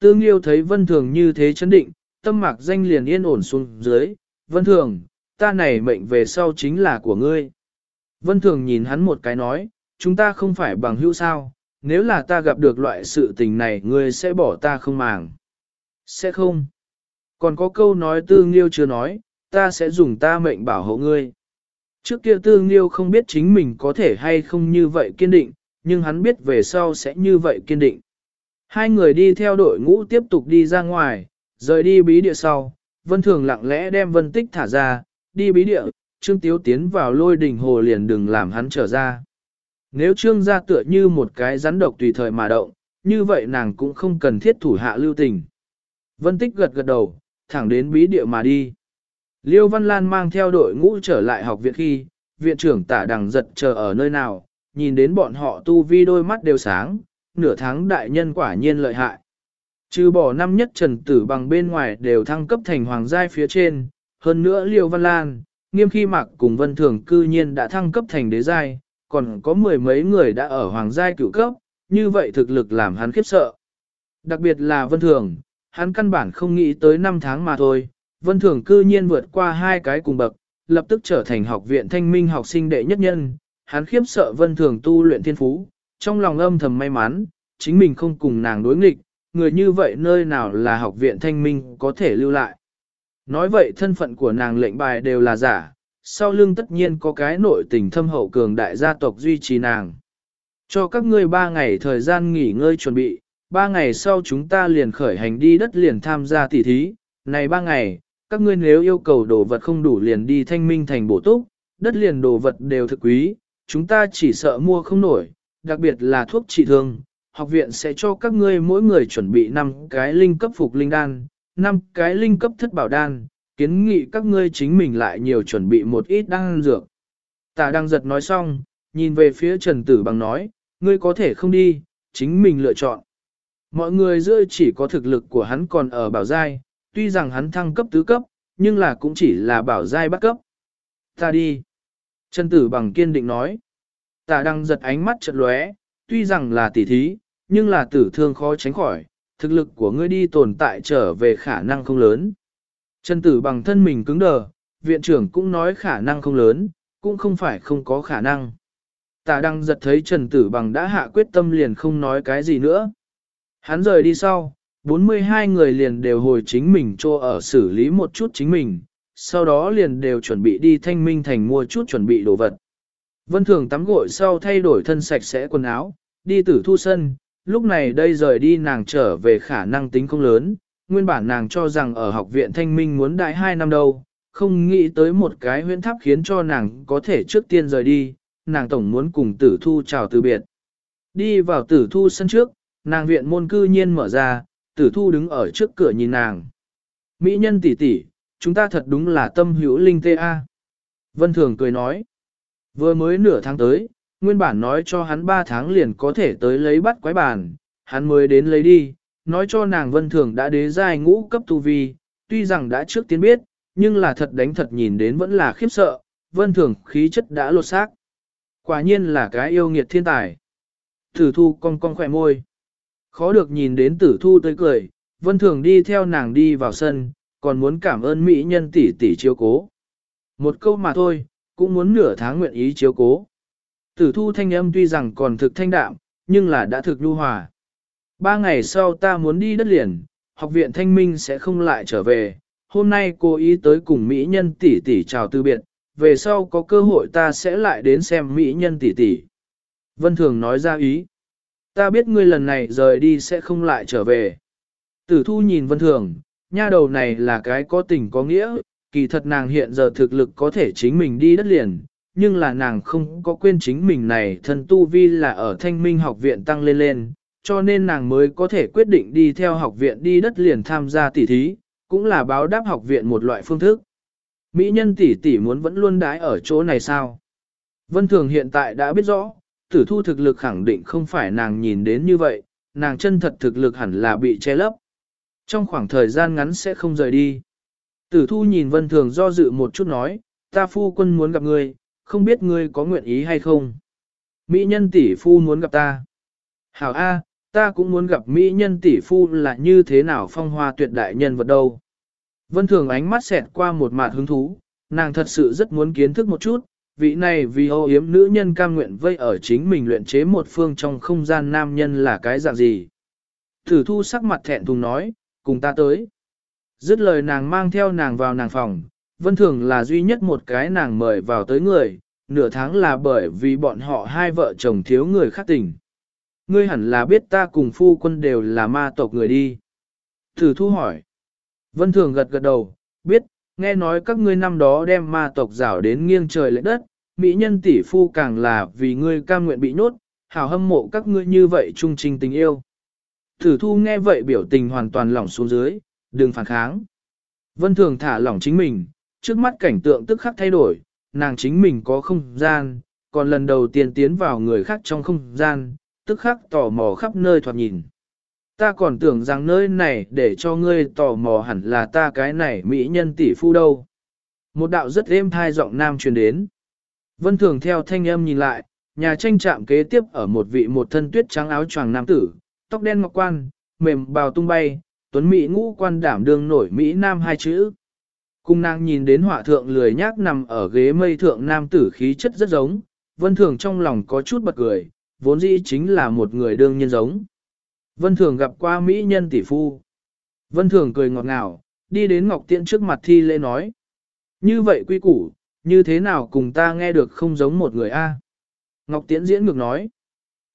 Tương Liêu thấy Vân Thường như thế chấn định, tâm mạc danh liền yên ổn xuống dưới, Vân Thường, ta này mệnh về sau chính là của ngươi. Vân Thường nhìn hắn một cái nói, chúng ta không phải bằng hữu sao, nếu là ta gặp được loại sự tình này ngươi sẽ bỏ ta không màng. Sẽ không. Còn có câu nói tư nghiêu chưa nói, ta sẽ dùng ta mệnh bảo hộ ngươi. Trước kia tư nghiêu không biết chính mình có thể hay không như vậy kiên định, nhưng hắn biết về sau sẽ như vậy kiên định. Hai người đi theo đội ngũ tiếp tục đi ra ngoài, rời đi bí địa sau, Vân Thường lặng lẽ đem Vân Tích thả ra, đi bí địa, Trương Tiếu tiến vào lôi đỉnh hồ liền đừng làm hắn trở ra. Nếu Trương gia tựa như một cái rắn độc tùy thời mà động, như vậy nàng cũng không cần thiết thủ hạ lưu tình. Vân Tích gật gật đầu, thẳng đến bí địa mà đi. Liêu Văn Lan mang theo đội ngũ trở lại học viện khi, viện trưởng tả đằng giật chờ ở nơi nào, nhìn đến bọn họ tu vi đôi mắt đều sáng, nửa tháng đại nhân quả nhiên lợi hại. Trừ bỏ năm nhất trần tử bằng bên ngoài đều thăng cấp thành hoàng giai phía trên, hơn nữa Liêu Văn Lan, nghiêm khi mặc cùng vân thường cư nhiên đã thăng cấp thành đế giai, còn có mười mấy người đã ở hoàng giai cửu cấp, như vậy thực lực làm hắn khiếp sợ. Đặc biệt là vân thường, hắn căn bản không nghĩ tới năm tháng mà thôi, vân thường cư nhiên vượt qua hai cái cùng bậc, lập tức trở thành học viện thanh minh học sinh đệ nhất nhân, hắn khiếp sợ vân thường tu luyện thiên phú, trong lòng âm thầm may mắn, chính mình không cùng nàng đối nghịch, người như vậy nơi nào là học viện thanh minh có thể lưu lại. Nói vậy thân phận của nàng lệnh bài đều là giả, sau lưng tất nhiên có cái nội tình thâm hậu cường đại gia tộc duy trì nàng. Cho các ngươi ba ngày thời gian nghỉ ngơi chuẩn bị, ba ngày sau chúng ta liền khởi hành đi đất liền tham gia tỉ thí, này ba ngày, các ngươi nếu yêu cầu đồ vật không đủ liền đi thanh minh thành bổ túc, đất liền đồ vật đều thực quý, chúng ta chỉ sợ mua không nổi, đặc biệt là thuốc trị thương, học viện sẽ cho các ngươi mỗi người chuẩn bị 5 cái linh cấp phục linh đan, 5 cái linh cấp thất bảo đan, kiến nghị các ngươi chính mình lại nhiều chuẩn bị một ít đan dược. Tả đang giật nói xong, nhìn về phía Trần Tử Bằng nói, ngươi có thể không đi, chính mình lựa chọn. Mọi người giữa chỉ có thực lực của hắn còn ở bảo giai, tuy rằng hắn thăng cấp tứ cấp, nhưng là cũng chỉ là bảo giai bắt cấp. Ta đi. Trần Tử Bằng kiên định nói. Tả đang giật ánh mắt chật lóe, tuy rằng là tỉ thí, nhưng là tử thương khó tránh khỏi, thực lực của ngươi đi tồn tại trở về khả năng không lớn. Trần tử bằng thân mình cứng đờ, viện trưởng cũng nói khả năng không lớn, cũng không phải không có khả năng. Tà đăng giật thấy Trần tử bằng đã hạ quyết tâm liền không nói cái gì nữa. Hắn rời đi sau, 42 người liền đều hồi chính mình cho ở xử lý một chút chính mình, sau đó liền đều chuẩn bị đi thanh minh thành mua chút chuẩn bị đồ vật. Vân Thường tắm gội sau thay đổi thân sạch sẽ quần áo, đi tử thu sân, lúc này đây rời đi nàng trở về khả năng tính không lớn, nguyên bản nàng cho rằng ở học viện thanh minh muốn đại 2 năm đâu, không nghĩ tới một cái huyễn tháp khiến cho nàng có thể trước tiên rời đi, nàng tổng muốn cùng tử thu chào từ biệt. Đi vào tử thu sân trước, nàng viện môn cư nhiên mở ra, tử thu đứng ở trước cửa nhìn nàng. Mỹ nhân tỷ tỷ, chúng ta thật đúng là tâm hữu linh tê a. Vân Thường cười nói, vừa mới nửa tháng tới, nguyên bản nói cho hắn 3 tháng liền có thể tới lấy bắt quái bản, hắn mới đến lấy đi, nói cho nàng vân thường đã đế giai ngũ cấp tu vi, tuy rằng đã trước tiên biết, nhưng là thật đánh thật nhìn đến vẫn là khiếp sợ, vân thường khí chất đã lột xác. Quả nhiên là cái yêu nghiệt thiên tài. Tử thu cong cong khỏe môi. Khó được nhìn đến tử thu tới cười, vân thường đi theo nàng đi vào sân, còn muốn cảm ơn mỹ nhân tỷ tỷ chiếu cố. Một câu mà thôi, cũng muốn nửa tháng nguyện ý chiếu cố. Tử thu thanh âm tuy rằng còn thực thanh đạm, nhưng là đã thực lưu hòa. Ba ngày sau ta muốn đi đất liền, học viện thanh minh sẽ không lại trở về. Hôm nay cô ý tới cùng Mỹ nhân tỷ tỷ chào từ biệt, về sau có cơ hội ta sẽ lại đến xem Mỹ nhân tỷ tỷ. Vân Thường nói ra ý. Ta biết ngươi lần này rời đi sẽ không lại trở về. Tử thu nhìn Vân Thường, nha đầu này là cái có tình có nghĩa, kỳ thật nàng hiện giờ thực lực có thể chính mình đi đất liền, nhưng là nàng không có quên chính mình này thân tu vi là ở thanh minh học viện tăng lên lên, cho nên nàng mới có thể quyết định đi theo học viện đi đất liền tham gia tỉ thí, cũng là báo đáp học viện một loại phương thức. Mỹ nhân tỷ tỷ muốn vẫn luôn đái ở chỗ này sao? Vân Thường hiện tại đã biết rõ, tử thu thực lực khẳng định không phải nàng nhìn đến như vậy, nàng chân thật thực lực hẳn là bị che lấp. Trong khoảng thời gian ngắn sẽ không rời đi. Tử thu nhìn Vân Thường do dự một chút nói, ta phu quân muốn gặp ngươi, không biết ngươi có nguyện ý hay không. Mỹ nhân tỷ phu muốn gặp ta. Hảo A, Ta cũng muốn gặp mỹ nhân tỷ phu là như thế nào phong hoa tuyệt đại nhân vật đâu. Vân thường ánh mắt xẹt qua một mặt hứng thú, nàng thật sự rất muốn kiến thức một chút, vị này vì ô yếm nữ nhân cam nguyện vây ở chính mình luyện chế một phương trong không gian nam nhân là cái dạng gì. Thử thu sắc mặt thẹn thùng nói, cùng ta tới. Dứt lời nàng mang theo nàng vào nàng phòng, vân thường là duy nhất một cái nàng mời vào tới người, nửa tháng là bởi vì bọn họ hai vợ chồng thiếu người khác tình. Ngươi hẳn là biết ta cùng phu quân đều là ma tộc người đi. Thử thu hỏi. Vân thường gật gật đầu, biết, nghe nói các ngươi năm đó đem ma tộc rảo đến nghiêng trời lệ đất, mỹ nhân tỷ phu càng là vì ngươi cam nguyện bị nhốt, hào hâm mộ các ngươi như vậy trung trình tình yêu. Thử thu nghe vậy biểu tình hoàn toàn lỏng xuống dưới, đừng phản kháng. Vân thường thả lỏng chính mình, trước mắt cảnh tượng tức khắc thay đổi, nàng chính mình có không gian, còn lần đầu tiên tiến vào người khác trong không gian, tức khắc tò mò khắp nơi thoạt nhìn. Ta còn tưởng rằng nơi này để cho ngươi tò mò hẳn là ta cái này mỹ nhân tỷ phu đâu. Một đạo rất êm thai giọng nam truyền đến. Vân thường theo thanh âm nhìn lại, nhà tranh chạm kế tiếp ở một vị một thân tuyết trắng áo choàng nam tử, tóc đen ngọc quan, mềm bào tung bay, tuấn mỹ ngũ quan đảm đương nổi Mỹ Nam hai chữ. Cung nàng nhìn đến họa thượng lười nhác nằm ở ghế mây thượng nam tử khí chất rất giống, vân thường trong lòng có chút bật cười, vốn dĩ chính là một người đương nhân giống. Vân thường gặp qua Mỹ nhân tỷ phu. Vân thường cười ngọt ngào, đi đến Ngọc Tiễn trước mặt thi lễ nói. Như vậy quy củ, như thế nào cùng ta nghe được không giống một người a? Ngọc Tiễn diễn ngược nói.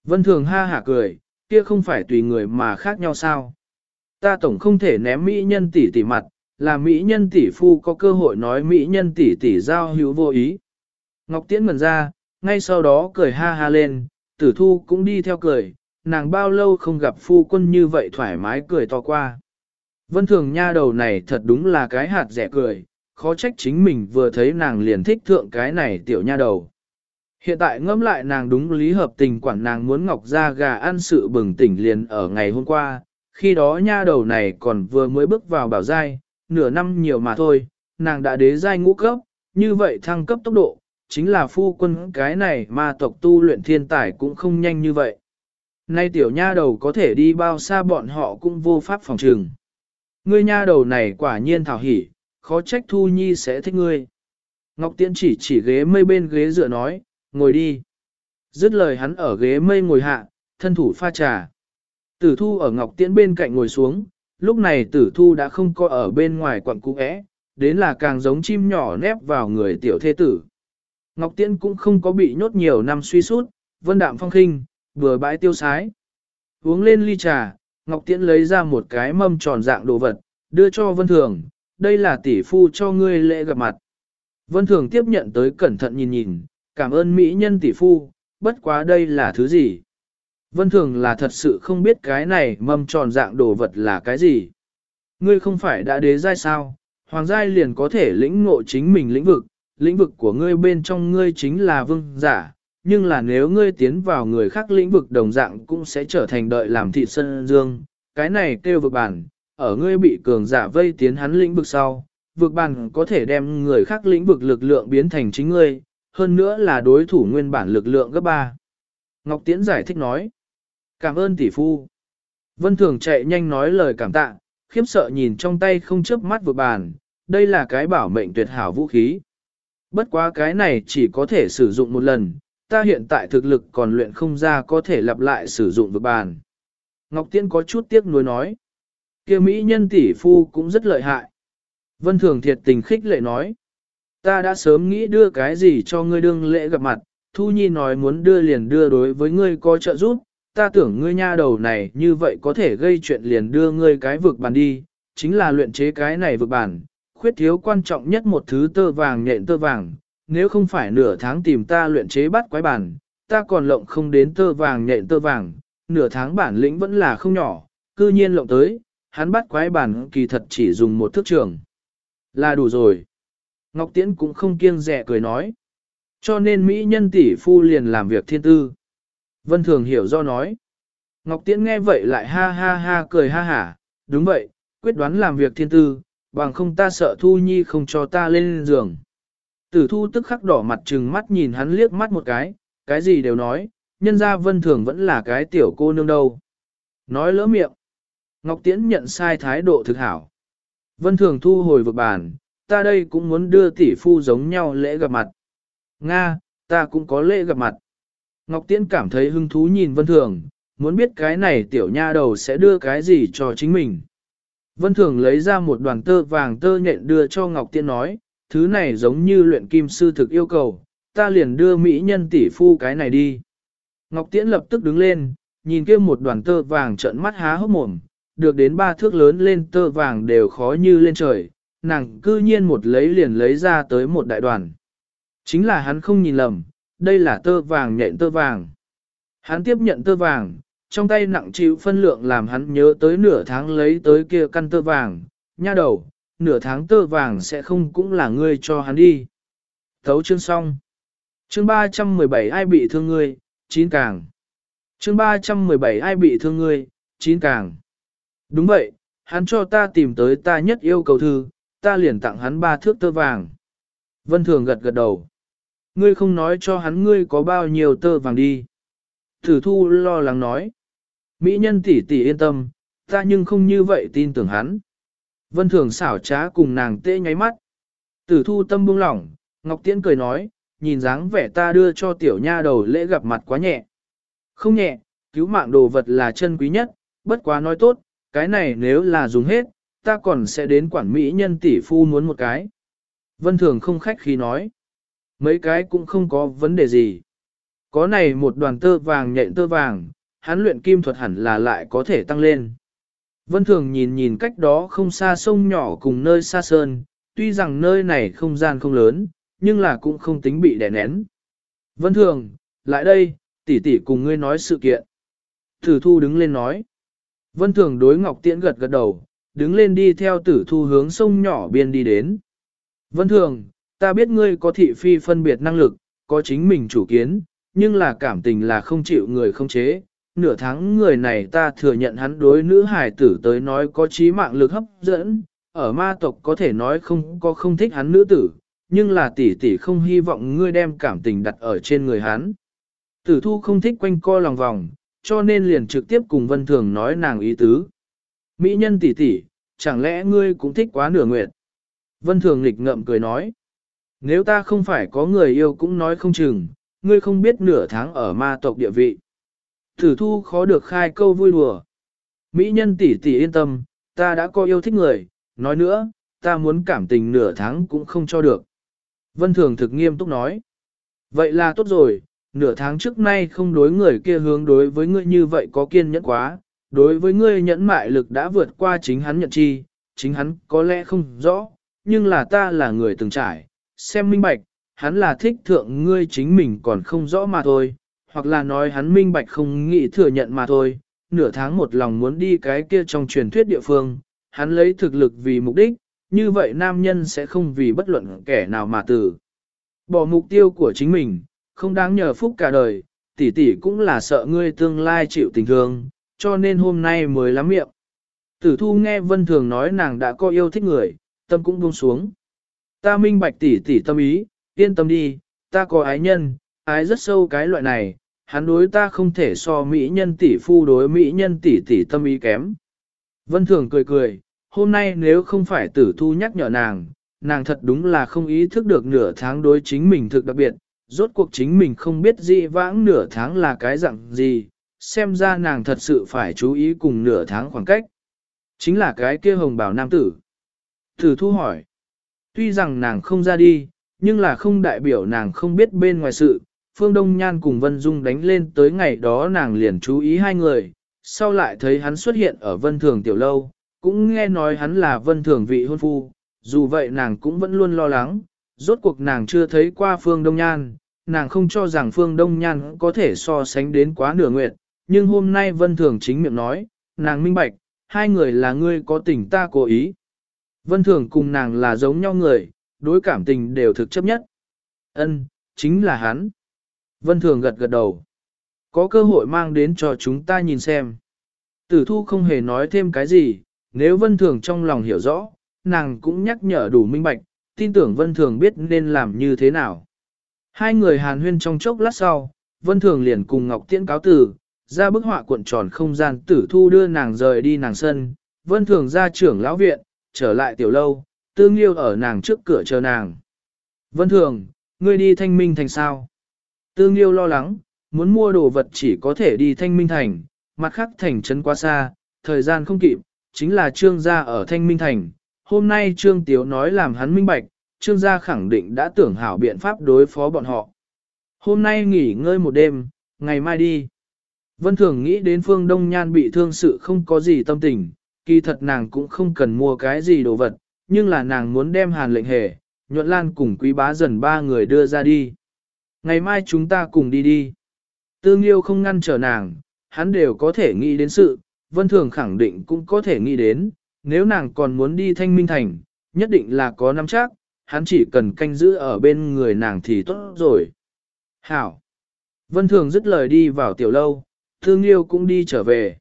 Vân thường ha hả cười, kia không phải tùy người mà khác nhau sao? Ta tổng không thể ném mỹ nhân tỷ tỷ mặt, là mỹ nhân tỷ phu có cơ hội nói mỹ nhân tỷ tỷ giao hữu vô ý. Ngọc Tiễn ngẩn ra, ngay sau đó cười ha ha lên, tử thu cũng đi theo cười, nàng bao lâu không gặp phu quân như vậy thoải mái cười to qua. Vân thường nha đầu này thật đúng là cái hạt rẻ cười, khó trách chính mình vừa thấy nàng liền thích thượng cái này tiểu nha đầu. Hiện tại ngẫm lại nàng đúng lý hợp tình quản nàng muốn ngọc ra gà ăn sự bừng tỉnh liền ở ngày hôm qua, khi đó nha đầu này còn vừa mới bước vào bảo giai, nửa năm nhiều mà thôi, nàng đã đế giai ngũ cấp, như vậy thăng cấp tốc độ, chính là phu quân cái này mà tộc tu luyện thiên tài cũng không nhanh như vậy. Nay tiểu nha đầu có thể đi bao xa bọn họ cũng vô pháp phòng trường. Ngươi nha đầu này quả nhiên thảo hỉ, khó trách Thu Nhi sẽ thích ngươi. Ngọc Tiễn chỉ chỉ ghế mây bên ghế dựa nói, ngồi đi. Dứt lời hắn ở ghế mây ngồi hạ, thân thủ pha trà. Tử thu ở Ngọc Tiễn bên cạnh ngồi xuống, lúc này tử thu đã không có ở bên ngoài quặng cũ é, đến là càng giống chim nhỏ nép vào người tiểu thê tử. Ngọc Tiễn cũng không có bị nhốt nhiều năm suy sút, vân đạm phong khinh, vừa bãi tiêu sái. Uống lên ly trà, Ngọc Tiễn lấy ra một cái mâm tròn dạng đồ vật, đưa cho Vân Thường, đây là tỷ phu cho ngươi lễ gặp mặt. Vân Thường tiếp nhận tới cẩn thận nhìn nhìn, cảm ơn mỹ nhân tỷ phu, bất quá đây là thứ gì. Vân Thường là thật sự không biết cái này mâm tròn dạng đồ vật là cái gì. Ngươi không phải đã đế giai sao, hoàng giai liền có thể lĩnh ngộ chính mình lĩnh vực, lĩnh vực của ngươi bên trong ngươi chính là vương giả, nhưng là nếu ngươi tiến vào người khác lĩnh vực đồng dạng cũng sẽ trở thành đợi làm thị sân dương. Cái này kêu vực bản, ở ngươi bị cường giả vây tiến hắn lĩnh vực sau, vực bản có thể đem người khác lĩnh vực lực lượng biến thành chính ngươi, hơn nữa là đối thủ nguyên bản lực lượng gấp 3. Ngọc Tiễn giải thích nói, cảm ơn tỷ phu. Vân Thường chạy nhanh nói lời cảm tạ, khiếp sợ nhìn trong tay không chớp mắt vừa bản, đây là cái bảo mệnh tuyệt hảo vũ khí. Bất quá cái này chỉ có thể sử dụng một lần, ta hiện tại thực lực còn luyện không ra có thể lặp lại sử dụng vực bàn. Ngọc Tiễn có chút tiếc nuối nói. kia Mỹ nhân tỷ phu cũng rất lợi hại. Vân Thường thiệt tình khích lệ nói. Ta đã sớm nghĩ đưa cái gì cho ngươi đương lễ gặp mặt, Thu Nhi nói muốn đưa liền đưa đối với ngươi có trợ giúp, ta tưởng ngươi nha đầu này như vậy có thể gây chuyện liền đưa ngươi cái vực bàn đi, chính là luyện chế cái này vực bàn, khuyết thiếu quan trọng nhất một thứ tơ vàng nhện tơ vàng, nếu không phải nửa tháng tìm ta luyện chế bắt quái bản, ta còn lộng không đến tơ vàng nhện tơ vàng, nửa tháng bản lĩnh vẫn là không nhỏ, cư nhiên lộng tới, hắn bắt quái bản kỳ thật chỉ dùng một thước trường. Là đủ rồi. Ngọc Tiễn cũng không kiêng rẻ cười nói. Cho nên Mỹ nhân tỷ phu liền làm việc thiên tư. Vân Thường hiểu do nói. Ngọc Tiễn nghe vậy lại ha ha ha cười ha hả, đúng vậy, quyết đoán làm việc thiên tư, bằng không ta sợ Thu Nhi không cho ta lên giường. Tử thu tức khắc đỏ mặt trừng mắt nhìn hắn liếc mắt một cái, cái gì đều nói, nhân ra vân thường vẫn là cái tiểu cô nương đâu. Nói lỡ miệng. Ngọc Tiễn nhận sai thái độ thực hảo. Vân Thường thu hồi vực bàn, ta đây cũng muốn đưa tỷ phu giống nhau lễ gặp mặt. Nga, ta cũng có lễ gặp mặt. Ngọc Tiễn cảm thấy hứng thú nhìn Vân Thường, muốn biết cái này tiểu nha đầu sẽ đưa cái gì cho chính mình. Vân Thường lấy ra một đoàn tơ vàng tơ nhện đưa cho Ngọc Tiễn nói, thứ này giống như luyện kim sư thực yêu cầu, ta liền đưa mỹ nhân tỷ phu cái này đi. Ngọc Tiễn lập tức đứng lên, nhìn kia một đoàn tơ vàng trợn mắt há hốc mồm, được đến ba thước lớn lên tơ vàng đều khó như lên trời, nàng cư nhiên một lấy liền lấy ra tới một đại đoàn. Chính là hắn không nhìn lầm, đây là tơ vàng nhện tơ vàng. Hắn tiếp nhận tơ vàng, trong tay nặng chịu phân lượng làm hắn nhớ tới nửa tháng lấy tới kia căn tơ vàng, nha đầu, nửa tháng tơ vàng sẽ không cũng là ngươi cho hắn đi. Thấu chương xong. Chương 317 ai bị thương ngươi, chín càng. Chương 317 ai bị thương ngươi, chín càng. Đúng vậy, hắn cho ta tìm tới ta nhất yêu cầu thư, ta liền tặng hắn ba thước tơ vàng. Vân Thường gật gật đầu. Ngươi không nói cho hắn ngươi có bao nhiêu tơ vàng đi. Thử thu lo lắng nói. Mỹ nhân tỷ tỷ yên tâm, ta nhưng không như vậy tin tưởng hắn. Vân Thường xảo trá cùng nàng tê nháy mắt. Tử thu tâm buông lỏng, Ngọc Tiễn cười nói, nhìn dáng vẻ ta đưa cho tiểu nha đầu lễ gặp mặt quá nhẹ. Không nhẹ, cứu mạng đồ vật là chân quý nhất, bất quá nói tốt, cái này nếu là dùng hết, ta còn sẽ đến quản mỹ nhân tỷ phu muốn một cái. Vân Thường không khách khí nói. Mấy cái cũng không có vấn đề gì. Có này một đoàn tơ vàng nhện tơ vàng, hắn luyện kim thuật hẳn là lại có thể tăng lên. Vân Thường nhìn nhìn cách đó không xa sông nhỏ cùng nơi xa sơn, tuy rằng nơi này không gian không lớn, nhưng là cũng không tính bị đè nén. Vân Thường, lại đây, tỷ tỷ cùng ngươi nói sự kiện. Tử thu đứng lên nói. Vân Thường đối Ngọc Tiễn gật gật đầu, đứng lên đi theo tử thu hướng sông nhỏ biên đi đến. Vân Thường, ta biết ngươi có thị phi phân biệt năng lực, có chính mình chủ kiến, nhưng là cảm tình là không chịu người không chế. Nửa tháng người này ta thừa nhận hắn đối nữ hài tử tới nói có trí mạng lực hấp dẫn, ở ma tộc có thể nói không có không thích hắn nữ tử, nhưng là tỷ tỷ không hy vọng ngươi đem cảm tình đặt ở trên người hắn. Tử thu không thích quanh co lòng vòng, cho nên liền trực tiếp cùng Vân Thường nói nàng ý tứ. Mỹ nhân tỷ tỷ, chẳng lẽ ngươi cũng thích quá nửa nguyệt? Vân Thường lịch ngậm cười nói. Nếu ta không phải có người yêu cũng nói không chừng, ngươi không biết nửa tháng ở ma tộc địa vị. Tử thu khó được khai câu vui đùa. Mỹ nhân tỷ tỷ yên tâm, ta đã có yêu thích người, nói nữa, ta muốn cảm tình nửa tháng cũng không cho được. Vân Thường thực nghiêm túc nói. Vậy là tốt rồi, nửa tháng trước nay không đối người kia hướng đối với ngươi như vậy có kiên nhẫn quá, đối với ngươi nhẫn mại lực đã vượt qua chính hắn nhận chi, chính hắn có lẽ không rõ, nhưng là ta là người từng trải, xem minh bạch, hắn là thích thượng ngươi chính mình còn không rõ mà thôi, hoặc là nói hắn minh bạch không nghĩ thừa nhận mà thôi, nửa tháng một lòng muốn đi cái kia trong truyền thuyết địa phương, hắn lấy thực lực vì mục đích, như vậy nam nhân sẽ không vì bất luận kẻ nào mà tử. Bỏ mục tiêu của chính mình, không đáng nhờ phúc cả đời, tỷ tỷ cũng là sợ ngươi tương lai chịu tình thương, cho nên hôm nay mới lắm miệng. Tử thu nghe vân thường nói nàng đã có yêu thích người, tâm cũng buông xuống. Ta minh bạch tỷ tỷ tâm ý, yên tâm đi, ta có ái nhân, ái rất sâu cái loại này, hắn đối ta không thể so mỹ nhân tỷ phu đối mỹ nhân tỷ tỷ tâm ý kém. Vân thường cười cười, hôm nay nếu không phải tử thu nhắc nhở nàng, nàng thật đúng là không ý thức được nửa tháng đối chính mình thực đặc biệt, rốt cuộc chính mình không biết gì vãng nửa tháng là cái dạng gì, xem ra nàng thật sự phải chú ý cùng nửa tháng khoảng cách. Chính là cái kia hồng bảo nam tử. Tử thu hỏi, tuy rằng nàng không ra đi, nhưng là không đại biểu nàng không biết bên ngoài sự, Phương Đông Nhan cùng Vân Dung đánh lên tới ngày đó nàng liền chú ý hai người, sau lại thấy hắn xuất hiện ở Vân Thường Tiểu Lâu, cũng nghe nói hắn là Vân Thường vị hôn phu, dù vậy nàng cũng vẫn luôn lo lắng, rốt cuộc nàng chưa thấy qua Phương Đông Nhan, nàng không cho rằng Phương Đông Nhan có thể so sánh đến quá nửa nguyện, nhưng hôm nay Vân Thường chính miệng nói, nàng minh bạch, hai người là ngươi có tình ta cố ý. Vân Thường cùng nàng là giống nhau người, đối cảm tình đều thực chấp nhất. Ân, chính là hắn. Vân Thường gật gật đầu. Có cơ hội mang đến cho chúng ta nhìn xem. Tử thu không hề nói thêm cái gì, nếu Vân Thường trong lòng hiểu rõ, nàng cũng nhắc nhở đủ minh bạch, tin tưởng Vân Thường biết nên làm như thế nào. Hai người hàn huyên trong chốc lát sau, Vân Thường liền cùng Ngọc Tiễn cáo tử, ra bức họa cuộn tròn không gian tử thu đưa nàng rời đi nàng sân, vân thường ra trưởng lão viện, trở lại tiểu lâu, tương liêu ở nàng trước cửa chờ nàng. Vân thường, ngươi đi thanh minh thành sao? Tương liêu lo lắng, muốn mua đồ vật chỉ có thể đi thanh minh thành, mặt khác thành trấn quá xa, thời gian không kịp, chính là trương gia ở thanh minh thành. Hôm nay trương tiếu nói làm hắn minh bạch, trương gia khẳng định đã tưởng hảo biện pháp đối phó bọn họ. Hôm nay nghỉ ngơi một đêm, ngày mai đi. Vân Thường nghĩ đến Phương Đông Nhan bị thương sự không có gì tâm tình, kỳ thật nàng cũng không cần mua cái gì đồ vật, nhưng là nàng muốn đem hàn lệnh hề, nhuận lan cùng quý bá dần ba người đưa ra đi. Ngày mai chúng ta cùng đi đi. Tương yêu không ngăn trở nàng, hắn đều có thể nghĩ đến sự, Vân Thường khẳng định cũng có thể nghĩ đến, nếu nàng còn muốn đi thanh minh thành, nhất định là có nắm chắc, hắn chỉ cần canh giữ ở bên người nàng thì tốt rồi. Hảo! Vân Thường dứt lời đi vào tiểu lâu, Thương yêu cũng đi trở về.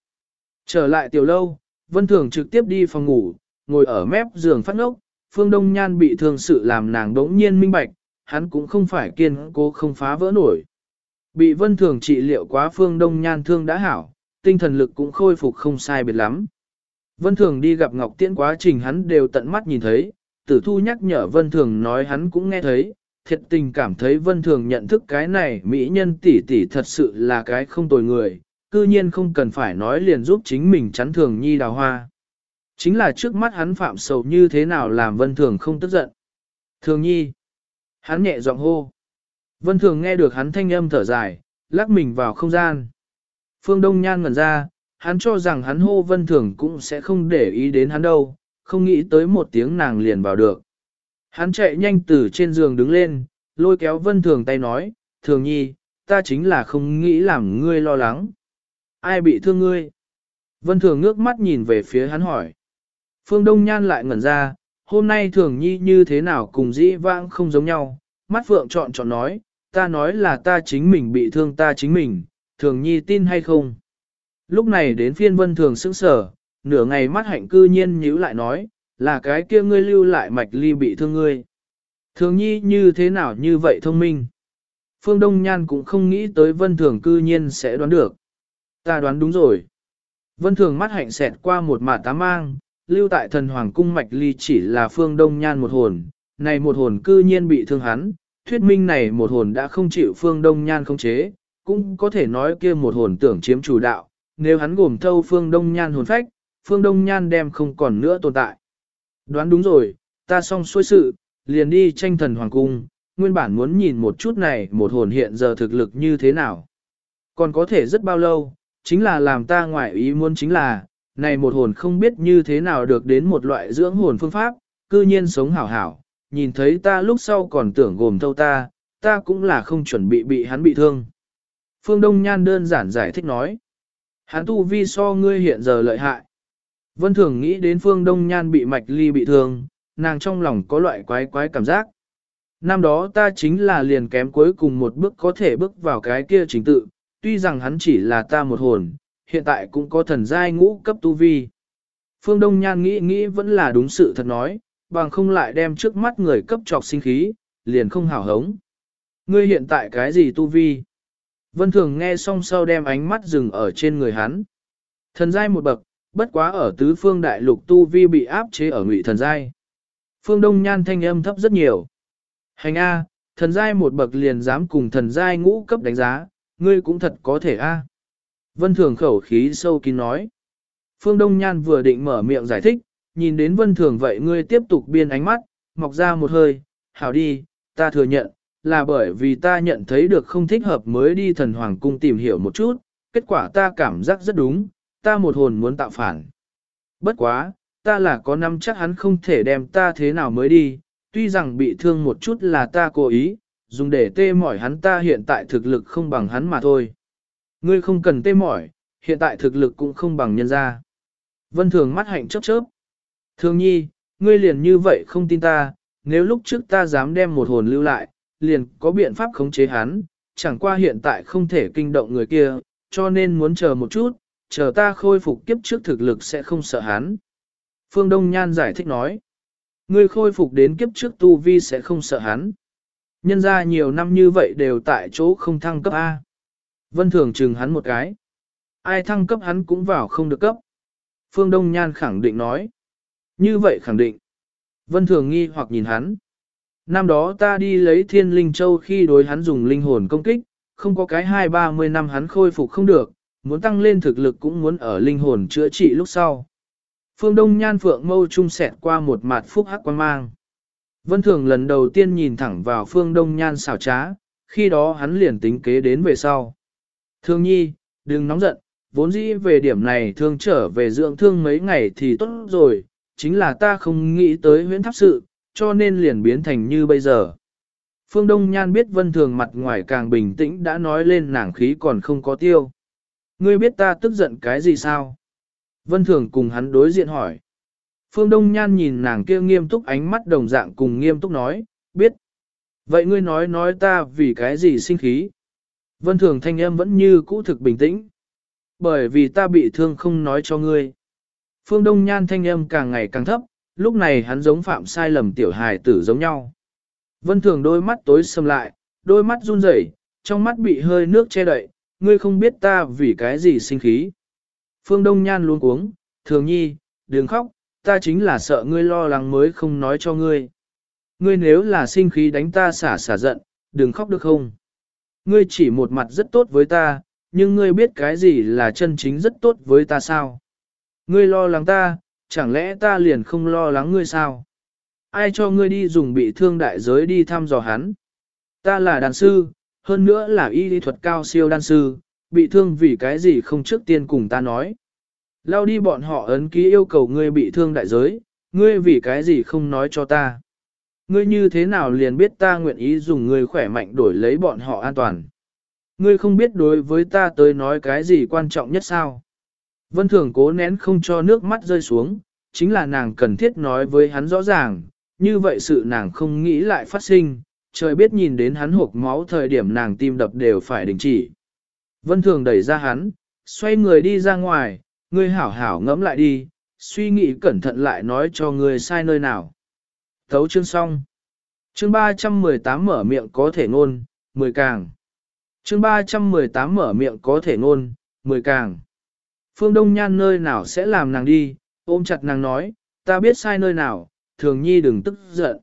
Trở lại tiểu lâu, Vân Thường trực tiếp đi phòng ngủ, ngồi ở mép giường phát ngốc, Phương Đông Nhan bị thương sự làm nàng đống nhiên minh bạch, hắn cũng không phải kiên cố không phá vỡ nổi. Bị Vân Thường trị liệu quá Phương Đông Nhan thương đã hảo, tinh thần lực cũng khôi phục không sai biệt lắm. Vân Thường đi gặp Ngọc Tiễn quá trình hắn đều tận mắt nhìn thấy, tử thu nhắc nhở Vân Thường nói hắn cũng nghe thấy, thiệt tình cảm thấy Vân Thường nhận thức cái này mỹ nhân tỷ tỷ thật sự là cái không tồi người, cư nhiên không cần phải nói liền giúp chính mình chắn thường nhi đào hoa. Chính là trước mắt hắn phạm sầu như thế nào làm Vân Thường không tức giận. Thường nhi. Hắn nhẹ giọng hô. Vân Thường nghe được hắn thanh âm thở dài, lắc mình vào không gian. Phương Đông Nhan ngẩn ra, hắn cho rằng hắn hô Vân Thường cũng sẽ không để ý đến hắn đâu, không nghĩ tới một tiếng nàng liền vào được. Hắn chạy nhanh từ trên giường đứng lên, lôi kéo Vân Thường tay nói, Thường nhi, ta chính là không nghĩ làm ngươi lo lắng. Ai bị thương ngươi? Vân Thường ngước mắt nhìn về phía hắn hỏi. Phương Đông Nhan lại ngẩn ra, hôm nay Thường nhi như thế nào cùng dĩ vãng không giống nhau, mắt Phượng chọn chọn nói, ta nói là ta chính mình bị thương ta chính mình, Thường nhi tin hay không? Lúc này đến phiên Vân Thường sững sở, nửa ngày mắt hạnh cư nhiên nhíu lại nói, là cái kia ngươi lưu lại mạch ly bị thương ngươi. Thường nhi như thế nào như vậy thông minh? Phương Đông Nhan cũng không nghĩ tới Vân Thường cư nhiên sẽ đoán được. Ta đoán đúng rồi. Vân Thường mắt hạnh xẹt qua một mả tá mang, lưu tại thần hoàng cung mạch ly chỉ là Phương Đông Nhan một hồn, này một hồn cư nhiên bị thương hắn, thuyết minh này một hồn đã không chịu Phương Đông Nhan không chế, cũng có thể nói kia một hồn tưởng chiếm chủ đạo, nếu hắn gồm thâu Phương Đông Nhan hồn phách, Phương Đông Nhan đem không còn nữa tồn tại. Đoán đúng rồi, ta xong xuôi sự, liền đi tranh thần hoàng cung, nguyên bản muốn nhìn một chút này một hồn hiện giờ thực lực như thế nào. Còn có thể rất bao lâu, chính là làm ta ngoại ý muốn chính là, này một hồn không biết như thế nào được đến một loại dưỡng hồn phương pháp, cư nhiên sống hảo hảo, nhìn thấy ta lúc sau còn tưởng gồm thâu ta, ta cũng là không chuẩn bị bị hắn bị thương. Phương Đông Nhan đơn giản giải thích nói, hắn tu vi so ngươi hiện giờ lợi hại. Vân Thường nghĩ đến Phương Đông Nhan bị mạch ly bị thương, nàng trong lòng có loại quái quái cảm giác. Năm đó ta chính là liền kém cuối cùng một bước có thể bước vào cái kia chính tự, tuy rằng hắn chỉ là ta một hồn, hiện tại cũng có thần giai ngũ cấp tu vi. Phương Đông Nhan nghĩ nghĩ vẫn là đúng sự thật nói, bằng không lại đem trước mắt người cấp trọc sinh khí, liền không hảo hống. Ngươi hiện tại cái gì tu vi? Vân Thường nghe xong sau đem ánh mắt dừng ở trên người hắn. Thần giai một bậc, bất quá ở tứ phương đại lục tu vi bị áp chế ở ngụy thần giai. Phương Đông Nhan thanh âm thấp rất nhiều. Hành A, thần giai một bậc liền dám cùng thần giai ngũ cấp đánh giá, ngươi cũng thật có thể A. Vân Thường khẩu khí sâu kín nói. Phương Đông Nhan vừa định mở miệng giải thích, nhìn đến Vân Thường vậy ngươi tiếp tục biên ánh mắt, mọc ra một hơi, hảo đi, ta thừa nhận, là bởi vì ta nhận thấy được không thích hợp mới đi thần hoàng cung tìm hiểu một chút, kết quả ta cảm giác rất đúng, ta một hồn muốn tạo phản. Bất quá, ta là có năm chắc hắn không thể đem ta thế nào mới đi, tuy rằng bị thương một chút là ta cố ý, dùng để tê mỏi hắn ta hiện tại thực lực không bằng hắn mà thôi. Ngươi không cần tê mỏi, hiện tại thực lực cũng không bằng nhân ra. Vân thường mắt hạnh chớp chớp. Thường nhi, ngươi liền như vậy không tin ta, nếu lúc trước ta dám đem một hồn lưu lại, liền có biện pháp khống chế hắn, chẳng qua hiện tại không thể kinh động người kia, cho nên muốn chờ một chút, chờ ta khôi phục kiếp trước thực lực sẽ không sợ hắn. Phương Đông Nhan giải thích nói, ngươi khôi phục đến kiếp trước tu vi sẽ không sợ hắn. Nhân ra nhiều năm như vậy đều tại chỗ không thăng cấp A. Vân Thường chừng hắn một cái. Ai thăng cấp hắn cũng vào không được cấp. Phương Đông Nhan khẳng định nói. Như vậy khẳng định. Vân Thường nghi hoặc nhìn hắn. Năm đó ta đi lấy thiên linh châu khi đối hắn dùng linh hồn công kích, không có cái hai ba mươi năm hắn khôi phục không được, muốn tăng lên thực lực cũng muốn ở linh hồn chữa trị lúc sau. Phương Đông Nhan Phượng mâu trung sẹt qua một mặt phúc hắc quan mang. Vân Thường lần đầu tiên nhìn thẳng vào Phương Đông Nhan xảo trá, khi đó hắn liền tính kế đến về sau. Thương nhi, đừng nóng giận, vốn dĩ về điểm này thương trở về dưỡng thương mấy ngày thì tốt rồi, chính là ta không nghĩ tới huyễn tháp sự, cho nên liền biến thành như bây giờ. Phương Đông Nhan biết Vân Thường mặt ngoài càng bình tĩnh đã nói lên nàng khí còn không có tiêu. Ngươi biết ta tức giận cái gì sao? Vân Thường cùng hắn đối diện hỏi. Phương Đông Nhan nhìn nàng kia nghiêm túc ánh mắt đồng dạng cùng nghiêm túc nói, biết. Vậy ngươi nói nói ta vì cái gì sinh khí? Vân Thường thanh em vẫn như cũ thực bình tĩnh. Bởi vì ta bị thương không nói cho ngươi. Phương Đông Nhan thanh âm càng ngày càng thấp, lúc này hắn giống phạm sai lầm tiểu hài tử giống nhau. Vân Thường đôi mắt tối sầm lại, đôi mắt run rẩy, trong mắt bị hơi nước che đậy, ngươi không biết ta vì cái gì sinh khí. Phương Đông Nhan luôn uống, thường nhi, đừng khóc, ta chính là sợ ngươi lo lắng mới không nói cho ngươi. Ngươi nếu là sinh khí đánh ta xả xả giận, đừng khóc được không? Ngươi chỉ một mặt rất tốt với ta, nhưng ngươi biết cái gì là chân chính rất tốt với ta sao? Ngươi lo lắng ta, chẳng lẽ ta liền không lo lắng ngươi sao? Ai cho ngươi đi dùng bị thương đại giới đi thăm dò hắn? Ta là đàn sư, hơn nữa là y lý thuật cao siêu đan sư, bị thương vì cái gì không trước tiên cùng ta nói. Lao đi bọn họ ấn ký yêu cầu ngươi bị thương đại giới, ngươi vì cái gì không nói cho ta. Ngươi như thế nào liền biết ta nguyện ý dùng ngươi khỏe mạnh đổi lấy bọn họ an toàn. Ngươi không biết đối với ta tới nói cái gì quan trọng nhất sao. Vân Thường cố nén không cho nước mắt rơi xuống, chính là nàng cần thiết nói với hắn rõ ràng, như vậy sự nàng không nghĩ lại phát sinh, trời biết nhìn đến hắn hộp máu thời điểm nàng tim đập đều phải đình chỉ. Vân Thường đẩy ra hắn, xoay người đi ra ngoài, ngươi hảo hảo ngẫm lại đi, suy nghĩ cẩn thận lại nói cho ngươi sai nơi nào. Thấu chương xong. Chương 318 mở miệng có thể ngôn, 10 càng. Chương 318 mở miệng có thể ngôn, 10 càng. Phương Đông Nhan nơi nào sẽ làm nàng đi, ôm chặt nàng nói, ta biết sai nơi nào, thường nhi đừng tức giận.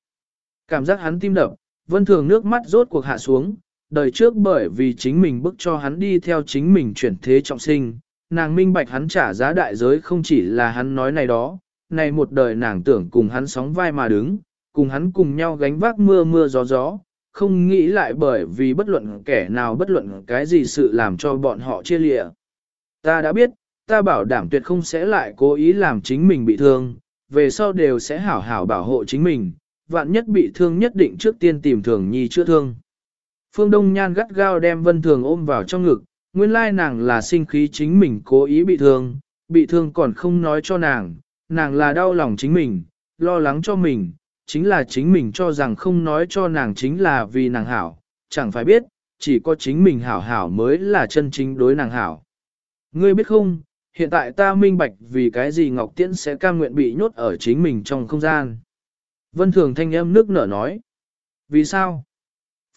Cảm giác hắn tim đập, vân thường nước mắt rốt cuộc hạ xuống, đời trước bởi vì chính mình bức cho hắn đi theo chính mình chuyển thế trọng sinh, nàng minh bạch hắn trả giá đại giới không chỉ là hắn nói này đó, này một đời nàng tưởng cùng hắn sóng vai mà đứng, cùng hắn cùng nhau gánh vác mưa mưa gió gió, không nghĩ lại bởi vì bất luận kẻ nào bất luận cái gì sự làm cho bọn họ chia lịa. Ta đã biết, ta bảo đảm tuyệt không sẽ lại cố ý làm chính mình bị thương, về sau đều sẽ hảo hảo bảo hộ chính mình, vạn nhất bị thương nhất định trước tiên tìm thường nhi chữa thương. Phương Đông Nhan gắt gao đem Vân Thường ôm vào trong ngực, nguyên lai nàng là sinh khí chính mình cố ý bị thương, bị thương còn không nói cho nàng, nàng là đau lòng chính mình, lo lắng cho mình, chính là chính mình cho rằng không nói cho nàng chính là vì nàng hảo, chẳng phải biết, chỉ có chính mình hảo hảo mới là chân chính đối nàng hảo. Ngươi biết không, hiện tại ta minh bạch vì cái gì Ngọc Tiễn sẽ cam nguyện bị nhốt ở chính mình trong không gian. Vân Thường thanh âm nước nở nói. Vì sao?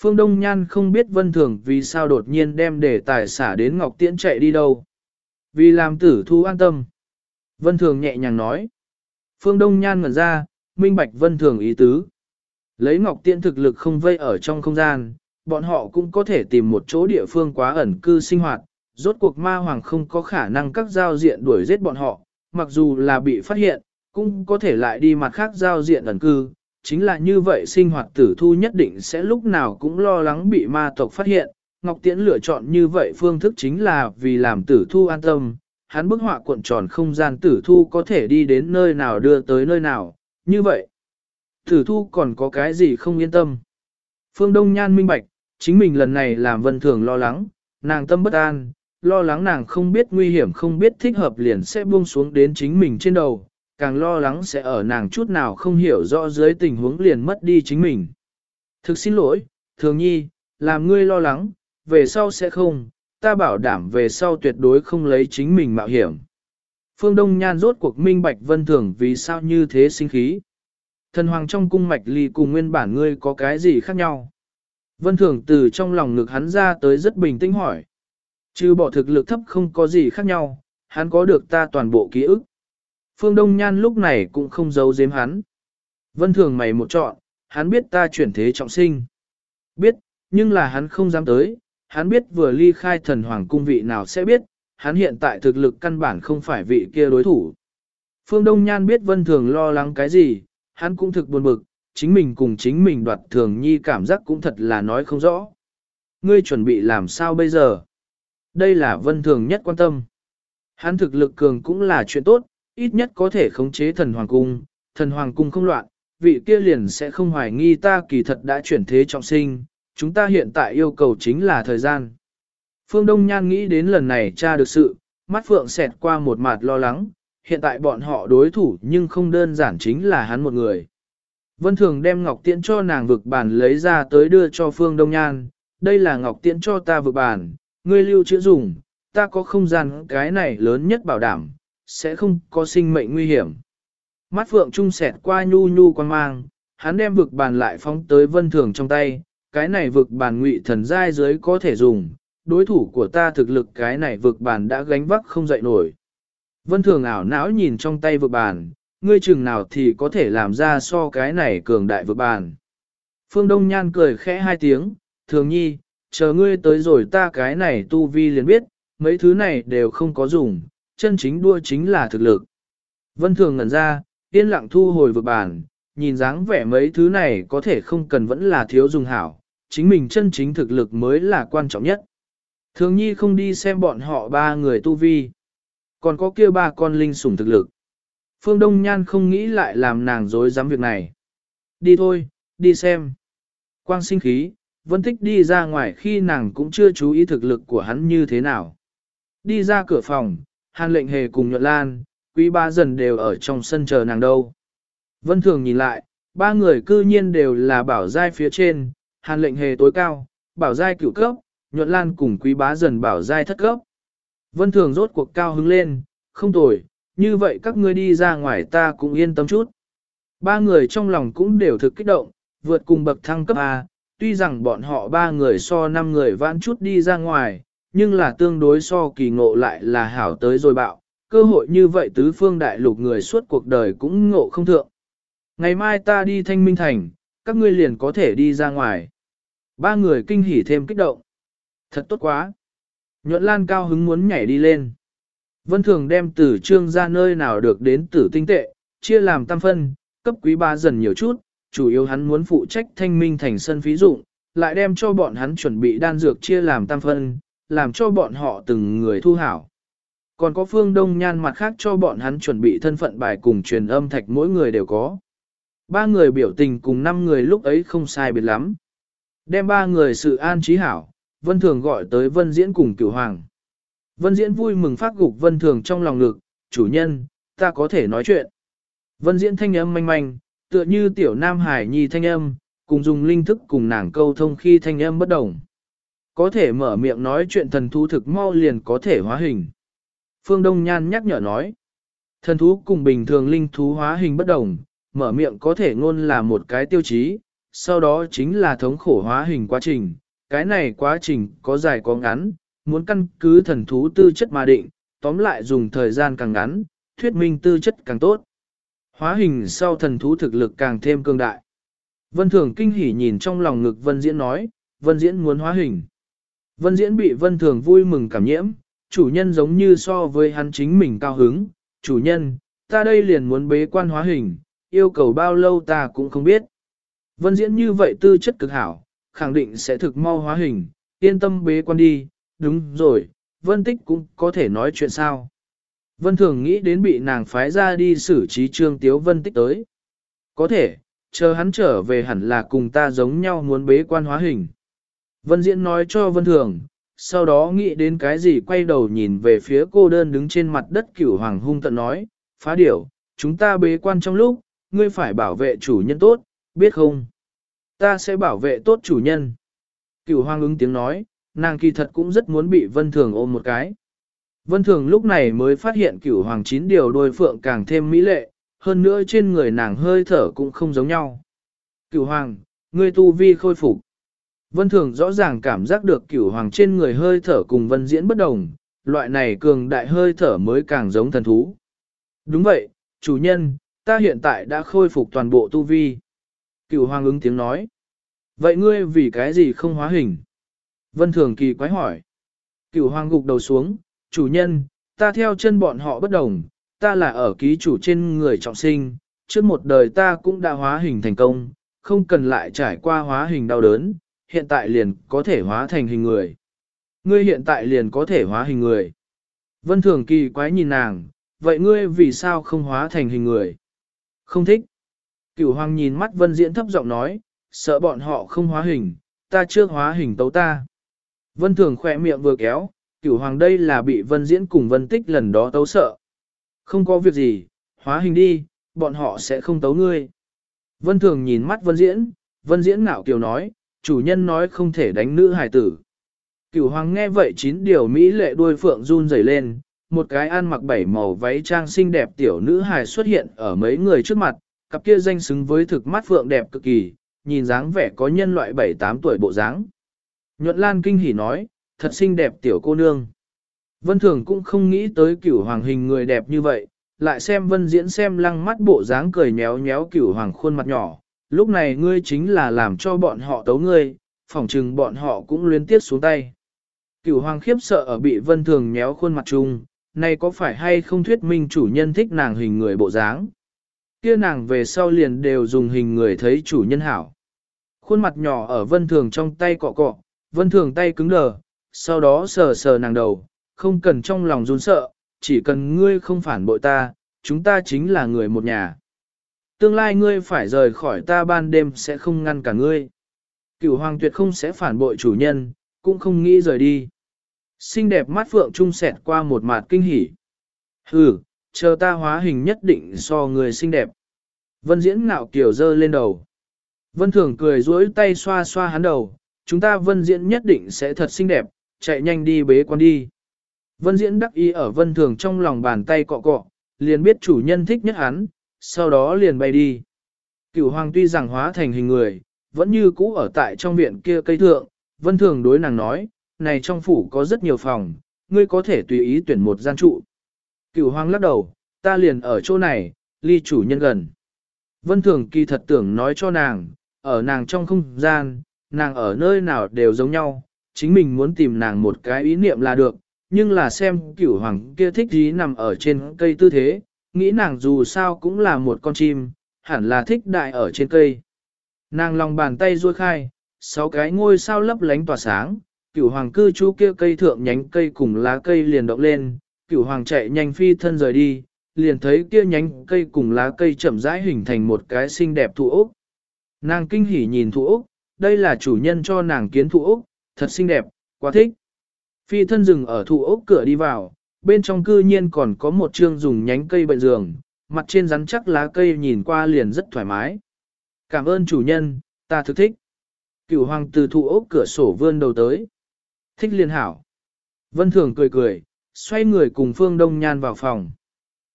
Phương Đông Nhan không biết Vân Thường vì sao đột nhiên đem để tài xả đến Ngọc Tiễn chạy đi đâu. Vì làm tử thu an tâm. Vân Thường nhẹ nhàng nói. Phương Đông Nhan ngẩn ra, minh bạch Vân Thường ý tứ. Lấy Ngọc Tiễn thực lực không vây ở trong không gian, bọn họ cũng có thể tìm một chỗ địa phương quá ẩn cư sinh hoạt. Rốt cuộc ma hoàng không có khả năng các giao diện đuổi giết bọn họ, mặc dù là bị phát hiện, cũng có thể lại đi mặt khác giao diện ẩn cư, chính là như vậy sinh hoạt tử thu nhất định sẽ lúc nào cũng lo lắng bị ma tộc phát hiện. Ngọc Tiễn lựa chọn như vậy phương thức chính là vì làm tử thu an tâm, hắn bức họa cuộn tròn không gian tử thu có thể đi đến nơi nào đưa tới nơi nào, như vậy. Tử thu còn có cái gì không yên tâm. Phương Đông Nhan minh bạch, chính mình lần này làm vân thường lo lắng, nàng tâm bất an, lo lắng nàng không biết nguy hiểm không biết thích hợp liền sẽ buông xuống đến chính mình trên đầu, càng lo lắng sẽ ở nàng chút nào không hiểu rõ dưới tình huống liền mất đi chính mình. Thực xin lỗi, thường nhi, làm ngươi lo lắng, về sau sẽ không, ta bảo đảm về sau tuyệt đối không lấy chính mình mạo hiểm. Phương Đông Nhan rốt cuộc minh bạch vân thường vì sao như thế sinh khí. Thần hoàng trong cung mạch ly cùng nguyên bản ngươi có cái gì khác nhau? Vân thường từ trong lòng ngực hắn ra tới rất bình tĩnh hỏi. Trừ bỏ thực lực thấp không có gì khác nhau, hắn có được ta toàn bộ ký ức. Phương Đông Nhan lúc này cũng không giấu giếm hắn. Vân thường mày một chọn, hắn biết ta chuyển thế trọng sinh. Biết, nhưng là hắn không dám tới, hắn biết vừa ly khai thần hoàng cung vị nào sẽ biết, hắn hiện tại thực lực căn bản không phải vị kia đối thủ. Phương Đông Nhan biết Vân Thường lo lắng cái gì, hắn cũng thực buồn bực, chính mình cùng chính mình đoạt Thường Nhi cảm giác cũng thật là nói không rõ. Ngươi chuẩn bị làm sao bây giờ? Đây là Vân Thường nhất quan tâm. Hắn thực lực cường cũng là chuyện tốt, ít nhất có thể khống chế thần hoàng cung, thần hoàng cung không loạn, vị kia liền sẽ không hoài nghi ta kỳ thật đã chuyển thế trọng sinh, chúng ta hiện tại yêu cầu chính là thời gian. Phương Đông Nhan nghĩ đến lần này tra được sự, mắt phượng xẹt qua một mặt lo lắng, hiện tại bọn họ đối thủ nhưng không đơn giản chính là hắn một người. Vân Thường đem Ngọc Tiễn cho nàng vực bản lấy ra tới đưa cho Phương Đông Nhan, đây là Ngọc Tiễn cho ta vực bản, ngươi lưu chữa dùng, ta có không gian cái này lớn nhất bảo đảm, sẽ không có sinh mệnh nguy hiểm. Mắt phượng trung sẹt qua nhu nhu quan mang, hắn đem vực bàn lại phóng tới vân thường trong tay, cái này vực bàn ngụy thần giai dưới có thể dùng, đối thủ của ta thực lực cái này vực bàn đã gánh vác không dậy nổi. Vân thường ảo não nhìn trong tay vực bàn, ngươi chừng nào thì có thể làm ra so cái này cường đại vực bàn. Phương Đông Nhan cười khẽ hai tiếng, thường nhi, chờ ngươi tới rồi ta cái này tu vi liền biết, mấy thứ này đều không có dùng, chân chính đua chính là thực lực. Vân thường ngẩn ra, yên lặng thu hồi vực bàn, nhìn dáng vẻ mấy thứ này có thể không cần vẫn là thiếu dùng hảo, chính mình chân chính thực lực mới là quan trọng nhất. Thường nhi không đi xem bọn họ ba người tu vi, còn có kia ba con linh sủng thực lực. Phương Đông Nhan không nghĩ lại làm nàng dối dám việc này. Đi thôi, đi xem. Quang sinh khí, Vân Tích đi ra ngoài khi nàng cũng chưa chú ý thực lực của hắn như thế nào. Đi ra cửa phòng, Hàn lệnh hề cùng nhuận lan, quý ba dần đều ở trong sân chờ nàng đâu. Vân Thường nhìn lại, ba người cư nhiên đều là bảo giai phía trên, hàn lệnh hề tối cao, bảo giai cửu cấp, nhuận lan cùng quý bá dần bảo giai thất cấp. Vân Thường rốt cuộc cao hứng lên, không tồi, như vậy các ngươi đi ra ngoài ta cũng yên tâm chút. Ba người trong lòng cũng đều thực kích động, vượt cùng bậc thăng cấp A, tuy rằng bọn họ ba người so năm người vãn chút đi ra ngoài, nhưng là tương đối so kỳ ngộ lại là hảo tới rồi bạo, cơ hội như vậy tứ phương đại lục người suốt cuộc đời cũng ngộ không thượng. Ngày mai ta đi thanh minh thành, các ngươi liền có thể đi ra ngoài. Ba người kinh hỉ thêm kích động. Thật tốt quá. Nhuận lan cao hứng muốn nhảy đi lên. Vân thường đem tử trương ra nơi nào được đến tử tinh tệ, chia làm tam phân, cấp quý ba dần nhiều chút, chủ yếu hắn muốn phụ trách thanh minh thành sân phí dụng, lại đem cho bọn hắn chuẩn bị đan dược chia làm tam phân, làm cho bọn họ từng người thu hảo. Còn có phương đông nhan mặt khác cho bọn hắn chuẩn bị thân phận bài cùng truyền âm thạch mỗi người đều có. Ba người biểu tình cùng năm người lúc ấy không sai biệt lắm. Đem ba người sự an trí hảo, Vân Thường gọi tới Vân Diễn cùng cửu hoàng. Vân Diễn vui mừng phát gục Vân Thường trong lòng ngực, chủ nhân, ta có thể nói chuyện. Vân Diễn thanh âm manh manh, tựa như tiểu nam hải nhi thanh âm, cùng dùng linh thức cùng nàng câu thông khi thanh âm bất đồng. Có thể mở miệng nói chuyện thần thú thực mau liền có thể hóa hình. Phương Đông Nhan nhắc nhở nói, thần thú cùng bình thường linh thú hóa hình bất đồng, mở miệng có thể ngôn là một cái tiêu chí, sau đó chính là thống khổ hóa hình quá trình. Cái này quá trình có dài có ngắn, muốn căn cứ thần thú tư chất mà định, tóm lại dùng thời gian càng ngắn, thuyết minh tư chất càng tốt. Hóa hình sau thần thú thực lực càng thêm cường đại. Vân Thường kinh hỉ nhìn trong lòng ngực Vân Diễn nói, Vân Diễn muốn hóa hình. Vân Diễn bị Vân Thường vui mừng cảm nhiễm, chủ nhân giống như so với hắn chính mình cao hứng, chủ nhân, ta đây liền muốn bế quan hóa hình, yêu cầu bao lâu ta cũng không biết. Vân Diễn như vậy tư chất cực hảo, khẳng định sẽ thực mau hóa hình, yên tâm bế quan đi, đúng rồi, Vân Tích cũng có thể nói chuyện sao. Vân Thường nghĩ đến bị nàng phái ra đi xử trí trương tiếu Vân Tích tới. Có thể, chờ hắn trở về hẳn là cùng ta giống nhau muốn bế quan hóa hình. Vân Diễn nói cho Vân Thường, sau đó nghĩ đến cái gì quay đầu nhìn về phía cô đơn đứng trên mặt đất cửu hoàng hung tận nói, phá điểu, chúng ta bế quan trong lúc, ngươi phải bảo vệ chủ nhân tốt, biết không? Ta sẽ bảo vệ tốt chủ nhân. Cửu hoàng ứng tiếng nói, nàng kỳ thật cũng rất muốn bị vân thường ôm một cái. Vân thường lúc này mới phát hiện cửu hoàng chín điều đôi phượng càng thêm mỹ lệ, hơn nữa trên người nàng hơi thở cũng không giống nhau. Cửu hoàng, ngươi tu vi khôi phục. Vân Thường rõ ràng cảm giác được cửu hoàng trên người hơi thở cùng vân diễn bất đồng, loại này cường đại hơi thở mới càng giống thần thú. Đúng vậy, chủ nhân, ta hiện tại đã khôi phục toàn bộ tu vi. Cửu hoàng ứng tiếng nói. Vậy ngươi vì cái gì không hóa hình? Vân Thường kỳ quái hỏi. Cửu hoàng gục đầu xuống, chủ nhân, ta theo chân bọn họ bất đồng, ta là ở ký chủ trên người trọng sinh, trước một đời ta cũng đã hóa hình thành công, không cần lại trải qua hóa hình đau đớn, hiện tại liền có thể hóa thành hình người. Ngươi hiện tại liền có thể hóa hình người. Vân Thường kỳ quái nhìn nàng, vậy ngươi vì sao không hóa thành hình người? Không thích. Cửu Hoàng nhìn mắt Vân Diễn thấp giọng nói, sợ bọn họ không hóa hình, ta chưa hóa hình tấu ta. Vân Thường khỏe miệng vừa kéo, Cửu Hoàng đây là bị Vân Diễn cùng Vân Tích lần đó tấu sợ. Không có việc gì, hóa hình đi, bọn họ sẽ không tấu ngươi. Vân Thường nhìn mắt Vân Diễn, Vân Diễn ngạo kiều nói, chủ nhân nói không thể đánh nữ hài tử. Cửu hoàng nghe vậy chín điều Mỹ lệ đuôi phượng run rẩy lên, một cái ăn mặc bảy màu váy trang xinh đẹp tiểu nữ hài xuất hiện ở mấy người trước mặt, cặp kia danh xứng với thực mắt phượng đẹp cực kỳ, nhìn dáng vẻ có nhân loại 7-8 tuổi bộ dáng. Nhuận Lan kinh hỉ nói, thật xinh đẹp tiểu cô nương. Vân Thường cũng không nghĩ tới cửu hoàng hình người đẹp như vậy, lại xem vân diễn xem lăng mắt bộ dáng cười nhéo nhéo cửu hoàng khuôn mặt nhỏ, lúc này ngươi chính là làm cho bọn họ tấu ngươi, phỏng chừng bọn họ cũng liên tiếp xuống tay. Cửu hoàng khiếp sợ ở bị vân thường nhéo khuôn mặt chung, này có phải hay không thuyết minh chủ nhân thích nàng hình người bộ dáng? Kia nàng về sau liền đều dùng hình người thấy chủ nhân hảo. Khuôn mặt nhỏ ở vân thường trong tay cọ cọ, vân thường tay cứng đờ, sau đó sờ sờ nàng đầu, không cần trong lòng run sợ, chỉ cần ngươi không phản bội ta, chúng ta chính là người một nhà. Tương lai ngươi phải rời khỏi ta ban đêm sẽ không ngăn cả ngươi. Cửu hoàng tuyệt không sẽ phản bội chủ nhân, cũng không nghĩ rời đi. Xinh đẹp mắt phượng trung sẹt qua một mạt kinh hỉ. Hừ, chờ ta hóa hình nhất định so người xinh đẹp. Vân diễn ngạo kiểu dơ lên đầu. Vân thường cười duỗi tay xoa xoa hắn đầu, chúng ta vân diễn nhất định sẽ thật xinh đẹp, chạy nhanh đi bế quan đi. Vân diễn đắc ý ở vân thường trong lòng bàn tay cọ cọ, liền biết chủ nhân thích nhất hắn, sau đó liền bay đi. Cửu hoàng tuy rằng hóa thành hình người, vẫn như cũ ở tại trong viện kia cây thượng, vân thường đối nàng nói, này trong phủ có rất nhiều phòng, ngươi có thể tùy ý tuyển một gian trụ. Cửu hoàng lắc đầu, ta liền ở chỗ này, ly chủ nhân gần. Vân thường kỳ thật tưởng nói cho nàng, ở nàng trong không gian, nàng ở nơi nào đều giống nhau, chính mình muốn tìm nàng một cái ý niệm là được, nhưng là xem cửu hoàng kia thích gì nằm ở trên cây tư thế, nghĩ nàng dù sao cũng là một con chim, hẳn là thích đại ở trên cây. Nàng lòng bàn tay ruôi khai, sáu cái ngôi sao lấp lánh tỏa sáng, cửu hoàng cư chú kia cây thượng nhánh cây cùng lá cây liền động lên, cửu hoàng chạy nhanh phi thân rời đi, liền thấy kia nhánh cây cùng lá cây chậm rãi hình thành một cái xinh đẹp thụ ốc. Nàng kinh hỉ nhìn thụ ốc, đây là chủ nhân cho nàng kiến thụ ốc, thật xinh đẹp, quá thích. Phi thân dừng ở thụ ốc cửa đi vào, bên trong cư nhiên còn có một chương dùng nhánh cây bệnh giường, mặt trên rắn chắc lá cây nhìn qua liền rất thoải mái. Cảm ơn chủ nhân, ta thực thích. Cửu hoàng từ thụ ốc cửa sổ vươn đầu tới. Thích liền hảo. Vân Thường cười cười, xoay người cùng Phương Đông Nhan vào phòng.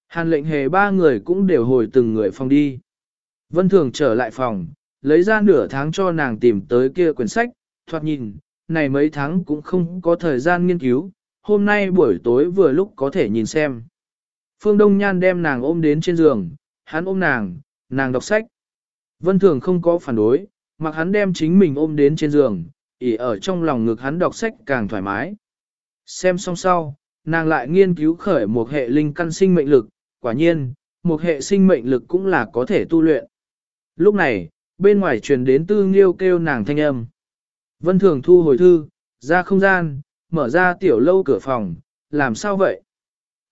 Hàn lệnh hề ba người cũng đều hồi từng người phòng đi. Vân Thường trở lại phòng, lấy ra nửa tháng cho nàng tìm tới kia quyển sách, thoạt nhìn, này mấy tháng cũng không có thời gian nghiên cứu, hôm nay buổi tối vừa lúc có thể nhìn xem. Phương Đông Nhan đem nàng ôm đến trên giường, hắn ôm nàng, nàng đọc sách. Vân Thường không có phản đối, mặc hắn đem chính mình ôm đến trên giường, ỉ ở trong lòng ngực hắn đọc sách càng thoải mái. Xem xong sau, nàng lại nghiên cứu khởi một hệ linh căn sinh mệnh lực, quả nhiên, một hệ sinh mệnh lực cũng là có thể tu luyện. Lúc này, bên ngoài truyền đến tư nghiêu kêu nàng thanh âm. Vân Thường thu hồi thư, ra không gian, mở ra tiểu lâu cửa phòng, làm sao vậy?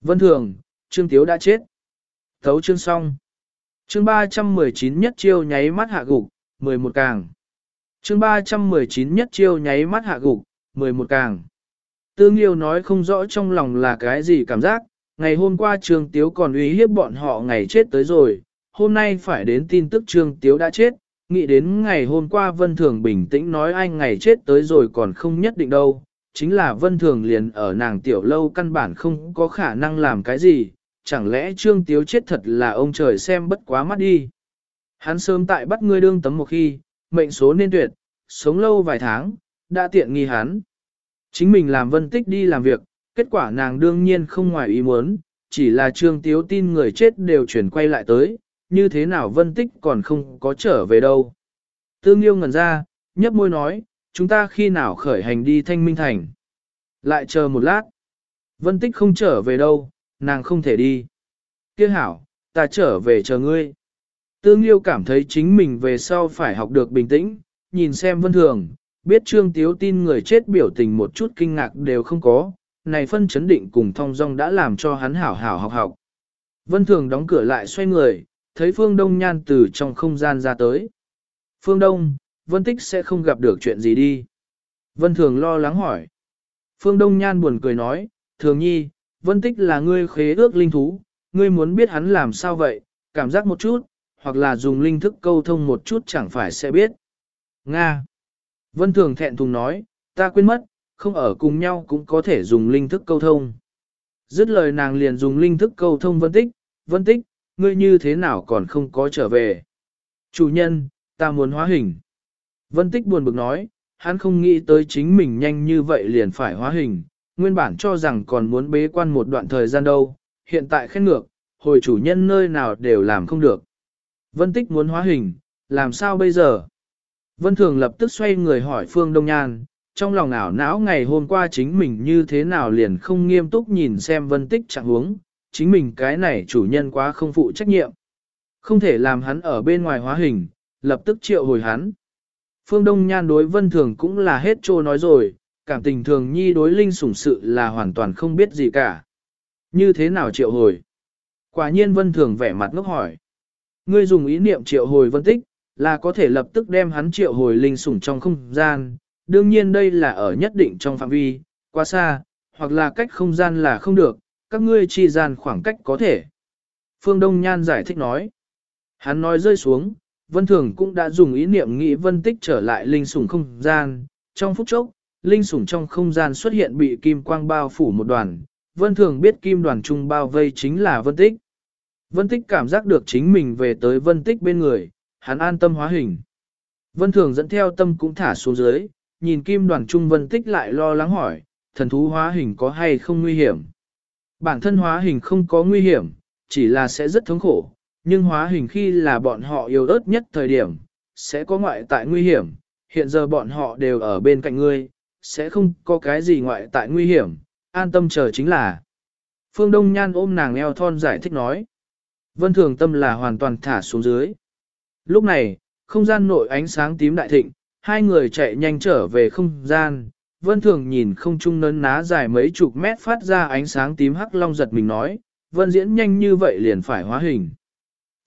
Vân Thường, Trương Tiếu đã chết. Thấu chương xong. Chương 319 nhất chiêu nháy mắt hạ gục, 11 càng. Chương 319 nhất chiêu nháy mắt hạ gục, 11 càng. Tương Liêu nói không rõ trong lòng là cái gì cảm giác, ngày hôm qua Trương Tiếu còn uy hiếp bọn họ ngày chết tới rồi, hôm nay phải đến tin tức Trương Tiếu đã chết, nghĩ đến ngày hôm qua Vân Thường bình tĩnh nói anh ngày chết tới rồi còn không nhất định đâu, chính là Vân Thường liền ở nàng tiểu lâu căn bản không có khả năng làm cái gì, chẳng lẽ Trương Tiếu chết thật là ông trời xem bất quá mắt đi. Hắn sớm tại bắt ngươi đương tấm một khi, mệnh số nên tuyệt, sống lâu vài tháng, đã tiện nghi hắn. Chính mình làm vân tích đi làm việc, kết quả nàng đương nhiên không ngoài ý muốn, chỉ là trương tiếu tin người chết đều chuyển quay lại tới, như thế nào vân tích còn không có trở về đâu. Tương yêu ngẩn ra, nhấp môi nói, chúng ta khi nào khởi hành đi thanh minh thành. Lại chờ một lát. Vân tích không trở về đâu, nàng không thể đi. Kia hảo, ta trở về chờ ngươi. Tương yêu cảm thấy chính mình về sau phải học được bình tĩnh, nhìn xem vân thường, biết trương tiếu tin người chết biểu tình một chút kinh ngạc đều không có, này phân chấn định cùng thong dong đã làm cho hắn hảo hảo học học. Vân thường đóng cửa lại xoay người, thấy phương đông nhan từ trong không gian ra tới. Phương đông, vân tích sẽ không gặp được chuyện gì đi. Vân thường lo lắng hỏi. Phương đông nhan buồn cười nói, thường nhi, vân tích là ngươi khế ước linh thú, ngươi muốn biết hắn làm sao vậy, cảm giác một chút, hoặc là dùng linh thức câu thông một chút chẳng phải sẽ biết. Nga. Vân Thường thẹn thùng nói, ta quên mất, không ở cùng nhau cũng có thể dùng linh thức câu thông. Dứt lời nàng liền dùng linh thức câu thông Vân Tích, Vân Tích, ngươi như thế nào còn không có trở về. Chủ nhân, ta muốn hóa hình. Vân Tích buồn bực nói, hắn không nghĩ tới chính mình nhanh như vậy liền phải hóa hình, nguyên bản cho rằng còn muốn bế quan một đoạn thời gian đâu, hiện tại khen ngược, hồi chủ nhân nơi nào đều làm không được. Vân Tích muốn hóa hình, làm sao bây giờ? Vân Thường lập tức xoay người hỏi Phương Đông Nhan, trong lòng ảo não ngày hôm qua chính mình như thế nào liền không nghiêm túc nhìn xem Vân Tích trạng huống, chính mình cái này chủ nhân quá không phụ trách nhiệm. Không thể làm hắn ở bên ngoài hóa hình, lập tức triệu hồi hắn. Phương Đông Nhan đối Vân Thường cũng là hết trô nói rồi, cảm tình thường nhi đối linh sủng sự là hoàn toàn không biết gì cả. Như thế nào triệu hồi? Quả nhiên Vân Thường vẻ mặt ngốc hỏi. Ngươi dùng ý niệm triệu hồi Vân Tích, là có thể lập tức đem hắn triệu hồi linh sủng trong không gian, đương nhiên đây là ở nhất định trong phạm vi, quá xa, hoặc là cách không gian là không được, các ngươi chi gian khoảng cách có thể. Phương Đông Nhan giải thích nói. Hắn nói rơi xuống, Vân Thường cũng đã dùng ý niệm nghĩ vân tích trở lại linh sủng không gian. Trong phút chốc, linh sủng trong không gian xuất hiện bị kim quang bao phủ một đoàn. Vân Thường biết kim đoàn trung bao vây chính là vân tích. Vân tích cảm giác được chính mình về tới vân tích bên người, hắn an tâm hóa hình. Vân Thường dẫn theo tâm cũng thả xuống dưới, nhìn kim đoàn trung vân tích lại lo lắng hỏi, thần thú hóa hình có hay không nguy hiểm. Bản thân hóa hình không có nguy hiểm, chỉ là sẽ rất thống khổ, nhưng hóa hình khi là bọn họ yếu ớt nhất thời điểm, sẽ có ngoại tại nguy hiểm, hiện giờ bọn họ đều ở bên cạnh ngươi, sẽ không có cái gì ngoại tại nguy hiểm, an tâm chờ chính là. Phương Đông Nhan ôm nàng eo thon giải thích nói. Vân Thường Tâm là hoàn toàn thả xuống dưới. Lúc này, không gian nội ánh sáng tím đại thịnh, hai người chạy nhanh trở về không gian. Vân Thường nhìn không trung nấn ná dài mấy chục mét phát ra ánh sáng tím hắc long giật mình nói, Vân Diễn nhanh như vậy liền phải hóa hình.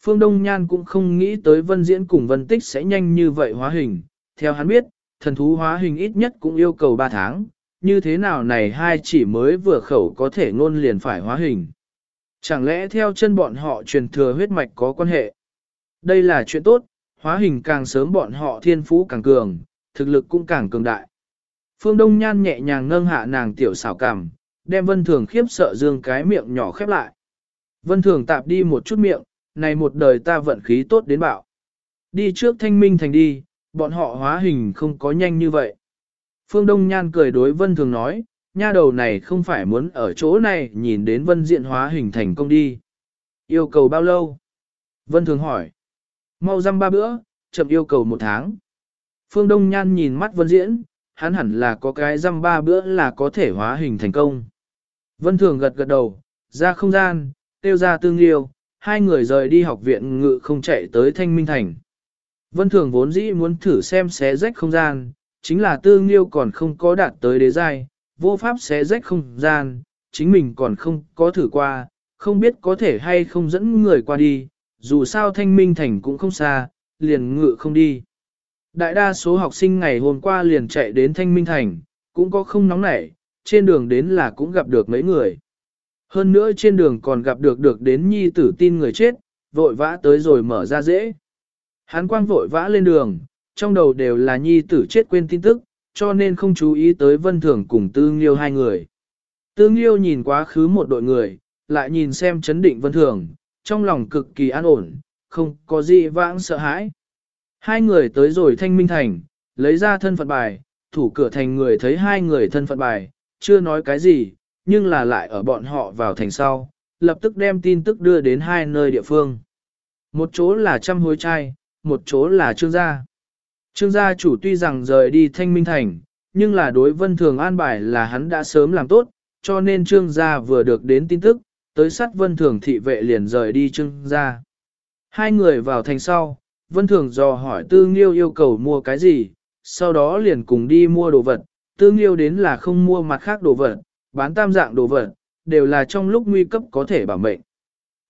Phương Đông Nhan cũng không nghĩ tới Vân Diễn cùng Vân Tích sẽ nhanh như vậy hóa hình. Theo hắn biết, thần thú hóa hình ít nhất cũng yêu cầu 3 tháng, như thế nào này hai chỉ mới vừa khẩu có thể ngôn liền phải hóa hình. Chẳng lẽ theo chân bọn họ truyền thừa huyết mạch có quan hệ? Đây là chuyện tốt, hóa hình càng sớm bọn họ thiên phú càng cường, thực lực cũng càng cường đại. Phương Đông Nhan nhẹ nhàng nâng hạ nàng tiểu xảo cảm, đem Vân Thường khiếp sợ dương cái miệng nhỏ khép lại. Vân Thường tạp đi một chút miệng, này một đời ta vận khí tốt đến bạo. Đi trước thanh minh thành đi, bọn họ hóa hình không có nhanh như vậy. Phương Đông Nhan cười đối Vân Thường nói, nha đầu này không phải muốn ở chỗ này nhìn đến Vân Diện hóa hình thành công đi. Yêu cầu bao lâu? Vân Thường hỏi. Mau dăm ba bữa, chậm yêu cầu một tháng. Phương Đông Nhan nhìn mắt Vân Diễn, hắn hẳn là có cái dăm ba bữa là có thể hóa hình thành công. Vân Thường gật gật đầu, ra không gian, tiêu ra tương yêu, hai người rời đi học viện ngự không chạy tới Thanh Minh Thành. Vân Thường vốn dĩ muốn thử xem xé rách không gian, chính là tương yêu còn không có đạt tới đế giai, vô pháp xé rách không gian, chính mình còn không có thử qua, không biết có thể hay không dẫn người qua đi, dù sao Thanh Minh Thành cũng không xa, liền ngự không đi. Đại đa số học sinh ngày hôm qua liền chạy đến Thanh Minh Thành, cũng có không nóng nảy, trên đường đến là cũng gặp được mấy người. Hơn nữa trên đường còn gặp được được đến nhi tử tin người chết, vội vã tới rồi mở ra dễ. Hắn quang vội vã lên đường, trong đầu đều là nhi tử chết quên tin tức, cho nên không chú ý tới vân thường cùng tương liêu hai người. Tương liêu nhìn quá khứ một đội người, lại nhìn xem chấn định vân thường, trong lòng cực kỳ an ổn, không có gì vãng sợ hãi. Hai người tới rồi thanh minh thành, lấy ra thân phận bài, thủ cửa thành người thấy hai người thân phận bài, chưa nói cái gì, nhưng là lại ở bọn họ vào thành sau, lập tức đem tin tức đưa đến hai nơi địa phương. Một chỗ là trăm hối trai, một chỗ là trương gia. Trương gia chủ tuy rằng rời đi thanh minh thành, nhưng là đối vân thường an bài là hắn đã sớm làm tốt, cho nên trương gia vừa được đến tin tức, tới sát vân thường thị vệ liền rời đi trương gia. Hai người vào thành sau, vân thường dò hỏi tư nghiêu yêu cầu mua cái gì, sau đó liền cùng đi mua đồ vật, tư nghiêu đến là không mua mặt khác đồ vật, bán tam dạng đồ vật, đều là trong lúc nguy cấp có thể bảo mệnh.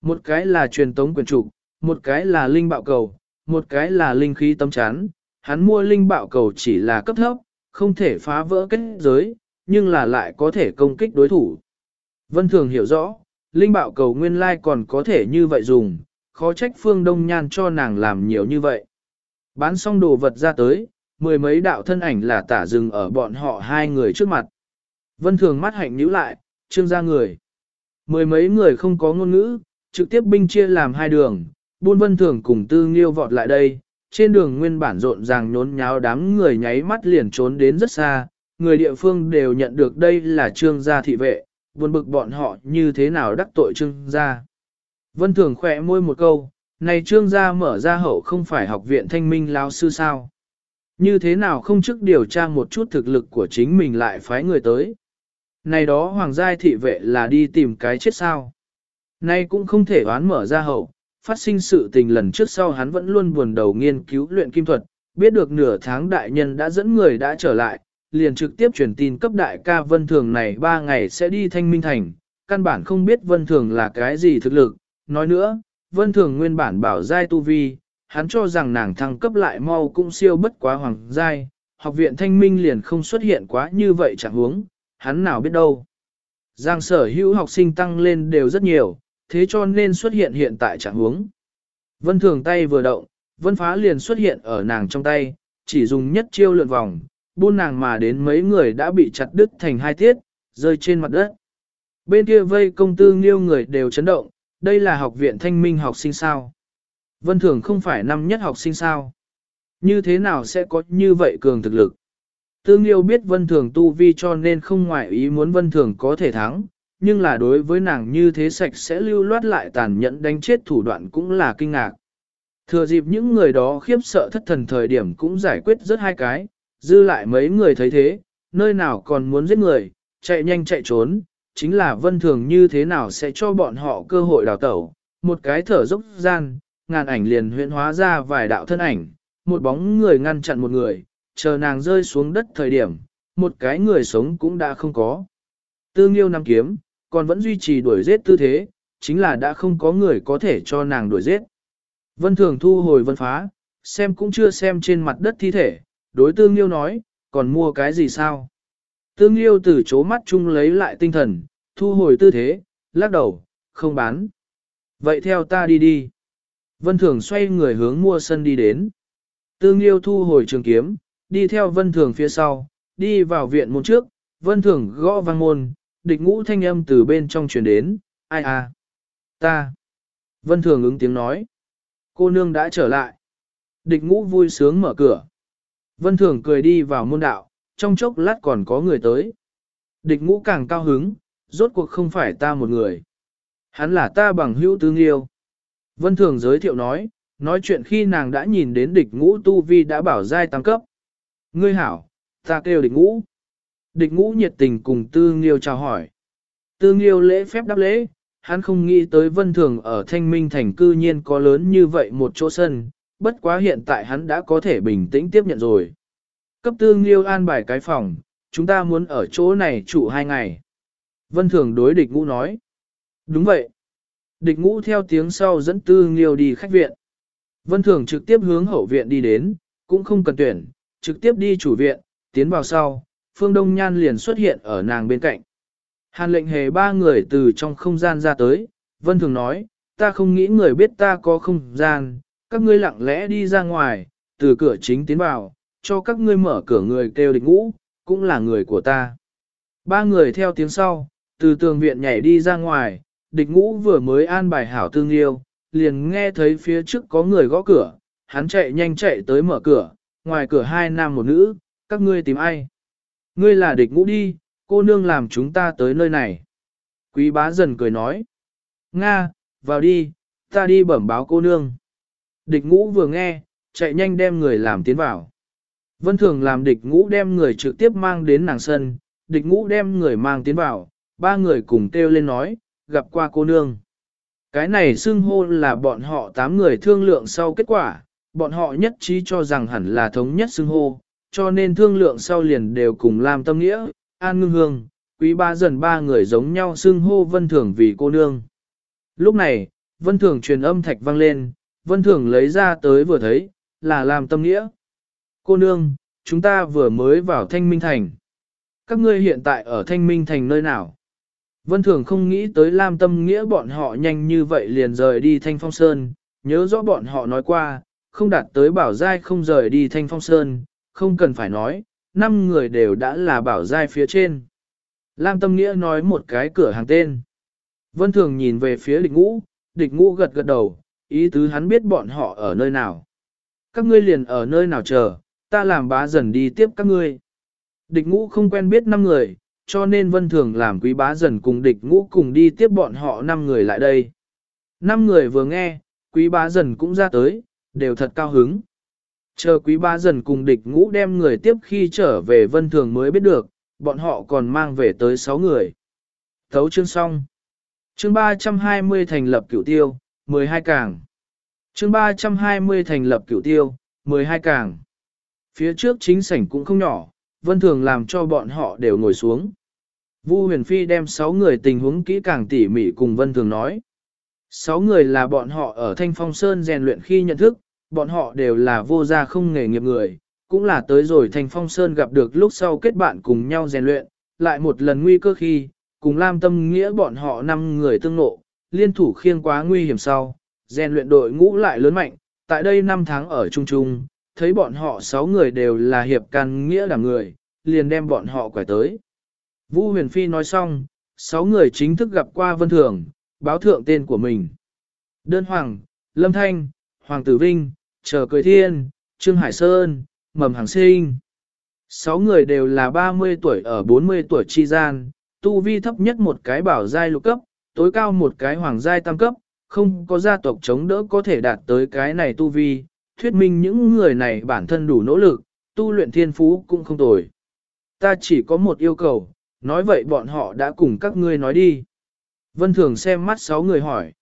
Một cái là truyền tống quyền trục, một cái là linh bạo cầu, một cái là linh khí tâm chán, hắn mua linh bạo cầu chỉ là cấp thấp, không thể phá vỡ kết giới, nhưng là lại có thể công kích đối thủ. Vân Thường hiểu rõ, linh bạo cầu nguyên lai còn có thể như vậy dùng, khó trách phương đông nhan cho nàng làm nhiều như vậy. Bán xong đồ vật ra tới, mười mấy đạo thân ảnh là tả dừng ở bọn họ hai người trước mặt. Vân Thường mắt hạnh nhíu lại, trương ra người. Mười mấy người không có ngôn ngữ, trực tiếp binh chia làm hai đường, buôn Vân Thường cùng Tư Nghiêu vọt lại đây, trên đường nguyên bản rộn ràng nhốn nháo đám người nháy mắt liền trốn đến rất xa, người địa phương đều nhận được đây là trương gia thị vệ, buồn bực bọn họ như thế nào đắc tội trương gia. Vân Thường khỏe môi một câu, này trương gia mở ra hậu không phải học viện thanh minh lao sư sao. Như thế nào không trước điều tra một chút thực lực của chính mình lại phái người tới. Này đó hoàng gia thị vệ là đi tìm cái chết sao. Nay cũng không thể đoán mở ra hậu, phát sinh sự tình lần trước sau hắn vẫn luôn buồn đầu nghiên cứu luyện kim thuật, biết được nửa tháng đại nhân đã dẫn người đã trở lại, liền trực tiếp truyền tin cấp đại ca Vân Thường này ba ngày sẽ đi Thanh Minh Thành, căn bản không biết Vân Thường là cái gì thực lực. Nói nữa, Vân Thường nguyên bản bảo giai tu vi, hắn cho rằng nàng thăng cấp lại mau cũng siêu bất quá hoàng giai, học viện Thanh Minh liền không xuất hiện quá như vậy chẳng huống, hắn nào biết đâu. Giang sở hữu học sinh tăng lên đều rất nhiều, thế cho nên xuất hiện hiện tại trạng huống. Vân thường tay vừa động, vân phá liền xuất hiện ở nàng trong tay, chỉ dùng nhất chiêu lượn vòng, buôn nàng mà đến mấy người đã bị chặt đứt thành hai tiết, rơi trên mặt đất. Bên kia vây công tư nghiêu người đều chấn động, đây là học viện thanh minh học sinh sao. Vân thường không phải năm nhất học sinh sao. Như thế nào sẽ có như vậy cường thực lực? Tương Liêu biết Vân Thường tu vi cho nên không ngoại ý muốn Vân Thường có thể thắng, nhưng là đối với nàng như thế sạch sẽ lưu loát lại tàn nhẫn đánh chết thủ đoạn cũng là kinh ngạc. Thừa dịp những người đó khiếp sợ thất thần thời điểm cũng giải quyết rất hai cái, dư lại mấy người thấy thế, nơi nào còn muốn giết người, chạy nhanh chạy trốn, chính là vân thường như thế nào sẽ cho bọn họ cơ hội đào tẩu. Một cái thở dốc gian, ngàn ảnh liền huyễn hóa ra vài đạo thân ảnh, một bóng người ngăn chặn một người, chờ nàng rơi xuống đất thời điểm, một cái người sống cũng đã không có. Tương yêu nắm kiếm, còn vẫn duy trì đuổi giết tư thế, chính là đã không có người có thể cho nàng đuổi giết. Vân Thường thu hồi vân phá, xem cũng chưa xem trên mặt đất thi thể, đối tương yêu nói, còn mua cái gì sao? Tương yêu từ chố mắt chung lấy lại tinh thần, thu hồi tư thế, lắc đầu, không bán. Vậy theo ta đi đi. Vân Thường xoay người hướng mua sân đi đến. Tương yêu thu hồi trường kiếm, đi theo Vân Thường phía sau, đi vào viện môn trước, Vân Thường gõ vang môn, địch ngũ thanh âm từ bên trong truyền đến, ai à? Ta. Vân Thường ứng tiếng nói. Cô nương đã trở lại. Địch ngũ vui sướng mở cửa. Vân Thường cười đi vào môn đạo, trong chốc lát còn có người tới. Địch ngũ càng cao hứng, rốt cuộc không phải ta một người. Hắn là ta bằng hữu tương yêu. Vân Thường giới thiệu nói, nói chuyện khi nàng đã nhìn đến địch ngũ tu vi đã bảo giai tăng cấp. Ngươi hảo, ta kêu địch ngũ. Địch ngũ nhiệt tình cùng Tư Nghiêu chào hỏi. Tư Nghiêu lễ phép đáp lễ, hắn không nghĩ tới vân thường ở thanh minh thành cư nhiên có lớn như vậy một chỗ sân, bất quá hiện tại hắn đã có thể bình tĩnh tiếp nhận rồi. Cấp Tư Nghiêu an bài cái phòng, chúng ta muốn ở chỗ này trụ hai ngày. Vân thường đối địch ngũ nói. Đúng vậy. Địch ngũ theo tiếng sau dẫn Tư Nghiêu đi khách viện. Vân thường trực tiếp hướng hậu viện đi đến, cũng không cần tuyển, trực tiếp đi chủ viện, tiến vào sau, Phương Đông Nhan liền xuất hiện ở nàng bên cạnh. Hàn lệnh hề ba người từ trong không gian ra tới, Vân Thường nói, ta không nghĩ người biết ta có không gian, các ngươi lặng lẽ đi ra ngoài, từ cửa chính tiến vào, cho các ngươi mở cửa người kêu địch ngũ, cũng là người của ta. Ba người theo tiếng sau, từ tường viện nhảy đi ra ngoài, địch ngũ vừa mới an bài hảo tương yêu, liền nghe thấy phía trước có người gõ cửa, hắn chạy nhanh chạy tới mở cửa, ngoài cửa hai nam một nữ, các ngươi tìm ai? Ngươi là địch ngũ đi, cô nương làm chúng ta tới nơi này. Quý bá dần cười nói. Nga, vào đi, ta đi bẩm báo cô nương. Địch ngũ vừa nghe, chạy nhanh đem người làm tiến vào. Vân thường làm địch ngũ đem người trực tiếp mang đến nàng sân, địch ngũ đem người mang tiến vào, ba người cùng kêu lên nói, gặp qua cô nương. Cái này xưng hô là bọn họ tám người thương lượng sau kết quả, bọn họ nhất trí cho rằng hẳn là thống nhất xưng hô, cho nên thương lượng sau liền đều cùng làm tâm nghĩa, an ngưng hương, quý ba dần ba người giống nhau xưng hô vân thường vì cô nương. Lúc này, vân thường truyền âm thạch vang lên, vân thường lấy ra tới vừa thấy, là làm tâm nghĩa. Cô nương, chúng ta vừa mới vào thanh minh thành. Các ngươi hiện tại ở thanh minh thành nơi nào? Vân Thường không nghĩ tới Lam Tâm Nghĩa bọn họ nhanh như vậy liền rời đi Thanh Phong Sơn, nhớ rõ bọn họ nói qua, không đạt tới bảo giai không rời đi Thanh Phong Sơn, không cần phải nói, năm người đều đã là bảo giai phía trên. Lam Tâm Nghĩa nói một cái cửa hàng tên. Vân Thường nhìn về phía địch ngũ, địch ngũ gật gật đầu, ý tứ hắn biết bọn họ ở nơi nào. Các ngươi liền ở nơi nào chờ, ta làm bá dần đi tiếp các ngươi. Địch ngũ không quen biết năm người, cho nên vân thường làm quý bá dần cùng địch ngũ cùng đi tiếp bọn họ năm người lại đây. Năm người vừa nghe, quý bá dần cũng ra tới, đều thật cao hứng. Chờ quý ba dần cùng địch ngũ đem người tiếp khi trở về vân thường mới biết được, bọn họ còn mang về tới 6 người. Thấu chương xong. Chương 320 thành lập cửu tiêu, 12 càng. Chương 320 thành lập cửu tiêu, 12 càng. Phía trước chính sảnh cũng không nhỏ, vân thường làm cho bọn họ đều ngồi xuống. Vu huyền phi đem 6 người tình huống kỹ càng tỉ mỉ cùng vân thường nói. 6 người là bọn họ ở Thanh Phong Sơn rèn luyện khi nhận thức, bọn họ đều là vô gia không nghề nghiệp người, cũng là tới rồi thành Phong Sơn gặp được lúc sau kết bạn cùng nhau rèn luyện, lại một lần nguy cơ khi, cùng Lam Tâm Nghĩa bọn họ 5 người tương nộ, liên thủ khiêng quá nguy hiểm sau, rèn luyện đội ngũ lại lớn mạnh, tại đây 5 tháng ở Trung Trung, thấy bọn họ 6 người đều là hiệp can nghĩa là người, liền đem bọn họ quải tới. Vũ Huyền Phi nói xong, 6 người chính thức gặp qua Vân Thường, báo thượng tên của mình. Đơn Hoàng, Lâm Thanh, Hoàng Tử Vinh, Chờ Cười Thiên, Trương Hải Sơn, Mầm Hàng Sinh. sáu người đều là 30 tuổi ở 40 tuổi chi gian, tu vi thấp nhất một cái bảo giai lục cấp, tối cao một cái hoàng giai tam cấp, không có gia tộc chống đỡ có thể đạt tới cái này tu vi, thuyết minh những người này bản thân đủ nỗ lực, tu luyện thiên phú cũng không tồi. Ta chỉ có một yêu cầu, nói vậy bọn họ đã cùng các ngươi nói đi. Vân Thường xem mắt sáu người hỏi.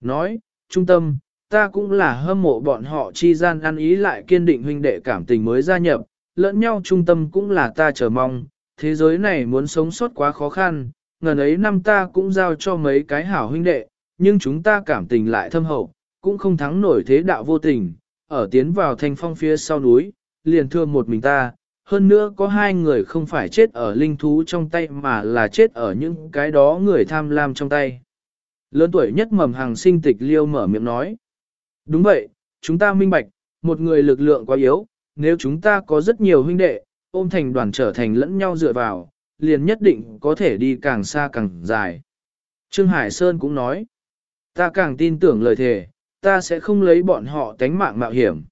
Nói, trung tâm, ta cũng là hâm mộ bọn họ chi gian ăn ý lại kiên định huynh đệ cảm tình mới gia nhập, lẫn nhau trung tâm cũng là ta chờ mong, thế giới này muốn sống sót quá khó khăn, ngần ấy năm ta cũng giao cho mấy cái hảo huynh đệ, nhưng chúng ta cảm tình lại thâm hậu, cũng không thắng nổi thế đạo vô tình, ở tiến vào thanh phong phía sau núi, liền thương một mình ta, hơn nữa có hai người không phải chết ở linh thú trong tay mà là chết ở những cái đó người tham lam trong tay. Lớn tuổi nhất mầm hàng sinh tịch liêu mở miệng nói. Đúng vậy, chúng ta minh bạch, một người lực lượng quá yếu, nếu chúng ta có rất nhiều huynh đệ, ôm thành đoàn trở thành lẫn nhau dựa vào, liền nhất định có thể đi càng xa càng dài. Trương Hải Sơn cũng nói, ta càng tin tưởng lời thề, ta sẽ không lấy bọn họ tánh mạng mạo hiểm.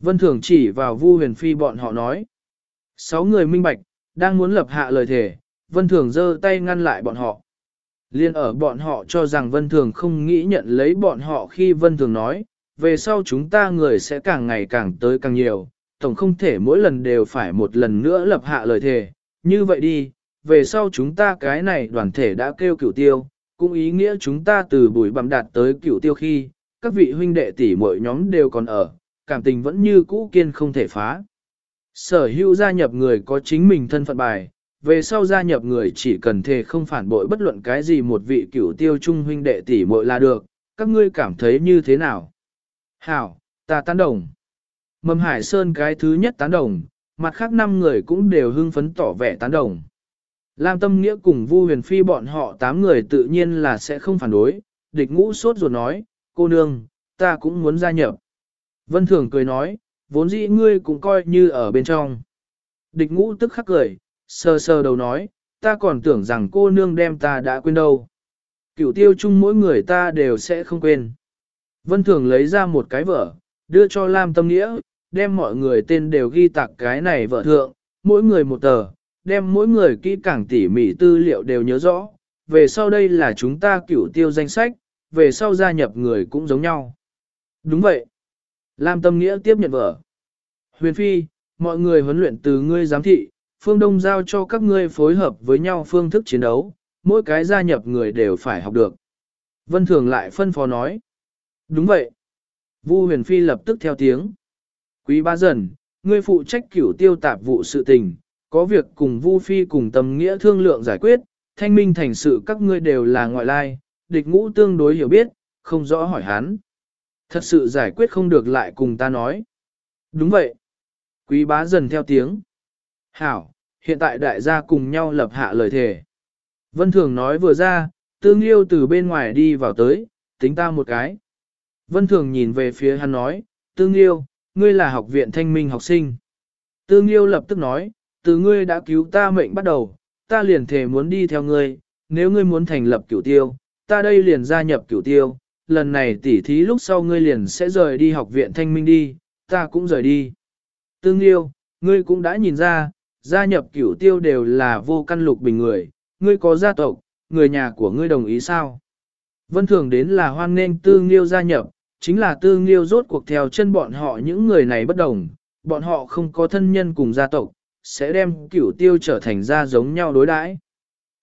Vân Thường chỉ vào Vu Huyền Phi bọn họ nói. Sáu người minh bạch, đang muốn lập hạ lời thề, Vân Thường giơ tay ngăn lại bọn họ. Liên ở bọn họ cho rằng Vân Thường không nghĩ nhận lấy bọn họ khi Vân Thường nói, về sau chúng ta người sẽ càng ngày càng tới càng nhiều, tổng không thể mỗi lần đều phải một lần nữa lập hạ lời thề. Như vậy đi, về sau chúng ta cái này đoàn thể đã kêu cửu tiêu, cũng ý nghĩa chúng ta từ buổi bằm đạt tới cửu tiêu khi, các vị huynh đệ tỷ mỗi nhóm đều còn ở, cảm tình vẫn như cũ kiên không thể phá. Sở hữu gia nhập người có chính mình thân phận bài, về sau gia nhập người chỉ cần thề không phản bội bất luận cái gì một vị cửu tiêu trung huynh đệ tỷ muội là được, các ngươi cảm thấy như thế nào? Hảo, ta tán đồng. Mầm Hải Sơn cái thứ nhất tán đồng, mặt khác năm người cũng đều hưng phấn tỏ vẻ tán đồng. Lam Tâm Nghĩa cùng Vu Huyền Phi bọn họ tám người tự nhiên là sẽ không phản đối, địch ngũ sốt ruột nói, cô nương, ta cũng muốn gia nhập. Vân Thường cười nói, vốn dĩ ngươi cũng coi như ở bên trong. Địch ngũ tức khắc cười, sơ sơ đầu nói, ta còn tưởng rằng cô nương đem ta đã quên đâu. Cửu tiêu chung mỗi người ta đều sẽ không quên. Vân Thường lấy ra một cái vở, đưa cho Lam Tâm Nghĩa, đem mọi người tên đều ghi tạc cái này vợ thượng, mỗi người một tờ, đem mỗi người kỹ càng tỉ mỉ tư liệu đều nhớ rõ, về sau đây là chúng ta cửu tiêu danh sách, về sau gia nhập người cũng giống nhau. Đúng vậy. Lam Tâm Nghĩa tiếp nhận vở. Huyền Phi, mọi người huấn luyện từ ngươi giám thị, phương đông giao cho các ngươi phối hợp với nhau phương thức chiến đấu, mỗi cái gia nhập người đều phải học được. Vân Thường lại phân phó nói. Đúng vậy. Vu huyền phi lập tức theo tiếng. Quý ba dần, ngươi phụ trách cửu tiêu tạp vụ sự tình, có việc cùng Vu phi cùng tâm nghĩa thương lượng giải quyết, thanh minh thành sự các ngươi đều là ngoại lai, địch ngũ tương đối hiểu biết, không rõ hỏi hắn. Thật sự giải quyết không được lại cùng ta nói. Đúng vậy. Quý bá dần theo tiếng. Hảo, hiện tại đại gia cùng nhau lập hạ lời thề. Vân Thường nói vừa ra, tương yêu từ bên ngoài đi vào tới, tính ta một cái. Vân Thường nhìn về phía hắn nói, tương yêu, ngươi là học viện thanh minh học sinh. Tương yêu lập tức nói, từ ngươi đã cứu ta mệnh bắt đầu, ta liền thề muốn đi theo ngươi, nếu ngươi muốn thành lập cửu tiêu, ta đây liền gia nhập cửu tiêu, lần này tỉ thí lúc sau ngươi liền sẽ rời đi học viện thanh minh đi, ta cũng rời đi. Tương yêu, ngươi cũng đã nhìn ra, gia nhập cửu tiêu đều là vô căn lục bình người, ngươi có gia tộc, người nhà của ngươi đồng ý sao? Vân thường đến là hoan nghênh Tương Yêu gia nhập, chính là tư nghiêu rốt cuộc theo chân bọn họ những người này bất đồng, bọn họ không có thân nhân cùng gia tộc, sẽ đem cửu tiêu trở thành gia giống nhau đối đãi.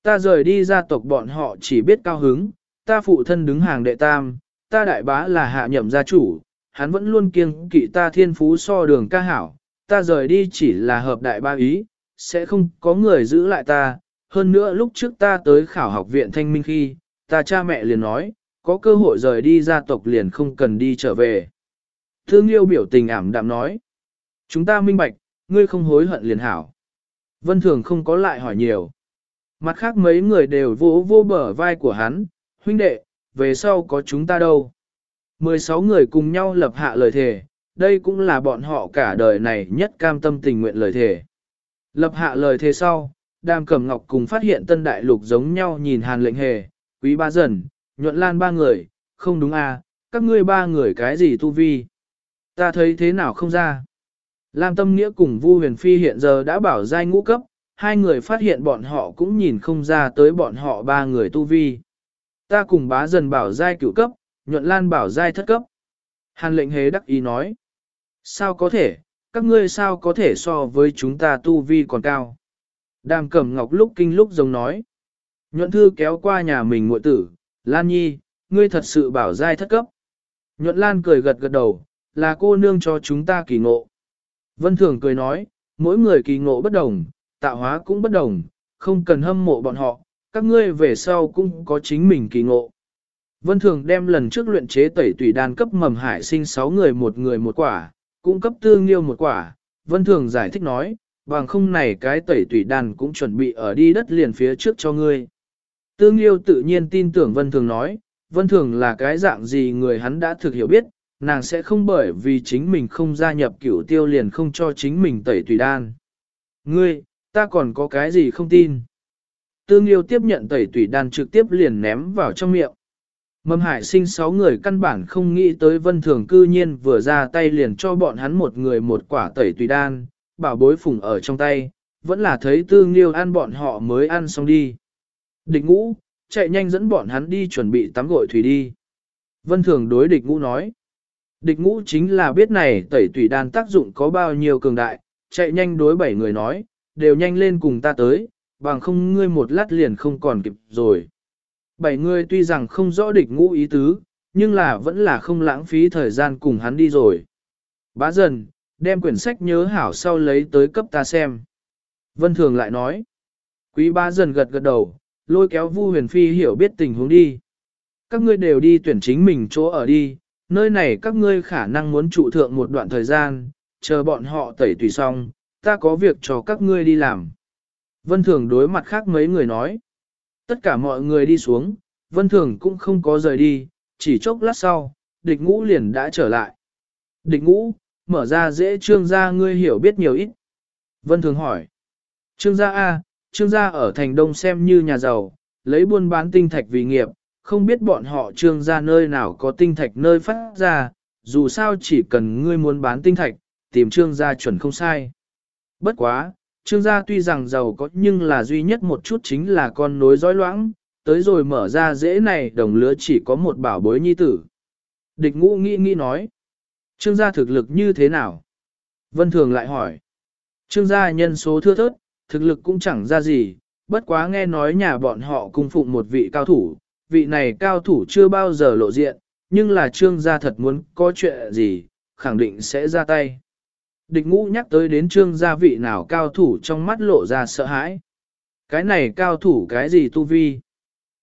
Ta rời đi gia tộc bọn họ chỉ biết cao hứng, ta phụ thân đứng hàng đệ tam, ta đại bá là hạ nhậm gia chủ, hắn vẫn luôn kiêng kỵ ta thiên phú so đường ca hảo, ta rời đi chỉ là hợp đại ba ý, sẽ không có người giữ lại ta. Hơn nữa lúc trước ta tới khảo học viện thanh minh khi, ta cha mẹ liền nói, có cơ hội rời đi gia tộc liền không cần đi trở về. Thương yêu biểu tình ảm đạm nói, chúng ta minh bạch, ngươi không hối hận liền hảo. Vân Thường không có lại hỏi nhiều. Mặt khác mấy người đều vỗ vô bờ vai của hắn, huynh đệ, về sau có chúng ta đâu. 16 người cùng nhau lập hạ lời thề, đây cũng là bọn họ cả đời này nhất cam tâm tình nguyện lời thề. Lập hạ lời thề sau, Đàm Cẩm Ngọc cùng phát hiện tân đại lục giống nhau nhìn Hàn lệnh hề, quý ba dần, nhuận lan ba người, không đúng à, các ngươi ba người cái gì tu vi. Ta thấy thế nào không ra. Lam Tâm Nghĩa cùng Vu Huyền Phi hiện giờ đã bảo giai ngũ cấp, hai người phát hiện bọn họ cũng nhìn không ra tới bọn họ ba người tu vi. Ta cùng bá dần bảo giai cửu cấp, nhuận lan bảo giai thất cấp. Hàn lệnh hế đắc ý nói. Sao có thể, các ngươi sao có thể so với chúng ta tu vi còn cao? Đàm cẩm ngọc lúc kinh lúc giống nói. Nhuận thư kéo qua nhà mình muội tử, Lan Nhi, ngươi thật sự bảo giai thất cấp. Nhuận Lan cười gật gật đầu, là cô nương cho chúng ta kỳ ngộ. Vân Thường cười nói, mỗi người kỳ ngộ bất đồng, tạo hóa cũng bất đồng, không cần hâm mộ bọn họ, các ngươi về sau cũng có chính mình kỳ ngộ. Vân Thường đem lần trước luyện chế tẩy tùy đan cấp mầm hải sinh 6 người một người một quả, cũng cấp tương nghiêu một quả. Vân Thường giải thích nói, bằng không này cái tẩy tùy đan cũng chuẩn bị ở đi đất liền phía trước cho ngươi. Tương Liêu tự nhiên tin tưởng Vân Thường nói, Vân Thường là cái dạng gì người hắn đã thực hiểu biết, nàng sẽ không bởi vì chính mình không gia nhập cửu tiêu liền không cho chính mình tẩy tùy đan. Ngươi, ta còn có cái gì không tin? Tương Liêu tiếp nhận tẩy tùy đan trực tiếp liền ném vào trong miệng. Mâm hải sinh sáu người căn bản không nghĩ tới vân thường cư nhiên vừa ra tay liền cho bọn hắn một người một quả tẩy tùy đan, bảo bối phùng ở trong tay, vẫn là thấy tương liêu ăn bọn họ mới ăn xong đi. Địch ngũ, chạy nhanh dẫn bọn hắn đi chuẩn bị tắm gội thủy đi. Vân thường đối địch ngũ nói. Địch ngũ chính là biết này tẩy thủy đan tác dụng có bao nhiêu cường đại, chạy nhanh đối bảy người nói, đều nhanh lên cùng ta tới, bằng không ngươi một lát liền không còn kịp rồi. Bảy người tuy rằng không rõ địch ngũ ý tứ, nhưng là vẫn là không lãng phí thời gian cùng hắn đi rồi. Bá dần, đem quyển sách nhớ hảo sau lấy tới cấp ta xem. Vân Thường lại nói. Quý bá dần gật gật đầu, lôi kéo Vu huyền phi hiểu biết tình huống đi. Các ngươi đều đi tuyển chính mình chỗ ở đi, nơi này các ngươi khả năng muốn trụ thượng một đoạn thời gian, chờ bọn họ tẩy tùy xong, ta có việc cho các ngươi đi làm. Vân Thường đối mặt khác mấy người nói. Tất cả mọi người đi xuống, Vân Thường cũng không có rời đi, chỉ chốc lát sau, địch ngũ liền đã trở lại. Địch ngũ, mở ra dễ trương gia ngươi hiểu biết nhiều ít. Vân Thường hỏi. Trương gia A, trương gia ở thành đông xem như nhà giàu, lấy buôn bán tinh thạch vì nghiệp, không biết bọn họ trương gia nơi nào có tinh thạch nơi phát ra, dù sao chỉ cần ngươi muốn bán tinh thạch, tìm trương gia chuẩn không sai. Bất quá, trương gia tuy rằng giàu có nhưng là duy nhất một chút chính là con nối dõi loãng, tới rồi mở ra dễ này đồng lứa chỉ có một bảo bối nhi tử. Địch ngũ nghĩ nghĩ nói, trương gia thực lực như thế nào? Vân Thường lại hỏi, trương gia nhân số thưa thớt, thực lực cũng chẳng ra gì, bất quá nghe nói nhà bọn họ cung phụng một vị cao thủ, vị này cao thủ chưa bao giờ lộ diện, nhưng là trương gia thật muốn có chuyện gì, khẳng định sẽ ra tay. Địch ngũ nhắc tới đến trương gia vị nào cao thủ trong mắt lộ ra sợ hãi. Cái này cao thủ cái gì tu vi?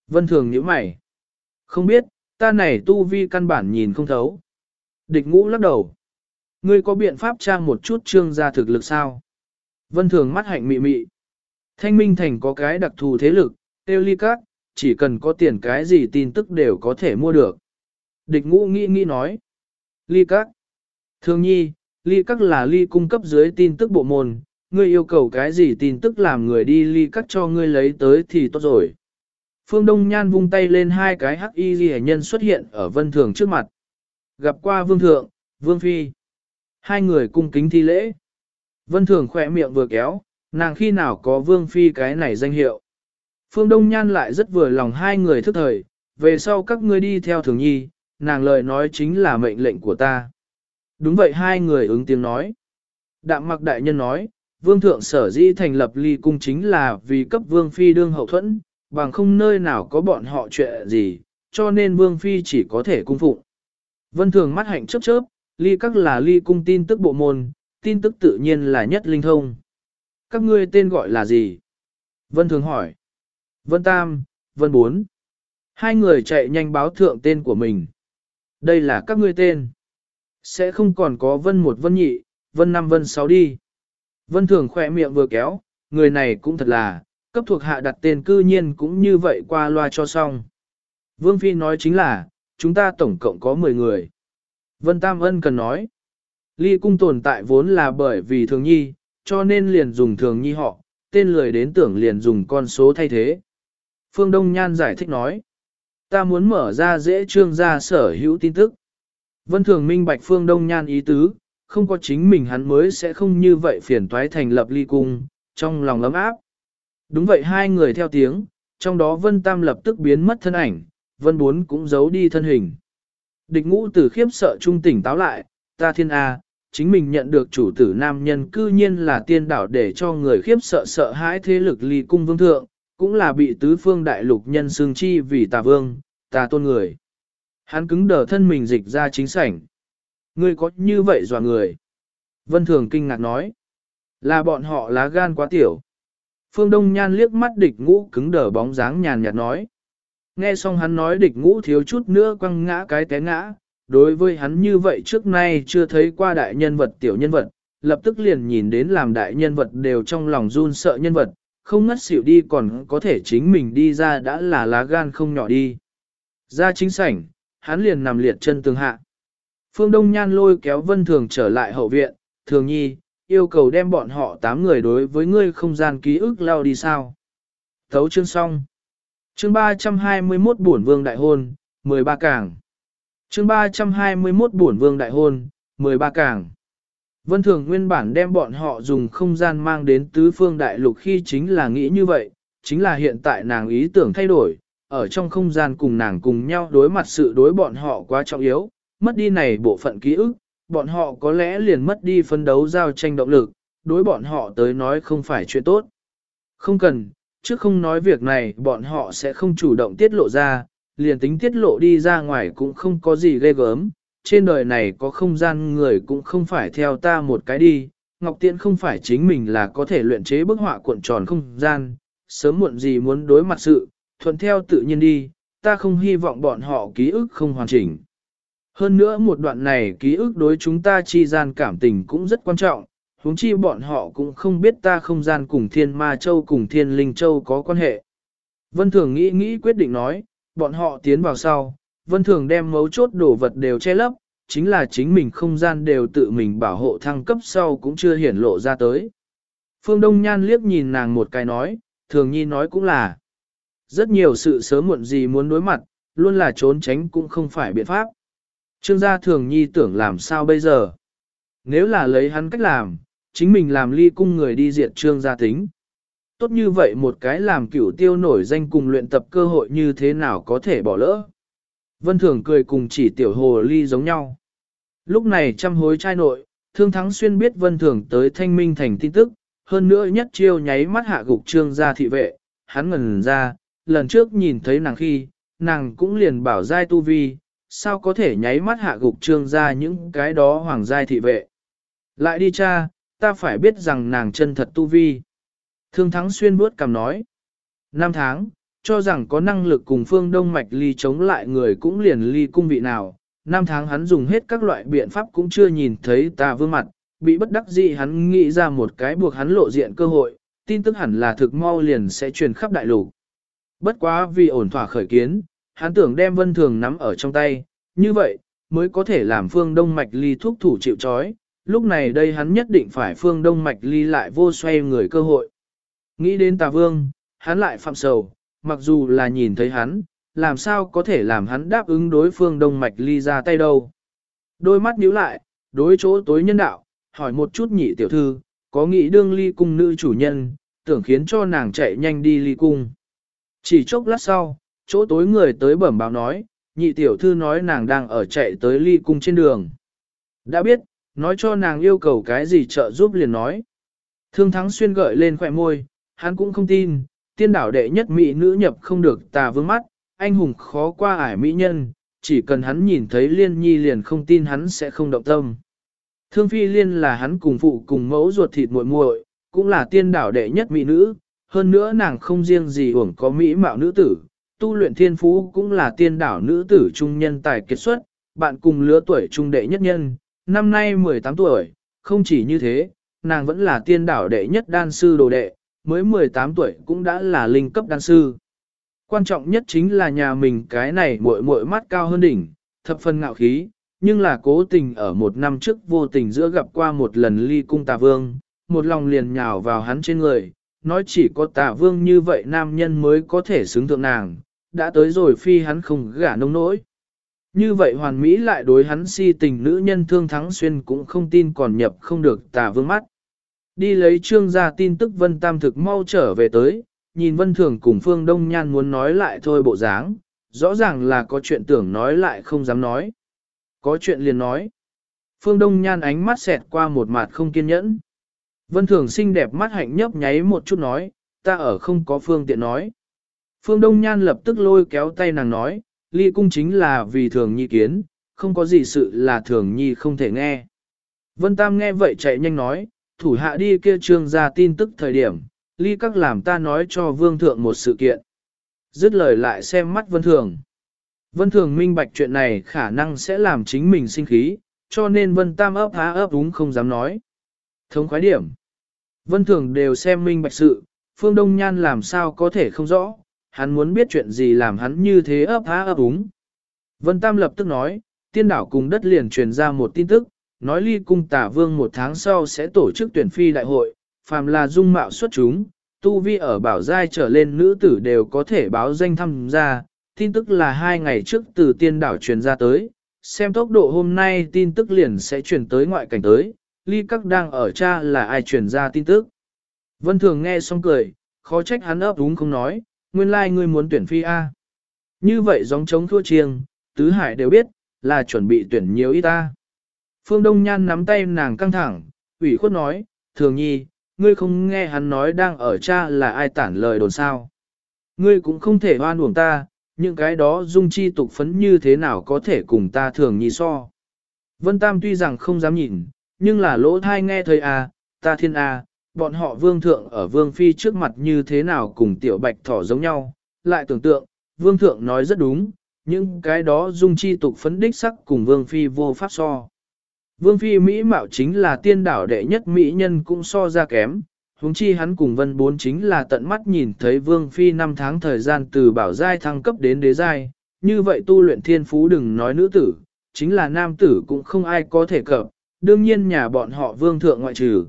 Vân thường nhíu mày. Không biết, ta này tu vi căn bản nhìn không thấu. Địch ngũ lắc đầu. Ngươi có biện pháp trang một chút trương gia thực lực sao? Vân thường mắt hạnh mị mị. Thanh Minh Thành có cái đặc thù thế lực, tiêu ly các, chỉ cần có tiền cái gì tin tức đều có thể mua được. Địch ngũ nghĩ nghĩ nói. Ly các. Thường nhi, ly các là ly cung cấp dưới tin tức bộ môn, ngươi yêu cầu cái gì tin tức làm người đi ly các cho ngươi lấy tới thì tốt rồi. Phương Đông Nhan vung tay lên hai cái hắc y ghi nhân xuất hiện ở vân thường trước mặt. Gặp qua vương thượng, vương phi. Hai người cung kính thi lễ. Vân thường khỏe miệng vừa kéo, nàng khi nào có vương phi cái này danh hiệu. Phương Đông Nhan lại rất vừa lòng hai người thức thời, về sau các ngươi đi theo thường nhi, nàng lời nói chính là mệnh lệnh của ta. Đúng vậy hai người ứng tiếng nói. Đạm mặc đại nhân nói, vương thượng sở dĩ thành lập ly cung chính là vì cấp vương phi đương hậu thuẫn, bằng không nơi nào có bọn họ chuyện gì, cho nên vương phi chỉ có thể cung phụng. Vân thường mắt hạnh chớp chớp, ly các là ly cung tin tức bộ môn, tin tức tự nhiên là nhất linh thông. Các ngươi tên gọi là gì? Vân thường hỏi. Vân Tam, Vân Bốn. Hai người chạy nhanh báo thượng tên của mình. Đây là các ngươi tên. Sẽ không còn có Vân một Vân nhị, Vân năm Vân sáu đi. Vân thường khỏe miệng vừa kéo, người này cũng thật là, cấp thuộc hạ đặt tên cư nhiên cũng như vậy qua loa cho xong. Vương Phi nói chính là, chúng ta tổng cộng có 10 người. Vân Tam Ân cần nói, ly cung tồn tại vốn là bởi vì thường nhi, cho nên liền dùng thường nhi họ, tên lười đến tưởng liền dùng con số thay thế. Phương Đông Nhan giải thích nói, ta muốn mở ra dễ trương ra sở hữu tin tức. Vân Thường minh bạch Phương Đông Nhan ý tứ, không có chính mình hắn mới sẽ không như vậy phiền toái thành lập ly cung, trong lòng ấm áp. Đúng vậy hai người theo tiếng, trong đó Vân Tam lập tức biến mất thân ảnh, Vân Bốn cũng giấu đi thân hình. Địch ngũ tử khiếp sợ trung tỉnh táo lại, ta thiên A, chính mình nhận được chủ tử nam nhân cư nhiên là tiên đảo để cho người khiếp sợ sợ hãi thế lực ly cung vương thượng, cũng là bị tứ phương đại lục nhân xương chi vì tà vương, tà tôn người. Hắn cứng đờ thân mình dịch ra chính sảnh. Ngươi có như vậy dò người. Vân Thường kinh ngạc nói. Là bọn họ lá gan quá tiểu. Phương Đông Nhan liếc mắt địch ngũ cứng đờ bóng dáng nhàn nhạt nói. Nghe xong hắn nói địch ngũ thiếu chút nữa quăng ngã cái té ngã. Đối với hắn như vậy trước nay chưa thấy qua đại nhân vật tiểu nhân vật, lập tức liền nhìn đến làm đại nhân vật đều trong lòng run sợ nhân vật, không ngất xỉu đi còn có thể chính mình đi ra đã là lá gan không nhỏ đi. Ra chính sảnh, hắn liền nằm liệt chân tường hạ. Phương Đông Nhan lôi kéo Vân Thường trở lại hậu viện, Thường Nhi, yêu cầu đem bọn họ 8 người đối với ngươi không gian ký ức lao đi sao. Thấu chương xong. Chương 321 Bổn Vương Đại Hôn, 13 Cảng. Chương 321 Bổn Vương Đại Hôn, 13 Cảng. Vân Thường nguyên bản đem bọn họ dùng không gian mang đến tứ phương đại lục khi chính là nghĩ như vậy, chính là hiện tại nàng ý tưởng thay đổi, ở trong không gian cùng nàng cùng nhau đối mặt sự đối bọn họ quá trọng yếu, mất đi này bộ phận ký ức, bọn họ có lẽ liền mất đi phân đấu giao tranh động lực, đối bọn họ tới nói không phải chuyện tốt. Không cần, trước không nói việc này bọn họ sẽ không chủ động tiết lộ ra, liền tính tiết lộ đi ra ngoài cũng không có gì ghê gớm, trên đời này có không gian người cũng không phải theo ta một cái đi, Ngọc Tiễn không phải chính mình là có thể luyện chế bức họa cuộn tròn không gian, sớm muộn gì muốn đối mặt sự, thuận theo tự nhiên đi, ta không hy vọng bọn họ ký ức không hoàn chỉnh. Hơn nữa một đoạn này ký ức đối chúng ta chi gian cảm tình cũng rất quan trọng, huống chi bọn họ cũng không biết ta không gian cùng thiên ma châu cùng thiên linh châu có quan hệ. Vân Thường nghĩ nghĩ quyết định nói, bọn họ tiến vào sau, Vân Thường đem mấu chốt đồ vật đều che lấp, chính là chính mình không gian đều tự mình bảo hộ thăng cấp sau cũng chưa hiển lộ ra tới. Phương Đông Nhan liếc nhìn nàng một cái nói, Thường Nhi nói cũng là, rất nhiều sự sớm muộn gì muốn đối mặt, luôn là trốn tránh cũng không phải biện pháp. Trương gia Thường Nhi tưởng làm sao bây giờ? nếu là lấy hắn cách làm, chính mình làm ly cung người đi diệt trương gia tính. Tốt như vậy một cái làm cửu tiêu nổi danh cùng luyện tập cơ hội như thế nào có thể bỏ lỡ. Vân Thường cười cùng chỉ tiểu hồ ly giống nhau. Lúc này trăm hối trai nội, Thương Thắng Xuyên biết Vân Thường tới thanh minh thành tin tức, hơn nữa nhất chiêu nháy mắt hạ gục trương gia thị vệ, hắn ngần ra, lần trước nhìn thấy nàng khi, nàng cũng liền bảo giai tu vi, sao có thể nháy mắt hạ gục trương gia những cái đó hoàng giai thị vệ. Lại đi cha, ta phải biết rằng nàng chân thật tu vi. Thương Thắng Xuyên bước cầm nói. Năm tháng, cho rằng có năng lực cùng phương đông mạch ly chống lại người cũng liền ly cung vị nào. Năm tháng hắn dùng hết các loại biện pháp cũng chưa nhìn thấy ta vương mặt, bị bất đắc dĩ hắn nghĩ ra một cái buộc hắn lộ diện cơ hội, tin tức hẳn là thực mau liền sẽ truyền khắp đại lục. Bất quá vì ổn thỏa khởi kiến, hắn tưởng đem vân thường nắm ở trong tay, như vậy, mới có thể làm phương đông mạch ly thúc thủ chịu chói. Lúc này đây hắn nhất định phải phương đông mạch ly lại vô xoay người cơ hội. Nghĩ đến tà vương, hắn lại phạm sầu, mặc dù là nhìn thấy hắn, làm sao có thể làm hắn đáp ứng đối phương đông mạch ly ra tay đâu. Đôi mắt nhíu lại, đối chỗ tối nhân đạo, hỏi một chút nhị tiểu thư, có nghĩ đương ly cung nữ chủ nhân, tưởng khiến cho nàng chạy nhanh đi ly cung. Chỉ chốc lát sau, chỗ tối người tới bẩm báo nói, nhị tiểu thư nói nàng đang ở chạy tới ly cung trên đường. Đã biết, nói cho nàng yêu cầu cái gì trợ giúp liền nói. Thương thắng xuyên gợi lên khỏe môi, hắn cũng không tin, tiên đảo đệ nhất mỹ nữ nhập không được tà vương mắt, anh hùng khó qua ải mỹ nhân, chỉ cần hắn nhìn thấy liên nhi liền không tin hắn sẽ không động tâm. Thương phi liên là hắn cùng phụ cùng mẫu ruột thịt muội muội, cũng là tiên đảo đệ nhất mỹ nữ, hơn nữa nàng không riêng gì uổng có mỹ mạo nữ tử, tu luyện thiên phú cũng là tiên đảo nữ tử trung nhân tài kết xuất, bạn cùng lứa tuổi trung đệ nhất nhân, năm nay 18 tuổi, không chỉ như thế, nàng vẫn là tiên đảo đệ nhất đan sư đồ đệ, mới 18 tuổi cũng đã là linh cấp đan sư. Quan trọng nhất chính là nhà mình cái này muội muội mắt cao hơn đỉnh, thập phần ngạo khí, nhưng là cố tình ở một năm trước vô tình giữa gặp qua một lần ly cung tà vương, một lòng liền nhào vào hắn trên người, nói chỉ có tà vương như vậy nam nhân mới có thể xứng thượng nàng, đã tới rồi phi hắn không gả nông nỗi. Như vậy hoàn mỹ lại đối hắn si tình nữ nhân thương thắng xuyên cũng không tin còn nhập không được tà vương mắt. Đi lấy trương ra tin tức Vân Tam thực mau trở về tới, nhìn Vân Thường cùng Phương Đông Nhan muốn nói lại thôi bộ dáng, rõ ràng là có chuyện tưởng nói lại không dám nói. Có chuyện liền nói. Phương Đông Nhan ánh mắt xẹt qua một mặt không kiên nhẫn. Vân Thường xinh đẹp mắt hạnh nhấp nháy một chút nói, ta ở không có phương tiện nói. Phương Đông Nhan lập tức lôi kéo tay nàng nói, ly cung chính là vì thường nhi kiến, không có gì sự là thường nhi không thể nghe. Vân Tam nghe vậy chạy nhanh nói, thủ hạ đi kia trương ra tin tức thời điểm, ly các làm ta nói cho vương thượng một sự kiện. Dứt lời lại xem mắt vân thường. Vân thường minh bạch chuyện này khả năng sẽ làm chính mình sinh khí, cho nên vân tam ấp há ấp đúng không dám nói. Thống khoái điểm. Vân thường đều xem minh bạch sự, phương đông nhan làm sao có thể không rõ, hắn muốn biết chuyện gì làm hắn như thế ấp há ấp úng. Vân tam lập tức nói, tiên đảo cùng đất liền truyền ra một tin tức, nói ly cung tả vương một tháng sau sẽ tổ chức tuyển phi đại hội, phàm là dung mạo xuất chúng, tu vi ở bảo giai trở lên nữ tử đều có thể báo danh tham gia, tin tức là hai ngày trước từ tiên đảo truyền ra tới, xem tốc độ hôm nay tin tức liền sẽ truyền tới ngoại cảnh tới, ly các đang ở cha là ai truyền ra tin tức. Vân Thường nghe xong cười, khó trách hắn ấp đúng không nói, nguyên lai like ngươi muốn tuyển phi A. Như vậy giống chống thua chiêng, tứ hải đều biết, là chuẩn bị tuyển nhiều ít ta. Phương Đông Nhan nắm tay nàng căng thẳng, ủy khuất nói, thường nhi, ngươi không nghe hắn nói đang ở cha là ai tản lời đồn sao. Ngươi cũng không thể hoan uổng ta, những cái đó dung chi tục phấn như thế nào có thể cùng ta thường nhi so. Vân Tam tuy rằng không dám nhìn, nhưng là lỗ thai nghe thấy à, ta thiên à, bọn họ vương thượng ở vương phi trước mặt như thế nào cùng tiểu bạch thỏ giống nhau, lại tưởng tượng, vương thượng nói rất đúng, những cái đó dung chi tục phấn đích sắc cùng vương phi vô pháp so. Vương phi Mỹ mạo chính là tiên đảo đệ nhất Mỹ nhân cũng so ra kém, huống chi hắn cùng vân bốn chính là tận mắt nhìn thấy vương phi năm tháng thời gian từ bảo giai thăng cấp đến đế giai, như vậy tu luyện thiên phú đừng nói nữ tử, chính là nam tử cũng không ai có thể cập, đương nhiên nhà bọn họ vương thượng ngoại trừ.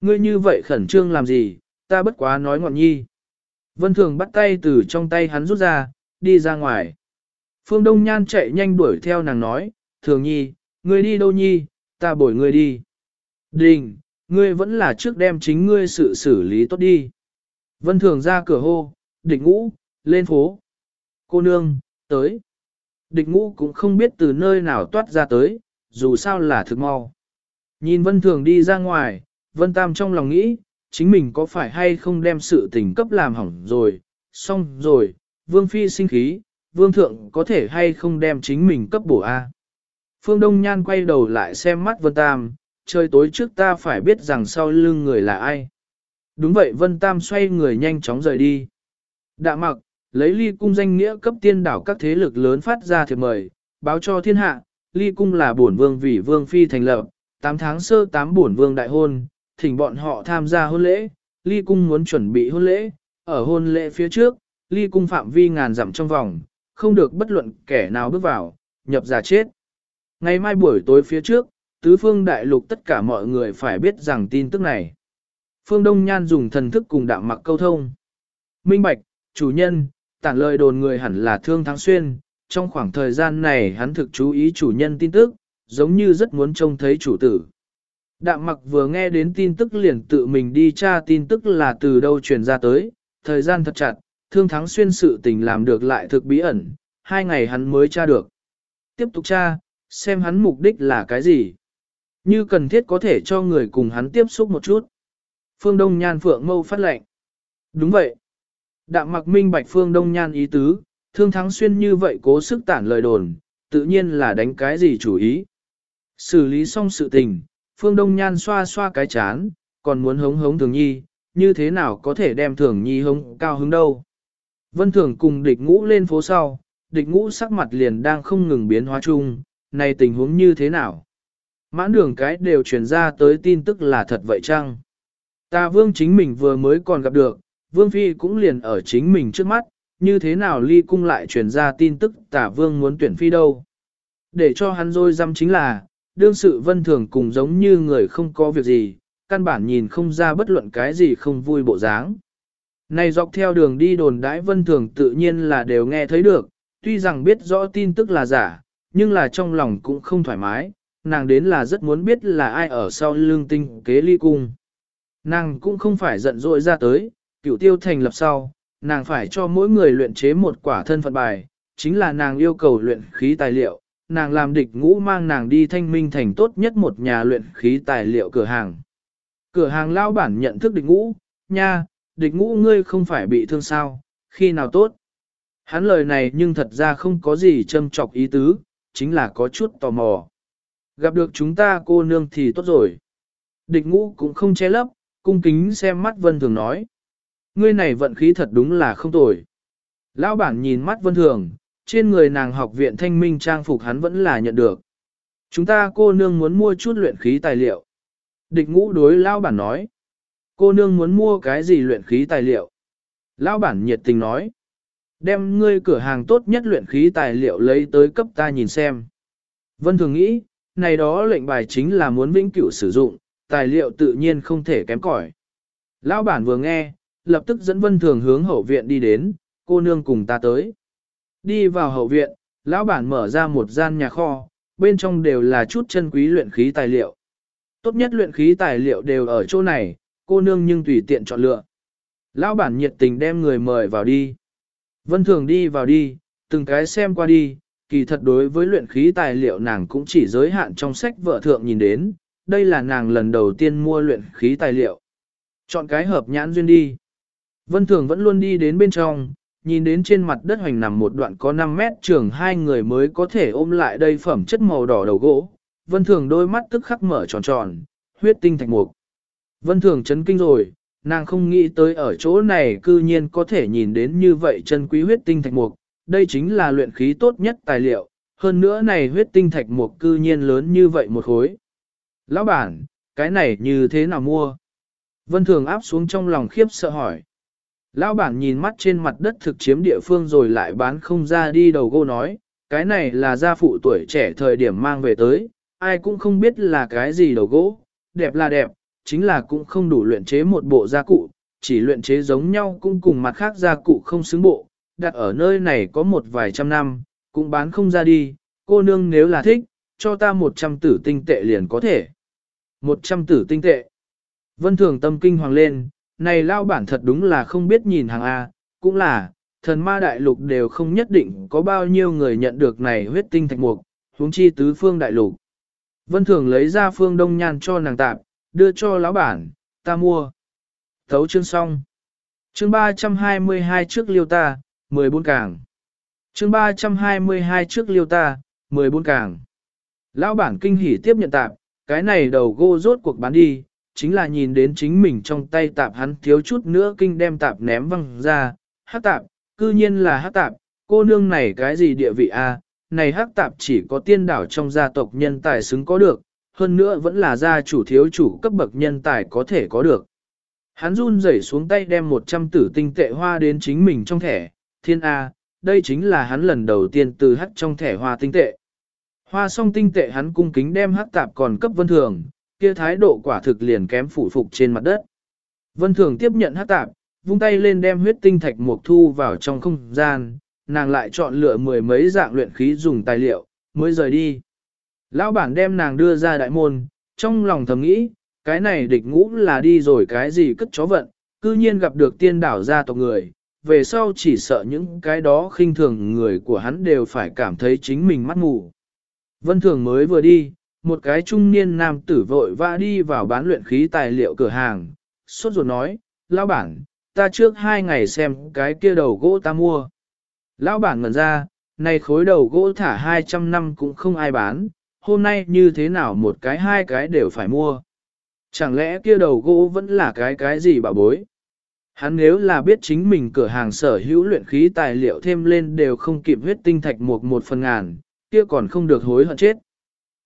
Ngươi như vậy khẩn trương làm gì, ta bất quá nói ngọn nhi. Vân thường bắt tay từ trong tay hắn rút ra, đi ra ngoài. Phương Đông Nhan chạy nhanh đuổi theo nàng nói, thường nhi, ngươi đi đâu nhi, ta bồi ngươi đi. Đình, ngươi vẫn là trước đem chính ngươi sự xử lý tốt đi. Vân Thường ra cửa hô, địch ngũ, lên phố. Cô nương, tới. Địch ngũ cũng không biết từ nơi nào toát ra tới, dù sao là thực mau. Nhìn Vân Thường đi ra ngoài, Vân Tam trong lòng nghĩ, chính mình có phải hay không đem sự tình cấp làm hỏng rồi, xong rồi, Vương Phi sinh khí, Vương Thượng có thể hay không đem chính mình cấp bổ A. Phương Đông Nhan quay đầu lại xem mắt Vân Tam, trời tối trước ta phải biết rằng sau lưng người là ai. Đúng vậy Vân Tam xoay người nhanh chóng rời đi. Đạ mặc, lấy ly cung danh nghĩa cấp tiên đảo các thế lực lớn phát ra thiệp mời, báo cho thiên hạ, ly cung là bổn vương vì vương phi thành lập, 8 tháng sơ 8 bổn vương đại hôn, thỉnh bọn họ tham gia hôn lễ, ly cung muốn chuẩn bị hôn lễ, ở hôn lễ phía trước, ly cung phạm vi ngàn dặm trong vòng, không được bất luận kẻ nào bước vào, nhập giả chết. Ngày mai buổi tối phía trước, tứ phương đại lục tất cả mọi người phải biết rằng tin tức này. Phương Đông Nhan dùng thần thức cùng đạm mặc câu thông. Minh Bạch, chủ nhân, tản lời đồn người hẳn là Thương Thắng Xuyên, trong khoảng thời gian này hắn thực chú ý chủ nhân tin tức, giống như rất muốn trông thấy chủ tử. Đạm mặc vừa nghe đến tin tức liền tự mình đi tra tin tức là từ đâu truyền ra tới, thời gian thật chặt, Thương Thắng Xuyên sự tình làm được lại thực bí ẩn, hai ngày hắn mới tra được. Tiếp tục tra, xem hắn mục đích là cái gì. Như cần thiết có thể cho người cùng hắn tiếp xúc một chút. Phương Đông Nhan Phượng mâu phát lệnh. Đúng vậy. Đạm mặc minh bạch Phương Đông Nhan ý tứ, thương thắng xuyên như vậy cố sức tản lời đồn, tự nhiên là đánh cái gì chủ ý. Xử lý xong sự tình, Phương Đông Nhan xoa xoa cái chán, còn muốn hống hống thường nhi, như thế nào có thể đem thường nhi hống cao hứng đâu. Vân Thường cùng địch ngũ lên phố sau, địch ngũ sắc mặt liền đang không ngừng biến hóa chung, này tình huống như thế nào? Mãn đường cái đều truyền ra tới tin tức là thật vậy chăng? Ta vương chính mình vừa mới còn gặp được, vương phi cũng liền ở chính mình trước mắt, như thế nào ly cung lại truyền ra tin tức tả vương muốn tuyển phi đâu? Để cho hắn dôi dăm chính là, đương sự vân thường cùng giống như người không có việc gì, căn bản nhìn không ra bất luận cái gì không vui bộ dáng. Này dọc theo đường đi đồn đãi vân thường tự nhiên là đều nghe thấy được, tuy rằng biết rõ tin tức là giả, nhưng là trong lòng cũng không thoải mái, nàng đến là rất muốn biết là ai ở sau lưng tinh kế ly cung. Nàng cũng không phải giận dỗi ra tới, cửu tiêu thành lập sau, nàng phải cho mỗi người luyện chế một quả thân phận bài, chính là nàng yêu cầu luyện khí tài liệu, nàng làm địch ngũ mang nàng đi thanh minh thành tốt nhất một nhà luyện khí tài liệu cửa hàng. Cửa hàng lao bản nhận thức địch ngũ, nha, địch ngũ ngươi không phải bị thương sao, khi nào tốt. Hắn lời này nhưng thật ra không có gì châm chọc ý tứ, chính là có chút tò mò. Gặp được chúng ta cô nương thì tốt rồi. Địch ngũ cũng không che lấp, cung kính xem mắt vân thường nói. Ngươi này vận khí thật đúng là không tồi. Lão bản nhìn mắt vân thường, trên người nàng học viện thanh minh trang phục hắn vẫn là nhận được. Chúng ta cô nương muốn mua chút luyện khí tài liệu. Địch ngũ đối lão bản nói. Cô nương muốn mua cái gì luyện khí tài liệu? Lão bản nhiệt tình nói. Đem ngươi cửa hàng tốt nhất luyện khí tài liệu lấy tới cấp ta nhìn xem. Vân thường nghĩ, này đó lệnh bài chính là muốn vĩnh cửu sử dụng, tài liệu tự nhiên không thể kém cỏi. Lão bản vừa nghe, lập tức dẫn vân thường hướng hậu viện đi đến, cô nương cùng ta tới. Đi vào hậu viện, lão bản mở ra một gian nhà kho, bên trong đều là chút chân quý luyện khí tài liệu. Tốt nhất luyện khí tài liệu đều ở chỗ này, cô nương nhưng tùy tiện chọn lựa. Lão bản nhiệt tình đem người mời vào đi. Vân thường đi vào đi, từng cái xem qua đi, kỳ thật đối với luyện khí tài liệu nàng cũng chỉ giới hạn trong sách vợ thượng nhìn đến, đây là nàng lần đầu tiên mua luyện khí tài liệu. Chọn cái hợp nhãn duyên đi. Vân Thường vẫn luôn đi đến bên trong, nhìn đến trên mặt đất hoành nằm một đoạn có 5 mét trường hai người mới có thể ôm lại đây phẩm chất màu đỏ đầu gỗ. Vân Thường đôi mắt tức khắc mở tròn tròn, huyết tinh thạch mục. Vân Thường chấn kinh rồi, nàng không nghĩ tới ở chỗ này cư nhiên có thể nhìn đến như vậy chân quý huyết tinh thạch mục, đây chính là luyện khí tốt nhất tài liệu, hơn nữa này huyết tinh thạch mục cư nhiên lớn như vậy một khối. Lão bản, cái này như thế nào mua? Vân Thường áp xuống trong lòng khiếp sợ hỏi. Lão bản nhìn mắt trên mặt đất thực chiếm địa phương rồi lại bán không ra đi đầu gô nói, cái này là gia phụ tuổi trẻ thời điểm mang về tới, ai cũng không biết là cái gì đầu gỗ, đẹp là đẹp, chính là cũng không đủ luyện chế một bộ gia cụ, chỉ luyện chế giống nhau cũng cùng mặt khác gia cụ không xứng bộ, đặt ở nơi này có một vài trăm năm, cũng bán không ra đi, cô nương nếu là thích, cho ta một trăm tử tinh tệ liền có thể. một trăm tử tinh tệ. Vân thường tâm kinh hoàng lên, này lao bản thật đúng là không biết nhìn hàng A, cũng là, thần ma đại lục đều không nhất định có bao nhiêu người nhận được này huyết tinh thạch mục, huống chi tứ phương đại lục. Vân thường lấy ra phương đông nhan cho nàng tạp, đưa cho lão bản, ta mua. Thấu chương xong. Chương 322 trước liêu ta, 14 càng. Chương 322 trước liêu ta, 14 càng. Lão bản kinh hỉ tiếp nhận tạp, cái này đầu gô rốt cuộc bán đi, chính là nhìn đến chính mình trong tay tạp hắn thiếu chút nữa kinh đem tạp ném văng ra, hát tạp, cư nhiên là hát tạp, cô nương này cái gì địa vị a? này hát tạp chỉ có tiên đảo trong gia tộc nhân tài xứng có được, hơn nữa vẫn là gia chủ thiếu chủ cấp bậc nhân tài có thể có được. Hắn run rẩy xuống tay đem 100 tử tinh tệ hoa đến chính mình trong thẻ, thiên A, đây chính là hắn lần đầu tiên từ hắt trong thẻ hoa tinh tệ. Hoa xong tinh tệ hắn cung kính đem hắc tạp còn cấp vân thường, kia thái độ quả thực liền kém phủ phục trên mặt đất. Vân thường tiếp nhận hắc tạp, vung tay lên đem huyết tinh thạch mục thu vào trong không gian, nàng lại chọn lựa mười mấy dạng luyện khí dùng tài liệu, mới rời đi. Lão bản đem nàng đưa ra đại môn, trong lòng thầm nghĩ, cái này địch ngũ là đi rồi cái gì cất chó vận, cư nhiên gặp được tiên đảo gia tộc người, về sau chỉ sợ những cái đó khinh thường người của hắn đều phải cảm thấy chính mình mắt mù. Vân Thường mới vừa đi, một cái trung niên nam tử vội vã đi vào bán luyện khí tài liệu cửa hàng, sốt ruột nói, lão bản, ta trước hai ngày xem cái kia đầu gỗ ta mua. Lão bản ngẩn ra, này khối đầu gỗ thả 200 năm cũng không ai bán, hôm nay như thế nào một cái hai cái đều phải mua. Chẳng lẽ kia đầu gỗ vẫn là cái cái gì bảo bối? Hắn nếu là biết chính mình cửa hàng sở hữu luyện khí tài liệu thêm lên đều không kịp huyết tinh thạch một một phần ngàn, kia còn không được hối hận chết.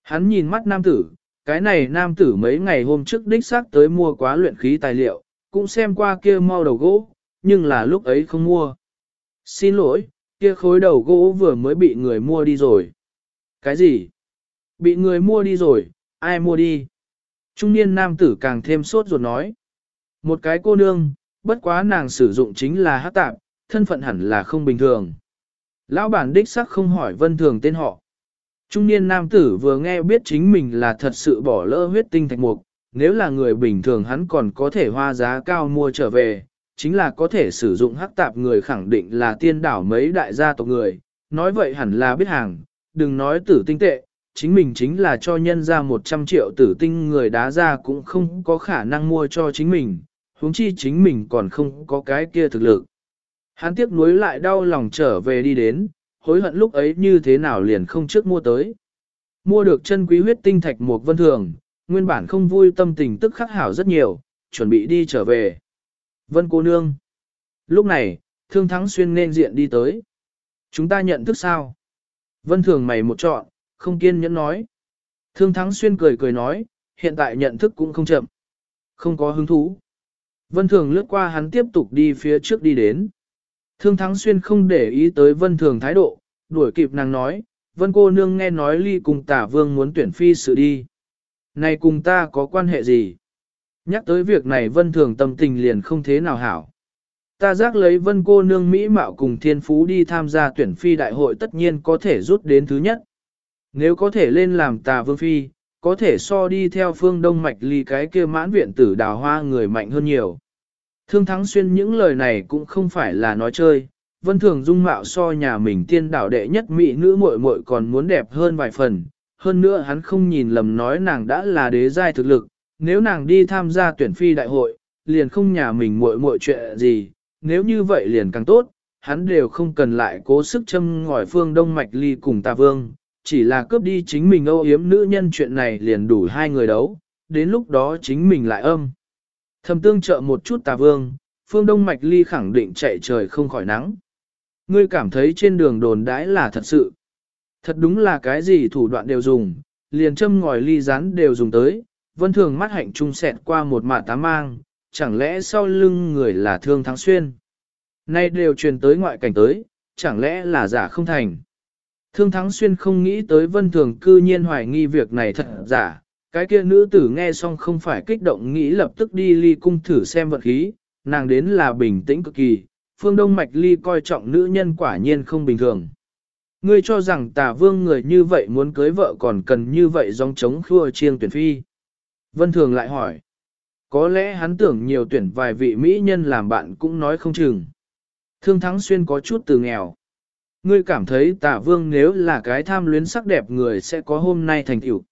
Hắn nhìn mắt nam tử, cái này nam tử mấy ngày hôm trước đích xác tới mua quá luyện khí tài liệu, cũng xem qua kia mau đầu gỗ, nhưng là lúc ấy không mua. Xin lỗi, kia khối đầu gỗ vừa mới bị người mua đi rồi. Cái gì? Bị người mua đi rồi, ai mua đi? Trung niên nam tử càng thêm sốt ruột nói. Một cái cô nương, bất quá nàng sử dụng chính là hát tạp, thân phận hẳn là không bình thường. Lão bản đích sắc không hỏi vân thường tên họ. Trung niên nam tử vừa nghe biết chính mình là thật sự bỏ lỡ huyết tinh thạch mục, nếu là người bình thường hắn còn có thể hoa giá cao mua trở về, chính là có thể sử dụng hắc tạp người khẳng định là tiên đảo mấy đại gia tộc người, nói vậy hẳn là biết hàng, đừng nói tử tinh tệ, chính mình chính là cho nhân ra 100 triệu tử tinh người đá ra cũng không có khả năng mua cho chính mình, huống chi chính mình còn không có cái kia thực lực. Hắn tiếc nuối lại đau lòng trở về đi đến, hối hận lúc ấy như thế nào liền không trước mua tới. Mua được chân quý huyết tinh thạch một vân thường, nguyên bản không vui tâm tình tức khắc hảo rất nhiều, chuẩn bị đi trở về. Vân cô nương. Lúc này, thương thắng xuyên nên diện đi tới. Chúng ta nhận thức sao? Vân thường mày một trọn, không kiên nhẫn nói. Thương thắng xuyên cười cười nói, hiện tại nhận thức cũng không chậm. Không có hứng thú. Vân thường lướt qua hắn tiếp tục đi phía trước đi đến. Thương thắng xuyên không để ý tới vân thường thái độ, đuổi kịp nàng nói, vân cô nương nghe nói ly cùng tả vương muốn tuyển phi sự đi. Này cùng ta có quan hệ gì? Nhắc tới việc này vân thường tâm tình liền không thế nào hảo. Ta giác lấy vân cô nương Mỹ mạo cùng thiên phú đi tham gia tuyển phi đại hội tất nhiên có thể rút đến thứ nhất. Nếu có thể lên làm tà vương phi, có thể so đi theo phương đông mạch ly cái kia mãn viện tử đào hoa người mạnh hơn nhiều. Thương Thắng Xuyên những lời này cũng không phải là nói chơi, vân thường dung mạo so nhà mình tiên đảo đệ nhất mỹ nữ muội muội còn muốn đẹp hơn vài phần, hơn nữa hắn không nhìn lầm nói nàng đã là đế giai thực lực, nếu nàng đi tham gia tuyển phi đại hội, liền không nhà mình muội muội chuyện gì, nếu như vậy liền càng tốt, hắn đều không cần lại cố sức châm ngòi phương đông mạch ly cùng ta vương, chỉ là cướp đi chính mình âu yếm nữ nhân chuyện này liền đủ hai người đấu, đến lúc đó chính mình lại âm. Thầm tương trợ một chút tà vương, phương đông mạch ly khẳng định chạy trời không khỏi nắng. Ngươi cảm thấy trên đường đồn đãi là thật sự. Thật đúng là cái gì thủ đoạn đều dùng, liền châm ngòi ly rán đều dùng tới, vân thường mắt hạnh trung sẹt qua một mạ tá mang, chẳng lẽ sau lưng người là thương thắng xuyên. Nay đều truyền tới ngoại cảnh tới, chẳng lẽ là giả không thành. Thương Thắng Xuyên không nghĩ tới vân thường cư nhiên hoài nghi việc này thật giả, cái kia nữ tử nghe xong không phải kích động nghĩ lập tức đi ly cung thử xem vật khí, nàng đến là bình tĩnh cực kỳ, phương đông mạch ly coi trọng nữ nhân quả nhiên không bình thường. Ngươi cho rằng tà vương người như vậy muốn cưới vợ còn cần như vậy dòng chống khua chiêng tuyển phi. Vân Thường lại hỏi. Có lẽ hắn tưởng nhiều tuyển vài vị mỹ nhân làm bạn cũng nói không chừng. Thương Thắng Xuyên có chút từ nghèo. Ngươi cảm thấy tả vương nếu là cái tham luyến sắc đẹp người sẽ có hôm nay thành tựu.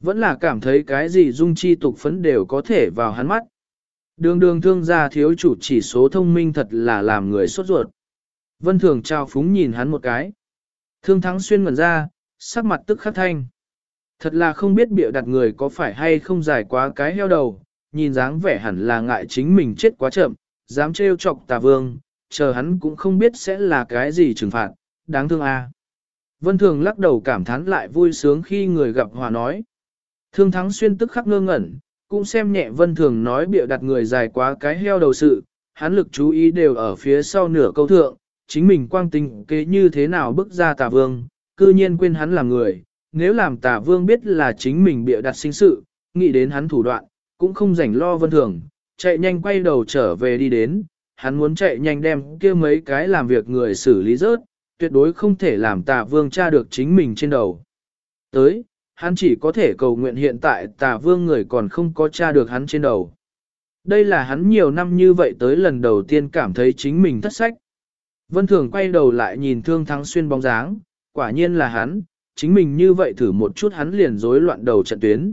Vẫn là cảm thấy cái gì dung chi tục phấn đều có thể vào hắn mắt. Đường đường thương gia thiếu chủ chỉ số thông minh thật là làm người sốt ruột. Vân Thường trao phúng nhìn hắn một cái. Thương thắng xuyên ngẩn ra, sắc mặt tức khắc thanh. Thật là không biết bịa đặt người có phải hay không dài quá cái heo đầu, nhìn dáng vẻ hẳn là ngại chính mình chết quá chậm, dám trêu chọc tà vương, chờ hắn cũng không biết sẽ là cái gì trừng phạt, đáng thương a. À. Vân Thường lắc đầu cảm thán lại vui sướng khi người gặp hòa nói. Thương thắng xuyên tức khắc ngơ ngẩn, cũng xem nhẹ Vân Thường nói bịa đặt người dài quá cái heo đầu sự, hắn lực chú ý đều ở phía sau nửa câu thượng, chính mình quang tình kế như thế nào bước ra tà vương, cư nhiên quên hắn là người, nếu làm tà vương biết là chính mình bịa đặt sinh sự, nghĩ đến hắn thủ đoạn, cũng không rảnh lo Vân Thường, chạy nhanh quay đầu trở về đi đến, hắn muốn chạy nhanh đem kia mấy cái làm việc người xử lý rớt, tuyệt đối không thể làm tà vương tra được chính mình trên đầu. Tới, hắn chỉ có thể cầu nguyện hiện tại tà vương người còn không có tra được hắn trên đầu. Đây là hắn nhiều năm như vậy tới lần đầu tiên cảm thấy chính mình thất sách. Vân Thường quay đầu lại nhìn Thương Thắng Xuyên bóng dáng, quả nhiên là hắn, chính mình như vậy thử một chút hắn liền rối loạn đầu trận tuyến.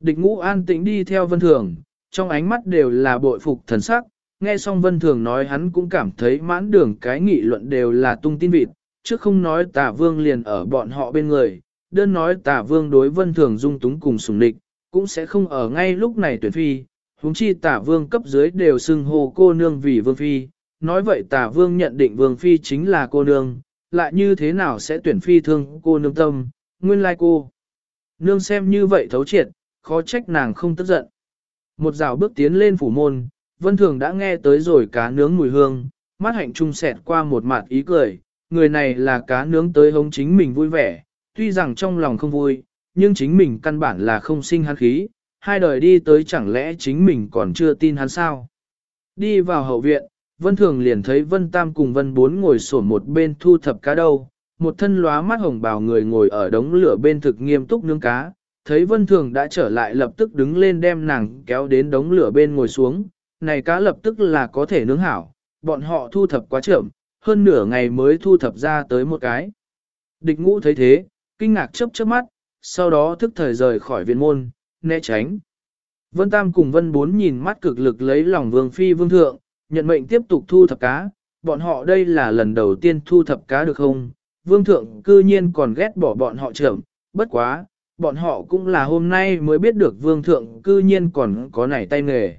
Địch ngũ an tĩnh đi theo Vân Thường, trong ánh mắt đều là bội phục thần sắc, nghe xong Vân Thường nói hắn cũng cảm thấy mãn đường cái nghị luận đều là tung tin vịt, chứ không nói tà vương liền ở bọn họ bên người, đơn nói tà vương đối Vân Thường dung túng cùng sùng địch, cũng sẽ không ở ngay lúc này tuyển phi, huống chi tà vương cấp dưới đều xưng hô cô nương vì vương phi, nói vậy tà vương nhận định vương phi chính là cô nương, lại như thế nào sẽ tuyển phi thương cô nương tâm, nguyên lai cô. Nương xem như vậy thấu triệt, khó trách nàng không tức giận. Một rào bước tiến lên phủ môn, Vân Thường đã nghe tới rồi cá nướng mùi hương, mắt hạnh trung sẹt qua một mặt ý cười, người này là cá nướng tới hống chính mình vui vẻ, tuy rằng trong lòng không vui, nhưng chính mình căn bản là không sinh hắn khí, hai đời đi tới chẳng lẽ chính mình còn chưa tin hắn sao. Đi vào hậu viện, Vân Thường liền thấy Vân Tam cùng Vân Bốn ngồi sổn một bên thu thập cá đâu, một thân lóa mắt hồng bào người ngồi ở đống lửa bên thực nghiêm túc nướng cá, thấy Vân Thường đã trở lại lập tức đứng lên đem nàng kéo đến đống lửa bên ngồi xuống, này cá lập tức là có thể nướng hảo, bọn họ thu thập quá chậm, hơn nửa ngày mới thu thập ra tới một cái. Địch ngũ thấy thế, kinh ngạc chớp chớp mắt, sau đó thức thời rời khỏi viện môn, né tránh. Vân Tam cùng Vân Bốn nhìn mắt cực lực lấy lòng Vương Phi Vương Thượng, nhận mệnh tiếp tục thu thập cá, bọn họ đây là lần đầu tiên thu thập cá được không? Vương Thượng cư nhiên còn ghét bỏ bọn họ trưởng, bất quá, bọn họ cũng là hôm nay mới biết được Vương Thượng cư nhiên còn có nảy tay nghề.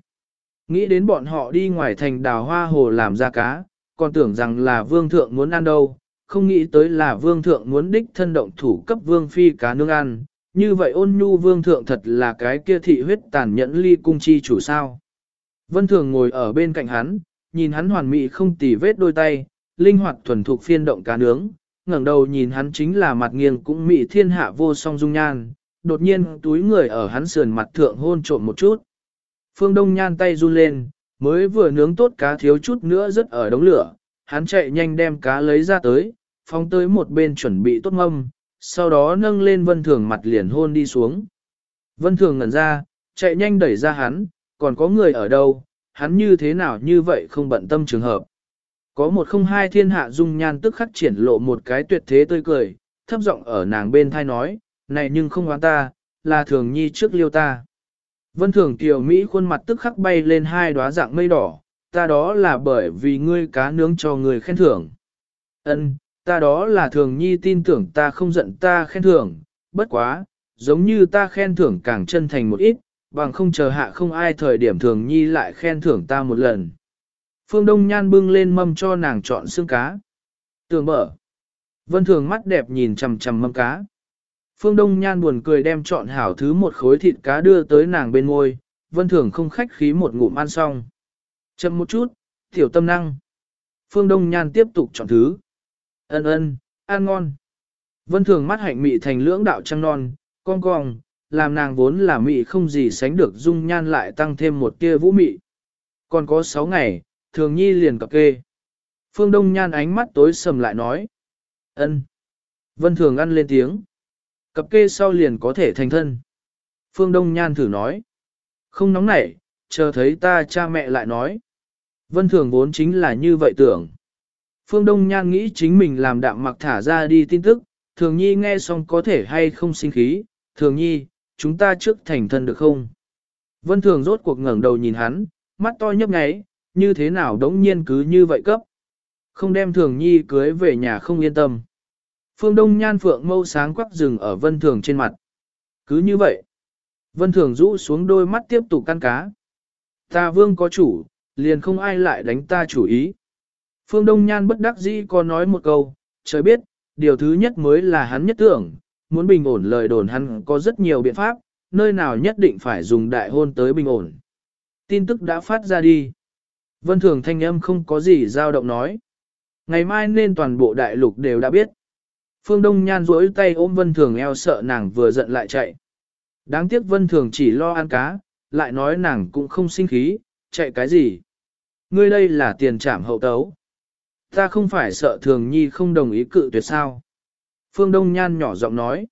Nghĩ đến bọn họ đi ngoài thành đào hoa hồ làm ra cá, còn tưởng rằng là Vương Thượng muốn ăn đâu, không nghĩ tới là vương thượng muốn đích thân động thủ cấp vương phi cá nương ăn, như vậy ôn nhu vương thượng thật là cái kia thị huyết tàn nhẫn ly cung chi chủ sao. Vân thường ngồi ở bên cạnh hắn, nhìn hắn hoàn mỹ không tì vết đôi tay, linh hoạt thuần thục phiên động cá nướng, ngẩng đầu nhìn hắn chính là mặt nghiêng cũng mỹ thiên hạ vô song dung nhan, đột nhiên túi người ở hắn sườn mặt thượng hôn trộm một chút. Phương Đông nhan tay run lên, mới vừa nướng tốt cá thiếu chút nữa rất ở đống lửa, hắn chạy nhanh đem cá lấy ra tới, phóng tới một bên chuẩn bị tốt mâm, sau đó nâng lên vân thường mặt liền hôn đi xuống. Vân thường ngẩn ra, chạy nhanh đẩy ra hắn, còn có người ở đâu, hắn như thế nào như vậy không bận tâm trường hợp. Có một không hai thiên hạ dung nhan tức khắc triển lộ một cái tuyệt thế tươi cười, thấp giọng ở nàng bên thai nói, này nhưng không oán ta, là thường nhi trước liêu ta. Vân thường tiểu Mỹ khuôn mặt tức khắc bay lên hai đóa dạng mây đỏ, ta đó là bởi vì ngươi cá nướng cho người khen thưởng. Ân, ta đó là thường nhi tin tưởng ta không giận ta khen thưởng, bất quá, giống như ta khen thưởng càng chân thành một ít, bằng không chờ hạ không ai thời điểm thường nhi lại khen thưởng ta một lần. Phương Đông Nhan bưng lên mâm cho nàng chọn xương cá. Tường mở. Vân thường mắt đẹp nhìn chằm chằm mâm cá. Phương Đông Nhan buồn cười đem chọn hảo thứ một khối thịt cá đưa tới nàng bên môi, Vân thường không khách khí một ngụm ăn xong. Chậm một chút, tiểu tâm năng. Phương Đông Nhan tiếp tục chọn thứ. Ân ân, ăn ngon. Vân thường mắt hạnh mị thành lưỡng đạo trăng non, cong cong, làm nàng vốn là mị không gì sánh được dung nhan lại tăng thêm một tia vũ mị. Còn có sáu ngày, thường nhi liền cập kê. Phương Đông Nhan ánh mắt tối sầm lại nói. ân. Vân thường ăn lên tiếng. Cập kê sau liền có thể thành thân. Phương Đông Nhan thử nói. Không nóng nảy, chờ thấy ta cha mẹ lại nói. Vân Thường vốn chính là như vậy tưởng. Phương Đông Nhan nghĩ chính mình làm đạm mặc thả ra đi tin tức, Thường Nhi nghe xong có thể hay không sinh khí, Thường Nhi, chúng ta trước thành thân được không? Vân Thường rốt cuộc ngẩng đầu nhìn hắn, mắt to nhấp nháy, như thế nào đống nhiên cứ như vậy cấp. Không đem Thường Nhi cưới về nhà không yên tâm. Phương Đông Nhan Phượng mâu sáng quắc rừng ở Vân Thường trên mặt. Cứ như vậy. Vân Thường rũ xuống đôi mắt tiếp tục căn cá. Ta vương có chủ, liền không ai lại đánh ta chủ ý. Phương Đông Nhan bất đắc dĩ có nói một câu, trời biết, điều thứ nhất mới là hắn nhất tưởng, muốn bình ổn lời đồn hắn có rất nhiều biện pháp, nơi nào nhất định phải dùng đại hôn tới bình ổn. Tin tức đã phát ra đi. Vân Thường thanh âm không có gì dao động nói. Ngày mai nên toàn bộ đại lục đều đã biết. Phương Đông Nhan duỗi tay ôm Vân Thường eo sợ nàng vừa giận lại chạy. Đáng tiếc Vân Thường chỉ lo ăn cá, lại nói nàng cũng không sinh khí, chạy cái gì. Ngươi đây là tiền trảm hậu tấu. Ta không phải sợ Thường Nhi không đồng ý cự tuyệt sao. Phương Đông Nhan nhỏ giọng nói.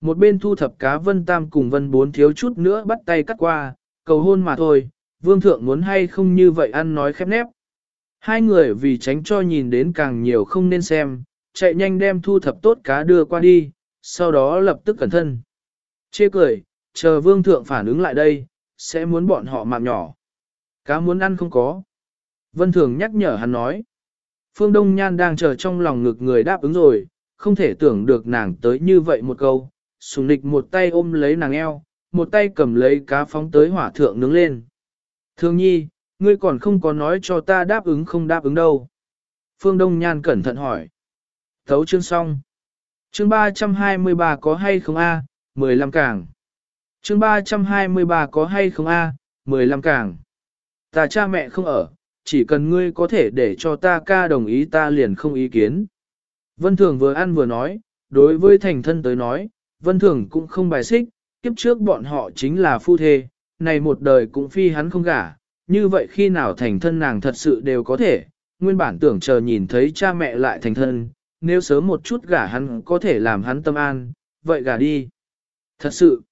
Một bên thu thập cá Vân Tam cùng Vân Bốn thiếu chút nữa bắt tay cắt qua, cầu hôn mà thôi, Vương Thượng muốn hay không như vậy ăn nói khép nép. Hai người vì tránh cho nhìn đến càng nhiều không nên xem, chạy nhanh đem thu thập tốt cá đưa qua đi, sau đó lập tức cẩn thân. Chê cười, chờ vương thượng phản ứng lại đây, sẽ muốn bọn họ mạng nhỏ. Cá muốn ăn không có. Vân Thường nhắc nhở hắn nói. Phương Đông Nhan đang chờ trong lòng ngực người đáp ứng rồi, không thể tưởng được nàng tới như vậy một câu. Sùng nịch một tay ôm lấy nàng eo, một tay cầm lấy cá phóng tới hỏa thượng nướng lên. Thương nhi, ngươi còn không có nói cho ta đáp ứng không đáp ứng đâu. Phương Đông Nhan cẩn thận hỏi. Thấu chương xong. Chương 323 có hay không A, 15 càng. Chương 323 có hay không A, 15 càng. Ta cha mẹ không ở, chỉ cần ngươi có thể để cho ta ca đồng ý ta liền không ý kiến. Vân Thường vừa ăn vừa nói, đối với thành thân tới nói, Vân Thường cũng không bài xích, kiếp trước bọn họ chính là phu thê, này một đời cũng phi hắn không gả, như vậy khi nào thành thân nàng thật sự đều có thể, nguyên bản tưởng chờ nhìn thấy cha mẹ lại thành thân, nếu sớm một chút gả hắn có thể làm hắn tâm an, vậy gả đi. Thật sự,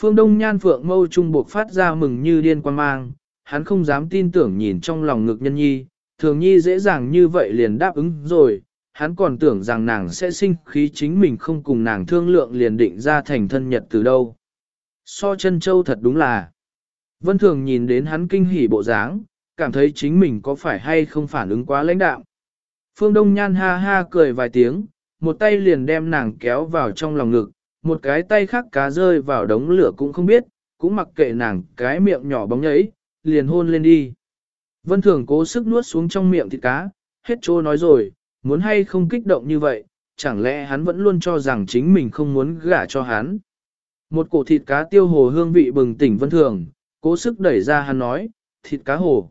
phương đông nhan phượng mâu trung buộc phát ra mừng như điên quan mang, hắn không dám tin tưởng nhìn trong lòng ngực nhân nhi, thường nhi dễ dàng như vậy liền đáp ứng rồi, hắn còn tưởng rằng nàng sẽ sinh khí chính mình không cùng nàng thương lượng liền định ra thành thân nhật từ đâu. So chân châu thật đúng là, vân thường nhìn đến hắn kinh hỉ bộ dáng, cảm thấy chính mình có phải hay không phản ứng quá lãnh đạo. Phương Đông Nhan ha ha cười vài tiếng, một tay liền đem nàng kéo vào trong lòng ngực, một cái tay khác cá rơi vào đống lửa cũng không biết, cũng mặc kệ nàng cái miệng nhỏ bóng nhấy, liền hôn lên đi. Vân Thường cố sức nuốt xuống trong miệng thịt cá, hết trô nói rồi, muốn hay không kích động như vậy, chẳng lẽ hắn vẫn luôn cho rằng chính mình không muốn gả cho hắn. Một cổ thịt cá tiêu hồ hương vị bừng tỉnh Vân Thường, cố sức đẩy ra hắn nói, thịt cá hồ.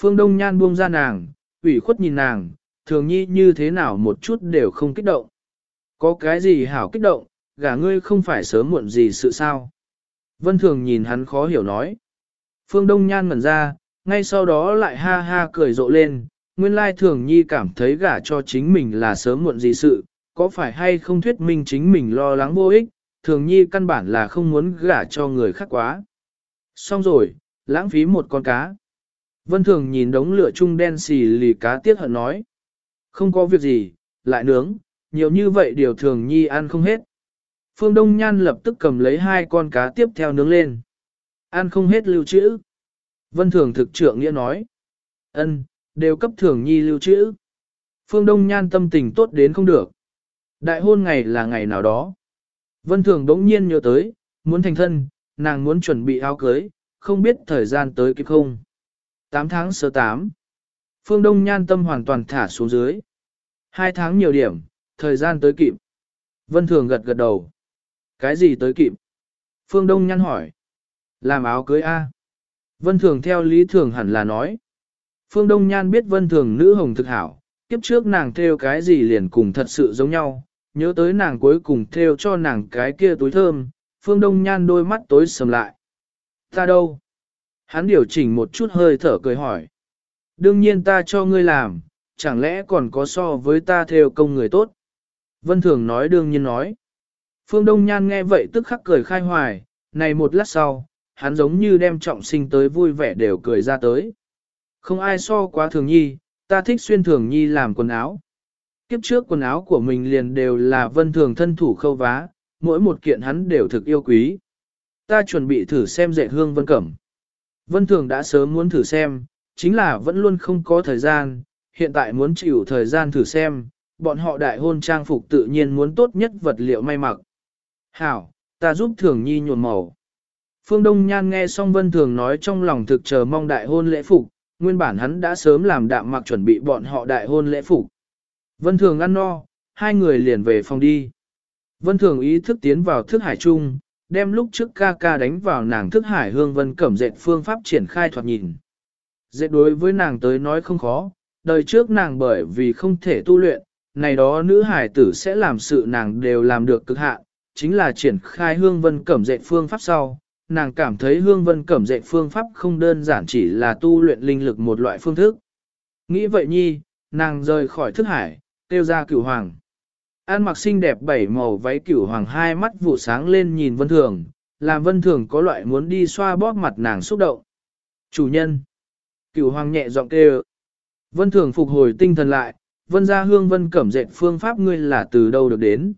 Phương Đông Nhan buông ra nàng, ủy khuất nhìn nàng, thường nhi như thế nào một chút đều không kích động. Có cái gì hảo kích động, gả ngươi không phải sớm muộn gì sự sao. Vân thường nhìn hắn khó hiểu nói. Phương Đông Nhan ngẩn ra, ngay sau đó lại ha ha cười rộ lên, nguyên lai thường nhi cảm thấy gả cho chính mình là sớm muộn gì sự, có phải hay không thuyết minh chính mình lo lắng vô ích, thường nhi căn bản là không muốn gả cho người khác quá. Xong rồi, lãng phí một con cá. Vân thường nhìn đống lửa chung đen xì lì cá tiếc hận nói. Không có việc gì, lại nướng, nhiều như vậy điều thường nhi ăn không hết. Phương Đông Nhan lập tức cầm lấy hai con cá tiếp theo nướng lên. Ăn không hết lưu trữ. Vân Thường thực trưởng nghĩa nói. ân đều cấp thường nhi lưu trữ. Phương Đông Nhan tâm tình tốt đến không được. Đại hôn ngày là ngày nào đó. Vân Thường đống nhiên nhớ tới, muốn thành thân, nàng muốn chuẩn bị áo cưới, không biết thời gian tới kịp không. 8 tháng sơ 8. Phương Đông Nhan tâm hoàn toàn thả xuống dưới. Hai tháng nhiều điểm, thời gian tới kịp. Vân Thường gật gật đầu. Cái gì tới kịp? Phương Đông Nhan hỏi. Làm áo cưới A. Vân Thường theo lý thường hẳn là nói. Phương Đông Nhan biết Vân Thường nữ hồng thực hảo, kiếp trước nàng theo cái gì liền cùng thật sự giống nhau, nhớ tới nàng cuối cùng theo cho nàng cái kia túi thơm, Phương Đông Nhan đôi mắt tối sầm lại. Ta đâu? Hắn điều chỉnh một chút hơi thở cười hỏi. Đương nhiên ta cho ngươi làm, chẳng lẽ còn có so với ta theo công người tốt? Vân Thường nói đương nhiên nói. Phương Đông Nhan nghe vậy tức khắc cười khai hoài, này một lát sau, hắn giống như đem trọng sinh tới vui vẻ đều cười ra tới. Không ai so quá thường nhi, ta thích xuyên thường nhi làm quần áo. Kiếp trước quần áo của mình liền đều là vân thường thân thủ khâu vá, mỗi một kiện hắn đều thực yêu quý. Ta chuẩn bị thử xem dệt hương vân cẩm. Vân thường đã sớm muốn thử xem, chính là vẫn luôn không có thời gian, hiện tại muốn chịu thời gian thử xem, bọn họ đại hôn trang phục tự nhiên muốn tốt nhất vật liệu may mặc. Hảo, ta giúp thường nhi nhuộm màu. Phương Đông Nhan nghe xong Vân Thường nói trong lòng thực chờ mong đại hôn lễ phục, nguyên bản hắn đã sớm làm đạm mặc chuẩn bị bọn họ đại hôn lễ phục. Vân Thường ăn no, hai người liền về phòng đi. Vân Thường ý thức tiến vào thức hải chung, đem lúc trước ca ca đánh vào nàng thức hải hương vân cẩm dệt phương pháp triển khai thoạt nhìn. Dệt đối với nàng tới nói không khó, đời trước nàng bởi vì không thể tu luyện, này đó nữ hải tử sẽ làm sự nàng đều làm được cực hạn, chính là triển khai hương vân cẩm dạy phương pháp sau. Nàng cảm thấy hương vân cẩm dạy phương pháp không đơn giản chỉ là tu luyện linh lực một loại phương thức. Nghĩ vậy nhi, nàng rời khỏi thức hải, tiêu ra cửu hoàng. An mặc xinh đẹp bảy màu váy cửu hoàng hai mắt vụ sáng lên nhìn vân thường, làm vân thường có loại muốn đi xoa bóp mặt nàng xúc động. Chủ nhân. Cửu hoàng nhẹ giọng kêu. Vân thường phục hồi tinh thần lại, vân ra hương vân cẩm dệt phương pháp ngươi là từ đâu được đến.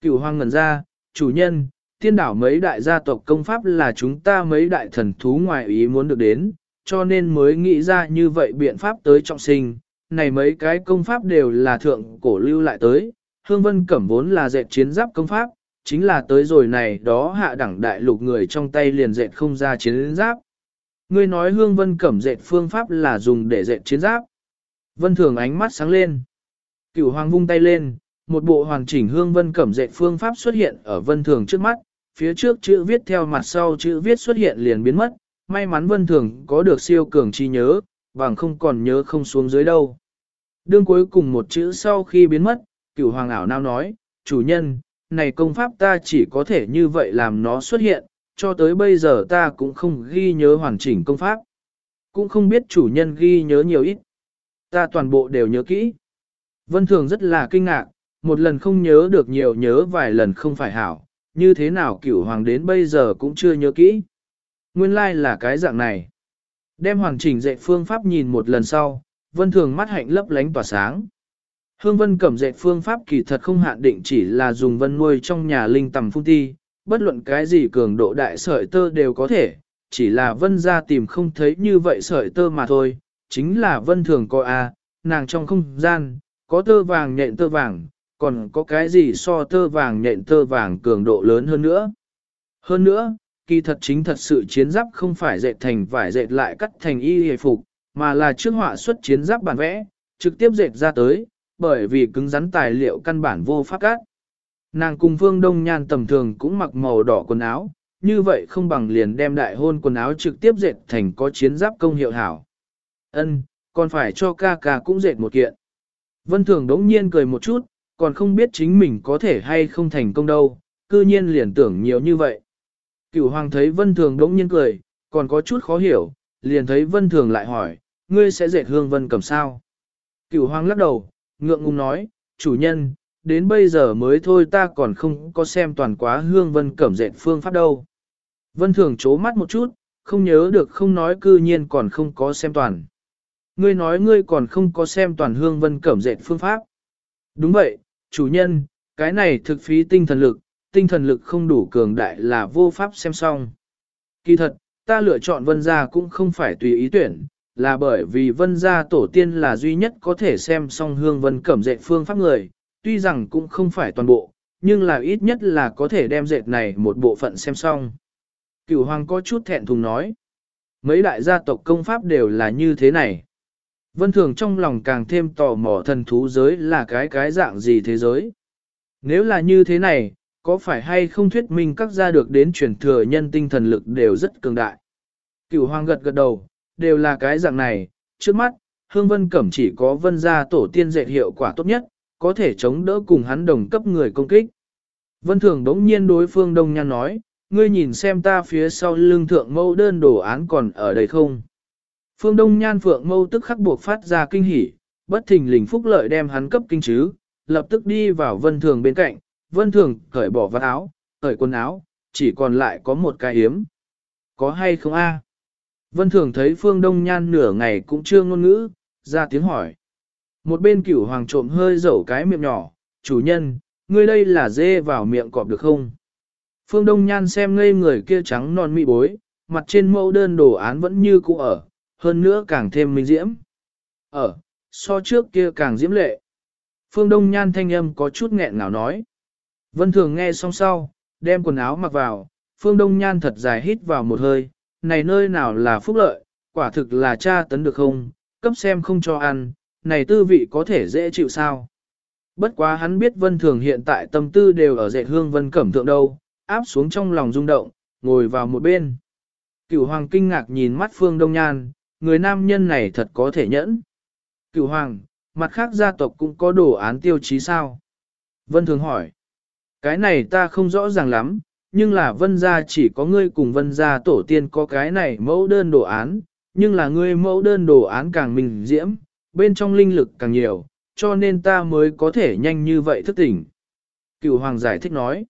Cửu hoàng ngẩn ra, chủ nhân, tiên đảo mấy đại gia tộc công pháp là chúng ta mấy đại thần thú ngoài ý muốn được đến, cho nên mới nghĩ ra như vậy biện pháp tới trọng sinh. Này mấy cái công pháp đều là thượng cổ lưu lại tới, hương vân cẩm vốn là dệt chiến giáp công pháp, chính là tới rồi này đó hạ đẳng đại lục người trong tay liền dệt không ra chiến giáp. Ngươi nói hương vân cẩm dệt phương pháp là dùng để dệt chiến giáp. Vân thường ánh mắt sáng lên. Cửu hoàng vung tay lên, một bộ hoàn chỉnh hương vân cẩm dệt phương pháp xuất hiện ở vân thường trước mắt, phía trước chữ viết theo mặt sau chữ viết xuất hiện liền biến mất, may mắn vân thường có được siêu cường chi nhớ, bằng không còn nhớ không xuống dưới đâu. Đương cuối cùng một chữ sau khi biến mất, cửu hoàng ảo nao nói, chủ nhân, này công pháp ta chỉ có thể như vậy làm nó xuất hiện, cho tới bây giờ ta cũng không ghi nhớ hoàn chỉnh công pháp. Cũng không biết chủ nhân ghi nhớ nhiều ít. Ta toàn bộ đều nhớ kỹ. Vân Thường rất là kinh ngạc, một lần không nhớ được nhiều nhớ vài lần không phải hảo, như thế nào cửu hoàng đến bây giờ cũng chưa nhớ kỹ. Nguyên lai like là cái dạng này. Đem hoàn chỉnh dạy phương pháp nhìn một lần sau, Vân Thường mắt hạnh lấp lánh tỏa sáng. Hương vân cẩm dạy phương pháp kỳ thật không hạn định chỉ là dùng vân nuôi trong nhà linh tầm phun ti, bất luận cái gì cường độ đại sợi tơ đều có thể, chỉ là vân ra tìm không thấy như vậy sợi tơ mà thôi, chính là vân thường coi a, nàng trong không gian, có tơ vàng nhện tơ vàng, còn có cái gì so tơ vàng nhện tơ vàng cường độ lớn hơn nữa. Hơn nữa, kỳ thật chính thật sự chiến giáp không phải dệt thành vải dệt lại cắt thành y hề phục, mà là trước họa xuất chiến giáp bản vẽ, trực tiếp dệt ra tới, bởi vì cứng rắn tài liệu căn bản vô pháp cắt. Nàng cùng Phương Đông Nhan tầm thường cũng mặc màu đỏ quần áo, như vậy không bằng liền đem đại hôn quần áo trực tiếp dệt thành có chiến giáp công hiệu hảo. Ân, còn phải cho ca ca cũng dệt một kiện. Vân Thường đống nhiên cười một chút, còn không biết chính mình có thể hay không thành công đâu, cư nhiên liền tưởng nhiều như vậy. Cửu Hoàng thấy Vân Thường đống nhiên cười, còn có chút khó hiểu, liền thấy Vân Thường lại hỏi, ngươi sẽ dệt hương vân cầm sao? Cửu Hoàng lắc đầu, ngượng ngùng nói, chủ nhân, đến bây giờ mới thôi ta còn không có xem toàn quá hương vân cẩm dệt phương pháp đâu. Vân thường chố mắt một chút, không nhớ được không nói cư nhiên còn không có xem toàn. Ngươi nói ngươi còn không có xem toàn hương vân cẩm dệt phương pháp. Đúng vậy, chủ nhân, cái này thực phí tinh thần lực, tinh thần lực không đủ cường đại là vô pháp xem xong. Kỳ thật, ta lựa chọn vân gia cũng không phải tùy ý tuyển, là bởi vì vân gia tổ tiên là duy nhất có thể xem xong hương vân cẩm dệt phương pháp người, tuy rằng cũng không phải toàn bộ, nhưng là ít nhất là có thể đem dệt này một bộ phận xem xong. Cửu hoàng có chút thẹn thùng nói, mấy đại gia tộc công pháp đều là như thế này. Vân thường trong lòng càng thêm tò mò thần thú giới là cái cái dạng gì thế giới. Nếu là như thế này, có phải hay không thuyết minh các gia được đến truyền thừa nhân tinh thần lực đều rất cường đại. Cửu hoàng gật gật đầu, đều là cái dạng này, trước mắt, hương vân cẩm chỉ có vân gia tổ tiên dệt hiệu quả tốt nhất, có thể chống đỡ cùng hắn đồng cấp người công kích. Vân thường đống nhiên đối phương đông nhan nói, ngươi nhìn xem ta phía sau lưng thượng mâu đơn đồ án còn ở đây không. Phương đông nhan phượng mâu tức khắc buộc phát ra kinh hỉ, bất thình lình phúc lợi đem hắn cấp kinh chứ, lập tức đi vào vân thường bên cạnh, vân thường cởi bỏ vạt áo, cởi quần áo, chỉ còn lại có một cái hiếm. Có hay không a? Vân Thường thấy Phương Đông Nhan nửa ngày cũng chưa ngôn ngữ, ra tiếng hỏi. Một bên cửu hoàng trộm hơi dẩu cái miệng nhỏ, chủ nhân, ngươi đây là dê vào miệng cọp được không? Phương Đông Nhan xem ngây người kia trắng non mị bối, mặt trên mẫu đơn đồ án vẫn như cũ ở, hơn nữa càng thêm minh diễm. Ở, so trước kia càng diễm lệ. Phương Đông Nhan thanh âm có chút nghẹn ngào nói. Vân Thường nghe xong sau, đem quần áo mặc vào, Phương Đông Nhan thật dài hít vào một hơi, này nơi nào là phúc lợi, quả thực là cha tấn được không, cấp xem không cho ăn, này tư vị có thể dễ chịu sao. Bất quá hắn biết Vân Thường hiện tại tâm tư đều ở dệt hương Vân Cẩm thượng đâu, áp xuống trong lòng rung động, ngồi vào một bên. Cửu Hoàng kinh ngạc nhìn mắt Phương Đông Nhan, người nam nhân này thật có thể nhẫn. Cửu Hoàng, mặt khác gia tộc cũng có đồ án tiêu chí sao? Vân Thường hỏi. Cái này ta không rõ ràng lắm, nhưng là vân gia chỉ có ngươi cùng vân gia tổ tiên có cái này mẫu đơn đồ án, nhưng là ngươi mẫu đơn đồ án càng mình diễm, bên trong linh lực càng nhiều, cho nên ta mới có thể nhanh như vậy thức tỉnh. Cựu hoàng giải thích nói,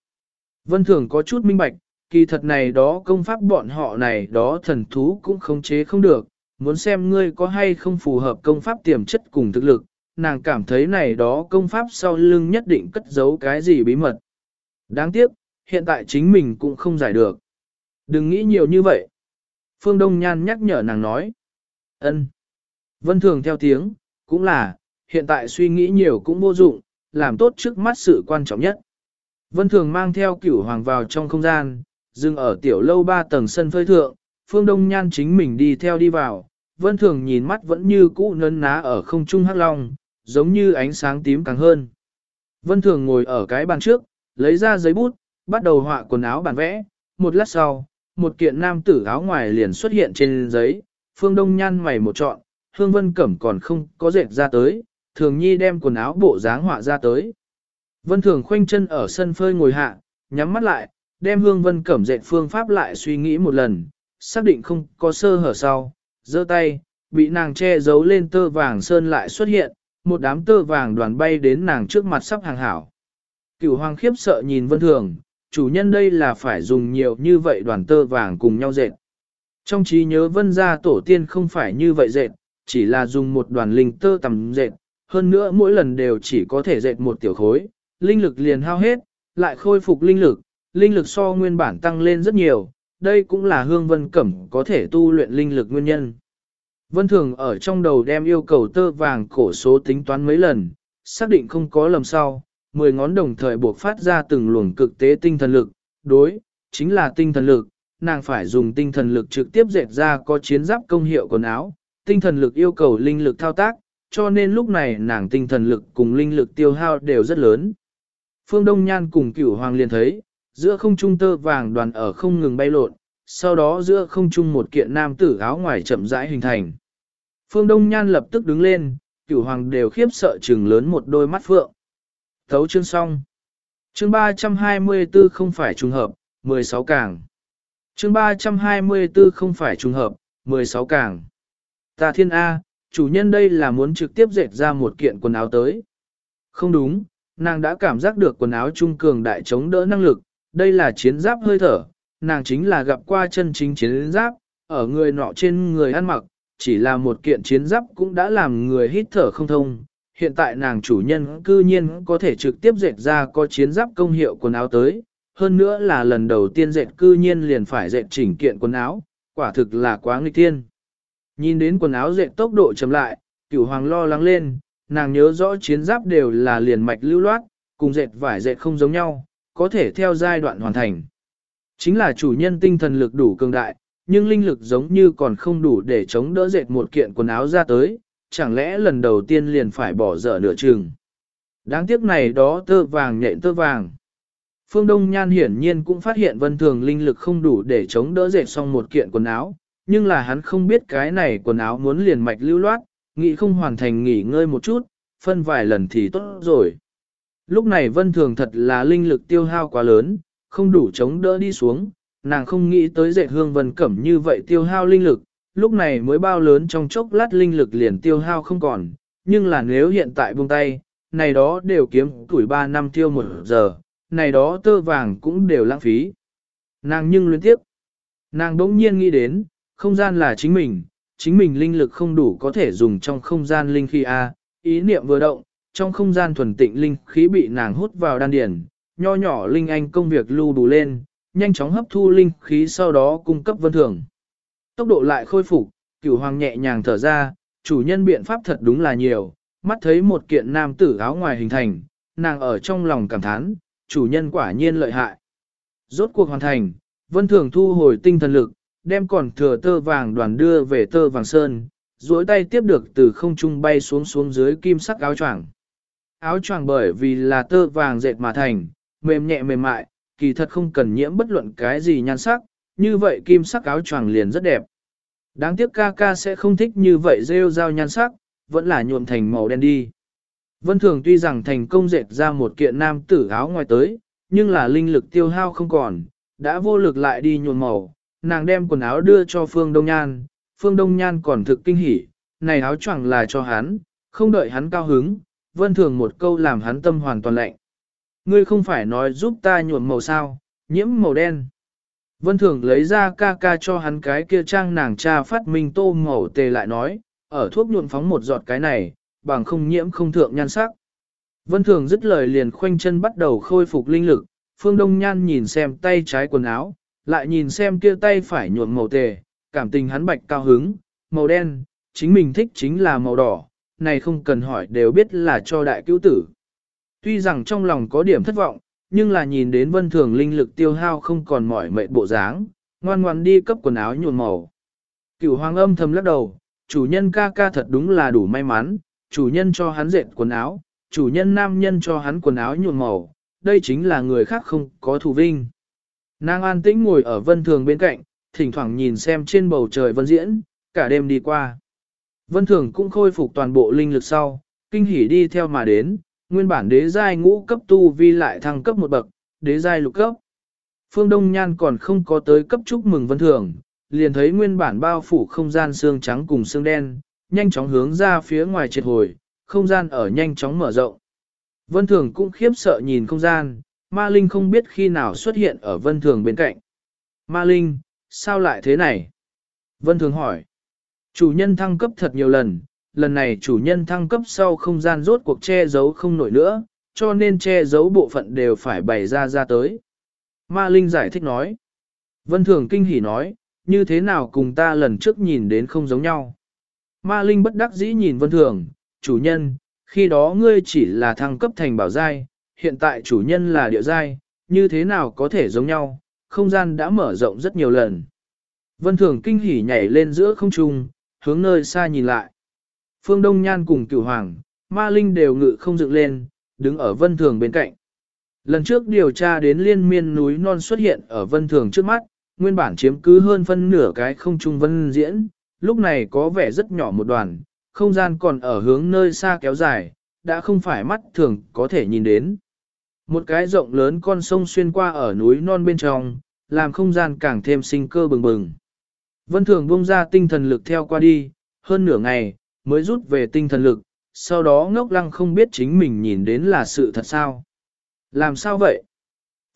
vân thường có chút minh bạch, kỳ thật này đó công pháp bọn họ này đó thần thú cũng khống chế không được, muốn xem ngươi có hay không phù hợp công pháp tiềm chất cùng thực lực, nàng cảm thấy này đó công pháp sau lưng nhất định cất giấu cái gì bí mật. Đáng tiếc, hiện tại chính mình cũng không giải được. Đừng nghĩ nhiều như vậy. Phương Đông Nhan nhắc nhở nàng nói. ân. Vân Thường theo tiếng, cũng là, hiện tại suy nghĩ nhiều cũng vô dụng, làm tốt trước mắt sự quan trọng nhất. Vân Thường mang theo cửu hoàng vào trong không gian, dừng ở tiểu lâu ba tầng sân phơi thượng, Phương Đông Nhan chính mình đi theo đi vào. Vân Thường nhìn mắt vẫn như cũ nấn ná ở không trung hắc long, giống như ánh sáng tím càng hơn. Vân Thường ngồi ở cái bàn trước, lấy ra giấy bút, bắt đầu họa quần áo bản vẽ, một lát sau, một kiện nam tử áo ngoài liền xuất hiện trên giấy, phương đông nhan mày một trọn, hương vân cẩm còn không có dệt ra tới, thường nhi đem quần áo bộ dáng họa ra tới. Vân thường khoanh chân ở sân phơi ngồi hạ, nhắm mắt lại, đem hương vân cẩm dệt phương pháp lại suy nghĩ một lần, xác định không có sơ hở sau, giơ tay, bị nàng che giấu lên tơ vàng sơn lại xuất hiện, một đám tơ vàng đoàn bay đến nàng trước mặt sắp hàng hảo. Cửu hoàng khiếp sợ nhìn vân thường, chủ nhân đây là phải dùng nhiều như vậy đoàn tơ vàng cùng nhau dệt. Trong trí nhớ vân gia tổ tiên không phải như vậy dệt, chỉ là dùng một đoàn linh tơ tầm dệt, hơn nữa mỗi lần đều chỉ có thể dệt một tiểu khối, linh lực liền hao hết, lại khôi phục linh lực, linh lực so nguyên bản tăng lên rất nhiều, đây cũng là hương vân cẩm có thể tu luyện linh lực nguyên nhân. Vân thường ở trong đầu đem yêu cầu tơ vàng cổ số tính toán mấy lần, xác định không có lầm sau, mười ngón đồng thời buộc phát ra từng luồng cực tế tinh thần lực, đối, chính là tinh thần lực, nàng phải dùng tinh thần lực trực tiếp dệt ra có chiến giáp công hiệu quần áo, tinh thần lực yêu cầu linh lực thao tác, cho nên lúc này nàng tinh thần lực cùng linh lực tiêu hao đều rất lớn. Phương Đông Nhan cùng cửu hoàng liền thấy, giữa không trung tơ vàng đoàn ở không ngừng bay lộn, sau đó giữa không trung một kiện nam tử áo ngoài chậm rãi hình thành. Phương Đông Nhan lập tức đứng lên, cửu hoàng đều khiếp sợ trừng lớn một đôi mắt phượng. Thấu chương xong. Chương 324 không phải trùng hợp, 16 càng. Chương 324 không phải trùng hợp, 16 càng. Ta thiên A, chủ nhân đây là muốn trực tiếp dệt ra một kiện quần áo tới. Không đúng, nàng đã cảm giác được quần áo trung cường đại chống đỡ năng lực, đây là chiến giáp hơi thở, nàng chính là gặp qua chân chính chiến giáp, ở người nọ trên người ăn mặc, chỉ là một kiện chiến giáp cũng đã làm người hít thở không thông, hiện tại nàng chủ nhân cư nhiên có thể trực tiếp dệt ra có chiến giáp công hiệu quần áo tới, hơn nữa là lần đầu tiên dệt cư nhiên liền phải dệt chỉnh kiện quần áo, quả thực là quá nghịch tiên. Nhìn đến quần áo dệt tốc độ chậm lại, cửu hoàng lo lắng lên, nàng nhớ rõ chiến giáp đều là liền mạch lưu loát, cùng dệt vải dệt không giống nhau, có thể theo giai đoạn hoàn thành. Chính là chủ nhân tinh thần lực đủ cường đại, nhưng linh lực giống như còn không đủ để chống đỡ dệt một kiện quần áo ra tới, chẳng lẽ lần đầu tiên liền phải bỏ dở nửa chừng. Đáng tiếc này đó tơ vàng nhện tơ vàng. Phương Đông Nhan hiển nhiên cũng phát hiện vân thường linh lực không đủ để chống đỡ dệt xong một kiện quần áo, nhưng là hắn không biết cái này quần áo muốn liền mạch lưu loát, nghĩ không hoàn thành nghỉ ngơi một chút, phân vài lần thì tốt rồi. Lúc này vân thường thật là linh lực tiêu hao quá lớn, không đủ chống đỡ đi xuống, nàng không nghĩ tới dệt hương vân cẩm như vậy tiêu hao linh lực, lúc này mới bao lớn trong chốc lát linh lực liền tiêu hao không còn, nhưng là nếu hiện tại buông tay, này đó đều kiếm tuổi 3 năm tiêu một giờ, này đó tơ vàng cũng đều lãng phí. Nàng nhưng luyến tiếp. Nàng đỗng nhiên nghĩ đến, không gian là chính mình, chính mình linh lực không đủ có thể dùng trong không gian linh khí A, ý niệm vừa động, trong không gian thuần tịnh linh khí bị nàng hút vào đan điển, nho nhỏ linh anh công việc lưu đủ lên, nhanh chóng hấp thu linh khí sau đó cung cấp vân thường. Tốc độ lại khôi phục, cửu hoàng nhẹ nhàng thở ra, chủ nhân biện pháp thật đúng là nhiều, mắt thấy một kiện nam tử áo ngoài hình thành, nàng ở trong lòng cảm thán, chủ nhân quả nhiên lợi hại. Rốt cuộc hoàn thành, vân thường thu hồi tinh thần lực, đem còn thừa tơ vàng đoàn đưa về tơ vàng sơn, duỗi tay tiếp được từ không trung bay xuống xuống dưới kim sắc áo choàng. Áo choàng bởi vì là tơ vàng dệt mà thành, mềm nhẹ mềm mại, kỳ thật không cần nhiễm bất luận cái gì nhan sắc, như vậy kim sắc áo choàng liền rất đẹp. Đáng tiếc ca ca sẽ không thích như vậy rêu rao nhan sắc, vẫn là nhuộm thành màu đen đi. Vân Thường tuy rằng thành công dệt ra một kiện nam tử áo ngoài tới, nhưng là linh lực tiêu hao không còn, đã vô lực lại đi nhuộm màu, nàng đem quần áo đưa cho Phương Đông Nhan, Phương Đông Nhan còn thực kinh hỉ, này áo choàng là cho hắn, không đợi hắn cao hứng, Vân Thường một câu làm hắn tâm hoàn toàn lạnh. Ngươi không phải nói giúp ta nhuộm màu sao, nhiễm màu đen. Vân Thường lấy ra ca ca cho hắn cái kia trang nàng cha phát minh tô màu tề lại nói, ở thuốc nhuộm phóng một giọt cái này, bằng không nhiễm không thượng nhan sắc. Vân Thường dứt lời liền khoanh chân bắt đầu khôi phục linh lực, Phương Đông Nhan nhìn xem tay trái quần áo, lại nhìn xem kia tay phải nhuộm màu tề, cảm tình hắn bạch cao hứng, màu đen, chính mình thích chính là màu đỏ, này không cần hỏi đều biết là cho đại cứu tử. Tuy rằng trong lòng có điểm thất vọng, nhưng là nhìn đến vân thường linh lực tiêu hao không còn mỏi mệt bộ dáng, ngoan ngoan đi cấp quần áo nhuộm màu. Cửu hoàng âm thầm lắc đầu, chủ nhân ca ca thật đúng là đủ may mắn, chủ nhân cho hắn dệt quần áo, chủ nhân nam nhân cho hắn quần áo nhuộm màu, đây chính là người khác không có thù vinh. Nàng an tĩnh ngồi ở vân thường bên cạnh, thỉnh thoảng nhìn xem trên bầu trời vân diễn, cả đêm đi qua. Vân thường cũng khôi phục toàn bộ linh lực sau, kinh hỉ đi theo mà đến, nguyên bản đế giai ngũ cấp tu vi lại thăng cấp một bậc, đế giai lục cấp. Phương Đông Nhan còn không có tới cấp chúc mừng vân thường, liền thấy nguyên bản bao phủ không gian xương trắng cùng xương đen, nhanh chóng hướng ra phía ngoài triệt hồi, không gian ở nhanh chóng mở rộng. Vân thường cũng khiếp sợ nhìn không gian, ma linh không biết khi nào xuất hiện ở vân thường bên cạnh. Ma linh, sao lại thế này? Vân thường hỏi. Chủ nhân thăng cấp thật nhiều lần, lần này chủ nhân thăng cấp sau không gian rốt cuộc che giấu không nổi nữa, cho nên che giấu bộ phận đều phải bày ra ra tới. Ma Linh giải thích nói. Vân Thường kinh hỉ nói, như thế nào cùng ta lần trước nhìn đến không giống nhau. Ma Linh bất đắc dĩ nhìn Vân Thường, chủ nhân, khi đó ngươi chỉ là thăng cấp thành bảo giai, hiện tại chủ nhân là địa giai, như thế nào có thể giống nhau, không gian đã mở rộng rất nhiều lần. Vân Thường kinh hỉ nhảy lên giữa không trung, hướng nơi xa nhìn lại. Phương Đông Nhan cùng cửu hoàng, ma linh đều ngự không dựng lên, đứng ở vân thường bên cạnh. Lần trước điều tra đến liên miên núi non xuất hiện ở vân thường trước mắt, nguyên bản chiếm cứ hơn phân nửa cái không trung vân diễn, lúc này có vẻ rất nhỏ một đoàn, không gian còn ở hướng nơi xa kéo dài, đã không phải mắt thường có thể nhìn đến. Một cái rộng lớn con sông xuyên qua ở núi non bên trong, làm không gian càng thêm sinh cơ bừng bừng. Vân thường buông ra tinh thần lực theo qua đi, hơn nửa ngày, mới rút về tinh thần lực, sau đó ngốc lăng không biết chính mình nhìn đến là sự thật sao. Làm sao vậy?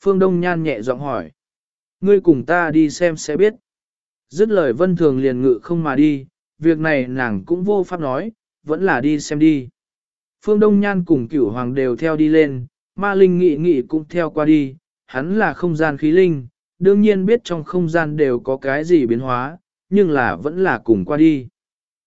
Phương Đông Nhan nhẹ giọng hỏi. Ngươi cùng ta đi xem sẽ biết. Dứt lời vân thường liền ngự không mà đi, việc này nàng cũng vô pháp nói, vẫn là đi xem đi. Phương Đông Nhan cùng cửu hoàng đều theo đi lên, ma linh nghị nghị cũng theo qua đi, hắn là không gian khí linh, đương nhiên biết trong không gian đều có cái gì biến hóa, nhưng là vẫn là cùng qua đi.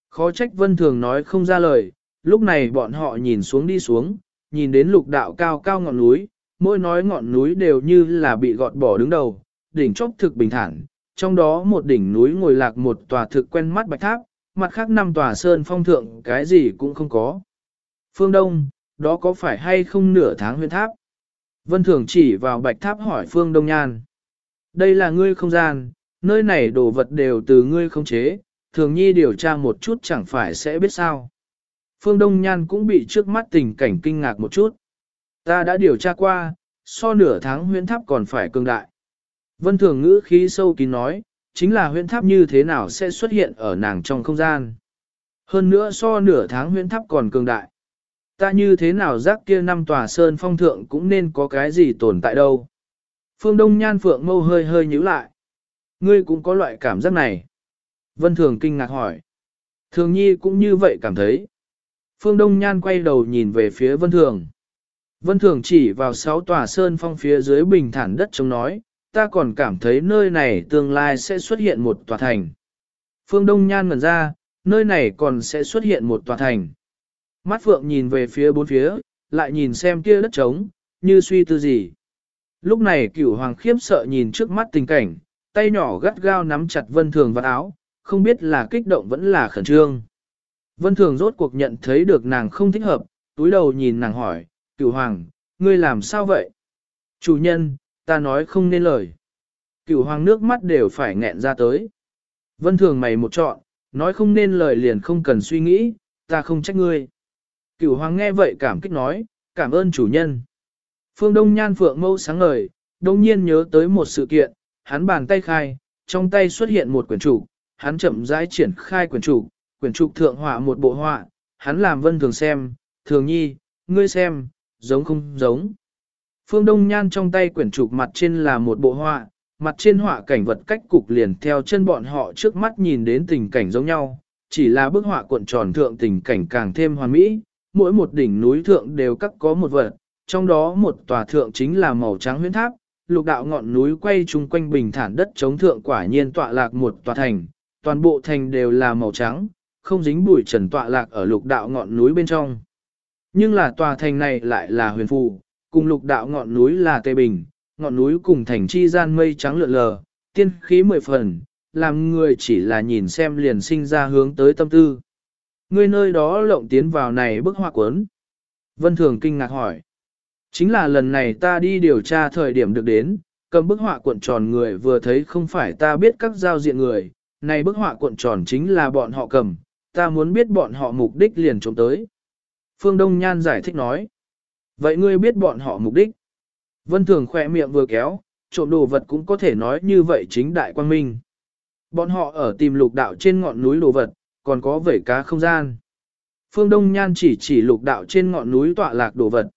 Khó trách vân thường nói không ra lời, lúc này bọn họ nhìn xuống đi xuống, nhìn đến lục đạo cao cao ngọn núi, mỗi nói ngọn núi đều như là bị gọt bỏ đứng đầu, đỉnh chốc thực bình thản, trong đó một đỉnh núi ngồi lạc một tòa thực quen mắt bạch tháp, mặt khác năm tòa sơn phong thượng cái gì cũng không có. Phương Đông, đó có phải hay không nửa tháng huyên tháp? Vân Thường chỉ vào bạch tháp hỏi Phương Đông Nhan. Đây là ngươi không gian, nơi này đồ vật đều từ ngươi không chế, thường nhi điều tra một chút chẳng phải sẽ biết sao. Phương Đông Nhan cũng bị trước mắt tình cảnh kinh ngạc một chút. Ta đã điều tra qua, so nửa tháng huyễn tháp còn phải cường đại. Vân Thường ngữ khí sâu kín nói, chính là huyễn tháp như thế nào sẽ xuất hiện ở nàng trong không gian. Hơn nữa so nửa tháng huyễn tháp còn cường đại. Ta như thế nào giác kia năm tòa sơn phong thượng cũng nên có cái gì tồn tại đâu. Phương Đông Nhan Phượng mâu hơi hơi nhíu lại. Ngươi cũng có loại cảm giác này. Vân Thường kinh ngạc hỏi. Thường Nhi cũng như vậy cảm thấy. Phương Đông Nhan quay đầu nhìn về phía Vân Thường. Vân Thường chỉ vào sáu tòa sơn phong phía dưới bình thản đất trống nói, ta còn cảm thấy nơi này tương lai sẽ xuất hiện một tòa thành. Phương Đông Nhan ngẩn ra, nơi này còn sẽ xuất hiện một tòa thành. Mắt Phượng nhìn về phía bốn phía, lại nhìn xem kia đất trống, như suy tư gì. Lúc này cửu hoàng khiếp sợ nhìn trước mắt tình cảnh, tay nhỏ gắt gao nắm chặt vân thường vào áo, không biết là kích động vẫn là khẩn trương. Vân thường rốt cuộc nhận thấy được nàng không thích hợp, túi đầu nhìn nàng hỏi, cửu hoàng, ngươi làm sao vậy? Chủ nhân, ta nói không nên lời. Cửu hoàng nước mắt đều phải nghẹn ra tới. Vân thường mày một trọn, nói không nên lời liền không cần suy nghĩ, ta không trách ngươi. Cửu hoàng nghe vậy cảm kích nói, cảm ơn chủ nhân. Phương Đông Nhan Phượng mâu sáng ngời, đồng nhiên nhớ tới một sự kiện, hắn bàn tay khai, trong tay xuất hiện một quyển trục, hắn chậm rãi triển khai quyển trục, quyển trục thượng họa một bộ họa, hắn làm vân thường xem, thường nhi, ngươi xem, giống không giống. Phương Đông Nhan trong tay quyển trục mặt trên là một bộ họa, mặt trên họa cảnh vật cách cục liền theo chân bọn họ trước mắt nhìn đến tình cảnh giống nhau, chỉ là bức họa cuộn tròn thượng tình cảnh càng thêm hoàn mỹ, mỗi một đỉnh núi thượng đều cắt có một vật, trong đó một tòa thượng chính là màu trắng huyễn tháp, lục đạo ngọn núi quay chung quanh bình thản đất chống thượng quả nhiên tọa lạc một tòa thành, toàn bộ thành đều là màu trắng, không dính bụi trần tọa lạc ở lục đạo ngọn núi bên trong. Nhưng là tòa thành này lại là huyền phù, cùng lục đạo ngọn núi là tê bình, ngọn núi cùng thành chi gian mây trắng lượn lờ, tiên khí mười phần, làm người chỉ là nhìn xem liền sinh ra hướng tới tâm tư. Người nơi đó lộng tiến vào này bức họa cuốn. Vân Thường kinh ngạc hỏi. Chính là lần này ta đi điều tra thời điểm được đến, cầm bức họa cuộn tròn người vừa thấy không phải ta biết các giao diện người, này bức họa cuộn tròn chính là bọn họ cầm, ta muốn biết bọn họ mục đích liền trộm tới. Phương Đông Nhan giải thích nói. Vậy ngươi biết bọn họ mục đích? Vân Thường khỏe miệng vừa kéo, trộm đồ vật cũng có thể nói như vậy chính đại quang minh. Bọn họ ở tìm lục đạo trên ngọn núi đồ vật, còn có vẩy cá không gian. Phương Đông Nhan chỉ chỉ lục đạo trên ngọn núi tọa lạc đồ vật.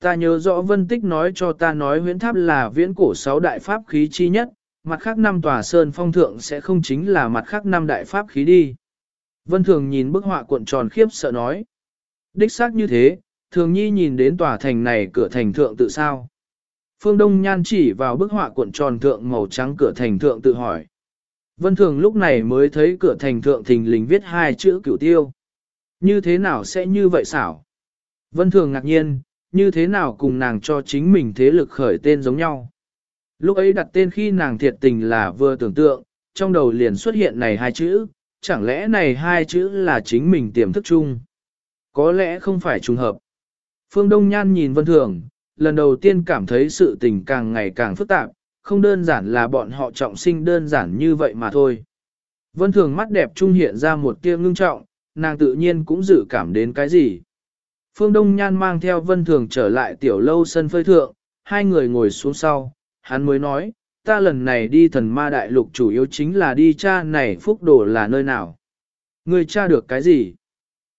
Ta nhớ rõ Vân Tích nói cho ta nói huyễn tháp là viễn cổ sáu đại pháp khí chi nhất, mặt khác năm tòa sơn phong thượng sẽ không chính là mặt khác năm đại pháp khí đi. Vân Thường nhìn bức họa cuộn tròn khiếp sợ nói. Đích xác như thế, Thường Nhi nhìn đến tòa thành này cửa thành thượng tự sao. Phương Đông Nhan chỉ vào bức họa cuộn tròn thượng màu trắng cửa thành thượng tự hỏi. Vân Thường lúc này mới thấy cửa thành thượng thình lình viết hai chữ cửu tiêu. Như thế nào sẽ như vậy xảo? Vân Thường ngạc nhiên, như thế nào cùng nàng cho chính mình thế lực khởi tên giống nhau. Lúc ấy đặt tên khi nàng thiệt tình là vừa tưởng tượng, trong đầu liền xuất hiện này hai chữ, chẳng lẽ này hai chữ là chính mình tiềm thức chung? Có lẽ không phải trùng hợp. Phương Đông Nhan nhìn Vân Thường, lần đầu tiên cảm thấy sự tình càng ngày càng phức tạp, không đơn giản là bọn họ trọng sinh đơn giản như vậy mà thôi. Vân Thường mắt đẹp trung hiện ra một tia ngưng trọng, nàng tự nhiên cũng dự cảm đến cái gì. Phương Đông Nhan mang theo Vân Thường trở lại tiểu lâu sân phơi thượng, hai người ngồi xuống sau, hắn mới nói, ta lần này đi thần ma đại lục chủ yếu chính là đi cha này phúc đồ là nơi nào. Người cha được cái gì?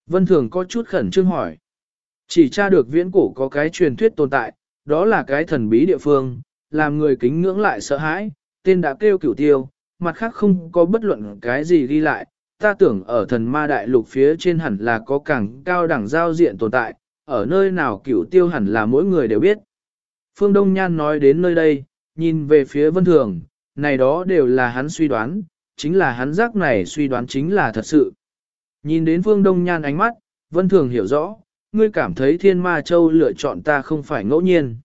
Vân Thường có chút khẩn trương hỏi. Chỉ tra được viễn cổ có cái truyền thuyết tồn tại, đó là cái thần bí địa phương, làm người kính ngưỡng lại sợ hãi, tên đã kêu cửu tiêu, mặt khác không có bất luận cái gì ghi lại, ta tưởng ở thần ma đại lục phía trên hẳn là có càng cao đẳng giao diện tồn tại, ở nơi nào cửu tiêu hẳn là mỗi người đều biết. Phương Đông Nhan nói đến nơi đây, nhìn về phía vân thường, này đó đều là hắn suy đoán, chính là hắn giác này suy đoán chính là thật sự. Nhìn đến Phương Đông Nhan ánh mắt, vân thường hiểu rõ, ngươi cảm thấy thiên ma châu lựa chọn ta không phải ngẫu nhiên.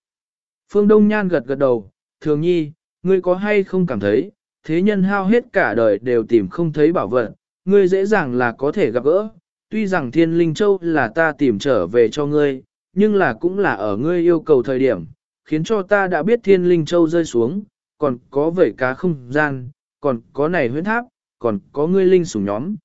Phương Đông Nhan gật gật đầu, thường nhi, ngươi có hay không cảm thấy, thế nhân hao hết cả đời đều tìm không thấy bảo vật, ngươi dễ dàng là có thể gặp gỡ, tuy rằng thiên linh châu là ta tìm trở về cho ngươi, nhưng là cũng là ở ngươi yêu cầu thời điểm, khiến cho ta đã biết thiên linh châu rơi xuống, còn có vẩy cá không gian, còn có này huyết tháp, còn có ngươi linh sủng nhóm.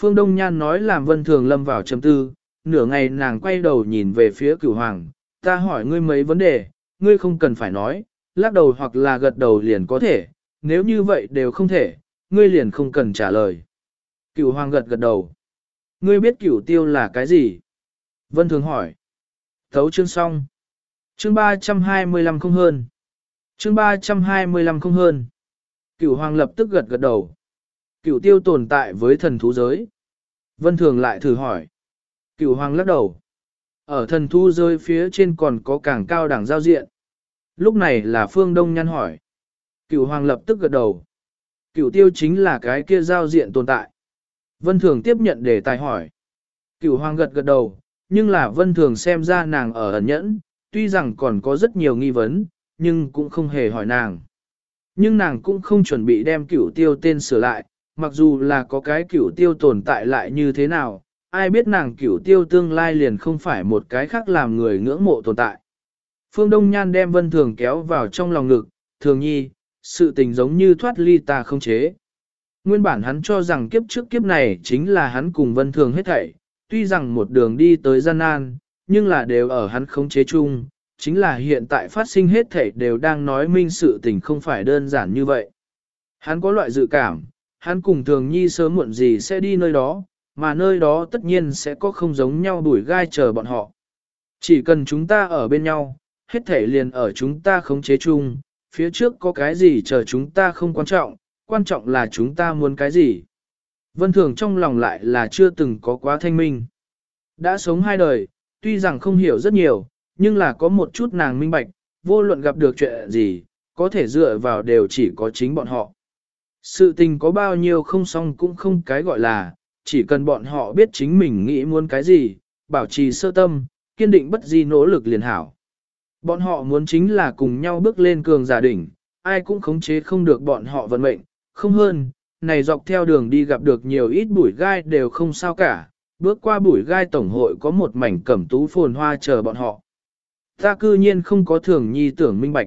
Phương Đông Nhan nói làm vân thường lâm vào trầm tư, nửa ngày nàng quay đầu nhìn về phía cửu hoàng, ta hỏi ngươi mấy vấn đề, ngươi không cần phải nói, lắc đầu hoặc là gật đầu liền có thể, nếu như vậy đều không thể, ngươi liền không cần trả lời. Cửu hoàng gật gật đầu. Ngươi biết cửu tiêu là cái gì? Vân thường hỏi. Thấu chương xong. Chương 325 không hơn. chương 325 không hơn. Cửu hoàng lập tức gật gật đầu. Cửu tiêu tồn tại với thần thú giới. Vân Thường lại thử hỏi. Cửu hoàng lắc đầu. Ở thần thú giới phía trên còn có càng cao đẳng giao diện. Lúc này là phương đông nhăn hỏi. Cửu hoàng lập tức gật đầu. Cửu tiêu chính là cái kia giao diện tồn tại. Vân Thường tiếp nhận để tài hỏi. Cửu hoàng gật gật đầu, nhưng là Vân Thường xem ra nàng ở ẩn nhẫn, tuy rằng còn có rất nhiều nghi vấn, nhưng cũng không hề hỏi nàng. Nhưng nàng cũng không chuẩn bị đem cửu tiêu tên sửa lại, mặc dù là có cái cửu tiêu tồn tại lại như thế nào, ai biết nàng cửu tiêu tương lai liền không phải một cái khác làm người ngưỡng mộ tồn tại. Phương Đông Nhan đem Vân Thường kéo vào trong lòng ngực, thường nhi, sự tình giống như thoát ly ta không chế. Nguyên bản hắn cho rằng kiếp trước kiếp này chính là hắn cùng Vân Thường hết thảy, tuy rằng một đường đi tới gian nan, nhưng là đều ở hắn khống chế chung, chính là hiện tại phát sinh hết thảy đều đang nói minh sự tình không phải đơn giản như vậy. Hắn có loại dự cảm, hắn cùng thường nhi sớm muộn gì sẽ đi nơi đó, mà nơi đó tất nhiên sẽ có không giống nhau đuổi gai chờ bọn họ. Chỉ cần chúng ta ở bên nhau, hết thảy liền ở chúng ta khống chế chung, phía trước có cái gì chờ chúng ta không quan trọng, quan trọng là chúng ta muốn cái gì. Vân Thường trong lòng lại là chưa từng có quá thanh minh. Đã sống hai đời, tuy rằng không hiểu rất nhiều, nhưng là có một chút nàng minh bạch, vô luận gặp được chuyện gì, có thể dựa vào đều chỉ có chính bọn họ. Sự tình có bao nhiêu không xong cũng không cái gọi là, chỉ cần bọn họ biết chính mình nghĩ muốn cái gì, bảo trì sơ tâm, kiên định bất di nỗ lực liền hảo. Bọn họ muốn chính là cùng nhau bước lên cường giả đỉnh, ai cũng khống chế không được bọn họ vận mệnh, không hơn, này dọc theo đường đi gặp được nhiều ít bụi gai đều không sao cả, bước qua bụi gai tổng hội có một mảnh cẩm tú phồn hoa chờ bọn họ. Ta cư nhiên không có thường nhi tưởng minh bạch.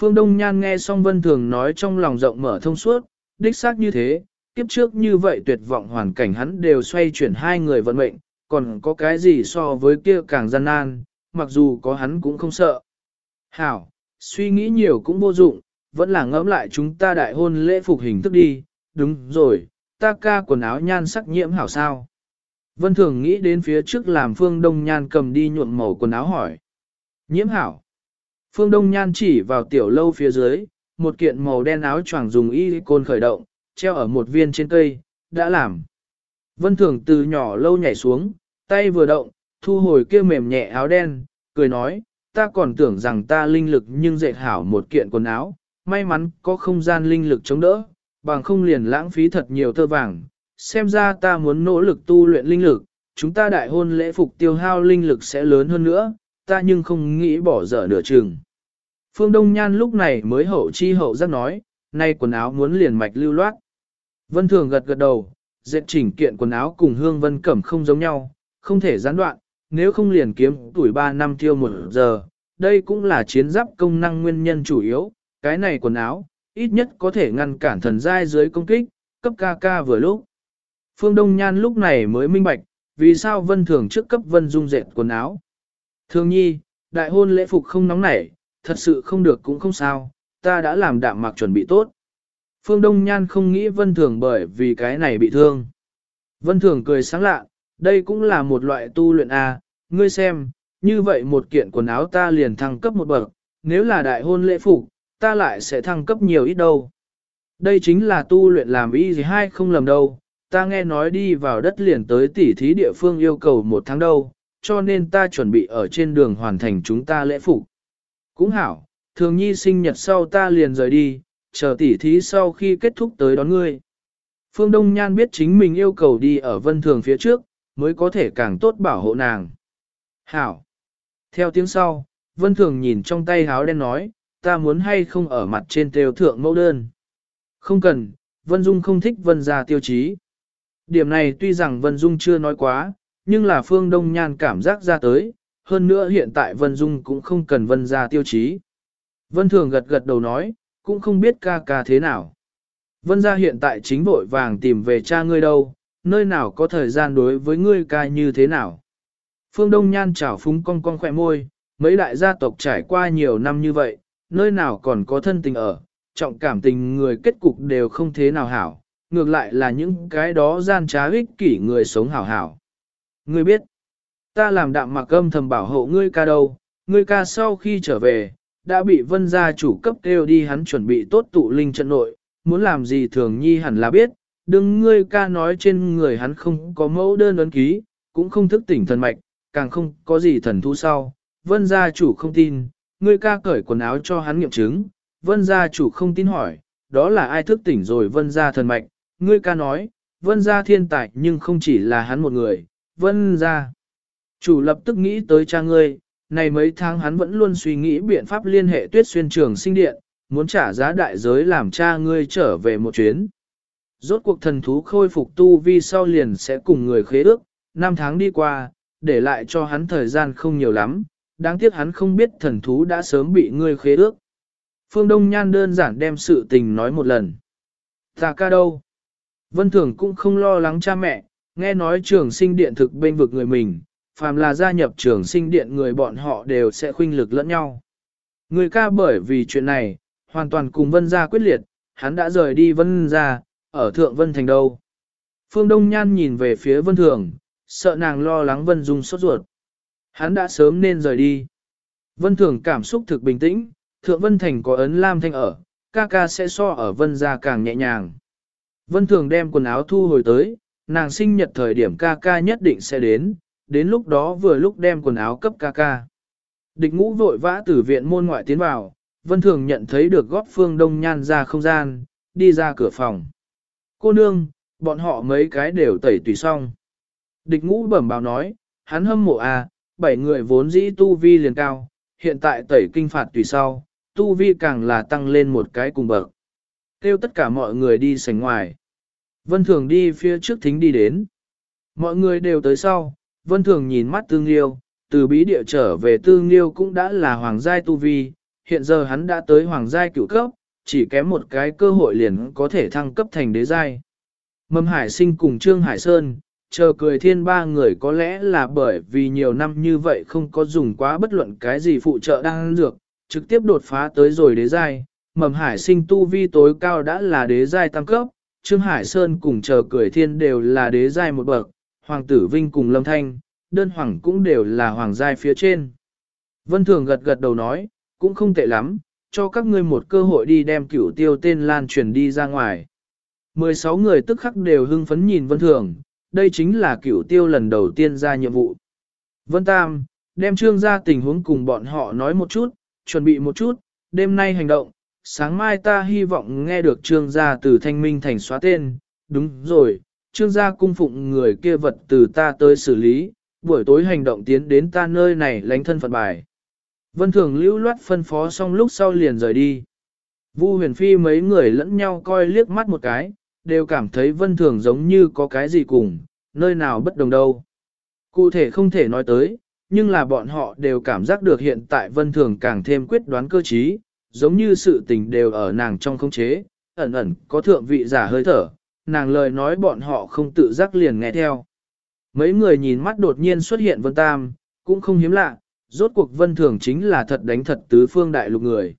Phương Đông Nhan nghe xong Vân Thường nói trong lòng rộng mở thông suốt, đích xác như thế, kiếp trước như vậy tuyệt vọng hoàn cảnh hắn đều xoay chuyển hai người vận mệnh, còn có cái gì so với kia càng gian nan, mặc dù có hắn cũng không sợ. Hảo, suy nghĩ nhiều cũng vô dụng, vẫn là ngẫm lại chúng ta đại hôn lễ phục hình thức đi, đúng rồi, ta ca quần áo nhan sắc nhiễm hảo sao. Vân Thường nghĩ đến phía trước làm Phương Đông Nhan cầm đi nhuộm màu quần áo hỏi. Nhiễm hảo. Phương Đông Nhan chỉ vào tiểu lâu phía dưới, một kiện màu đen áo choàng dùng y côn khởi động, treo ở một viên trên cây, đã làm. Vân Thường từ nhỏ lâu nhảy xuống, tay vừa động, thu hồi kia mềm nhẹ áo đen, cười nói, ta còn tưởng rằng ta linh lực nhưng dệt hảo một kiện quần áo, may mắn có không gian linh lực chống đỡ, bằng không liền lãng phí thật nhiều tơ vàng. Xem ra ta muốn nỗ lực tu luyện linh lực, chúng ta đại hôn lễ phục tiêu hao linh lực sẽ lớn hơn nữa, ta nhưng không nghĩ bỏ dở nửa chừng. Phương Đông Nhan lúc này mới hậu chi hậu giác nói, nay quần áo muốn liền mạch lưu loát. Vân Thường gật gật đầu, dệt chỉnh kiện quần áo cùng Hương Vân Cẩm không giống nhau, không thể gián đoạn, nếu không liền kiếm tuổi 3 năm tiêu một giờ, đây cũng là chiến giáp công năng nguyên nhân chủ yếu, cái này quần áo, ít nhất có thể ngăn cản thần giai dưới công kích, cấp ca ca vừa lúc. Phương Đông Nhan lúc này mới minh bạch, vì sao Vân Thường trước cấp Vân Dung dệt quần áo. Thường nhi, đại hôn lễ phục không nóng nảy, thật sự không được cũng không sao, ta đã làm đạm mặc chuẩn bị tốt. Phương Đông Nhan không nghĩ Vân Thường bởi vì cái này bị thương. Vân Thường cười sáng lạ, đây cũng là một loại tu luyện A, à, ngươi xem, như vậy một kiện quần áo ta liền thăng cấp một bậc, nếu là đại hôn lễ phục, ta lại sẽ thăng cấp nhiều ít đâu. Đây chính là tu luyện làm y gì hay không lầm đâu, ta nghe nói đi vào đất liền tới tỉ thí địa phương yêu cầu một tháng đâu, cho nên ta chuẩn bị ở trên đường hoàn thành chúng ta lễ phục. Cũng hảo, thường nhi sinh nhật sau ta liền rời đi, chờ tỉ thí sau khi kết thúc tới đón ngươi. Phương Đông Nhan biết chính mình yêu cầu đi ở vân thường phía trước, mới có thể càng tốt bảo hộ nàng. Hảo. Theo tiếng sau, vân thường nhìn trong tay háo đen nói, ta muốn hay không ở mặt trên tiêu thượng mẫu đơn. Không cần, Vân Dung không thích Vân gia tiêu chí. Điểm này tuy rằng Vân Dung chưa nói quá, nhưng là Phương Đông Nhan cảm giác ra tới, hơn nữa hiện tại Vân Dung cũng không cần Vân gia tiêu chí. Vân Thường gật gật đầu nói, cũng không biết ca ca thế nào. Vân gia hiện tại chính vội vàng tìm về cha ngươi đâu, nơi nào có thời gian đối với ngươi ca như thế nào. Phương Đông Nhan chảo phúng cong cong khỏe môi, mấy đại gia tộc trải qua nhiều năm như vậy, nơi nào còn có thân tình ở, trọng cảm tình người kết cục đều không thế nào hảo, ngược lại là những cái đó gian trá ích kỷ người sống hảo hảo. Ngươi biết, ta làm đạm mặc âm thầm bảo hộ ngươi ca đâu, ngươi ca sau khi trở về, đã bị vân gia chủ cấp kêu đi hắn chuẩn bị tốt tụ linh trận nội, muốn làm gì thường nhi hẳn là biết, đừng ngươi ca nói trên người hắn không có mẫu đơn ấn ký, cũng không thức tỉnh thần mạch, càng không có gì thần thu sau. Vân gia chủ không tin, ngươi ca cởi quần áo cho hắn nghiệm chứng, vân gia chủ không tin hỏi, đó là ai thức tỉnh rồi vân gia thần mạch, ngươi ca nói, vân gia thiên tài nhưng không chỉ là hắn một người, vân gia. Chủ lập tức nghĩ tới cha ngươi, này mấy tháng hắn vẫn luôn suy nghĩ biện pháp liên hệ tuyết xuyên trường sinh điện, muốn trả giá đại giới làm cha ngươi trở về một chuyến. Rốt cuộc thần thú khôi phục tu vi sau liền sẽ cùng người khế ước, năm tháng đi qua, để lại cho hắn thời gian không nhiều lắm, đáng tiếc hắn không biết thần thú đã sớm bị ngươi khế ước. Phương Đông Nhan đơn giản đem sự tình nói một lần. Ta ca đâu? Vân Thường cũng không lo lắng cha mẹ, nghe nói trường sinh điện thực bên vực người mình, phàm là gia nhập trường sinh điện người bọn họ đều sẽ khuynh lực lẫn nhau. Người ca bởi vì chuyện này, hoàn toàn cùng Vân gia quyết liệt, hắn đã rời đi Vân gia, ở Thượng Vân Thành đâu. Phương Đông Nhan nhìn về phía Vân Thường, sợ nàng lo lắng Vân Dung sốt ruột. Hắn đã sớm nên rời đi. Vân Thường cảm xúc thực bình tĩnh, Thượng Vân Thành có ấn Lam Thanh ở, ca ca sẽ so ở Vân gia càng nhẹ nhàng. Vân Thường đem quần áo thu hồi tới, nàng sinh nhật thời điểm ca ca nhất định sẽ đến, đến lúc đó vừa lúc đem quần áo cấp ca ca. Địch ngũ vội vã từ viện môn ngoại tiến vào, Vân Thường nhận thấy được góp phương đông nhan ra không gian, đi ra cửa phòng. Cô nương, bọn họ mấy cái đều tẩy tùy xong. Địch ngũ bẩm báo nói, hắn hâm mộ à, bảy người vốn dĩ tu vi liền cao, hiện tại tẩy kinh phạt tùy sau, tu vi càng là tăng lên một cái cùng bậc. Kêu tất cả mọi người đi sảnh ngoài. Vân Thường đi phía trước thính đi đến. Mọi người đều tới sau, Vân Thường nhìn mắt Tương Liêu, từ bí địa trở về Tương Liêu cũng đã là hoàng giai tu vi, hiện giờ hắn đã tới hoàng giai cửu cấp, chỉ kém một cái cơ hội liền có thể thăng cấp thành đế giai. Mâm Hải sinh cùng Trương Hải Sơn, chờ cười thiên ba người có lẽ là bởi vì nhiều năm như vậy không có dùng quá bất luận cái gì phụ trợ đang dược, trực tiếp đột phá tới rồi đế giai. Mầm Hải sinh tu vi tối cao đã là đế giai tăng cấp, Trương Hải Sơn cùng chờ cười thiên đều là đế giai một bậc, Hoàng tử Vinh cùng Lâm Thanh, đơn hoàng cũng đều là hoàng giai phía trên. Vân Thường gật gật đầu nói, cũng không tệ lắm, cho các ngươi một cơ hội đi đem cửu tiêu tên lan truyền đi ra ngoài. 16 người tức khắc đều hưng phấn nhìn Vân Thường, đây chính là cửu tiêu lần đầu tiên ra nhiệm vụ. Vân Tam, đem trương ra tình huống cùng bọn họ nói một chút, chuẩn bị một chút, đêm nay hành động, sáng mai ta hy vọng nghe được trương gia từ thanh minh thành xóa tên, đúng rồi, trương gia cung phụng người kia vật từ ta tới xử lý, buổi tối hành động tiến đến ta nơi này lánh thân phận bài. Vân Thường lưu loát phân phó xong lúc sau liền rời đi. Vu huyền phi mấy người lẫn nhau coi liếc mắt một cái, đều cảm thấy Vân Thường giống như có cái gì cùng, nơi nào bất đồng đâu. Cụ thể không thể nói tới, nhưng là bọn họ đều cảm giác được hiện tại Vân Thường càng thêm quyết đoán cơ trí, giống như sự tình đều ở nàng trong không chế, ẩn ẩn có thượng vị giả hơi thở, nàng lời nói bọn họ không tự giác liền nghe theo. Mấy người nhìn mắt đột nhiên xuất hiện Vân Tam, cũng không hiếm lạ, rốt cuộc Vân Thường chính là thật đánh thật tứ phương đại lục người.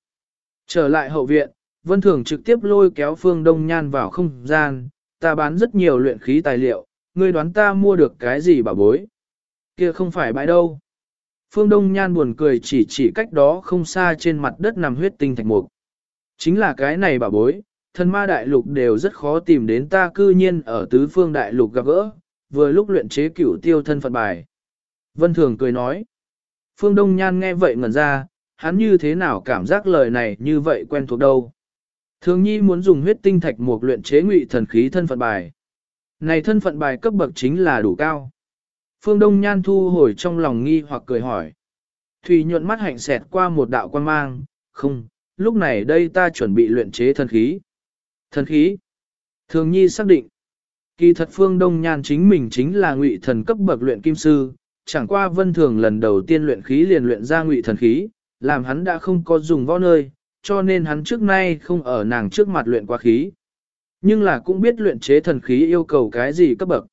Trở lại hậu viện, Vân Thường trực tiếp lôi kéo Phương Đông Nhan vào không gian, ta bán rất nhiều luyện khí tài liệu, ngươi đoán ta mua được cái gì bảo bối? Kia không phải bãi đâu. Phương Đông Nhan buồn cười chỉ chỉ cách đó không xa trên mặt đất nằm huyết tinh thạch mục. Chính là cái này bảo bối, thần ma đại lục đều rất khó tìm đến ta cư nhiên ở tứ phương đại lục gặp gỡ, vừa lúc luyện chế cửu tiêu thân phận bài. Vân Thường cười nói. Phương Đông Nhan nghe vậy ngẩn ra, hắn như thế nào cảm giác lời này như vậy quen thuộc đâu. Thường nhi muốn dùng huyết tinh thạch mục luyện chế ngụy thần khí thân phận bài. Này thân phận bài cấp bậc chính là đủ cao. Phương Đông Nhan thu hồi trong lòng nghi hoặc cười hỏi. Thùy nhuận mắt hạnh xẹt qua một đạo quan mang, không, lúc này đây ta chuẩn bị luyện chế thần khí. Thần khí. Thường nhi xác định. Kỳ thật Phương Đông Nhan chính mình chính là ngụy thần cấp bậc luyện kim sư, chẳng qua vân thường lần đầu tiên luyện khí liền luyện ra ngụy thần khí, làm hắn đã không có dùng võ nơi, cho nên hắn trước nay không ở nàng trước mặt luyện qua khí. Nhưng là cũng biết luyện chế thần khí yêu cầu cái gì cấp bậc.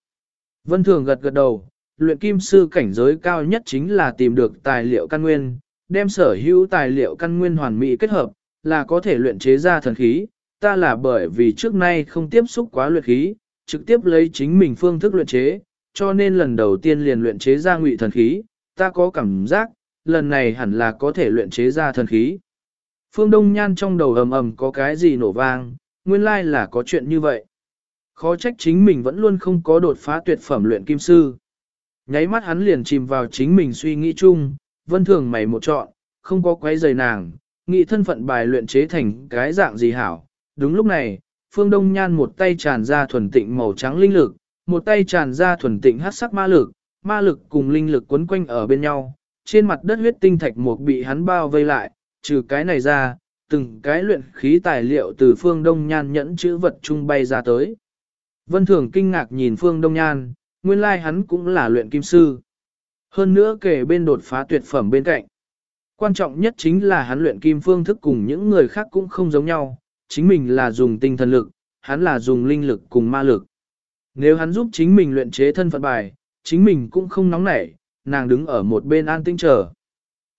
Vân thường gật gật đầu, luyện kim sư cảnh giới cao nhất chính là tìm được tài liệu căn nguyên, đem sở hữu tài liệu căn nguyên hoàn mỹ kết hợp, là có thể luyện chế ra thần khí. Ta là bởi vì trước nay không tiếp xúc quá luyện khí, trực tiếp lấy chính mình phương thức luyện chế, cho nên lần đầu tiên liền luyện chế ra ngụy thần khí, ta có cảm giác, lần này hẳn là có thể luyện chế ra thần khí. Phương Đông Nhan trong đầu ầm ầm có cái gì nổ vang, nguyên lai là có chuyện như vậy. Khó trách chính mình vẫn luôn không có đột phá tuyệt phẩm luyện kim sư. Nháy mắt hắn liền chìm vào chính mình suy nghĩ chung, vân thường mày một chọn, không có quấy giày nàng, nghĩ thân phận bài luyện chế thành cái dạng gì hảo. Đúng lúc này, Phương Đông Nhan một tay tràn ra thuần tịnh màu trắng linh lực, một tay tràn ra thuần tịnh hát sắc ma lực, ma lực cùng linh lực quấn quanh ở bên nhau. Trên mặt đất huyết tinh thạch mục bị hắn bao vây lại, trừ cái này ra, từng cái luyện khí tài liệu từ Phương Đông Nhan nhẫn chữ vật trung bay ra tới. Vân Thường kinh ngạc nhìn Phương Đông Nhan, nguyên lai hắn cũng là luyện kim sư. Hơn nữa kể bên đột phá tuyệt phẩm bên cạnh. Quan trọng nhất chính là hắn luyện kim phương thức cùng những người khác cũng không giống nhau, chính mình là dùng tinh thần lực, hắn là dùng linh lực cùng ma lực. Nếu hắn giúp chính mình luyện chế thân phận bài, chính mình cũng không nóng nảy, nàng đứng ở một bên an tinh chờ.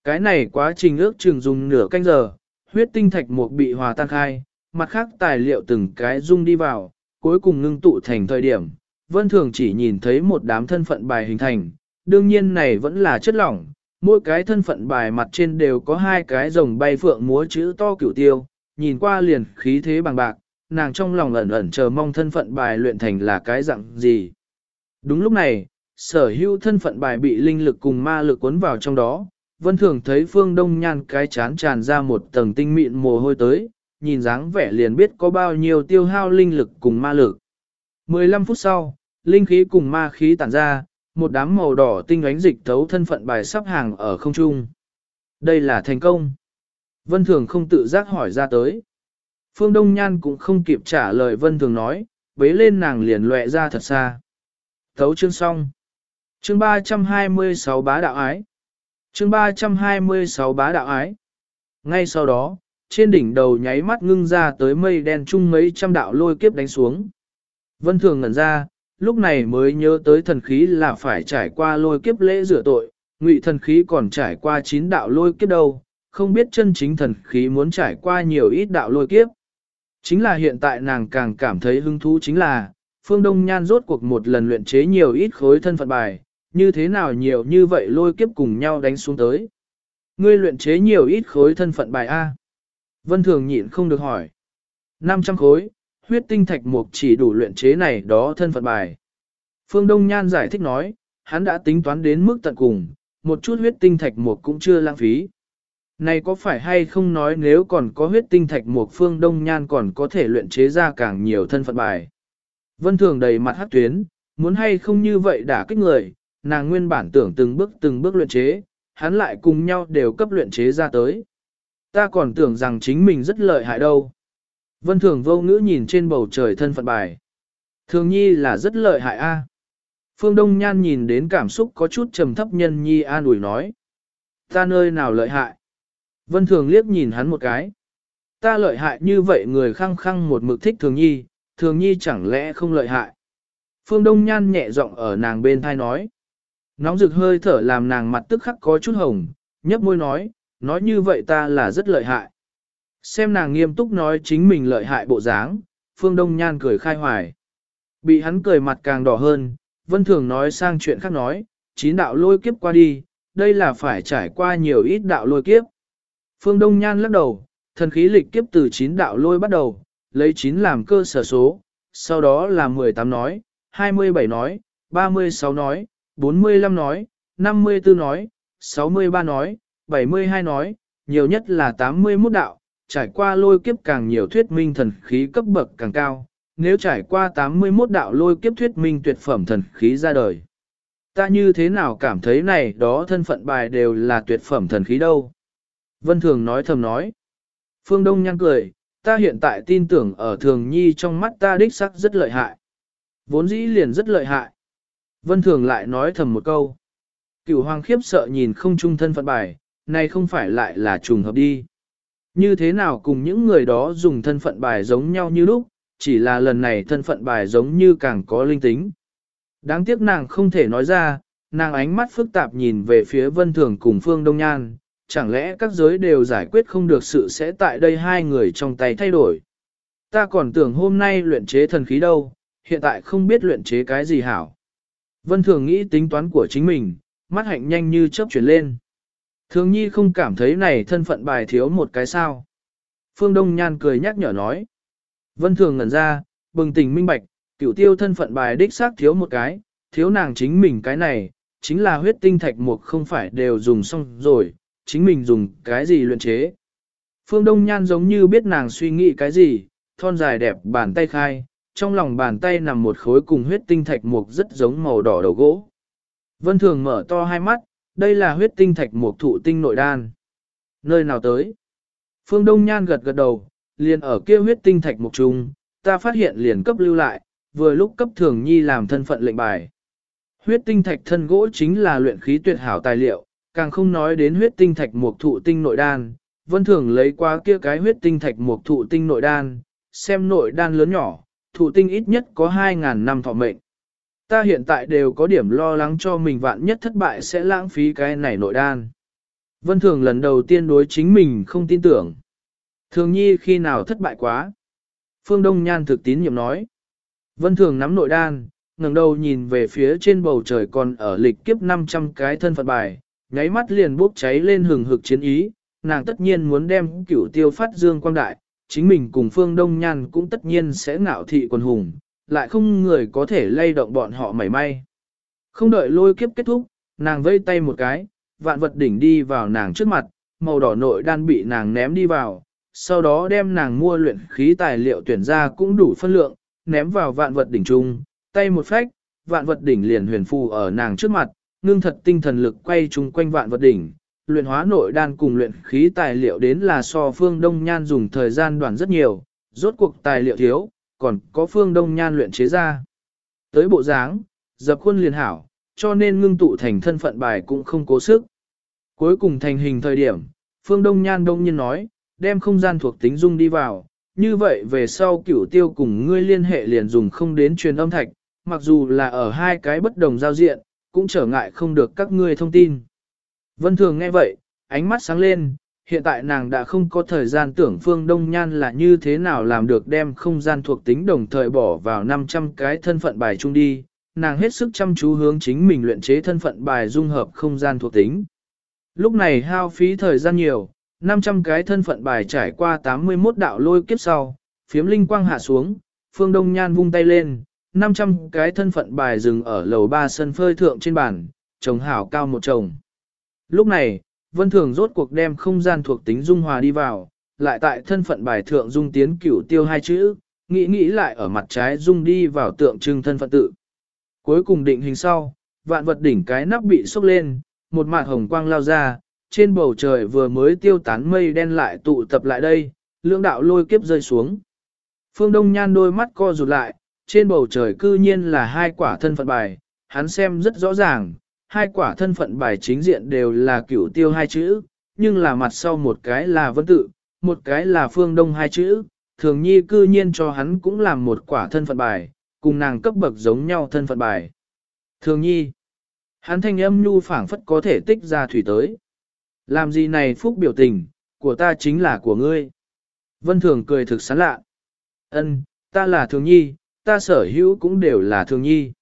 Cái này quá trình ước chừng dùng nửa canh giờ, huyết tinh thạch mục bị hòa tan khai, mặt khác tài liệu từng cái dung đi vào, cuối cùng ngưng tụ thành thời điểm. Vân Thường chỉ nhìn thấy một đám thân phận bài hình thành, đương nhiên này vẫn là chất lỏng, mỗi cái thân phận bài mặt trên đều có hai cái rồng bay phượng múa chữ to cửu tiêu, nhìn qua liền khí thế bằng bạc, nàng trong lòng ẩn ẩn chờ mong thân phận bài luyện thành là cái dạng gì. Đúng lúc này, sở hữu thân phận bài bị linh lực cùng ma lực cuốn vào trong đó, vân thường thấy phương đông nhan cái chán tràn ra một tầng tinh mịn mồ hôi tới, nhìn dáng vẻ liền biết có bao nhiêu tiêu hao linh lực cùng ma lực. 15 phút sau, linh khí cùng ma khí tản ra, một đám màu đỏ tinh ánh dịch thấu thân phận bài sắp hàng ở không trung. Đây là thành công. Vân Thường không tự giác hỏi ra tới. Phương Đông Nhan cũng không kịp trả lời Vân Thường nói, bế lên nàng liền lệ ra thật xa. Thấu chương xong. Chương 326 bá đạo ái. Chương 326 bá đạo ái. Ngay sau đó, trên đỉnh đầu nháy mắt ngưng ra tới mây đen chung mấy trăm đạo lôi kiếp đánh xuống. Vân Thường ngẩn ra, lúc này mới nhớ tới thần khí là phải trải qua lôi kiếp lễ rửa tội, ngụy thần khí còn trải qua chín đạo lôi kiếp đâu, không biết chân chính thần khí muốn trải qua nhiều ít đạo lôi kiếp. Chính là hiện tại nàng càng cảm thấy hứng thú chính là, Phương Đông Nhan rốt cuộc một lần luyện chế nhiều ít khối thân phận bài, như thế nào nhiều như vậy lôi kiếp cùng nhau đánh xuống tới. Ngươi luyện chế nhiều ít khối thân phận bài A. Vân Thường nhịn không được hỏi. 500 khối, huyết tinh thạch mục chỉ đủ luyện chế này đó thân phận bài. Phương Đông Nhan giải thích nói, hắn đã tính toán đến mức tận cùng, một chút huyết tinh thạch mục cũng chưa lãng phí. Này có phải hay không nói nếu còn có huyết tinh thạch mục Phương Đông Nhan còn có thể luyện chế ra càng nhiều thân phận bài. Vân Thường đầy mặt hát tuyến, muốn hay không như vậy đã kích người, nàng nguyên bản tưởng từng bước từng bước luyện chế, hắn lại cùng nhau đều cấp luyện chế ra tới. Ta còn tưởng rằng chính mình rất lợi hại đâu. Vân Thường vô ngữ nhìn trên bầu trời thân phận bài. Thường nhi là rất lợi hại a. Phương Đông Nhan nhìn đến cảm xúc có chút trầm thấp nhân nhi an ủi nói. Ta nơi nào lợi hại? Vân Thường liếc nhìn hắn một cái. Ta lợi hại như vậy người khăng khăng một mực thích Thường nhi, Thường nhi chẳng lẽ không lợi hại? Phương Đông Nhan nhẹ giọng ở nàng bên thai nói. Nóng rực hơi thở làm nàng mặt tức khắc có chút hồng, nhấp môi nói, nói như vậy ta là rất lợi hại. Xem nàng nghiêm túc nói chính mình lợi hại bộ dáng, Phương Đông Nhan cười khai hoài. Bị hắn cười mặt càng đỏ hơn, Vân Thường nói sang chuyện khác nói, chín đạo lôi kiếp qua đi, đây là phải trải qua nhiều ít đạo lôi kiếp. Phương Đông Nhan lắc đầu, thần khí lịch kiếp từ chín đạo lôi bắt đầu, lấy chín làm cơ sở số, sau đó là 18 nói, 27 nói, 36 nói, 45 nói, 54 nói, 63 nói, 72 nói, nhiều nhất là 81 đạo, trải qua lôi kiếp càng nhiều thuyết minh thần khí cấp bậc càng cao, nếu trải qua 81 đạo lôi kiếp thuyết minh tuyệt phẩm thần khí ra đời. Ta như thế nào cảm thấy này đó thân phận bài đều là tuyệt phẩm thần khí đâu? Vân Thường nói thầm nói. Phương Đông nhăn cười, ta hiện tại tin tưởng ở Thường Nhi trong mắt ta đích sắc rất lợi hại. Vốn dĩ liền rất lợi hại. Vân Thường lại nói thầm một câu. Cửu hoàng khiếp sợ nhìn không trung thân phận bài, này không phải lại là trùng hợp đi. Như thế nào cùng những người đó dùng thân phận bài giống nhau như lúc, chỉ là lần này thân phận bài giống như càng có linh tính. Đáng tiếc nàng không thể nói ra, nàng ánh mắt phức tạp nhìn về phía vân thường cùng phương đông nhan, chẳng lẽ các giới đều giải quyết không được sự sẽ tại đây hai người trong tay thay đổi. Ta còn tưởng hôm nay luyện chế thần khí đâu, hiện tại không biết luyện chế cái gì hảo. Vân thường nghĩ tính toán của chính mình, mắt hạnh nhanh như chớp chuyển lên. Thường nhi không cảm thấy này thân phận bài thiếu một cái sao. Phương Đông Nhan cười nhắc nhở nói. Vân Thường ngẩn ra, bừng tỉnh minh bạch, cửu tiêu thân phận bài đích xác thiếu một cái, thiếu nàng chính mình cái này, chính là huyết tinh thạch mục không phải đều dùng xong rồi, chính mình dùng cái gì luyện chế. Phương Đông Nhan giống như biết nàng suy nghĩ cái gì, thon dài đẹp bàn tay khai, trong lòng bàn tay nằm một khối cùng huyết tinh thạch mục rất giống màu đỏ đầu gỗ. Vân Thường mở to hai mắt, đây là huyết tinh thạch mục thụ tinh nội đan. Nơi nào tới? Phương Đông Nhan gật gật đầu, liền ở kia huyết tinh thạch mục trung, ta phát hiện liền cấp lưu lại, vừa lúc cấp thường nhi làm thân phận lệnh bài. Huyết tinh thạch thân gỗ chính là luyện khí tuyệt hảo tài liệu, càng không nói đến huyết tinh thạch mục thụ tinh nội đan. Vân thường lấy qua kia cái huyết tinh thạch mục thụ tinh nội đan, xem nội đan lớn nhỏ, thụ tinh ít nhất có 2.000 năm thọ mệnh. Ta hiện tại đều có điểm lo lắng cho mình vạn nhất thất bại sẽ lãng phí cái này nội đan. Vân thường lần đầu tiên đối chính mình không tin tưởng. Thường nhi khi nào thất bại quá. Phương Đông Nhan thực tín nhiệm nói. Vân thường nắm nội đan, ngẩng đầu nhìn về phía trên bầu trời còn ở lịch kiếp 500 cái thân phận bài, nháy mắt liền bốc cháy lên hừng hực chiến ý, nàng tất nhiên muốn đem cửu tiêu phát dương quang đại, chính mình cùng Phương Đông Nhan cũng tất nhiên sẽ ngạo thị quần hùng, lại không người có thể lay động bọn họ mảy may. Không đợi lôi kiếp kết thúc, nàng vây tay một cái, vạn vật đỉnh đi vào nàng trước mặt, màu đỏ nội đan bị nàng ném đi vào, sau đó đem nàng mua luyện khí tài liệu tuyển ra cũng đủ phân lượng, ném vào vạn vật đỉnh trung, tay một phách, vạn vật đỉnh liền huyền phù ở nàng trước mặt, ngưng thật tinh thần lực quay chung quanh vạn vật đỉnh, luyện hóa nội đan cùng luyện khí tài liệu đến là so phương đông nhan dùng thời gian đoạn rất nhiều, rốt cuộc tài liệu thiếu, còn có phương đông nhan luyện chế ra. Tới bộ dáng, dập khuôn liền hảo, cho nên ngưng tụ thành thân phận bài cũng không cố sức. Cuối cùng thành hình thời điểm, phương đông nhan đông nhiên nói, đem không gian thuộc tính dung đi vào, như vậy về sau cửu tiêu cùng ngươi liên hệ liền dùng không đến truyền âm thạch, mặc dù là ở hai cái bất đồng giao diện, cũng trở ngại không được các ngươi thông tin. Vân Thường nghe vậy, ánh mắt sáng lên, hiện tại nàng đã không có thời gian tưởng Phương Đông Nhan là như thế nào làm được đem không gian thuộc tính đồng thời bỏ vào 500 cái thân phận bài chung đi, nàng hết sức chăm chú hướng chính mình luyện chế thân phận bài dung hợp không gian thuộc tính. Lúc này hao phí thời gian nhiều, 500 cái thân phận bài trải qua 81 đạo lôi kiếp sau, phiếm linh quang hạ xuống, Phương Đông Nhan vung tay lên, 500 cái thân phận bài dừng ở lầu ba sân phơi thượng trên bàn, trồng hảo cao một chồng. Lúc này, Vân Thường rốt cuộc đem không gian thuộc tính dung hòa đi vào, lại tại thân phận bài thượng dung tiến cửu tiêu hai chữ, nghĩ nghĩ lại ở mặt trái dung đi vào tượng trưng thân phận tự. Cuối cùng định hình sau, vạn vật đỉnh cái nắp bị sốc lên, một mạt hồng quang lao ra, trên bầu trời vừa mới tiêu tán mây đen lại tụ tập lại đây, lưỡng đạo lôi kiếp rơi xuống. Phương Đông Nhan đôi mắt co rụt lại, trên bầu trời cư nhiên là hai quả thân phận bài, hắn xem rất rõ ràng, hai quả thân phận bài chính diện đều là cửu tiêu hai chữ, nhưng là mặt sau một cái là vân tự, một cái là phương đông hai chữ, thường nhi cư nhiên cho hắn cũng làm một quả thân phận bài, cùng nàng cấp bậc giống nhau thân phận bài. Thường nhi, hắn thanh âm nhu phảng phất có thể tích ra thủy tới. Làm gì này phúc biểu tình, của ta chính là của ngươi. Vân thường cười thực sán lạ. Ân, ta là thường nhi, ta sở hữu cũng đều là thường nhi.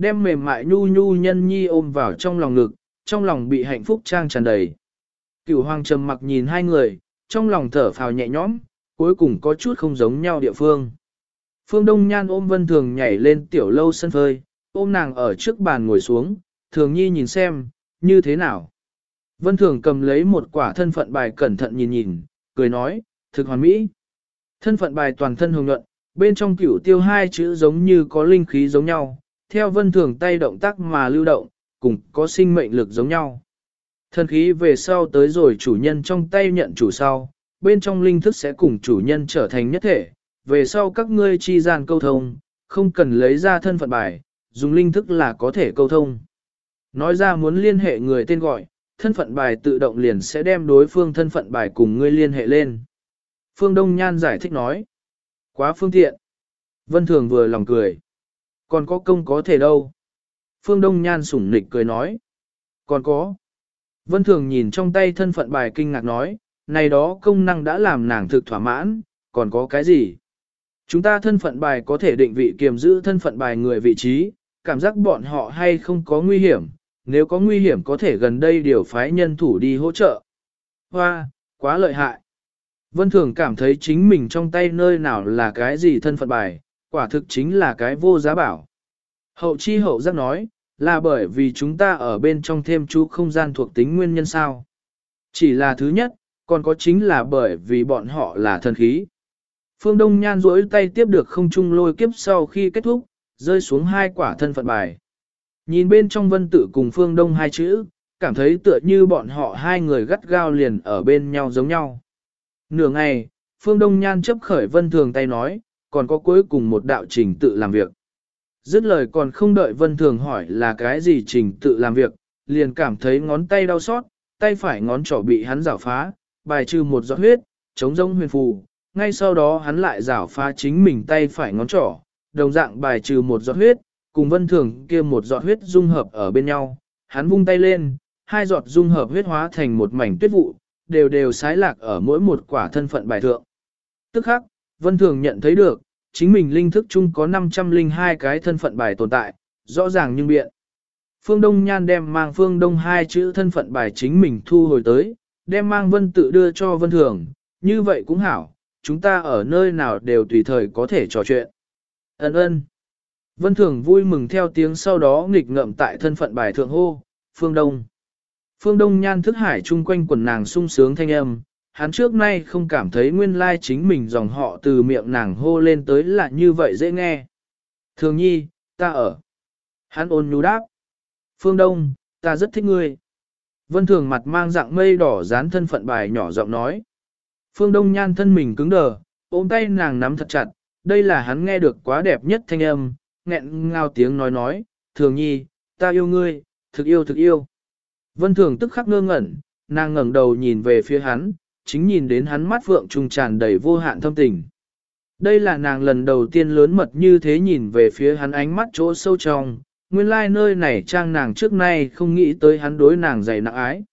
Đem mềm mại nhu nhu nhân nhi ôm vào trong lòng ngực, trong lòng bị hạnh phúc trang tràn đầy. Cửu hoàng trầm mặc nhìn hai người, trong lòng thở phào nhẹ nhõm, cuối cùng có chút không giống nhau địa phương. Phương Đông Nhan ôm Vân Thường nhảy lên tiểu lâu sân phơi, ôm nàng ở trước bàn ngồi xuống, Thường Nhi nhìn xem, như thế nào. Vân Thường cầm lấy một quả thân phận bài cẩn thận nhìn nhìn, cười nói, thực hoàn mỹ. Thân phận bài toàn thân hồng nhuận, bên trong cửu tiêu hai chữ giống như có linh khí giống nhau, theo vân thường tay động tác mà lưu động, cùng có sinh mệnh lực giống nhau. Thần khí về sau tới rồi chủ nhân trong tay nhận chủ sau, bên trong linh thức sẽ cùng chủ nhân trở thành nhất thể, về sau các ngươi chi gian câu thông, không cần lấy ra thân phận bài, dùng linh thức là có thể câu thông. Nói ra muốn liên hệ người tên gọi, thân phận bài tự động liền sẽ đem đối phương thân phận bài cùng ngươi liên hệ lên. Phương Đông Nhan giải thích nói, quá phương tiện. Vân Thường vừa lòng cười. Còn có công có thể đâu. Phương Đông Nhan sủng nịch cười nói. Còn có. Vân Thường nhìn trong tay thân phận bài kinh ngạc nói, này đó công năng đã làm nàng thực thỏa mãn, còn có cái gì? Chúng ta thân phận bài có thể định vị kiềm giữ thân phận bài người vị trí, cảm giác bọn họ hay không có nguy hiểm, nếu có nguy hiểm có thể gần đây điều phái nhân thủ đi hỗ trợ. Hoa, quá lợi hại. Vân Thường cảm thấy chính mình trong tay nơi nào là cái gì thân phận bài, quả thực chính là cái vô giá bảo. Hậu chi hậu giác nói, là bởi vì chúng ta ở bên trong thêm chú không gian thuộc tính nguyên nhân sao. Chỉ là thứ nhất, còn có chính là bởi vì bọn họ là thần khí. Phương Đông Nhan duỗi tay tiếp được không trung lôi kiếp sau khi kết thúc, rơi xuống hai quả thân phận bài. Nhìn bên trong vân tự cùng Phương Đông hai chữ, cảm thấy tựa như bọn họ hai người gắt gao liền ở bên nhau giống nhau. Nửa ngày, Phương Đông Nhan chấp khởi vân thường tay nói, còn có cuối cùng một đạo trình tự làm việc. Dứt lời còn không đợi vân thường hỏi là cái gì trình tự làm việc, liền cảm thấy ngón tay đau xót, tay phải ngón trỏ bị hắn rảo phá, bài trừ một giọt huyết, chống rông huyền phù. Ngay sau đó hắn lại rảo phá chính mình tay phải ngón trỏ, đồng dạng bài trừ một giọt huyết, cùng vân thường kia một giọt huyết dung hợp ở bên nhau. Hắn vung tay lên, hai giọt dung hợp huyết hóa thành một mảnh tuyết vụ, đều đều sái lạc ở mỗi một quả thân phận bài thượng. Tức khắc, Vân Thường nhận thấy được, chính mình linh thức chung có 502 cái thân phận bài tồn tại, rõ ràng nhưng biện. Phương Đông Nhan đem mang Phương Đông hai chữ thân phận bài chính mình thu hồi tới, đem mang Vân tự đưa cho Vân Thường, như vậy cũng hảo, chúng ta ở nơi nào đều tùy thời có thể trò chuyện. Ấn ơn. Vân Thường vui mừng theo tiếng sau đó nghịch ngậm tại thân phận bài thượng hô, Phương Đông. Phương Đông Nhan thức hải chung quanh quần nàng sung sướng thanh âm, hắn trước nay không cảm thấy nguyên lai chính mình dòng họ từ miệng nàng hô lên tới là như vậy dễ nghe. Thường nhi, ta ở. Hắn ôn nhu đáp. Phương Đông, ta rất thích ngươi. Vân Thường mặt mang dạng mây đỏ dán thân phận bài nhỏ giọng nói. Phương Đông nhan thân mình cứng đờ, ôm tay nàng nắm thật chặt, đây là hắn nghe được quá đẹp nhất thanh âm, nghẹn ngào tiếng nói nói, thường nhi, ta yêu ngươi, thực yêu thực yêu. Vân Thường tức khắc ngơ ngẩn, nàng ngẩng đầu nhìn về phía hắn, chính nhìn đến hắn mắt vượng trùng tràn đầy vô hạn thâm tình. Đây là nàng lần đầu tiên lớn mật như thế nhìn về phía hắn ánh mắt chỗ sâu trong, nguyên lai like nơi này trang nàng trước nay không nghĩ tới hắn đối nàng dày nặng ái.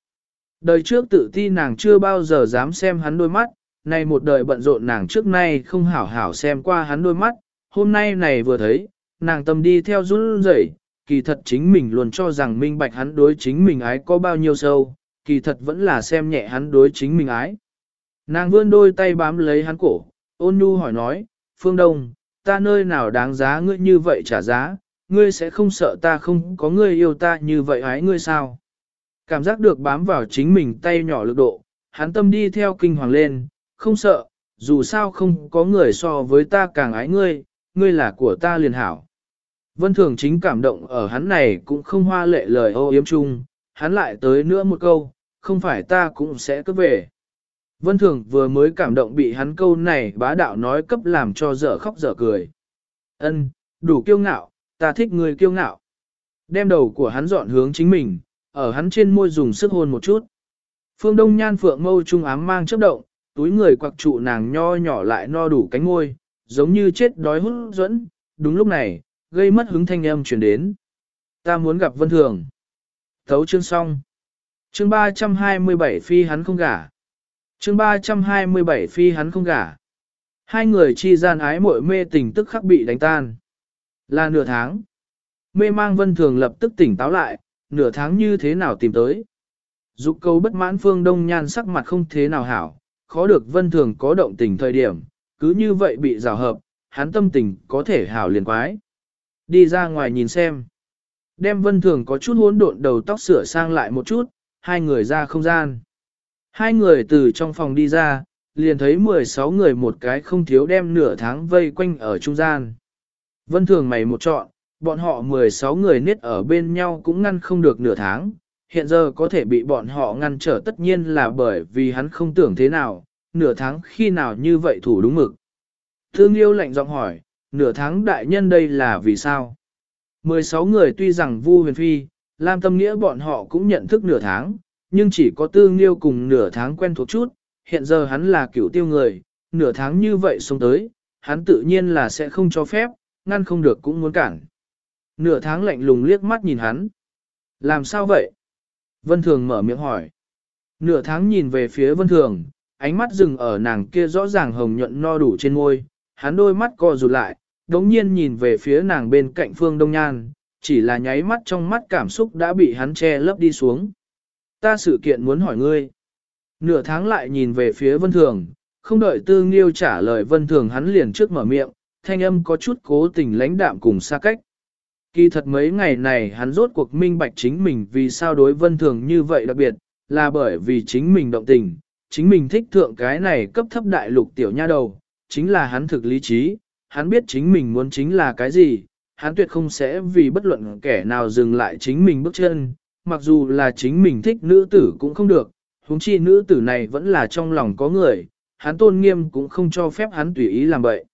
Đời trước tự ti nàng chưa bao giờ dám xem hắn đôi mắt, nay một đời bận rộn nàng trước nay không hảo hảo xem qua hắn đôi mắt, hôm nay này vừa thấy, nàng tâm đi theo run rẩy, kỳ thật chính mình luôn cho rằng minh bạch hắn đối chính mình ái có bao nhiêu sâu, kỳ thật vẫn là xem nhẹ hắn đối chính mình ái. Nàng vươn đôi tay bám lấy hắn cổ, ôn nhu hỏi nói, Phương Đông, ta nơi nào đáng giá ngươi như vậy trả giá, ngươi sẽ không sợ ta không có ngươi yêu ta như vậy ái ngươi sao? Cảm giác được bám vào chính mình tay nhỏ lực độ, hắn tâm đi theo kinh hoàng lên, không sợ, dù sao không có người so với ta càng ái ngươi, ngươi là của ta liền hảo. Vân Thường chính cảm động ở hắn này cũng không hoa lệ lời ô yếm chung, hắn lại tới nữa một câu, không phải ta cũng sẽ cứ về. Vân Thường vừa mới cảm động bị hắn câu này bá đạo nói cấp làm cho dở khóc dở cười. Ân, đủ kiêu ngạo, ta thích người kiêu ngạo. Đem đầu của hắn dọn hướng chính mình, ở hắn trên môi dùng sức hôn một chút. Phương Đông Nhan Phượng mâu trung ám mang chớp động, túi người quặc trụ nàng nho nhỏ lại no đủ cánh môi, giống như chết đói hút dẫn. Đúng lúc này, gây mất hứng thanh âm truyền đến. Ta muốn gặp Vân Thường. Thấu chương xong. Chương 327 phi hắn không gả. Chương 327 phi hắn không gả. Hai người chi gian ái muội mê tình tức khắc bị đánh tan. Là nửa tháng. Mê mang Vân Thường lập tức tỉnh táo lại, nửa tháng như thế nào tìm tới. Dục câu bất mãn phương đông nhan sắc mặt không thế nào hảo, khó được Vân Thường có động tình thời điểm, cứ như vậy bị rào hợp, hắn tâm tình có thể hảo liền quái. Đi ra ngoài nhìn xem. Đem vân thường có chút hỗn độn đầu tóc sửa sang lại một chút, hai người ra không gian. Hai người từ trong phòng đi ra, liền thấy 16 người một cái không thiếu đem nửa tháng vây quanh ở trung gian. Vân thường mày một chọn, bọn họ 16 người niết ở bên nhau cũng ngăn không được nửa tháng, hiện giờ có thể bị bọn họ ngăn trở tất nhiên là bởi vì hắn không tưởng thế nào, nửa tháng khi nào như vậy thủ đúng mực. Thương yêu lạnh giọng hỏi, nửa tháng đại nhân đây là vì sao? 16 người tuy rằng Vu huyền phi, Lam Tâm Nghĩa bọn họ cũng nhận thức nửa tháng, nhưng chỉ có tư nghiêu cùng nửa tháng quen thuộc chút, hiện giờ hắn là cửu tiêu người, nửa tháng như vậy xuống tới, hắn tự nhiên là sẽ không cho phép, ngăn không được cũng muốn cản. Nửa tháng lạnh lùng liếc mắt nhìn hắn. Làm sao vậy? Vân Thường mở miệng hỏi. Nửa tháng nhìn về phía Vân Thường, ánh mắt dừng ở nàng kia rõ ràng hồng nhuận no đủ trên môi, hắn đôi mắt co rụt lại, đống nhiên nhìn về phía nàng bên cạnh phương đông nhan, chỉ là nháy mắt trong mắt cảm xúc đã bị hắn che lấp đi xuống. Ta sự kiện muốn hỏi ngươi. Nửa tháng lại nhìn về phía vân thường, không đợi tư nghiêu trả lời vân thường hắn liền trước mở miệng, thanh âm có chút cố tình lãnh đạm cùng xa cách. Kỳ thật mấy ngày này hắn rốt cuộc minh bạch chính mình vì sao đối vân thường như vậy đặc biệt, là bởi vì chính mình động tình, chính mình thích thượng cái này cấp thấp đại lục tiểu nha đầu, chính là hắn thực lý trí, hắn biết chính mình muốn chính là cái gì, hắn tuyệt không sẽ vì bất luận kẻ nào dừng lại chính mình bước chân, mặc dù là chính mình thích nữ tử cũng không được, huống chi nữ tử này vẫn là trong lòng có người, hắn tôn nghiêm cũng không cho phép hắn tùy ý làm vậy.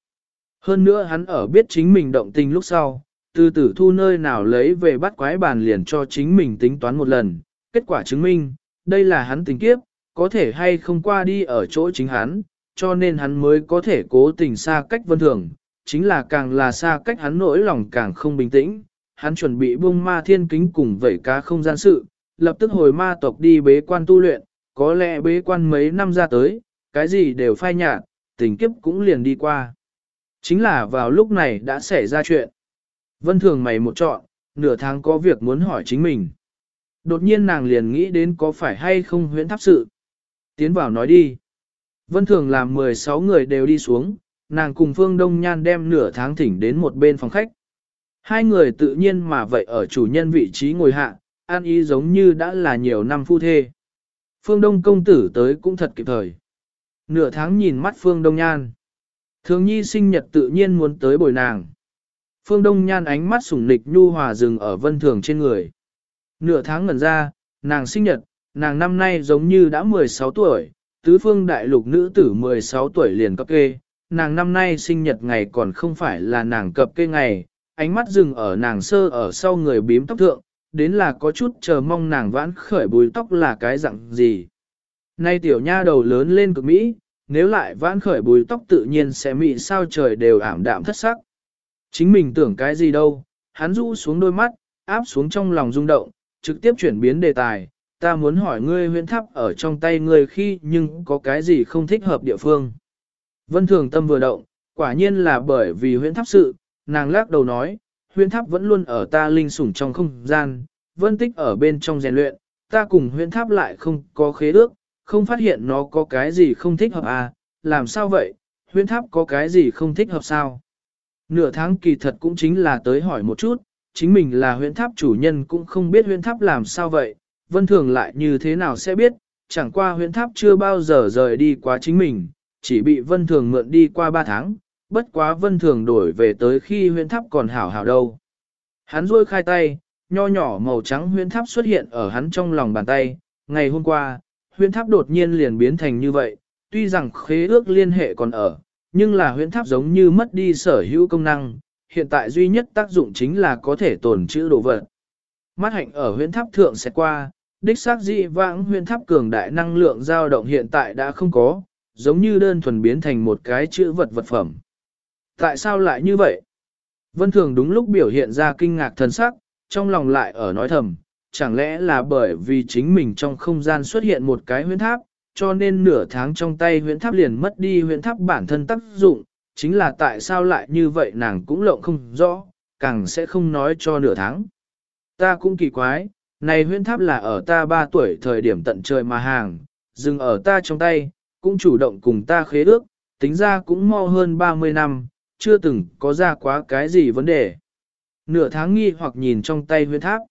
Hơn nữa hắn ở biết chính mình động tình lúc sau, từ tử thu nơi nào lấy về bắt quái bàn liền cho chính mình tính toán một lần, kết quả chứng minh, đây là hắn tình kiếp, có thể hay không qua đi ở chỗ chính hắn, cho nên hắn mới có thể cố tình xa cách vân thường, chính là càng là xa cách hắn nỗi lòng càng không bình tĩnh, hắn chuẩn bị buông ma thiên kính cùng vẩy cá không gian sự, lập tức hồi ma tộc đi bế quan tu luyện, có lẽ bế quan mấy năm ra tới, cái gì đều phai nhạt, tình kiếp cũng liền đi qua. Chính là vào lúc này đã xảy ra chuyện. Vân thường mày một chọn, nửa tháng có việc muốn hỏi chính mình. Đột nhiên nàng liền nghĩ đến có phải hay không huyễn tháp sự. Tiến vào nói đi. Vân thường làm 16 người đều đi xuống, nàng cùng Phương Đông Nhan đem nửa tháng thỉnh đến một bên phòng khách. Hai người tự nhiên mà vậy ở chủ nhân vị trí ngồi hạ, an ý giống như đã là nhiều năm phu thê. Phương Đông công tử tới cũng thật kịp thời. Nửa tháng nhìn mắt Phương Đông Nhan. Thường nhi sinh nhật tự nhiên muốn tới bồi nàng. Phương Đông Nhan ánh mắt sủng nịch nhu hòa dừng ở vân thường trên người. Nửa tháng ngần ra, nàng sinh nhật, nàng năm nay giống như đã 16 tuổi, tứ phương đại lục nữ tử 16 tuổi liền cấp kê, nàng năm nay sinh nhật ngày còn không phải là nàng cập kê ngày, ánh mắt dừng ở nàng sơ ở sau người bím tóc thượng, đến là có chút chờ mong nàng vãn khởi bùi tóc là cái dạng gì. Nay tiểu nha đầu lớn lên cực Mỹ, nếu lại vãn khởi bùi tóc tự nhiên sẽ mị sao trời đều ảm đạm thất sắc. Chính mình tưởng cái gì đâu, hắn rũ xuống đôi mắt, áp xuống trong lòng rung động, trực tiếp chuyển biến đề tài, ta muốn hỏi ngươi huyễn tháp ở trong tay ngươi khi nhưng có cái gì không thích hợp địa phương. Vân thường tâm vừa động, quả nhiên là bởi vì huyễn tháp sự, nàng lắc đầu nói, huyễn tháp vẫn luôn ở ta linh sủng trong không gian, vân tích ở bên trong rèn luyện, ta cùng huyễn tháp lại không có khế ước, không phát hiện nó có cái gì không thích hợp à, làm sao vậy, huyễn tháp có cái gì không thích hợp sao? Nửa tháng kỳ thật cũng chính là tới hỏi một chút, chính mình là huyễn tháp chủ nhân cũng không biết huyễn tháp làm sao vậy, vân thường lại như thế nào sẽ biết, chẳng qua huyễn tháp chưa bao giờ rời đi qua chính mình, chỉ bị vân thường mượn đi qua 3 tháng, bất quá vân thường đổi về tới khi huyễn tháp còn hảo hảo đâu. Hắn rôi khai tay, nho nhỏ màu trắng huyễn tháp xuất hiện ở hắn trong lòng bàn tay, ngày hôm qua, huyễn tháp đột nhiên liền biến thành như vậy, tuy rằng khế ước liên hệ còn ở, nhưng là huyễn tháp giống như mất đi sở hữu công năng, hiện tại duy nhất tác dụng chính là có thể tồn trữ đồ vật. Mắt hạnh ở huyễn tháp thượng sẽ qua, đích xác dị vãng huyễn tháp cường đại năng lượng dao động hiện tại đã không có, giống như đơn thuần biến thành một cái chữ vật vật phẩm. Tại sao lại như vậy? Vân Thường đúng lúc biểu hiện ra kinh ngạc thần sắc, trong lòng lại ở nói thầm, chẳng lẽ là bởi vì chính mình trong không gian xuất hiện một cái huyễn tháp, cho nên nửa tháng trong tay huyễn tháp liền mất đi huyễn tháp bản thân tác dụng, chính là tại sao lại như vậy nàng cũng lộng không rõ, càng sẽ không nói cho nửa tháng. Ta cũng kỳ quái, này huyễn tháp là ở ta 3 tuổi thời điểm tận trời mà hàng, dừng ở ta trong tay, cũng chủ động cùng ta khế ước, tính ra cũng mau hơn 30 năm, chưa từng có ra quá cái gì vấn đề. Nửa tháng nghi hoặc nhìn trong tay huyễn tháp.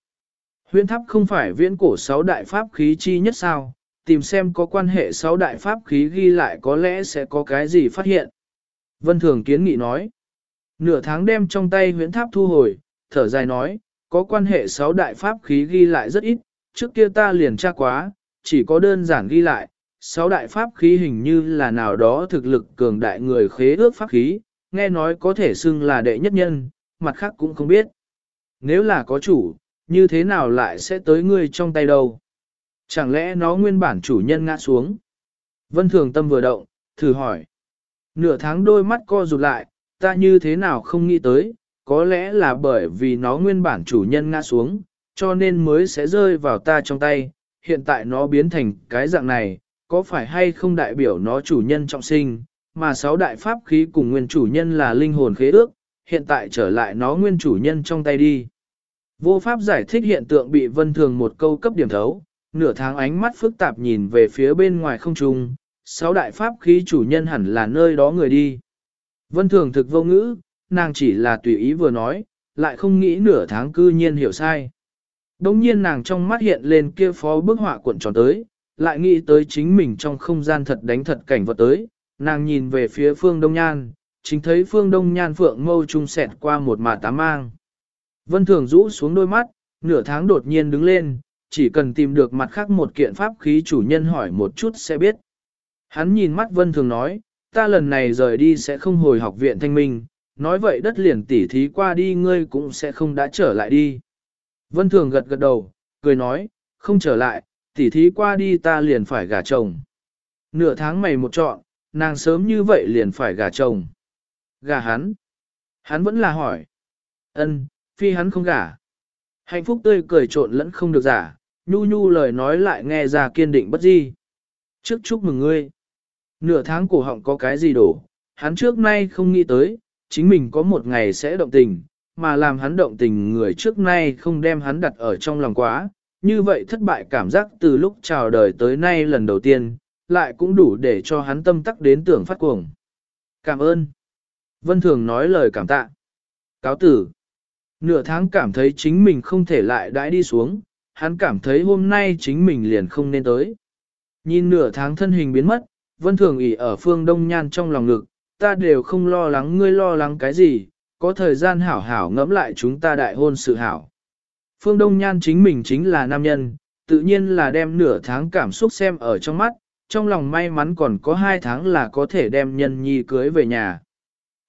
Huyễn tháp không phải viễn cổ sáu đại pháp khí chi nhất sao, tìm xem có quan hệ sáu đại pháp khí ghi lại có lẽ sẽ có cái gì phát hiện. Vân Thường kiến nghị nói. Nửa tháng đem trong tay huyễn tháp thu hồi, thở dài nói, có quan hệ sáu đại pháp khí ghi lại rất ít, trước kia ta liền tra quá, chỉ có đơn giản ghi lại, sáu đại pháp khí hình như là nào đó thực lực cường đại người khế ước pháp khí, nghe nói có thể xưng là đệ nhất nhân, mặt khác cũng không biết. Nếu là có chủ, như thế nào lại sẽ tới ngươi trong tay đâu? Chẳng lẽ nó nguyên bản chủ nhân ngã xuống? Vân Thường Tâm vừa động, thử hỏi. Nửa tháng đôi mắt co rụt lại, ta như thế nào không nghĩ tới, có lẽ là bởi vì nó nguyên bản chủ nhân ngã xuống, cho nên mới sẽ rơi vào ta trong tay, hiện tại nó biến thành cái dạng này, có phải hay không đại biểu nó chủ nhân trọng sinh, mà sáu đại pháp khí cùng nguyên chủ nhân là linh hồn khế ước, hiện tại trở lại nó nguyên chủ nhân trong tay đi. Vô pháp giải thích hiện tượng bị vân thường một câu cấp điểm thấu, nửa tháng ánh mắt phức tạp nhìn về phía bên ngoài không trung, sáu đại pháp khí chủ nhân hẳn là nơi đó người đi. Vân thường thực vô ngữ, nàng chỉ là tùy ý vừa nói, lại không nghĩ nửa tháng cư nhiên hiểu sai. Đông nhiên nàng trong mắt hiện lên kia phó bức họa cuộn tròn tới, lại nghĩ tới chính mình trong không gian thật đánh thật cảnh vật tới, nàng nhìn về phía phương Đông Nhan, chính thấy phương Đông Nhan phượng mâu trung sẹt qua một mà tám mang. Vân Thường rũ xuống đôi mắt, nửa tháng đột nhiên đứng lên, chỉ cần tìm được mặt khác một kiện pháp khí chủ nhân hỏi một chút sẽ biết. Hắn nhìn mắt Vân Thường nói, ta lần này rời đi sẽ không hồi học viện thanh minh, nói vậy đất liền tỉ thí qua đi ngươi cũng sẽ không đã trở lại đi. Vân Thường gật gật đầu, cười nói, không trở lại, tỉ thí qua đi ta liền phải gả chồng. Nửa tháng mày một chọn, nàng sớm như vậy liền phải gả chồng. Gả hắn. Hắn vẫn là hỏi. ân, phi hắn không gả. Hạnh phúc tươi cười trộn lẫn không được giả, nhu nhu lời nói lại nghe ra kiên định bất di. Trước chúc mừng ngươi. Nửa tháng cổ họng có cái gì đổ, hắn trước nay không nghĩ tới, chính mình có một ngày sẽ động tình, mà làm hắn động tình người trước nay không đem hắn đặt ở trong lòng quá. Như vậy thất bại cảm giác từ lúc chào đời tới nay lần đầu tiên, lại cũng đủ để cho hắn tâm tắc đến tưởng phát cuồng. Cảm ơn. Vân Thường nói lời cảm tạ. Cáo tử. Nửa tháng cảm thấy chính mình không thể lại đãi đi xuống, hắn cảm thấy hôm nay chính mình liền không nên tới. Nhìn nửa tháng thân hình biến mất, Vân Thường ỉ ở phương Đông Nhan trong lòng ngực, ta đều không lo lắng ngươi lo lắng cái gì, có thời gian hảo hảo ngẫm lại chúng ta đại hôn sự hảo. Phương Đông Nhan chính mình chính là nam nhân, tự nhiên là đem nửa tháng cảm xúc xem ở trong mắt, trong lòng may mắn còn có hai tháng là có thể đem nhân nhi cưới về nhà.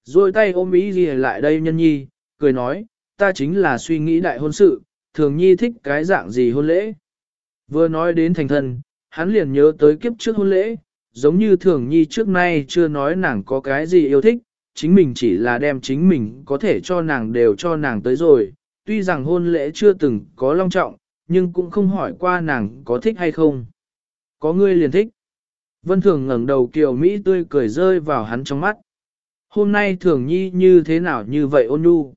Rồi tay ôm ý gì lại đây nhân nhi, cười nói, ta chính là suy nghĩ đại hôn sự, thường nhi thích cái dạng gì hôn lễ. Vừa nói đến thành thân, hắn liền nhớ tới kiếp trước hôn lễ, giống như thường nhi trước nay chưa nói nàng có cái gì yêu thích, chính mình chỉ là đem chính mình có thể cho nàng đều cho nàng tới rồi, tuy rằng hôn lễ chưa từng có long trọng, nhưng cũng không hỏi qua nàng có thích hay không. Có ngươi liền thích. Vân Thường ngẩng đầu kiều Mỹ tươi cười rơi vào hắn trong mắt. Hôm nay Thường Nhi như thế nào như vậy ôn nhu?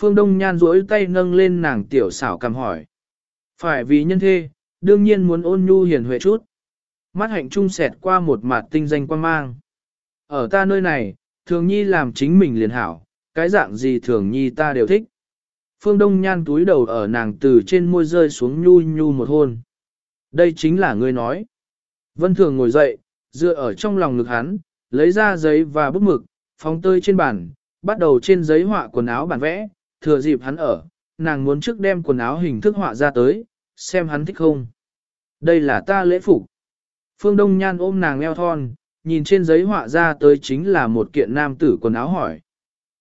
Phương Đông Nhan duỗi tay nâng lên nàng tiểu xảo cầm hỏi. Phải vì nhân thê, đương nhiên muốn ôn nhu hiền huệ chút. Mắt hạnh trung sẹt qua một mặt tinh danh quan mang. Ở ta nơi này, Thường Nhi làm chính mình liền hảo, cái dạng gì Thường Nhi ta đều thích. Phương Đông Nhan túi đầu ở nàng từ trên môi rơi xuống nhu nhu một hôn. Đây chính là ngươi nói. Vân Thường ngồi dậy, dựa ở trong lòng ngực hắn, lấy ra giấy và bút mực, phóng tơi trên bàn, bắt đầu trên giấy họa quần áo bản vẽ, thừa dịp hắn ở, nàng muốn trước đem quần áo hình thức họa ra tới, xem hắn thích không. Đây là ta lễ phục. Phương Đông Nhan ôm nàng eo thon, nhìn trên giấy họa ra tới chính là một kiện nam tử quần áo hỏi.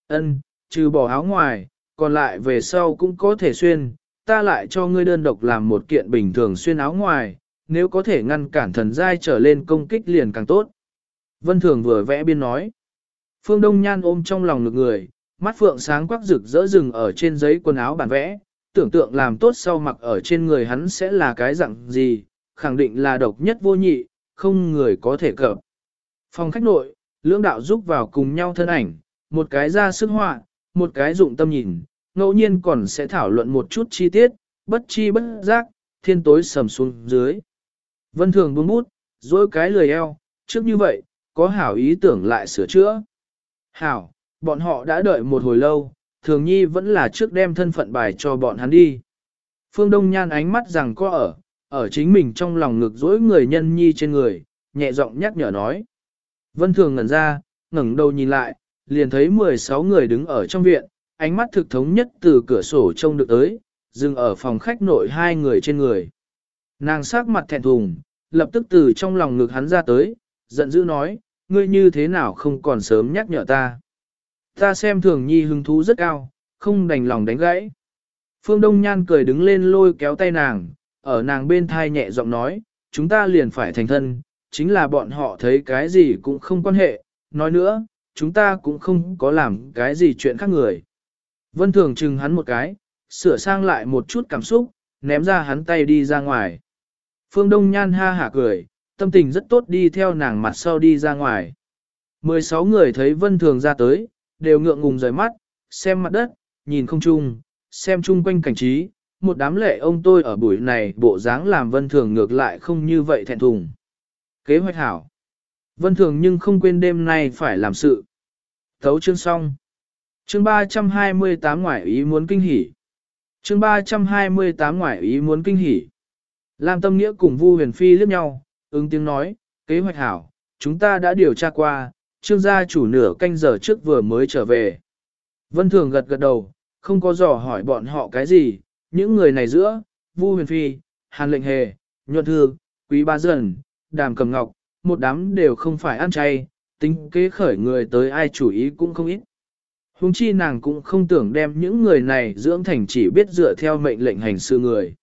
Ân, trừ bỏ áo ngoài, còn lại về sau cũng có thể xuyên, ta lại cho ngươi đơn độc làm một kiện bình thường xuyên áo ngoài, nếu có thể ngăn cản thần giai trở lên công kích liền càng tốt. Vân Thường vừa vẽ biên nói. Phương Đông Nhan ôm trong lòng ngực người, mắt phượng sáng quắc rực rỡ rừng ở trên giấy quần áo bản vẽ, tưởng tượng làm tốt sau mặc ở trên người hắn sẽ là cái dạng gì, khẳng định là độc nhất vô nhị, không người có thể cập. Phòng khách nội, lưỡng đạo giúp vào cùng nhau thân ảnh, một cái ra sức họa, một cái dụng tâm nhìn, ngẫu nhiên còn sẽ thảo luận một chút chi tiết, bất chi bất giác, thiên tối sầm xuống dưới. Vân thường buông bút, dối cái lười eo, trước như vậy, có hảo ý tưởng lại sửa chữa. Hảo, bọn họ đã đợi một hồi lâu, thường nhi vẫn là trước đem thân phận bài cho bọn hắn đi. Phương Đông Nhan ánh mắt rằng có ở, ở chính mình trong lòng ngực dối người nhân nhi trên người, nhẹ giọng nhắc nhở nói. Vân Thường ngẩn ra, ngẩng đầu nhìn lại, liền thấy 16 người đứng ở trong viện, ánh mắt thực thống nhất từ cửa sổ trông được tới, dừng ở phòng khách nội hai người trên người. Nàng sắc mặt thẹn thùng, lập tức từ trong lòng ngực hắn ra tới, giận dữ nói, ngươi như thế nào không còn sớm nhắc nhở ta. Ta xem thường nhi hứng thú rất cao, không đành lòng đánh gãy. Phương Đông Nhan cười đứng lên lôi kéo tay nàng, ở nàng bên thai nhẹ giọng nói, chúng ta liền phải thành thân, chính là bọn họ thấy cái gì cũng không quan hệ, nói nữa, chúng ta cũng không có làm cái gì chuyện khác người. Vân Thường chừng hắn một cái, sửa sang lại một chút cảm xúc, ném ra hắn tay đi ra ngoài. Phương Đông Nhan ha hả cười, tâm tình rất tốt đi theo nàng mặt sau đi ra ngoài. 16 người thấy Vân Thường ra tới, đều ngượng ngùng rời mắt, xem mặt đất, nhìn không chung, xem chung quanh cảnh trí, một đám lệ ông tôi ở buổi này bộ dáng làm Vân Thường ngược lại không như vậy thẹn thùng. Kế hoạch hảo. Vân Thường nhưng không quên đêm nay phải làm sự. Thấu chương xong. Chương 328 ngoại ý muốn kinh hỉ. Chương 328 ngoại ý muốn kinh hỉ. Lam Tâm Nghĩa cùng Vu Huyền Phi liếc nhau, ứng tiếng nói, kế hoạch hảo, chúng ta đã điều tra qua, trương gia chủ nửa canh giờ trước vừa mới trở về. Vân Thường gật gật đầu, không có dò hỏi bọn họ cái gì, những người này giữa, Vu Huyền Phi, Hàn Lệnh Hề, Nhuận Thư, Quý Ba Dần, Đàm Cầm Ngọc, một đám đều không phải ăn chay, tính kế khởi người tới ai chủ ý cũng không ít. Hùng chi nàng cũng không tưởng đem những người này dưỡng thành chỉ biết dựa theo mệnh lệnh hành sự người.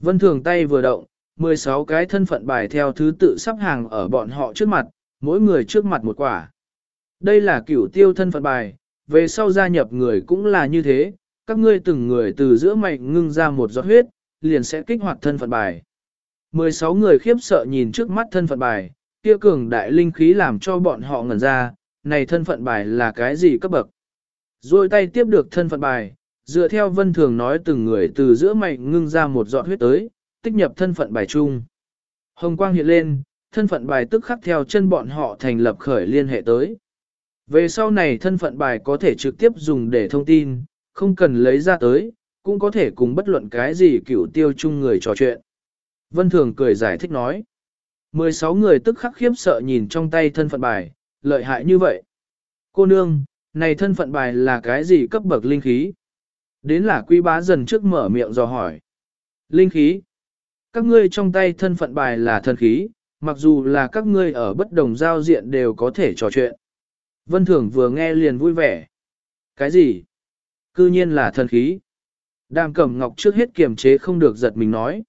Vân Thường tay vừa động, 16 cái thân phận bài theo thứ tự sắp hàng ở bọn họ trước mặt, mỗi người trước mặt một quả. Đây là cửu tiêu thân phận bài, về sau gia nhập người cũng là như thế, các ngươi từng người từ giữa mày ngưng ra một giọt huyết, liền sẽ kích hoạt thân phận bài. 16 người khiếp sợ nhìn trước mắt thân phận bài, kia cường đại linh khí làm cho bọn họ ngẩn ra, này thân phận bài là cái gì cấp bậc. Rồi tay tiếp được thân phận bài, dựa theo vân thường nói từng người từ giữa mày ngưng ra một giọt huyết tới, tích nhập thân phận bài chung. Hồng quang hiện lên, thân phận bài tức khắc theo chân bọn họ thành lập khởi liên hệ tới. Về sau này thân phận bài có thể trực tiếp dùng để thông tin, không cần lấy ra tới, cũng có thể cùng bất luận cái gì cựu tiêu chung người trò chuyện. Vân Thường cười giải thích nói. 16 người tức khắc khiếp sợ nhìn trong tay thân phận bài, lợi hại như vậy. Cô nương, này thân phận bài là cái gì cấp bậc linh khí? Đến là quý bá dần trước mở miệng dò hỏi. Linh khí. Các ngươi trong tay thân phận bài là thần khí, mặc dù là các ngươi ở bất đồng giao diện đều có thể trò chuyện. Vân Thưởng vừa nghe liền vui vẻ. Cái gì? Cư nhiên là thần khí. Đàm Cẩm Ngọc trước hết kiềm chế không được giật mình nói.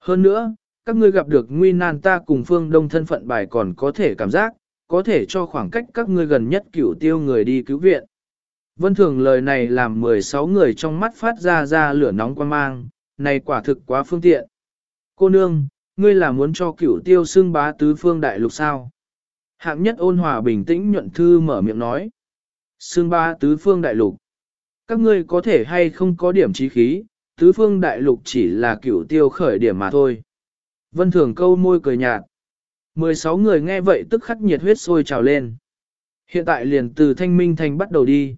Hơn nữa, các ngươi gặp được nguy nan ta cùng phương đông thân phận bài còn có thể cảm giác, có thể cho khoảng cách các ngươi gần nhất cửu tiêu người đi cứu viện. Vân Thường lời này làm 16 người trong mắt phát ra ra lửa nóng quan mang, này quả thực quá phương tiện. Cô nương, ngươi là muốn cho cửu tiêu xưng bá tứ phương đại lục sao? Hạng nhất ôn hòa bình tĩnh nhuận thư mở miệng nói. Xưng bá tứ phương đại lục. Các ngươi có thể hay không có điểm trí khí, tứ phương đại lục chỉ là cửu tiêu khởi điểm mà thôi. Vân Thường câu môi cười nhạt. 16 người nghe vậy tức khắc nhiệt huyết sôi trào lên. Hiện tại liền từ thanh minh thành bắt đầu đi.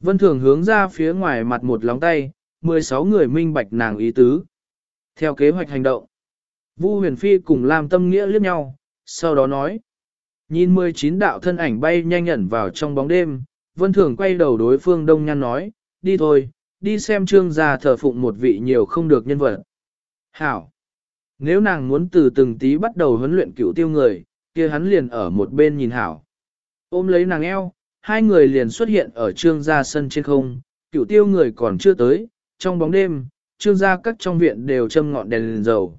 Vân Thường hướng ra phía ngoài mặt một lóng tay, 16 người minh bạch nàng ý tứ. Theo kế hoạch hành động, Vu huyền phi cùng làm tâm nghĩa liếc nhau, sau đó nói. Nhìn 19 đạo thân ảnh bay nhanh nhẩn vào trong bóng đêm, Vân Thường quay đầu đối phương Đông Nhan nói, đi thôi, đi xem trương gia thờ phụng một vị nhiều không được nhân vật. Hảo! Nếu nàng muốn từ từng tí bắt đầu huấn luyện cựu tiêu người, kia hắn liền ở một bên nhìn Hảo. Ôm lấy nàng eo, hai người liền xuất hiện ở trương gia sân trên không, cựu tiêu người còn chưa tới, trong bóng đêm, trương gia các trong viện đều châm ngọn đèn, đèn dầu.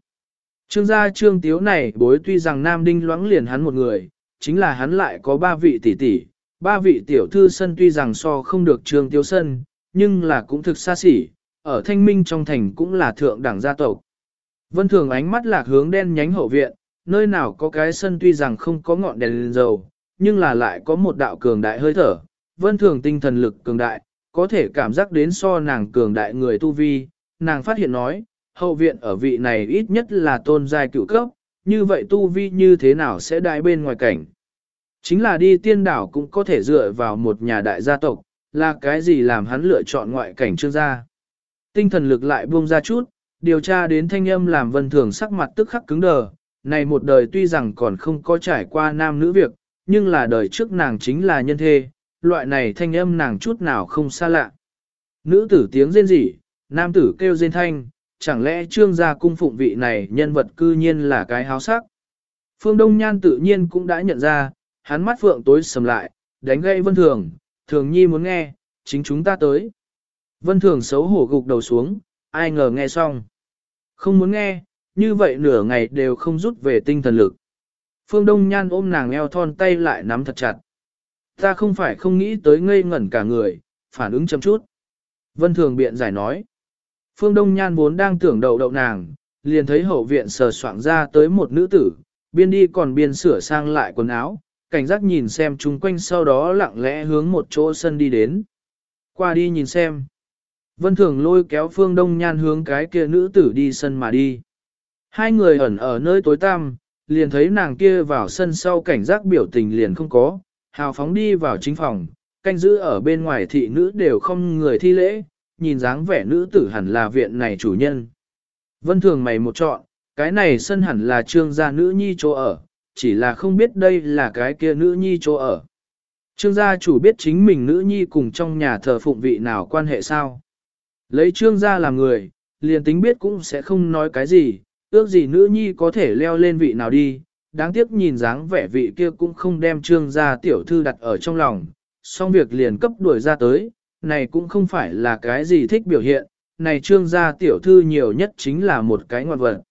Trương gia trương tiếu này bối tuy rằng nam đinh loãng liền hắn một người, chính là hắn lại có ba vị tỷ tỷ, ba vị tiểu thư sân tuy rằng so không được trương tiếu sân, nhưng là cũng thực xa xỉ, ở thanh minh trong thành cũng là thượng đẳng gia tộc. Vân thường ánh mắt lạc hướng đen nhánh hậu viện, nơi nào có cái sân tuy rằng không có ngọn đèn lên dầu, nhưng là lại có một đạo cường đại hơi thở. Vân thường tinh thần lực cường đại, có thể cảm giác đến so nàng cường đại người tu vi, nàng phát hiện nói, hậu viện ở vị này ít nhất là tôn giai cựu cấp, như vậy tu vi như thế nào sẽ đại bên ngoài cảnh. Chính là đi tiên đảo cũng có thể dựa vào một nhà đại gia tộc, là cái gì làm hắn lựa chọn ngoại cảnh trương gia. Tinh thần lực lại buông ra chút, điều tra đến thanh âm làm vân thường sắc mặt tức khắc cứng đờ, này một đời tuy rằng còn không có trải qua nam nữ việc, nhưng là đời trước nàng chính là nhân thê, loại này thanh âm nàng chút nào không xa lạ. Nữ tử tiếng rên rỉ, nam tử kêu rên thanh, chẳng lẽ trương gia cung phụng vị này nhân vật cư nhiên là cái háo sắc. Phương Đông Nhan tự nhiên cũng đã nhận ra, hắn mắt phượng tối sầm lại, đánh gây vân thường, thường nhi muốn nghe, chính chúng ta tới. Vân thường xấu hổ gục đầu xuống, ai ngờ nghe xong. Không muốn nghe, như vậy nửa ngày đều không rút về tinh thần lực. Phương Đông Nhan ôm nàng eo thon tay lại nắm thật chặt. Ta không phải không nghĩ tới ngây ngẩn cả người, phản ứng chậm chút. Vân Thường biện giải nói. Phương Đông Nhan vốn đang tưởng đầu đậu nàng, liền thấy hậu viện sờ soạng ra tới một nữ tử, biên đi còn biên sửa sang lại quần áo, cảnh giác nhìn xem chung quanh sau đó lặng lẽ hướng một chỗ sân đi đến. Qua đi nhìn xem. Vân Thường lôi kéo Phương Đông Nhan hướng cái kia nữ tử đi sân mà đi. Hai người ẩn ở nơi tối tăm, liền thấy nàng kia vào sân sau cảnh giác biểu tình liền không có, hào phóng đi vào chính phòng, canh giữ ở bên ngoài thị nữ đều không người thi lễ, nhìn dáng vẻ nữ tử hẳn là viện này chủ nhân. Vân thường mày một chọn, cái này sân hẳn là trương gia nữ nhi chỗ ở, chỉ là không biết đây là cái kia nữ nhi chỗ ở. Trương gia chủ biết chính mình nữ nhi cùng trong nhà thờ phụng vị nào quan hệ sao. Lấy trương gia làm người, liền tính biết cũng sẽ không nói cái gì, ước gì nữ nhi có thể leo lên vị nào đi, đáng tiếc nhìn dáng vẻ vị kia cũng không đem trương gia tiểu thư đặt ở trong lòng, xong việc liền cấp đuổi ra tới, này cũng không phải là cái gì thích biểu hiện, này trương gia tiểu thư nhiều nhất chính là một cái ngoạn vật.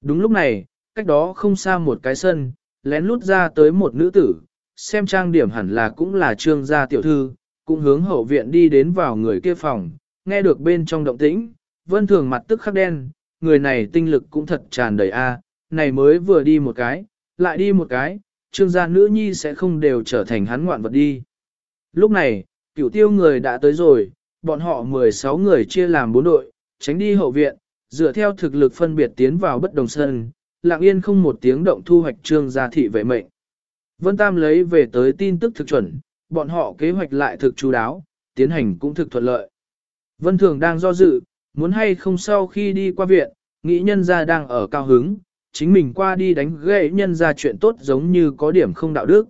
Đúng lúc này, cách đó không xa một cái sân, lén lút ra tới một nữ tử, xem trang điểm hẳn là cũng là trương gia tiểu thư, cũng hướng hậu viện đi đến vào người kia phòng, nghe được bên trong động tĩnh, vân thường mặt tức khắc đen, người này tinh lực cũng thật tràn đầy a, này mới vừa đi một cái, lại đi một cái, trương gia nữ nhi sẽ không đều trở thành hắn ngoạn vật đi. Lúc này, cửu tiêu người đã tới rồi, bọn họ 16 người chia làm 4 đội, tránh đi hậu viện, dựa theo thực lực phân biệt tiến vào bất đồng sân, lặng yên không một tiếng động thu hoạch trương gia thị vệ mệnh. Vân Tam lấy về tới tin tức thực chuẩn, bọn họ kế hoạch lại thực chú đáo, tiến hành cũng thực thuận lợi. Vân Thường đang do dự, muốn hay không sau khi đi qua viện, nghĩ nhân gia đang ở cao hứng, chính mình qua đi đánh gãy nhân gia chuyện tốt giống như có điểm không đạo đức.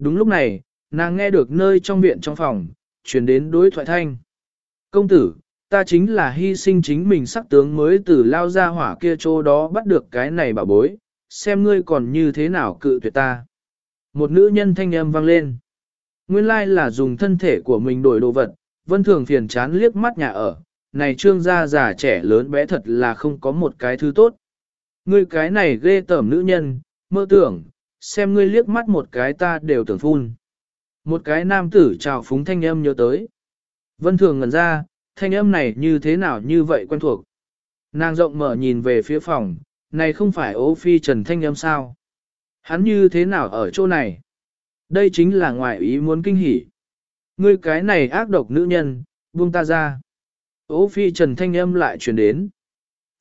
Đúng lúc này, nàng nghe được nơi trong viện trong phòng, chuyển đến đối thoại thanh. Công tử, ta chính là hy sinh chính mình sắc tướng mới từ lao ra hỏa kia chỗ đó bắt được cái này bảo bối, xem ngươi còn như thế nào cự tuyệt ta. Một nữ nhân thanh âm vang lên. Nguyên lai là dùng thân thể của mình đổi đồ vật, vân thường phiền chán liếc mắt nhà ở, này trương gia già trẻ lớn bé thật là không có một cái thứ tốt. Ngươi cái này ghê tởm nữ nhân, mơ tưởng, xem ngươi liếc mắt một cái ta đều tưởng phun. Một cái nam tử chào phúng thanh âm nhớ tới. Vân thường ngẩn ra, thanh âm này như thế nào như vậy quen thuộc. Nàng rộng mở nhìn về phía phòng, này không phải ô phi trần thanh âm sao. Hắn như thế nào ở chỗ này? Đây chính là ngoại ý muốn kinh hỉ. Ngươi cái này ác độc nữ nhân, buông ta ra. Ô phi trần thanh âm lại truyền đến.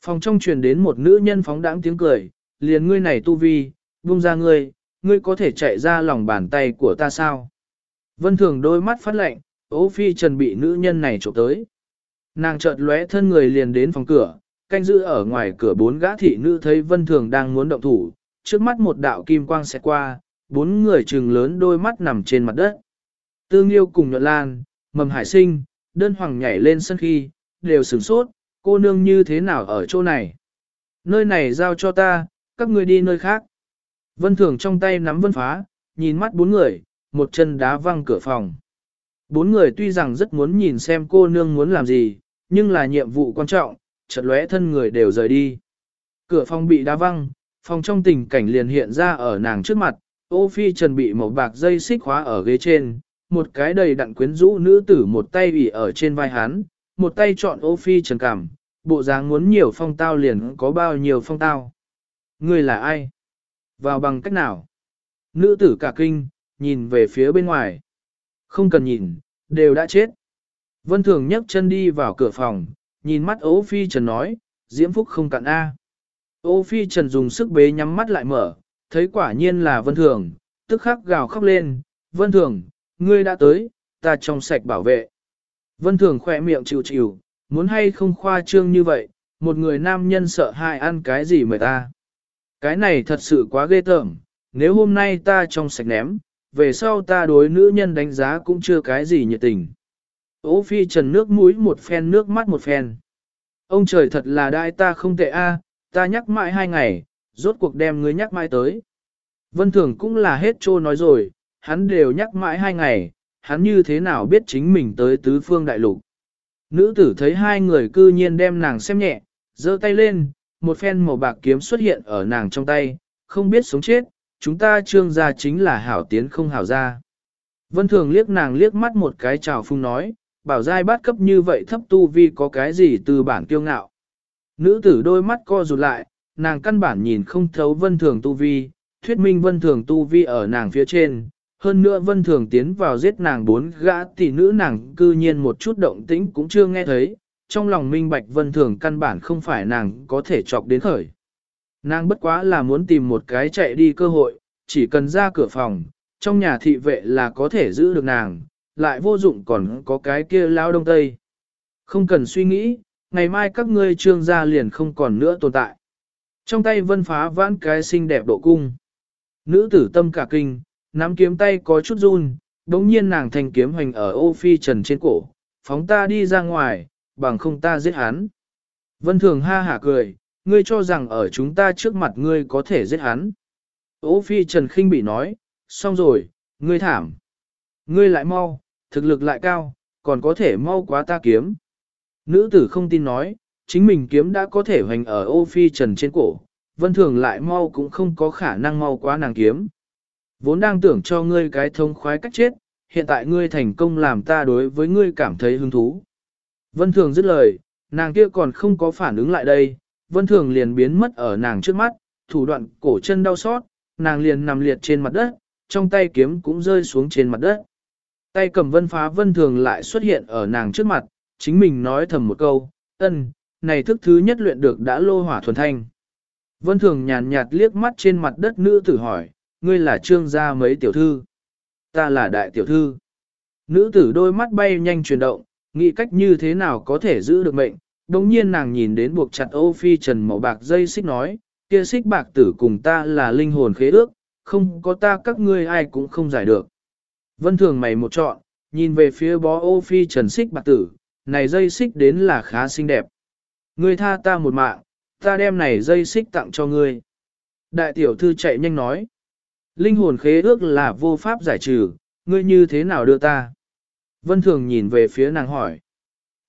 Phòng trong truyền đến một nữ nhân phóng đãng tiếng cười, liền ngươi này tu vi, buông ra ngươi, ngươi có thể chạy ra lòng bàn tay của ta sao? Vân thường đôi mắt phát lạnh, ố phi trần bị nữ nhân này trộm tới. Nàng chợt lóe thân người liền đến phòng cửa, canh giữ ở ngoài cửa bốn gã thị nữ thấy vân thường đang muốn động thủ, trước mắt một đạo kim quang sẽ qua, bốn người trừng lớn đôi mắt nằm trên mặt đất. Tương yêu cùng nhuận lan, mầm hải sinh, đơn hoàng nhảy lên sân khi, đều sửng sốt, cô nương như thế nào ở chỗ này. Nơi này giao cho ta, các người đi nơi khác. Vân thường trong tay nắm vân phá, nhìn mắt bốn người, một chân đá văng cửa phòng. Bốn người tuy rằng rất muốn nhìn xem cô nương muốn làm gì, nhưng là nhiệm vụ quan trọng, chợt lóe thân người đều rời đi. Cửa phòng bị đá văng, phòng trong tình cảnh liền hiện ra ở nàng trước mặt, ô phi trần bị một bạc dây xích khóa ở ghế trên, một cái đầy đặn quyến rũ nữ tử một tay ủy ở trên vai hắn, một tay chọn ô phi trần cảm, bộ dáng muốn nhiều phong tao liền có bao nhiêu phong tao. Người là ai? Vào bằng cách nào? Nữ tử cả kinh, nhìn về phía bên ngoài. Không cần nhìn, đều đã chết. Vân Thường nhấc chân đi vào cửa phòng, nhìn mắt Ô Phi Trần nói, Diễm Phúc không cạn A. Ô Phi Trần dùng sức bế nhắm mắt lại mở, thấy quả nhiên là Vân Thường, tức khắc gào khóc lên, Vân Thường, ngươi đã tới, ta trong sạch bảo vệ. Vân Thường khỏe miệng chịu chịu, muốn hay không khoa trương như vậy, một người nam nhân sợ hại ăn cái gì mời ta. Cái này thật sự quá ghê tởm, nếu hôm nay ta trong sạch ném, về sau ta đối nữ nhân đánh giá cũng chưa cái gì nhiệt tình. Ô phi trần nước mũi một phen nước mắt một phen. Ông trời thật là đại ta không tệ a, ta nhắc mãi hai ngày, rốt cuộc đem ngươi nhắc mãi tới. Vân Thường cũng là hết trô nói rồi, hắn đều nhắc mãi hai ngày, hắn như thế nào biết chính mình tới tứ phương đại lục. Nữ tử thấy hai người cư nhiên đem nàng xem nhẹ, giơ tay lên, một phen màu bạc kiếm xuất hiện ở nàng trong tay, không biết sống chết, chúng ta trương gia chính là hảo tiến không hảo gia. Vân Thường liếc nàng liếc mắt một cái chào phung nói, bảo giai bát cấp như vậy thấp tu vi có cái gì từ bản kiêu ngạo. Nữ tử đôi mắt co rụt lại, nàng căn bản nhìn không thấu Vân Thường tu vi, thuyết minh Vân Thường tu vi ở nàng phía trên. Hơn nữa Vân Thường tiến vào giết nàng bốn gã tỷ nữ nàng cư nhiên một chút động tĩnh cũng chưa nghe thấy, trong lòng minh bạch Vân Thường căn bản không phải nàng có thể chọc đến khởi. Nàng bất quá là muốn tìm một cái chạy đi cơ hội, chỉ cần ra cửa phòng, trong nhà thị vệ là có thể giữ được nàng, lại vô dụng còn có cái kia lao đông tây. Không cần suy nghĩ, ngày mai các ngươi trương gia liền không còn nữa tồn tại. Trong tay vân phá vãn cái xinh đẹp độ cung. Nữ tử tâm cả kinh, nắm kiếm tay có chút run, đống nhiên nàng thành kiếm hoành ở ô phi trần trên cổ, phóng ta đi ra ngoài, bằng không ta giết hắn. Vân thường ha hả cười, ngươi cho rằng ở chúng ta trước mặt ngươi có thể giết hắn. Ô phi trần khinh bị nói, xong rồi, ngươi thảm. Ngươi lại mau, thực lực lại cao, còn có thể mau quá ta kiếm. Nữ tử không tin nói, chính mình kiếm đã có thể hoành ở ô phi trần trên cổ, vân thường lại mau cũng không có khả năng mau quá nàng kiếm. Vốn đang tưởng cho ngươi cái thông khoái cách chết, hiện tại ngươi thành công làm ta đối với ngươi cảm thấy hứng thú. Vân thường dứt lời, nàng kia còn không có phản ứng lại đây, vân thường liền biến mất ở nàng trước mắt, thủ đoạn cổ chân đau xót, nàng liền nằm liệt trên mặt đất, trong tay kiếm cũng rơi xuống trên mặt đất. Tay cầm vân phá vân thường lại xuất hiện ở nàng trước mặt, chính mình nói thầm một câu, ân, này thức thứ nhất luyện được đã lô hỏa thuần thanh. Vân thường nhàn nhạt liếc mắt trên mặt đất nữ tử hỏi, ngươi là trương gia mấy tiểu thư? Ta là đại tiểu thư. Nữ tử đôi mắt bay nhanh chuyển động, nghĩ cách như thế nào có thể giữ được mệnh. Đồng nhiên nàng nhìn đến buộc chặt ô phi trần màu bạc dây xích nói, kia xích bạc tử cùng ta là linh hồn khế ước, không có ta các ngươi ai cũng không giải được. Vân thường mày một chọn, nhìn về phía bó ô phi trần xích bạc tử, này dây xích đến là khá xinh đẹp. Ngươi tha ta một mạng, ta đem này dây xích tặng cho ngươi. Đại tiểu thư chạy nhanh nói. Linh hồn khế ước là vô pháp giải trừ, ngươi như thế nào đưa ta? Vân thường nhìn về phía nàng hỏi.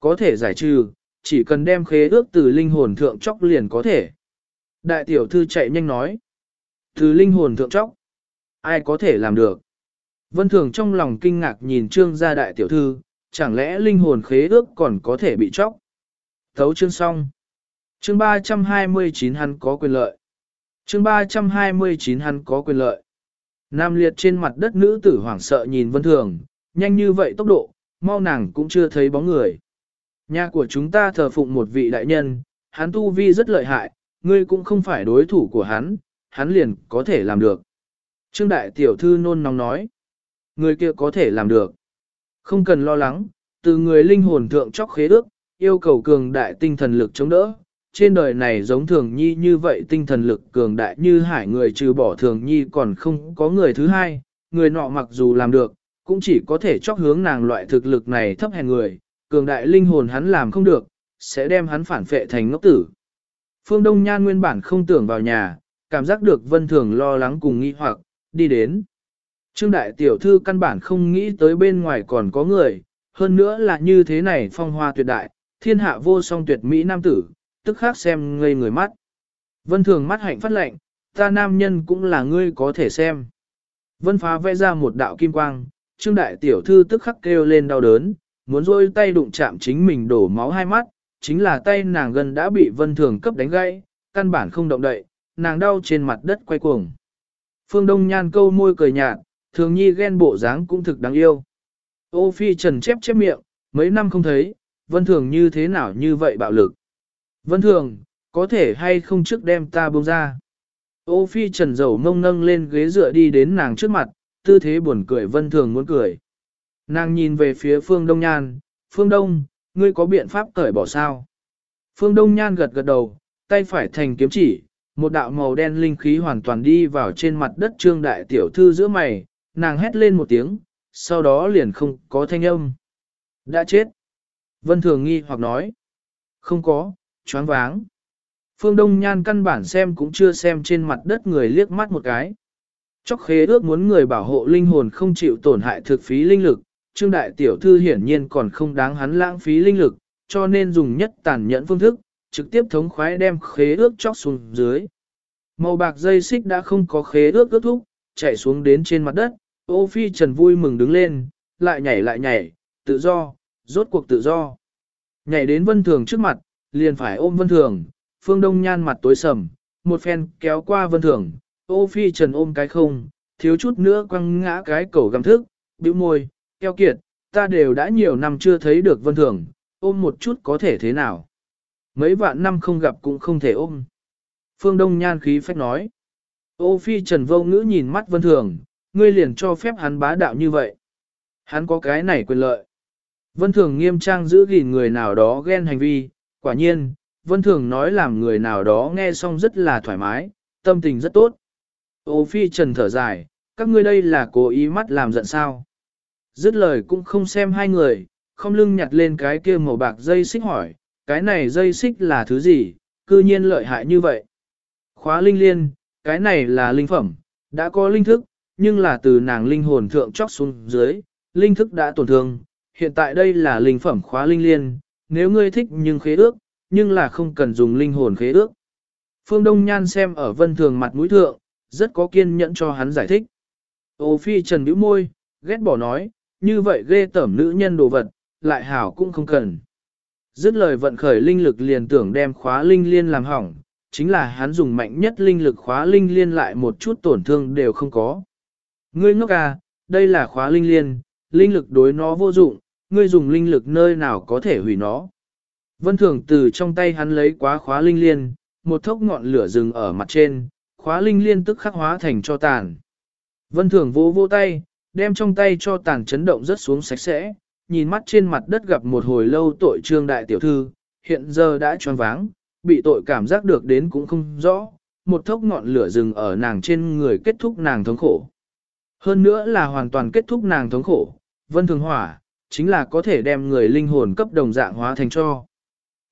Có thể giải trừ, chỉ cần đem khế ước từ linh hồn thượng chóc liền có thể. Đại tiểu thư chạy nhanh nói. Từ linh hồn thượng chóc. Ai có thể làm được? Vân thường trong lòng kinh ngạc nhìn trương gia đại tiểu thư, chẳng lẽ linh hồn khế ước còn có thể bị chóc? Thấu chương xong. Chương 329 hắn có quyền lợi. Chương 329 hắn có quyền lợi. Nam liệt trên mặt đất nữ tử hoảng sợ nhìn vân thường, nhanh như vậy tốc độ, mau nàng cũng chưa thấy bóng người. Nhà của chúng ta thờ phụng một vị đại nhân, hắn tu vi rất lợi hại, ngươi cũng không phải đối thủ của hắn, hắn liền có thể làm được. Trương đại tiểu thư nôn nóng nói, người kia có thể làm được. Không cần lo lắng, từ người linh hồn thượng chóc khế ước, yêu cầu cường đại tinh thần lực chống đỡ. Trên đời này giống thường nhi như vậy tinh thần lực cường đại như hải người trừ bỏ thường nhi còn không có người thứ hai, người nọ mặc dù làm được, cũng chỉ có thể chóc hướng nàng loại thực lực này thấp hèn người, cường đại linh hồn hắn làm không được, sẽ đem hắn phản phệ thành ngốc tử. Phương Đông Nhan nguyên bản không tưởng vào nhà, cảm giác được vân thường lo lắng cùng nghi hoặc, đi đến. Trương đại tiểu thư căn bản không nghĩ tới bên ngoài còn có người, hơn nữa là như thế này phong hoa tuyệt đại, thiên hạ vô song tuyệt mỹ nam tử, tức khác xem ngây người mắt. Vân thường mắt hạnh phát lệnh, ta nam nhân cũng là ngươi có thể xem. Vân phá vẽ ra một đạo kim quang, trương đại tiểu thư tức khắc kêu lên đau đớn, muốn rôi tay đụng chạm chính mình đổ máu hai mắt, chính là tay nàng gần đã bị vân thường cấp đánh gãy, căn bản không động đậy, nàng đau trên mặt đất quay cuồng. Phương Đông Nhan câu môi cười nhạt, thường nhi ghen bộ dáng cũng thực đáng yêu. Ô phi trần chép chép miệng, mấy năm không thấy, vân thường như thế nào như vậy bạo lực. Vân thường, có thể hay không trước đem ta buông ra. Ô phi trần dầu mông nâng lên ghế dựa đi đến nàng trước mặt, tư thế buồn cười vân thường muốn cười. Nàng nhìn về phía phương đông nhan, phương đông, ngươi có biện pháp cởi bỏ sao? Phương đông nhan gật gật đầu, tay phải thành kiếm chỉ, một đạo màu đen linh khí hoàn toàn đi vào trên mặt đất trương đại tiểu thư giữa mày, nàng hét lên một tiếng, sau đó liền không có thanh âm. Đã chết. Vân Thường nghi hoặc nói. Không có, choáng váng. Phương Đông Nhan căn bản xem cũng chưa xem trên mặt đất người liếc mắt một cái. Chóc khế ước muốn người bảo hộ linh hồn không chịu tổn hại thực phí linh lực, Trương Đại Tiểu Thư hiển nhiên còn không đáng hắn lãng phí linh lực, cho nên dùng nhất tàn nhẫn phương thức, trực tiếp thống khoái đem khế ước chóc xuống dưới. Màu bạc dây xích đã không có khế ước ước thúc, chạy xuống đến trên mặt đất, ô phi trần vui mừng đứng lên, lại nhảy lại nhảy, tự do, rốt cuộc tự do. Nhảy đến vân thường trước mặt, liền phải ôm vân thường, phương đông nhan mặt tối sầm, một phen kéo qua vân thường, ô phi trần ôm cái không, thiếu chút nữa quăng ngã cái cổ găm thức, bĩu môi, keo kiệt, ta đều đã nhiều năm chưa thấy được vân thường, ôm một chút có thể thế nào. Mấy vạn năm không gặp cũng không thể ôm. Phương Đông nhan khí phách nói. Ô phi trần vô ngữ nhìn mắt vân thường, ngươi liền cho phép hắn bá đạo như vậy. Hắn có cái này quyền lợi. Vân thường nghiêm trang giữ gìn người nào đó ghen hành vi, quả nhiên, vân thường nói làm người nào đó nghe xong rất là thoải mái, tâm tình rất tốt. Ô phi trần thở dài, các ngươi đây là cố ý mắt làm giận sao. Dứt lời cũng không xem hai người, không lưng nhặt lên cái kia màu bạc dây xích hỏi, cái này dây xích là thứ gì, cư nhiên lợi hại như vậy. Khóa linh liên, cái này là linh phẩm, đã có linh thức, nhưng là từ nàng linh hồn thượng chóc xuống dưới, linh thức đã tổn thương, hiện tại đây là linh phẩm khóa linh liên, nếu ngươi thích nhưng khế ước, nhưng là không cần dùng linh hồn khế ước. Phương Đông Nhan xem ở vân thường mặt mũi thượng, rất có kiên nhẫn cho hắn giải thích. Ô phi trần bĩu môi, ghét bỏ nói, như vậy ghê tẩm nữ nhân đồ vật, lại hảo cũng không cần. Dứt lời vận khởi linh lực liền tưởng đem khóa linh liên làm hỏng, chính là hắn dùng mạnh nhất linh lực khóa linh liên lại một chút tổn thương đều không có. Ngươi ngốc à, đây là khóa linh liên, linh lực đối nó vô dụng, ngươi dùng linh lực nơi nào có thể hủy nó. Vân Thường từ trong tay hắn lấy quá khóa linh liên, một thốc ngọn lửa rừng ở mặt trên, khóa linh liên tức khắc hóa thành cho tàn. Vân Thường vô vô tay, đem trong tay cho tàn chấn động rất xuống sạch sẽ, nhìn mắt trên mặt đất gặp một hồi lâu tội trương đại tiểu thư, hiện giờ đã choáng váng, bị tội cảm giác được đến cũng không rõ, một thốc ngọn lửa rừng ở nàng trên người kết thúc nàng thống khổ. Hơn nữa là hoàn toàn kết thúc nàng thống khổ, vân thường hỏa, chính là có thể đem người linh hồn cấp đồng dạng hóa thành cho.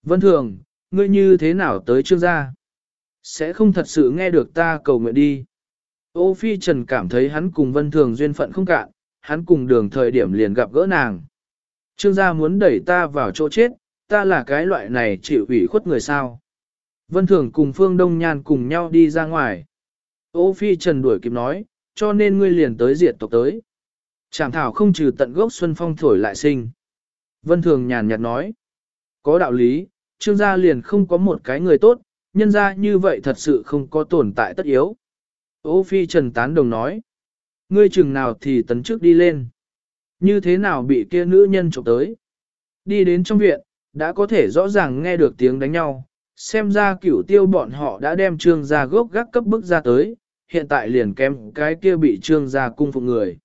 Vân thường, ngươi như thế nào tới trương gia? Sẽ không thật sự nghe được ta cầu nguyện đi. Ô Phi Trần cảm thấy hắn cùng vân thường duyên phận không cạn, hắn cùng đường thời điểm liền gặp gỡ nàng. Trương gia muốn đẩy ta vào chỗ chết, ta là cái loại này chịu ủy khuất người sao. Vân Thường cùng Phương Đông Nhan cùng nhau đi ra ngoài. Ô Phi Trần đuổi kịp nói, cho nên ngươi liền tới diệt tộc tới. Chẳng thảo không trừ tận gốc Xuân Phong thổi lại sinh. Vân Thường nhàn nhạt nói, có đạo lý, trương gia liền không có một cái người tốt, nhân ra như vậy thật sự không có tồn tại tất yếu. Ô Phi Trần tán đồng nói, ngươi chừng nào thì tấn trước đi lên. Như thế nào bị kia nữ nhân trộm tới? Đi đến trong viện, đã có thể rõ ràng nghe được tiếng đánh nhau, xem ra cửu tiêu bọn họ đã đem trương gia gốc gác cấp bức ra tới, hiện tại liền kém cái kia bị trương gia cung phục người.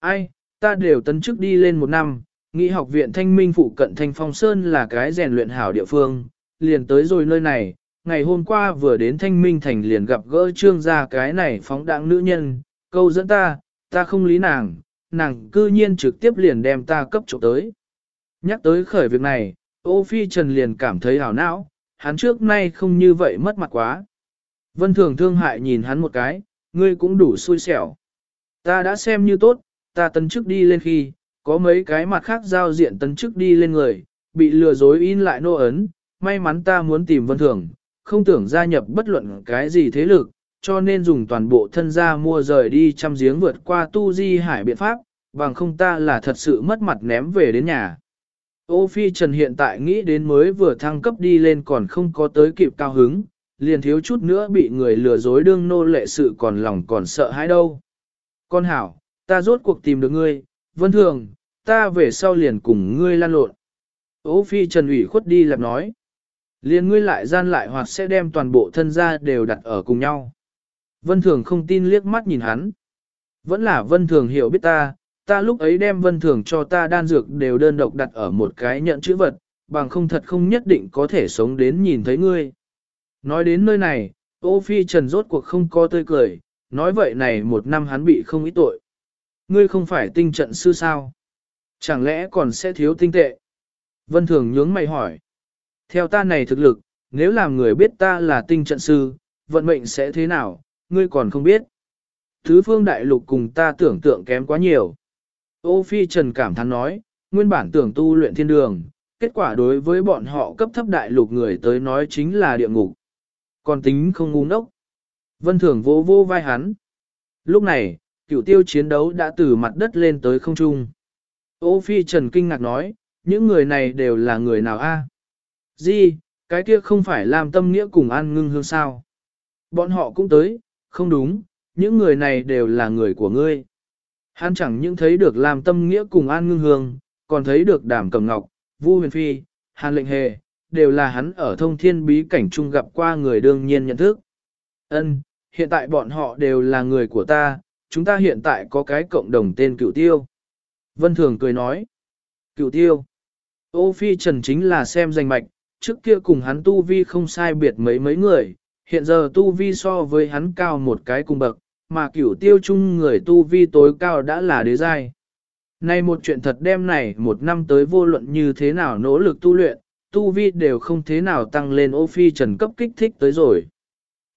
Ai, ta đều tấn chức đi lên một năm, nghĩ học viện thanh minh phụ cận thanh phong sơn là cái rèn luyện hảo địa phương, liền tới rồi nơi này, ngày hôm qua vừa đến thanh minh thành liền gặp gỡ trương gia cái này phóng đạng nữ nhân, câu dẫn ta, ta không lý nàng, nàng cư nhiên trực tiếp liền đem ta cấp chỗ tới. Nhắc tới khởi việc này, Ô Phi Trần liền cảm thấy hảo não, hắn trước nay không như vậy mất mặt quá. Vân Thường thương hại nhìn hắn một cái, ngươi cũng đủ xui xẻo. Ta đã xem như tốt, ta tân chức đi lên khi, có mấy cái mặt khác giao diện tân chức đi lên người, bị lừa dối in lại nô ấn, may mắn ta muốn tìm Vân Thường, không tưởng gia nhập bất luận cái gì thế lực, cho nên dùng toàn bộ thân gia mua rời đi trăm giếng vượt qua tu di hải biện pháp, bằng không ta là thật sự mất mặt ném về đến nhà. Ô Phi Trần hiện tại nghĩ đến mới vừa thăng cấp đi lên còn không có tới kịp cao hứng, liền thiếu chút nữa bị người lừa dối đương nô lệ sự còn lòng còn sợ hãi đâu. Con hảo, ta rốt cuộc tìm được ngươi, vân thường, ta về sau liền cùng ngươi lan lộn. Ô Phi Trần ủy khuất đi lặp nói. Liền ngươi lại gian lại hoặc sẽ đem toàn bộ thân gia đều đặt ở cùng nhau. Vân Thường không tin liếc mắt nhìn hắn. Vẫn là Vân Thường hiểu biết ta, ta lúc ấy đem Vân Thường cho ta đan dược đều đơn độc đặt ở một cái nhận chữ vật, bằng không thật không nhất định có thể sống đến nhìn thấy ngươi. Nói đến nơi này, Ô Phi Trần rốt cuộc không có tươi cười, nói vậy này một năm hắn bị không ít tội. Ngươi không phải tinh trận sư sao? Chẳng lẽ còn sẽ thiếu tinh tệ? Vân Thường nhướng mày hỏi. Theo ta này thực lực, nếu làm người biết ta là tinh trận sư, vận mệnh sẽ thế nào, ngươi còn không biết. Thứ phương đại lục cùng ta tưởng tượng kém quá nhiều. Ô Phi Trần cảm thán nói, nguyên bản tưởng tu luyện thiên đường, kết quả đối với bọn họ cấp thấp đại lục người tới nói chính là địa ngục. Còn tính không ngu ngốc. Vân Thường vô vô vai hắn. Lúc này, cửu tiêu chiến đấu đã từ mặt đất lên tới không trung. Ô Phi Trần kinh ngạc nói, những người này đều là người nào a? À? Gì, cái kia không phải làm tâm nghĩa cùng an ngưng hương sao? Bọn họ cũng tới, không đúng, những người này đều là người của ngươi. Hắn chẳng những thấy được làm tâm nghĩa cùng an ngưng hương, còn thấy được đàm cầm ngọc, vu huyền phi, hàn lệnh hề, đều là hắn ở thông thiên bí cảnh chung gặp qua người đương nhiên nhận thức. Ân, hiện tại bọn họ đều là người của ta, chúng ta hiện tại có cái cộng đồng tên cựu tiêu. Vân Thường cười nói. Cựu tiêu. Ô Phi Trần chính là xem danh mạch, trước kia cùng hắn tu vi không sai biệt mấy mấy người, hiện giờ tu vi so với hắn cao một cái cùng bậc, mà cửu tiêu chung người tu vi tối cao đã là đế giai. Này một chuyện thật đem này một năm tới vô luận như thế nào nỗ lực tu luyện, tu vi đều không thế nào tăng lên ô phi trần cấp kích thích tới rồi.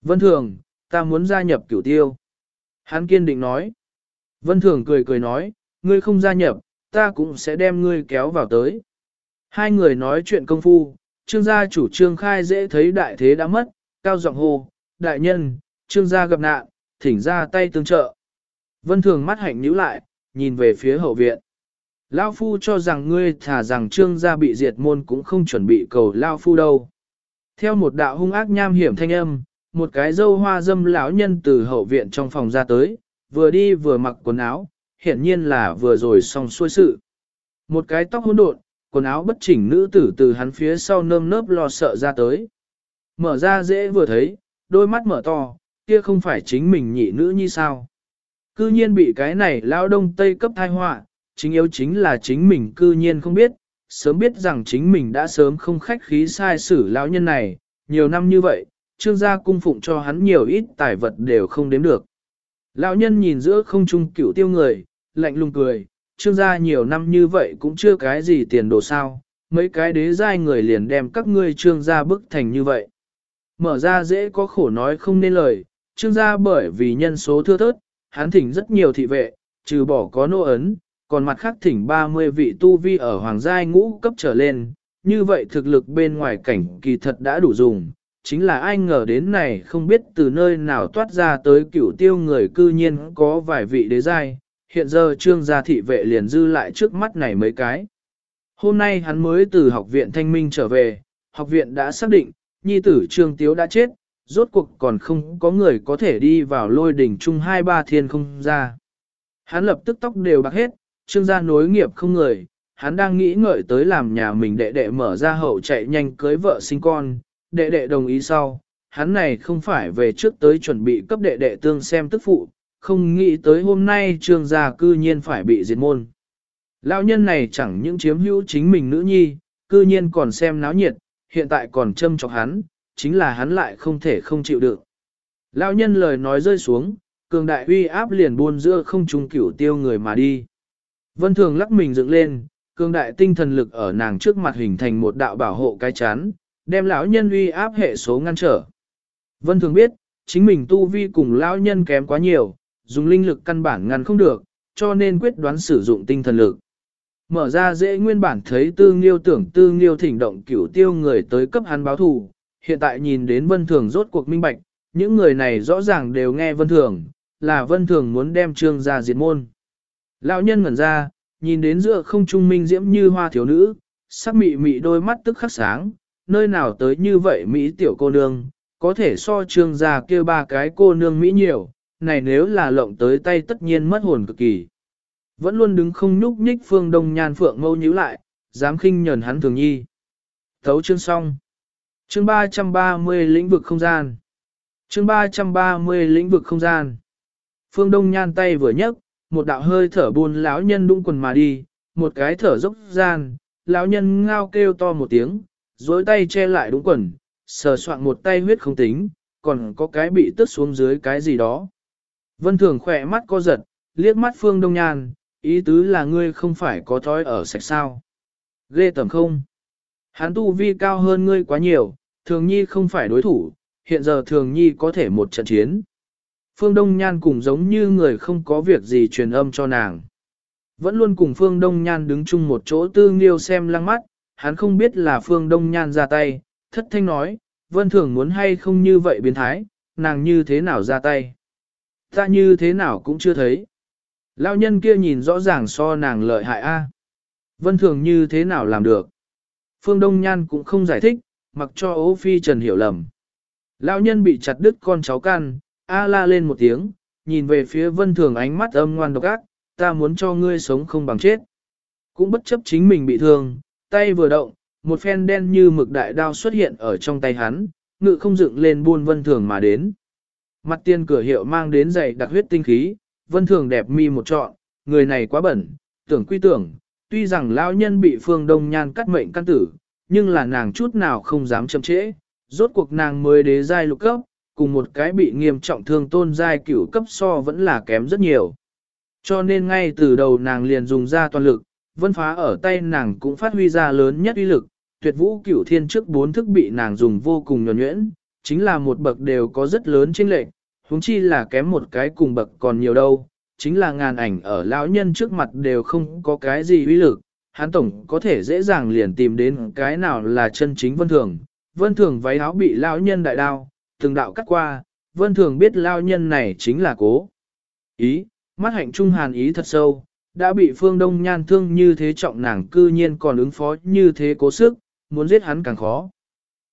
Vân Thường, ta muốn gia nhập cửu tiêu. Hắn kiên định nói. Vân Thường cười cười nói, ngươi không gia nhập, ta cũng sẽ đem ngươi kéo vào tới. Hai người nói chuyện công phu, trương gia chủ trương khai dễ thấy đại thế đã mất, cao giọng hô, đại nhân, trương gia gặp nạn, thỉnh ra tay tương trợ. Vân Thường mắt hạnh nhíu lại, nhìn về phía hậu viện. Lao Phu cho rằng ngươi thả rằng trương gia bị diệt môn cũng không chuẩn bị cầu Lao Phu đâu. Theo một đạo hung ác nham hiểm thanh âm, một cái dâu hoa dâm lão nhân từ hậu viện trong phòng ra tới, vừa đi vừa mặc quần áo, hiển nhiên là vừa rồi xong xuôi sự. Một cái tóc hỗn độn, quần áo bất chỉnh nữ tử từ hắn phía sau nơm nớp lo sợ ra tới. Mở ra dễ vừa thấy, đôi mắt mở to, kia không phải chính mình nhị nữ như sao. Cư nhiên bị cái này lao đông tây cấp thai họa, chính yếu chính là chính mình cư nhiên không biết, sớm biết rằng chính mình đã sớm không khách khí sai xử lão nhân này, nhiều năm như vậy, trương gia cung phụng cho hắn nhiều ít tài vật đều không đếm được. Lão nhân nhìn giữa không trung cửu tiêu người, lạnh lùng cười, trương gia nhiều năm như vậy cũng chưa cái gì tiền đồ sao, mấy cái đế giai người liền đem các ngươi trương gia bức thành như vậy. Mở ra dễ có khổ nói không nên lời, trương gia bởi vì nhân số thưa thớt, hắn thỉnh rất nhiều thị vệ, trừ bỏ có nô ấn, còn mặt khác thỉnh 30 vị tu vi ở hoàng giai ngũ cấp trở lên, như vậy thực lực bên ngoài cảnh kỳ thật đã đủ dùng. Chính là ai ngờ đến này không biết từ nơi nào toát ra tới cửu tiêu người cư nhiên có vài vị đế giai, hiện giờ trương gia thị vệ liền dư lại trước mắt này mấy cái. Hôm nay hắn mới từ học viện thanh minh trở về, học viện đã xác định, nhi tử trương tiếu đã chết, rốt cuộc còn không có người có thể đi vào lôi đỉnh chung hai ba thiên không ra. Hắn lập tức tóc đều bạc hết, trương gia nối nghiệp không người, hắn đang nghĩ ngợi tới làm nhà mình đệ đệ mở ra hậu chạy nhanh cưới vợ sinh con, đệ đệ đồng ý sau, hắn này không phải về trước tới chuẩn bị cấp đệ đệ tương xem tức phụ, không nghĩ tới hôm nay trương gia cư nhiên phải bị diệt môn. Lão nhân này chẳng những chiếm hữu chính mình nữ nhi, cư nhiên còn xem náo nhiệt, hiện tại còn châm chọc hắn, chính là hắn lại không thể không chịu được. Lão nhân lời nói rơi xuống, cường đại uy áp liền buôn giữa không trung cửu tiêu người mà đi. Vân thường lắc mình dựng lên, cường đại tinh thần lực ở nàng trước mặt hình thành một đạo bảo hộ cái chán, đem lão nhân uy áp hệ số ngăn trở. Vân thường biết, chính mình tu vi cùng lão nhân kém quá nhiều, dùng linh lực căn bản ngăn không được, cho nên quyết đoán sử dụng tinh thần lực. Mở ra dễ nguyên bản thấy tư nghiêu tưởng tư nghiêu thỉnh động cửu tiêu người tới cấp hắn báo thù, hiện tại nhìn đến vân thường rốt cuộc minh bạch, những người này rõ ràng đều nghe vân thường, là vân thường muốn đem trương ra diệt môn. Lão nhân ngẩn ra, nhìn đến giữa không trung minh diễm như hoa thiếu nữ, sắc mị mị đôi mắt tức khắc sáng, nơi nào tới như vậy Mỹ tiểu cô nương, có thể so trương gia kêu ba cái cô nương Mỹ nhiều, này nếu là lộng tới tay tất nhiên mất hồn cực kỳ. Vẫn luôn đứng không nhúc nhích phương đông nhan phượng mâu nhíu lại, dám khinh nhờn hắn thường nhi. Thấu chương xong. Chương 330 lĩnh vực không gian. Chương 330 lĩnh vực không gian. Phương Đông nhan tay vừa nhấc, một đạo hơi thở buồn lão nhân đung quần mà đi, một cái thở dốc gian, lão nhân ngao kêu to một tiếng, dối tay che lại đúng quần, sờ soạn một tay huyết không tính, còn có cái bị tức xuống dưới cái gì đó. Vân Thường khỏe mắt co giật, liếc mắt Phương Đông Nhan, ý tứ là ngươi không phải có thói ở sạch sao. Ghê tầm không? Hắn tu vi cao hơn ngươi quá nhiều, thường nhi không phải đối thủ, hiện giờ thường nhi có thể một trận chiến. Phương Đông Nhan cũng giống như người không có việc gì truyền âm cho nàng. Vẫn luôn cùng Phương Đông Nhan đứng chung một chỗ tư nghiêu xem lăng mắt, hắn không biết là Phương Đông Nhan ra tay, thất thanh nói, vân thường muốn hay không như vậy biến thái, nàng như thế nào ra tay. Ta như thế nào cũng chưa thấy. Lão nhân kia nhìn rõ ràng so nàng lợi hại a. Vân thường như thế nào làm được. Phương Đông Nhan cũng không giải thích, mặc cho ố phi trần hiểu lầm. Lão nhân bị chặt đứt con cháu can, a la lên một tiếng, nhìn về phía vân thường ánh mắt âm ngoan độc ác, ta muốn cho ngươi sống không bằng chết. Cũng bất chấp chính mình bị thương, tay vừa động, một phen đen như mực đại đao xuất hiện ở trong tay hắn, ngự không dựng lên buôn vân thường mà đến. mặt tiên cửa hiệu mang đến dày đặc huyết tinh khí, vân thường đẹp mi một trọn, người này quá bẩn, tưởng quy tưởng, tuy rằng lão nhân bị phương đông nhan cắt mệnh căn tử, nhưng là nàng chút nào không dám chậm trễ, rốt cuộc nàng mới đế giai lục cấp, cùng một cái bị nghiêm trọng thương tôn giai cửu cấp so vẫn là kém rất nhiều. Cho nên ngay từ đầu nàng liền dùng ra toàn lực, vân phá ở tay nàng cũng phát huy ra lớn nhất uy lực, tuyệt vũ cửu thiên trước bốn thức bị nàng dùng vô cùng nhuẩn nhuyễn, chính là một bậc đều có rất lớn chênh lệch, huống chi là kém một cái cùng bậc còn nhiều đâu, chính là ngàn ảnh ở lão nhân trước mặt đều không có cái gì uy lực, hắn tổng có thể dễ dàng liền tìm đến cái nào là chân chính vân thường. Vân thường váy áo bị lão nhân đại đao, từng đạo cắt qua, vân thường biết lão nhân này chính là cố. Ý, mắt hạnh trung hàn ý thật sâu, đã bị phương đông nhan thương như thế trọng nàng cư nhiên còn ứng phó như thế cố sức, muốn giết hắn càng khó.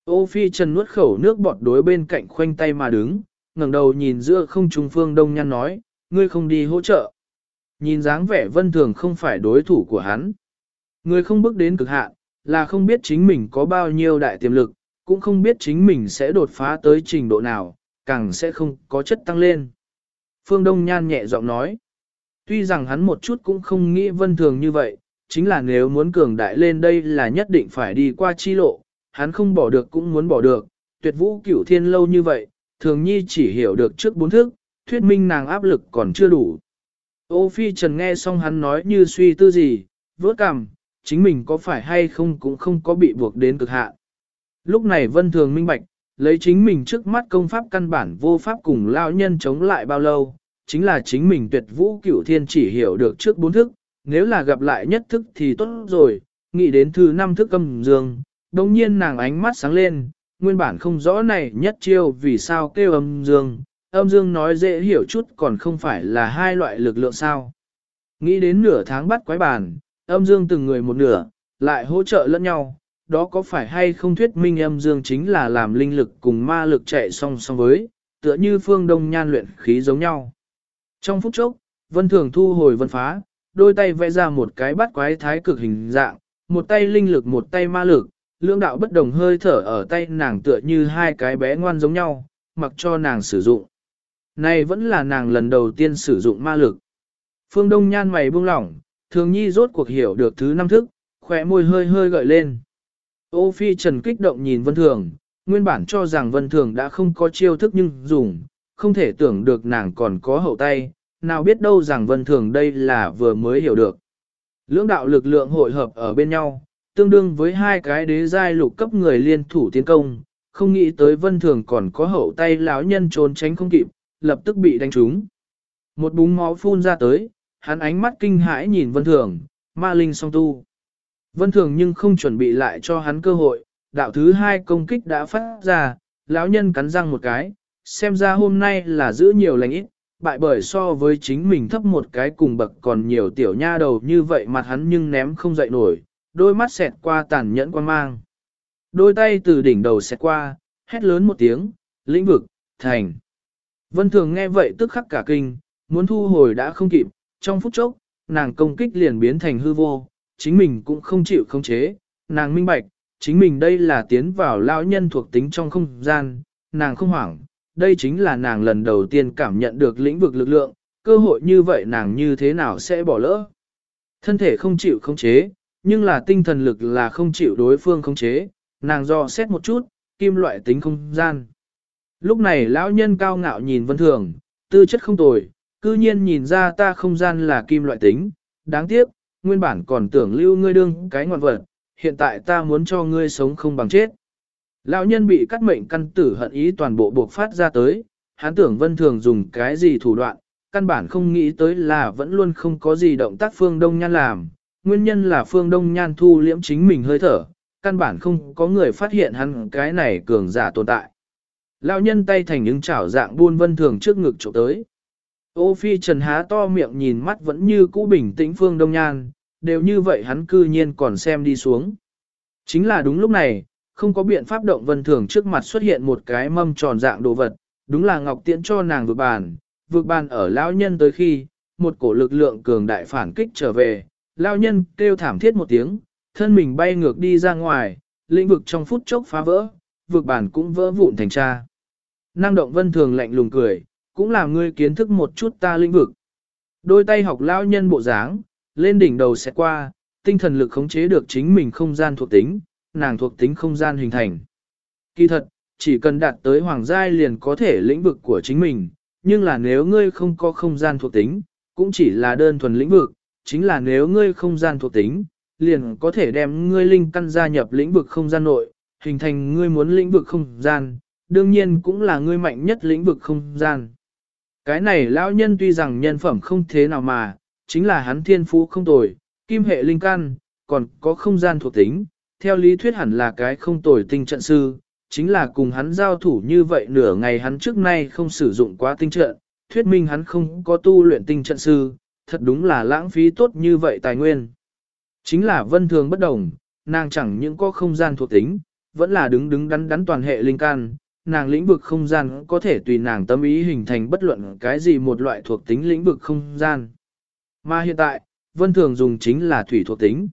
Ô phi trần nuốt khẩu nước bọt đối bên cạnh khoanh tay mà đứng, ngẩng đầu nhìn giữa không trung phương đông nhan nói, ngươi không đi hỗ trợ. Nhìn dáng vẻ vân thường không phải đối thủ của hắn. Ngươi không bước đến cực hạn, là không biết chính mình có bao nhiêu đại tiềm lực, cũng không biết chính mình sẽ đột phá tới trình độ nào, càng sẽ không có chất tăng lên. Phương Đông Nhan nhẹ giọng nói. Tuy rằng hắn một chút cũng không nghĩ vân thường như vậy, chính là nếu muốn cường đại lên đây là nhất định phải đi qua chi lộ, hắn không bỏ được cũng muốn bỏ được, tuyệt vũ cửu thiên lâu như vậy, thường nhi chỉ hiểu được trước bốn thức, thuyết minh nàng áp lực còn chưa đủ. Ô phi trần nghe xong hắn nói như suy tư gì, vớt cằm, chính mình có phải hay không cũng không có bị buộc đến cực hạn. Lúc này vân thường minh bạch, lấy chính mình trước mắt công pháp căn bản vô pháp cùng lao nhân chống lại bao lâu, chính là chính mình tuyệt vũ cửu thiên chỉ hiểu được trước bốn thức, nếu là gặp lại nhất thức thì tốt rồi, nghĩ đến thứ năm thức âm dương, đồng nhiên nàng ánh mắt sáng lên, nguyên bản không rõ này nhất chiêu vì sao kêu âm dương, âm dương nói dễ hiểu chút còn không phải là hai loại lực lượng sao. Nghĩ đến nửa tháng bắt quái bản âm dương từng người một nửa, lại hỗ trợ lẫn nhau, đó có phải hay không thuyết minh âm dương chính là làm linh lực cùng ma lực chạy song song với, tựa như phương đông nhan luyện khí giống nhau. Trong phút chốc, vân thường thu hồi vân phá, đôi tay vẽ ra một cái bát quái thái cực hình dạng, một tay linh lực một tay ma lực, lưỡng đạo bất đồng hơi thở ở tay nàng tựa như hai cái bé ngoan giống nhau, mặc cho nàng sử dụng. Này vẫn là nàng lần đầu tiên sử dụng ma lực. Phương Đông nhan mày buông lỏng, thường nhi rốt cuộc hiểu được thứ năm thức, khỏe môi hơi hơi gợi lên. Ô phi trần kích động nhìn vân thường, nguyên bản cho rằng vân thường đã không có chiêu thức nhưng dùng, không thể tưởng được nàng còn có hậu tay, nào biết đâu rằng vân thường đây là vừa mới hiểu được. Lưỡng đạo lực lượng hội hợp ở bên nhau, tương đương với hai cái đế giai lục cấp người liên thủ tiến công, không nghĩ tới vân thường còn có hậu tay lão nhân trốn tránh không kịp, lập tức bị đánh trúng. Một búng máu phun ra tới, hắn ánh mắt kinh hãi nhìn vân thường, ma linh song tu. Vân thường nhưng không chuẩn bị lại cho hắn cơ hội, đạo thứ hai công kích đã phát ra, lão nhân cắn răng một cái, xem ra hôm nay là giữ nhiều lành ít, bại bởi so với chính mình thấp một cái cùng bậc còn nhiều tiểu nha đầu như vậy mặt hắn nhưng ném không dậy nổi, đôi mắt xẹt qua tàn nhẫn quan mang. Đôi tay từ đỉnh đầu xẹt qua, hét lớn một tiếng, lĩnh vực, thành. Vân Thường nghe vậy tức khắc cả kinh, muốn thu hồi đã không kịp, trong phút chốc, nàng công kích liền biến thành hư vô, chính mình cũng không chịu khống chế, nàng minh bạch, chính mình đây là tiến vào lao nhân thuộc tính trong không gian, nàng không hoảng, đây chính là nàng lần đầu tiên cảm nhận được lĩnh vực lực lượng, cơ hội như vậy nàng như thế nào sẽ bỏ lỡ. Thân thể không chịu khống chế, nhưng là tinh thần lực là không chịu đối phương khống chế, nàng do xét một chút, kim loại tính không gian. Lúc này lão nhân cao ngạo nhìn vân thường, tư chất không tồi, cư nhiên nhìn ra ta không gian là kim loại tính, đáng tiếc, nguyên bản còn tưởng lưu ngươi đương cái ngoạn vật, hiện tại ta muốn cho ngươi sống không bằng chết. Lão nhân bị cắt mệnh căn tử hận ý toàn bộ buộc phát ra tới, hắn tưởng vân thường dùng cái gì thủ đoạn, căn bản không nghĩ tới là vẫn luôn không có gì động tác phương đông nhan làm, nguyên nhân là phương đông nhan thu liễm chính mình hơi thở, căn bản không có người phát hiện hắn cái này cường giả tồn tại. Lão nhân tay thành những chảo dạng buôn vân thường trước ngực trộm tới. Ô phi trần há to miệng nhìn mắt vẫn như cũ bình tĩnh phương đông nhan, đều như vậy hắn cư nhiên còn xem đi xuống. Chính là đúng lúc này, không có biện pháp động vân thường trước mặt xuất hiện một cái mâm tròn dạng đồ vật, đúng là ngọc tiễn cho nàng vượt bàn, vượt bàn ở lão nhân tới khi, một cổ lực lượng cường đại phản kích trở về, lão nhân kêu thảm thiết một tiếng, thân mình bay ngược đi ra ngoài, lĩnh vực trong phút chốc phá vỡ, vượt bàn cũng vỡ vụn thành cha. Năng động vân thường lạnh lùng cười, cũng làm ngươi kiến thức một chút ta lĩnh vực. Đôi tay học lão nhân bộ dáng, lên đỉnh đầu sẽ qua, tinh thần lực khống chế được chính mình không gian thuộc tính, nàng thuộc tính không gian hình thành. Kỳ thật, chỉ cần đạt tới hoàng giai liền có thể lĩnh vực của chính mình, nhưng là nếu ngươi không có không gian thuộc tính, cũng chỉ là đơn thuần lĩnh vực, chính là nếu ngươi không gian thuộc tính, liền có thể đem ngươi linh căn gia nhập lĩnh vực không gian nội, hình thành ngươi muốn lĩnh vực không gian, đương nhiên cũng là ngươi mạnh nhất lĩnh vực không gian. Cái này lão nhân tuy rằng nhân phẩm không thế nào mà, chính là hắn thiên phú không tồi, kim hệ linh căn, còn có không gian thuộc tính, theo lý thuyết hẳn là cái không tồi tinh trận sư, chính là cùng hắn giao thủ như vậy nửa ngày hắn trước nay không sử dụng quá tinh trận, thuyết minh hắn không có tu luyện tinh trận sư, thật đúng là lãng phí tốt như vậy tài nguyên. Chính là vân thường bất đồng, nàng chẳng những có không gian thuộc tính, vẫn là đứng đứng đắn đắn toàn hệ linh can, nàng lĩnh vực không gian có thể tùy nàng tâm ý hình thành bất luận cái gì một loại thuộc tính lĩnh vực không gian. Mà hiện tại, vân thường dùng chính là thủy thuộc tính.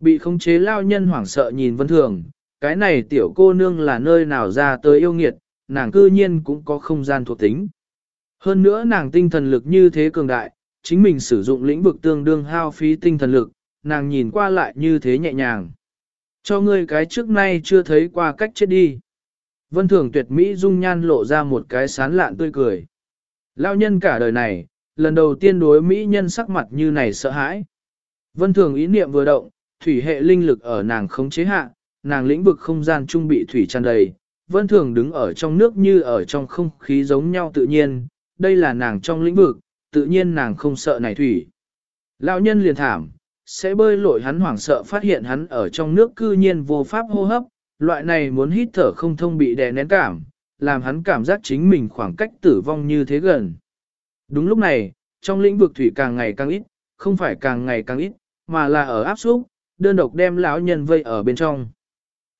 Bị khống chế lao nhân hoảng sợ nhìn vân thường, cái này tiểu cô nương là nơi nào ra tới yêu nghiệt, nàng cư nhiên cũng có không gian thuộc tính. Hơn nữa nàng tinh thần lực như thế cường đại, chính mình sử dụng lĩnh vực tương đương hao phí tinh thần lực, nàng nhìn qua lại như thế nhẹ nhàng. Cho ngươi cái trước nay chưa thấy qua cách chết đi. Vân thường tuyệt mỹ dung nhan lộ ra một cái sán lạn tươi cười. Lao nhân cả đời này, lần đầu tiên đối mỹ nhân sắc mặt như này sợ hãi. Vân thường ý niệm vừa động, thủy hệ linh lực ở nàng không chế hạ, nàng lĩnh vực không gian trung bị thủy tràn đầy. Vân thường đứng ở trong nước như ở trong không khí giống nhau tự nhiên, đây là nàng trong lĩnh vực, tự nhiên nàng không sợ này thủy. Lão nhân liền thảm, sẽ bơi lội hắn hoảng sợ phát hiện hắn ở trong nước cư nhiên vô pháp hô hấp, loại này muốn hít thở không thông bị đè nén cảm, làm hắn cảm giác chính mình khoảng cách tử vong như thế gần. Đúng lúc này, trong lĩnh vực thủy càng ngày càng ít, không phải càng ngày càng ít, mà là ở áp xúc, đơn độc đem lão nhân vây ở bên trong.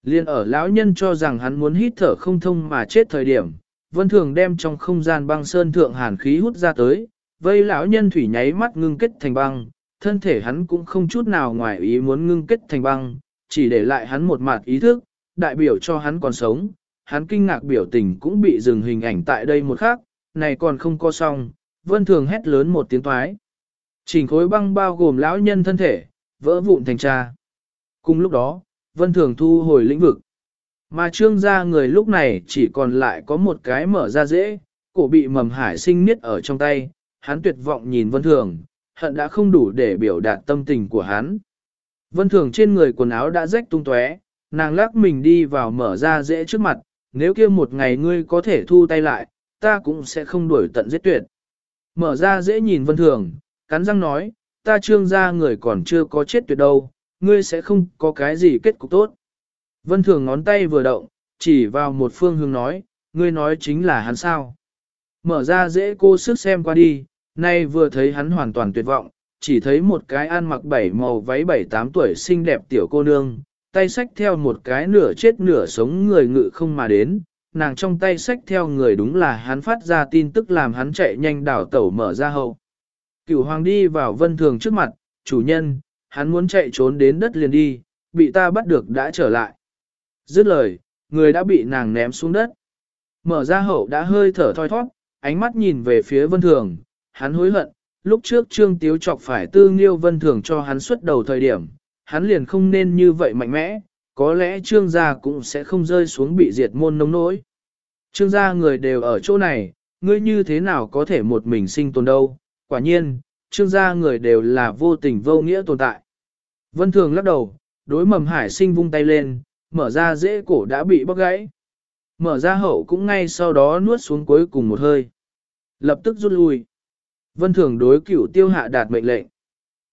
Liên ở lão nhân cho rằng hắn muốn hít thở không thông mà chết thời điểm, vân thường đem trong không gian băng sơn thượng hàn khí hút ra tới, vây lão nhân thủy nháy mắt ngưng kết thành băng, thân thể hắn cũng không chút nào ngoài ý muốn ngưng kết thành băng, chỉ để lại hắn một mặt ý thức, đại biểu cho hắn còn sống, hắn kinh ngạc biểu tình cũng bị dừng hình ảnh tại đây một khắc, này còn không co xong, vân thường hét lớn một tiếng toái. Chỉnh khối băng bao gồm lão nhân thân thể, vỡ vụn thành cha. Cùng lúc đó, vân thường thu hồi lĩnh vực. Mà trương gia người lúc này chỉ còn lại có một cái mở ra dễ, cổ bị mầm hải sinh niết ở trong tay, hắn tuyệt vọng nhìn vân thường, hận đã không đủ để biểu đạt tâm tình của hắn. Vân thường trên người quần áo đã rách tung tóe, nàng lắc mình đi vào mở ra dễ trước mặt, nếu kia một ngày ngươi có thể thu tay lại, ta cũng sẽ không đuổi tận giết tuyệt. Mở ra dễ nhìn vân thường, cắn răng nói, ta trương gia người còn chưa có chết tuyệt đâu, ngươi sẽ không có cái gì kết cục tốt. Vân thường ngón tay vừa động, chỉ vào một phương hướng nói, ngươi nói chính là hắn sao. Mở ra dễ cô sức xem qua đi, nay vừa thấy hắn hoàn toàn tuyệt vọng, chỉ thấy một cái ăn mặc bảy màu váy bảy tám tuổi xinh đẹp tiểu cô nương, tay sách theo một cái nửa chết nửa sống người ngự không mà đến, nàng trong tay sách theo người đúng là hắn phát ra tin tức làm hắn chạy nhanh đảo tẩu mở ra hậu. Cửu hoàng đi vào vân thường trước mặt, chủ nhân, hắn muốn chạy trốn đến đất liền đi, bị ta bắt được đã trở lại. Dứt lời, người đã bị nàng ném xuống đất. Mở ra hậu đã hơi thở thoi thoát, ánh mắt nhìn về phía vân thường, hắn hối hận, lúc trước Trương Tiếu chọc phải tư nghiêu vân thường cho hắn xuất đầu thời điểm, hắn liền không nên như vậy mạnh mẽ, có lẽ Trương gia cũng sẽ không rơi xuống bị diệt môn nông nỗi. Trương gia người đều ở chỗ này, ngươi như thế nào có thể một mình sinh tồn đâu, quả nhiên, Trương gia người đều là vô tình vô nghĩa tồn tại. Vân thường lắc đầu, đối mầm hải sinh vung tay lên, mở ra dễ cổ đã bị bóc gãy. Mở ra hậu cũng ngay sau đó nuốt xuống cuối cùng một hơi. Lập tức rút lui. Vân Thường đối cửu tiêu hạ đạt mệnh lệnh.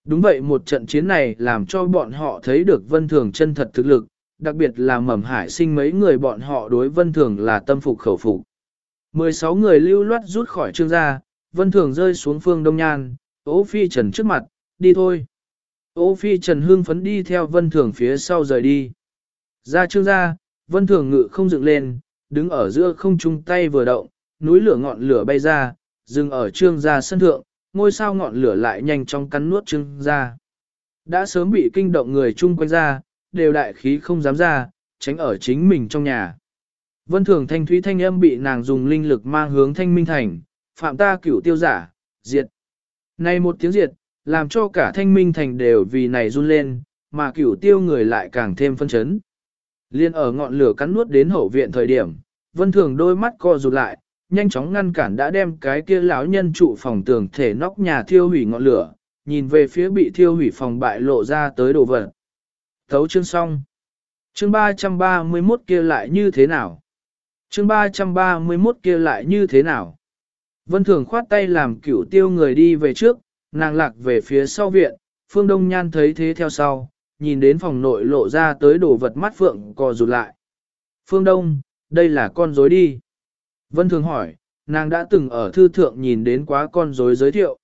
Đúng vậy một trận chiến này làm cho bọn họ thấy được Vân Thường chân thật thực lực, đặc biệt là mầm hải sinh mấy người bọn họ đối Vân Thường là tâm phục khẩu phục. 16 người lưu loát rút khỏi trương gia, Vân Thường rơi xuống phương Đông Nhan, Ô Phi Trần trước mặt, đi thôi. Ô Phi Trần hương phấn đi theo Vân Thường phía sau rời đi. Ra trương ra, Vân Thường ngự không dựng lên, đứng ở giữa không trung tay vừa động, núi lửa ngọn lửa bay ra, dừng ở trương gia sân thượng, ngôi sao ngọn lửa lại nhanh chóng cắn nuốt trương gia. Đã sớm bị kinh động người chung quanh ra, đều đại khí không dám ra, tránh ở chính mình trong nhà. Vân thường thanh thúy thanh âm bị nàng dùng linh lực mang hướng thanh minh thành, phạm ta cửu tiêu giả, diệt. Này một tiếng diệt, làm cho cả thanh minh thành đều vì này run lên, mà cửu tiêu người lại càng thêm phân chấn. Liên ở ngọn lửa cắn nuốt đến hậu viện thời điểm, vân thường đôi mắt co rụt lại, nhanh chóng ngăn cản đã đem cái kia lão nhân trụ phòng tường thể nóc nhà thiêu hủy ngọn lửa, nhìn về phía bị thiêu hủy phòng bại lộ ra tới đồ vật. Thấu chương xong. Chương 331 kia lại như thế nào? Chương 331 kia lại như thế nào? Vân Thường khoát tay làm cửu tiêu người đi về trước, nàng lạc về phía sau viện, Phương Đông Nhan thấy thế theo sau, nhìn đến phòng nội lộ ra tới đồ vật mắt phượng co rụt lại. Phương Đông, đây là con rối đi. Vân Thường hỏi, nàng đã từng ở thư thượng nhìn đến quá con rối giới thiệu.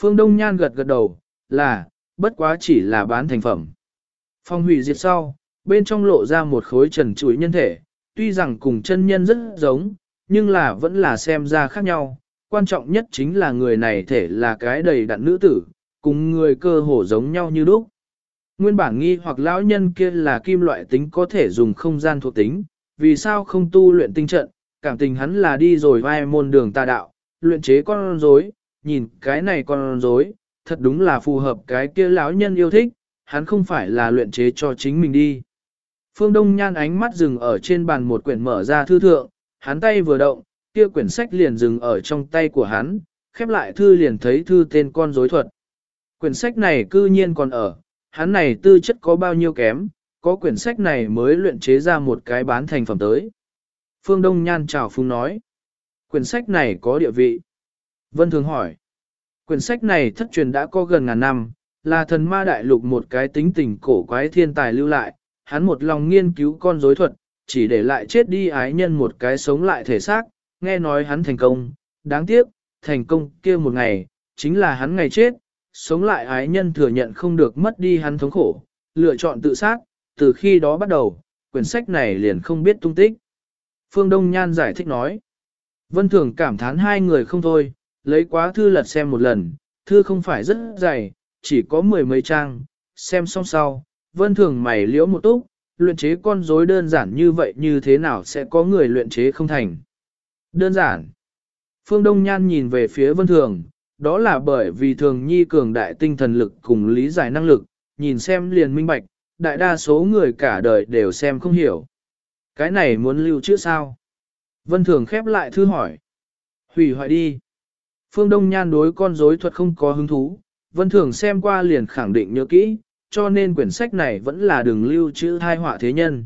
Phương Đông Nhan gật gật đầu, là, bất quá chỉ là bán thành phẩm. Phong hủy diệt sau, bên trong lộ ra một khối trần chuỗi nhân thể, tuy rằng cùng chân nhân rất giống, nhưng là vẫn là xem ra khác nhau. Quan trọng nhất chính là người này thể là cái đầy đặn nữ tử, cùng người cơ hồ giống nhau như lúc. Nguyên bản nghi hoặc lão nhân kia là kim loại tính có thể dùng không gian thuộc tính, vì sao không tu luyện tinh trận, cảm tình hắn là đi rồi vai môn đường tà đạo, luyện chế con rối, nhìn cái này con rối, thật đúng là phù hợp cái kia lão nhân yêu thích, hắn không phải là luyện chế cho chính mình đi. Phương Đông Nhan ánh mắt dừng ở trên bàn một quyển mở ra thư thượng, hắn tay vừa động, kia quyển sách liền dừng ở trong tay của hắn, khép lại thư liền thấy thư tên con rối thuật. Quyển sách này cư nhiên còn ở, hắn này tư chất có bao nhiêu kém, có quyển sách này mới luyện chế ra một cái bán thành phẩm tới. Phương Đông Nhan chào phung nói, quyển sách này có địa vị. Vân Thường hỏi, quyển sách này thất truyền đã có gần ngàn năm, là thần ma đại lục một cái tính tình cổ quái thiên tài lưu lại, hắn một lòng nghiên cứu con rối thuật, chỉ để lại chết đi ái nhân một cái sống lại thể xác, nghe nói hắn thành công, đáng tiếc, thành công kia một ngày, chính là hắn ngày chết, sống lại ái nhân thừa nhận không được mất đi hắn thống khổ, lựa chọn tự sát, từ khi đó bắt đầu, quyển sách này liền không biết tung tích. Phương Đông Nhan giải thích nói, Vân Thường cảm thán hai người không thôi, lấy quá thư lật xem một lần, thư không phải rất dày, chỉ có mười mấy trang, xem xong sau, Vân Thường mày liễu một túc, luyện chế con rối đơn giản như vậy như thế nào sẽ có người luyện chế không thành. Đơn giản. Phương Đông Nhan nhìn về phía Vân Thường, đó là bởi vì Thường Nhi cường đại tinh thần lực cùng lý giải năng lực, nhìn xem liền minh bạch, đại đa số người cả đời đều xem không hiểu. Cái này muốn lưu trữ sao? Vân Thường khép lại thư hỏi. Hủy hoại đi. Phương Đông Nhan đối con rối thuật không có hứng thú, Vân Thường xem qua liền khẳng định nhớ kỹ, cho nên quyển sách này vẫn là đường lưu trữ thai họa thế nhân.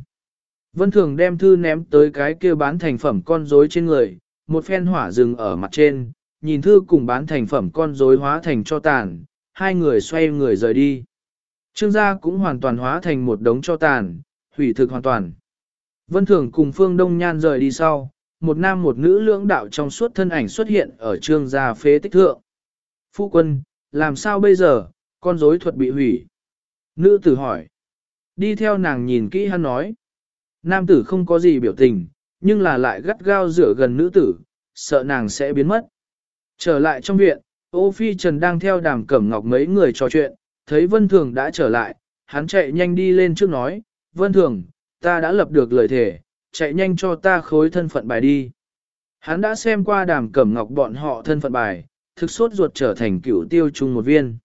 Vân Thường đem thư ném tới cái kia bán thành phẩm con rối trên người, một phen hỏa rừng ở mặt trên, nhìn thư cùng bán thành phẩm con rối hóa thành cho tàn, hai người xoay người rời đi. Trương gia cũng hoàn toàn hóa thành một đống cho tàn, hủy thực hoàn toàn. Vân Thường cùng Phương Đông Nhan rời đi sau, một nam một nữ lưỡng đạo trong suốt thân ảnh xuất hiện ở trương gia phế tích thượng. Phu quân, làm sao bây giờ, con rối thuật bị hủy? Nữ tử hỏi. Đi theo nàng nhìn kỹ hắn nói. Nam tử không có gì biểu tình, nhưng là lại gắt gao rửa gần nữ tử, sợ nàng sẽ biến mất. Trở lại trong viện, ô phi trần đang theo đàm cẩm ngọc mấy người trò chuyện, thấy vân thường đã trở lại, hắn chạy nhanh đi lên trước nói, vân thường, ta đã lập được lời thề, chạy nhanh cho ta khối thân phận bài đi. Hắn đã xem qua đàm cẩm ngọc bọn họ thân phận bài, thực sốt ruột trở thành cựu tiêu chung một viên.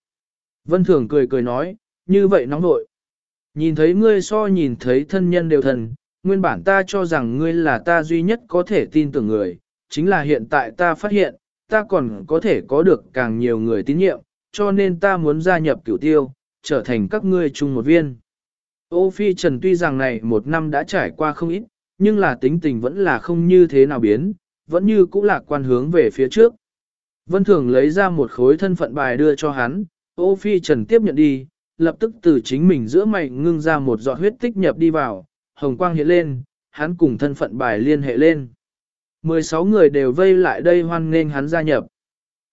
Vân thường cười cười nói, như vậy nóng nội. Nhìn thấy ngươi so nhìn thấy thân nhân đều thần, nguyên bản ta cho rằng ngươi là ta duy nhất có thể tin tưởng người, chính là hiện tại ta phát hiện, ta còn có thể có được càng nhiều người tín nhiệm, cho nên ta muốn gia nhập cửu tiêu, trở thành các ngươi chung một viên. Ô Phi Trần tuy rằng này một năm đã trải qua không ít, nhưng là tính tình vẫn là không như thế nào biến, vẫn như cũ lạc quan hướng về phía trước. Vân Thường lấy ra một khối thân phận bài đưa cho hắn, Ô Phi Trần tiếp nhận đi, lập tức từ chính mình giữa mày ngưng ra một giọt huyết tích nhập đi vào, hồng quang hiện lên, hắn cùng thân phận bài liên hệ lên. 16 người đều vây lại đây hoan nghênh hắn gia nhập.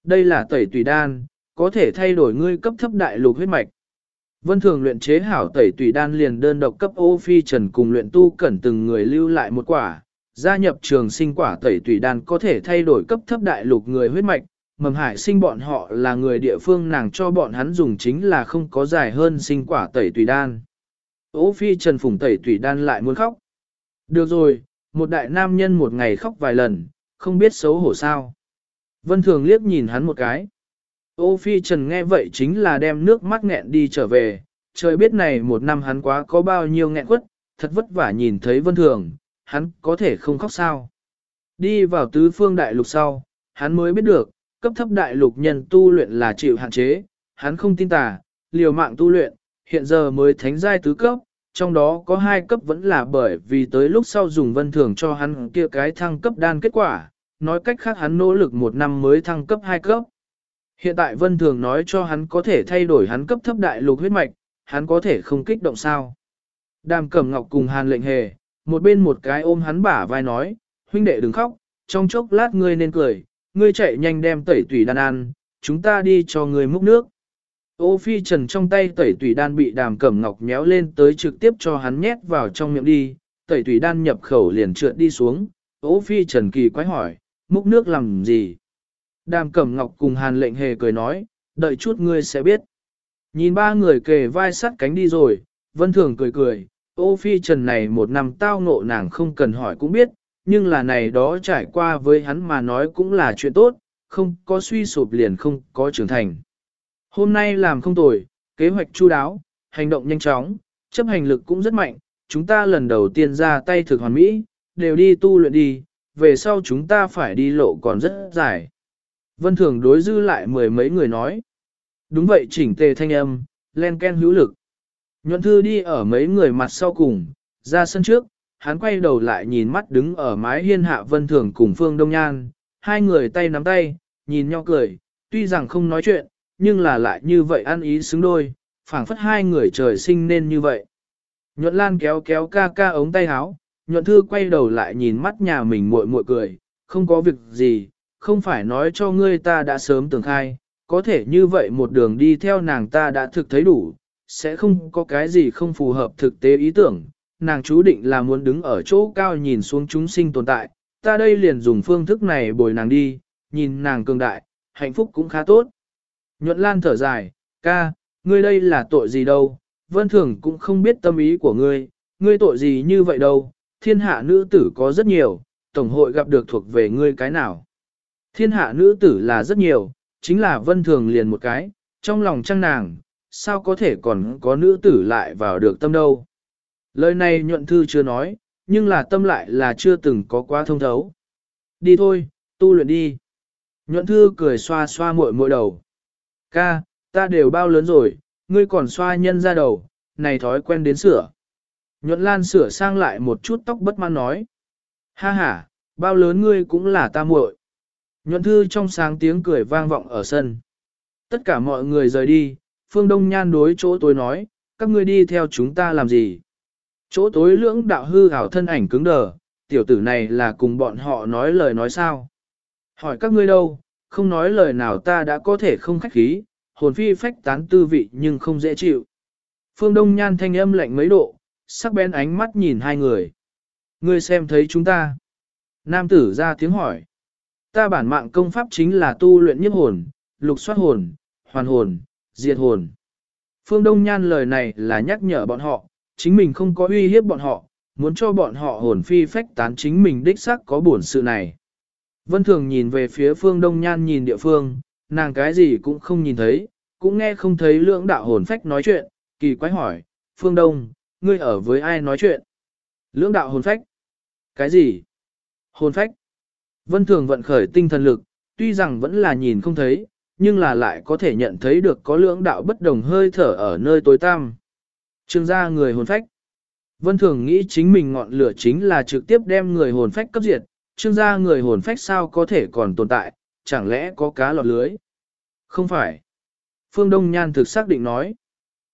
Đây là tẩy tùy đan, có thể thay đổi ngươi cấp thấp đại lục huyết mạch. Vân thường luyện chế hảo tẩy tùy đan liền đơn độc cấp ô phi trần cùng luyện tu cẩn từng người lưu lại một quả. Gia nhập trường sinh quả tẩy tùy đan có thể thay đổi cấp thấp đại lục người huyết mạch, mầm hải sinh bọn họ là người địa phương nàng cho bọn hắn dùng chính là không có dài hơn sinh quả tẩy tùy đan. Ô phi trần phùng tẩy Tủy đan lại muốn khóc. Được rồi, một đại nam nhân một ngày khóc vài lần, không biết xấu hổ sao. Vân Thường liếc nhìn hắn một cái. Ô Phi Trần nghe vậy chính là đem nước mắt nghẹn đi trở về, trời biết này một năm hắn quá có bao nhiêu nghẹn quất, thật vất vả nhìn thấy Vân Thường, hắn có thể không khóc sao. Đi vào tứ phương đại lục sau, hắn mới biết được, cấp thấp đại lục nhân tu luyện là chịu hạn chế, hắn không tin tà, liều mạng tu luyện, hiện giờ mới thánh giai tứ cấp, trong đó có hai cấp vẫn là bởi vì tới lúc sau dùng vân thường cho hắn kia cái thăng cấp đan kết quả, nói cách khác hắn nỗ lực một năm mới thăng cấp hai cấp. Hiện tại vân thường nói cho hắn có thể thay đổi hắn cấp thấp đại lục huyết mạch, hắn có thể không kích động sao. Đàm cẩm ngọc cùng hàn lệnh hề, một bên một cái ôm hắn bả vai nói, huynh đệ đừng khóc, trong chốc lát ngươi nên cười, ngươi chạy nhanh đem tẩy tủy đan ăn, chúng ta đi cho ngươi múc nước. Ô phi trần trong tay tẩy tủy đan bị đàm cẩm ngọc nhéo lên tới trực tiếp cho hắn nhét vào trong miệng đi, tẩy tủy đan nhập khẩu liền trượt đi xuống, ô phi trần kỳ quái hỏi, múc nước làm gì? Đàm cẩm ngọc cùng hàn lệnh hề cười nói, đợi chút ngươi sẽ biết. Nhìn ba người kề vai sắt cánh đi rồi, vân thường cười cười, ô phi trần này một năm tao ngộ nàng không cần hỏi cũng biết, nhưng là này đó trải qua với hắn mà nói cũng là chuyện tốt, không có suy sụp liền không có trưởng thành. Hôm nay làm không tồi, kế hoạch chu đáo, hành động nhanh chóng, chấp hành lực cũng rất mạnh, chúng ta lần đầu tiên ra tay thực hoàn mỹ, đều đi tu luyện đi, về sau chúng ta phải đi lộ còn rất dài. Vân Thường đối dư lại mười mấy người nói. Đúng vậy chỉnh tề thanh âm, len ken hữu lực. Nhuận thư đi ở mấy người mặt sau cùng, ra sân trước, hắn quay đầu lại nhìn mắt đứng ở mái hiên hạ Vân Thường cùng Phương Đông Nhan, hai người tay nắm tay, nhìn nhau cười, tuy rằng không nói chuyện, nhưng là lại như vậy ăn ý xứng đôi, phảng phất hai người trời sinh nên như vậy. Nhuận Lan kéo kéo ca ca ống tay háo nhuận thư quay đầu lại nhìn mắt nhà mình muội muội cười, không có việc gì, không phải nói cho ngươi ta đã sớm tưởng khai, có thể như vậy một đường đi theo nàng ta đã thực thấy đủ, sẽ không có cái gì không phù hợp thực tế ý tưởng, nàng chú định là muốn đứng ở chỗ cao nhìn xuống chúng sinh tồn tại, ta đây liền dùng phương thức này bồi nàng đi, nhìn nàng cường đại, hạnh phúc cũng khá tốt. Nhuận Lan thở dài, ca, ngươi đây là tội gì đâu, vân thường cũng không biết tâm ý của ngươi, ngươi tội gì như vậy đâu, thiên hạ nữ tử có rất nhiều, tổng hội gặp được thuộc về ngươi cái nào. Thiên hạ nữ tử là rất nhiều, chính là vân thường liền một cái, trong lòng trăng nàng, sao có thể còn có nữ tử lại vào được tâm đâu. Lời này nhuận thư chưa nói, nhưng là tâm lại là chưa từng có quá thông thấu. Đi thôi, tu luyện đi. Nhuận thư cười xoa xoa muội muội đầu. Ca, ta đều bao lớn rồi, ngươi còn xoa nhân ra đầu, này thói quen đến sửa. Nhuận lan sửa sang lại một chút tóc bất mãn nói. Ha ha, bao lớn ngươi cũng là ta muội. Nhuận thư trong sáng tiếng cười vang vọng ở sân. Tất cả mọi người rời đi, phương đông nhan đối chỗ tối nói, các ngươi đi theo chúng ta làm gì? Chỗ tối lưỡng đạo hư hảo thân ảnh cứng đờ, tiểu tử này là cùng bọn họ nói lời nói sao? Hỏi các ngươi đâu, không nói lời nào ta đã có thể không khách khí, hồn phi phách tán tư vị nhưng không dễ chịu. Phương Đông Nhan thanh âm lạnh mấy độ, sắc bén ánh mắt nhìn hai người. Ngươi xem thấy chúng ta. Nam tử ra tiếng hỏi. Ta bản mạng công pháp chính là tu luyện nhiếp hồn, lục soát hồn, hoàn hồn, diệt hồn. Phương Đông Nhan lời này là nhắc nhở bọn họ, chính mình không có uy hiếp bọn họ, muốn cho bọn họ hồn phi phách tán chính mình đích xác có buồn sự này. Vân Thường nhìn về phía phương Đông Nhan nhìn địa phương, nàng cái gì cũng không nhìn thấy, cũng nghe không thấy lưỡng đạo hồn phách nói chuyện, kỳ quái hỏi, Phương Đông, ngươi ở với ai nói chuyện? Lưỡng đạo hồn phách? Cái gì? Hồn phách? Vân Thường vận khởi tinh thần lực, tuy rằng vẫn là nhìn không thấy, nhưng là lại có thể nhận thấy được có lưỡng đạo bất đồng hơi thở ở nơi tối tăm. Trương gia người hồn phách. Vân Thường nghĩ chính mình ngọn lửa chính là trực tiếp đem người hồn phách cấp diệt, trương gia người hồn phách sao có thể còn tồn tại, chẳng lẽ có cá lọt lưới? Không phải. Phương Đông Nhan thực xác định nói.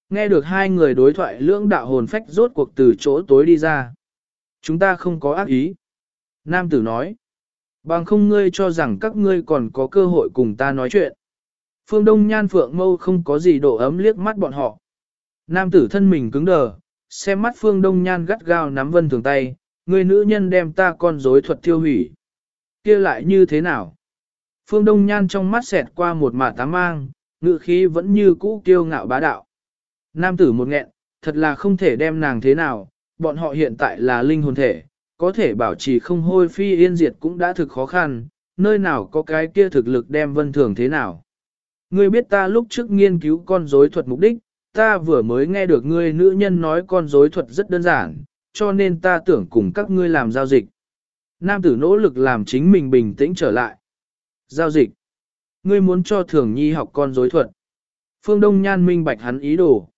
Nghe được hai người đối thoại lưỡng đạo hồn phách rốt cuộc từ chỗ tối đi ra. Chúng ta không có ác ý. Nam tử nói. Bằng không ngươi cho rằng các ngươi còn có cơ hội cùng ta nói chuyện. Phương Đông Nhan Phượng Mâu không có gì độ ấm liếc mắt bọn họ. Nam tử thân mình cứng đờ, xem mắt Phương Đông Nhan gắt gao nắm vân thường tay, Ngươi nữ nhân đem ta con rối thuật tiêu hủy. kia lại như thế nào? Phương Đông Nhan trong mắt xẹt qua một mả tá mang, ngự khí vẫn như cũ kiêu ngạo bá đạo. Nam tử một nghẹn, thật là không thể đem nàng thế nào, bọn họ hiện tại là linh hồn thể, có thể bảo trì không hôi phi yên diệt cũng đã thực khó khăn, nơi nào có cái kia thực lực đem vân thường thế nào. Ngươi biết ta lúc trước nghiên cứu con rối thuật mục đích, ta vừa mới nghe được ngươi nữ nhân nói con rối thuật rất đơn giản, cho nên ta tưởng cùng các ngươi làm giao dịch. Nam tử nỗ lực làm chính mình bình tĩnh trở lại. Giao dịch. Ngươi muốn cho thường nhi học con dối thuật. Phương Đông Nhan minh bạch hắn ý đồ.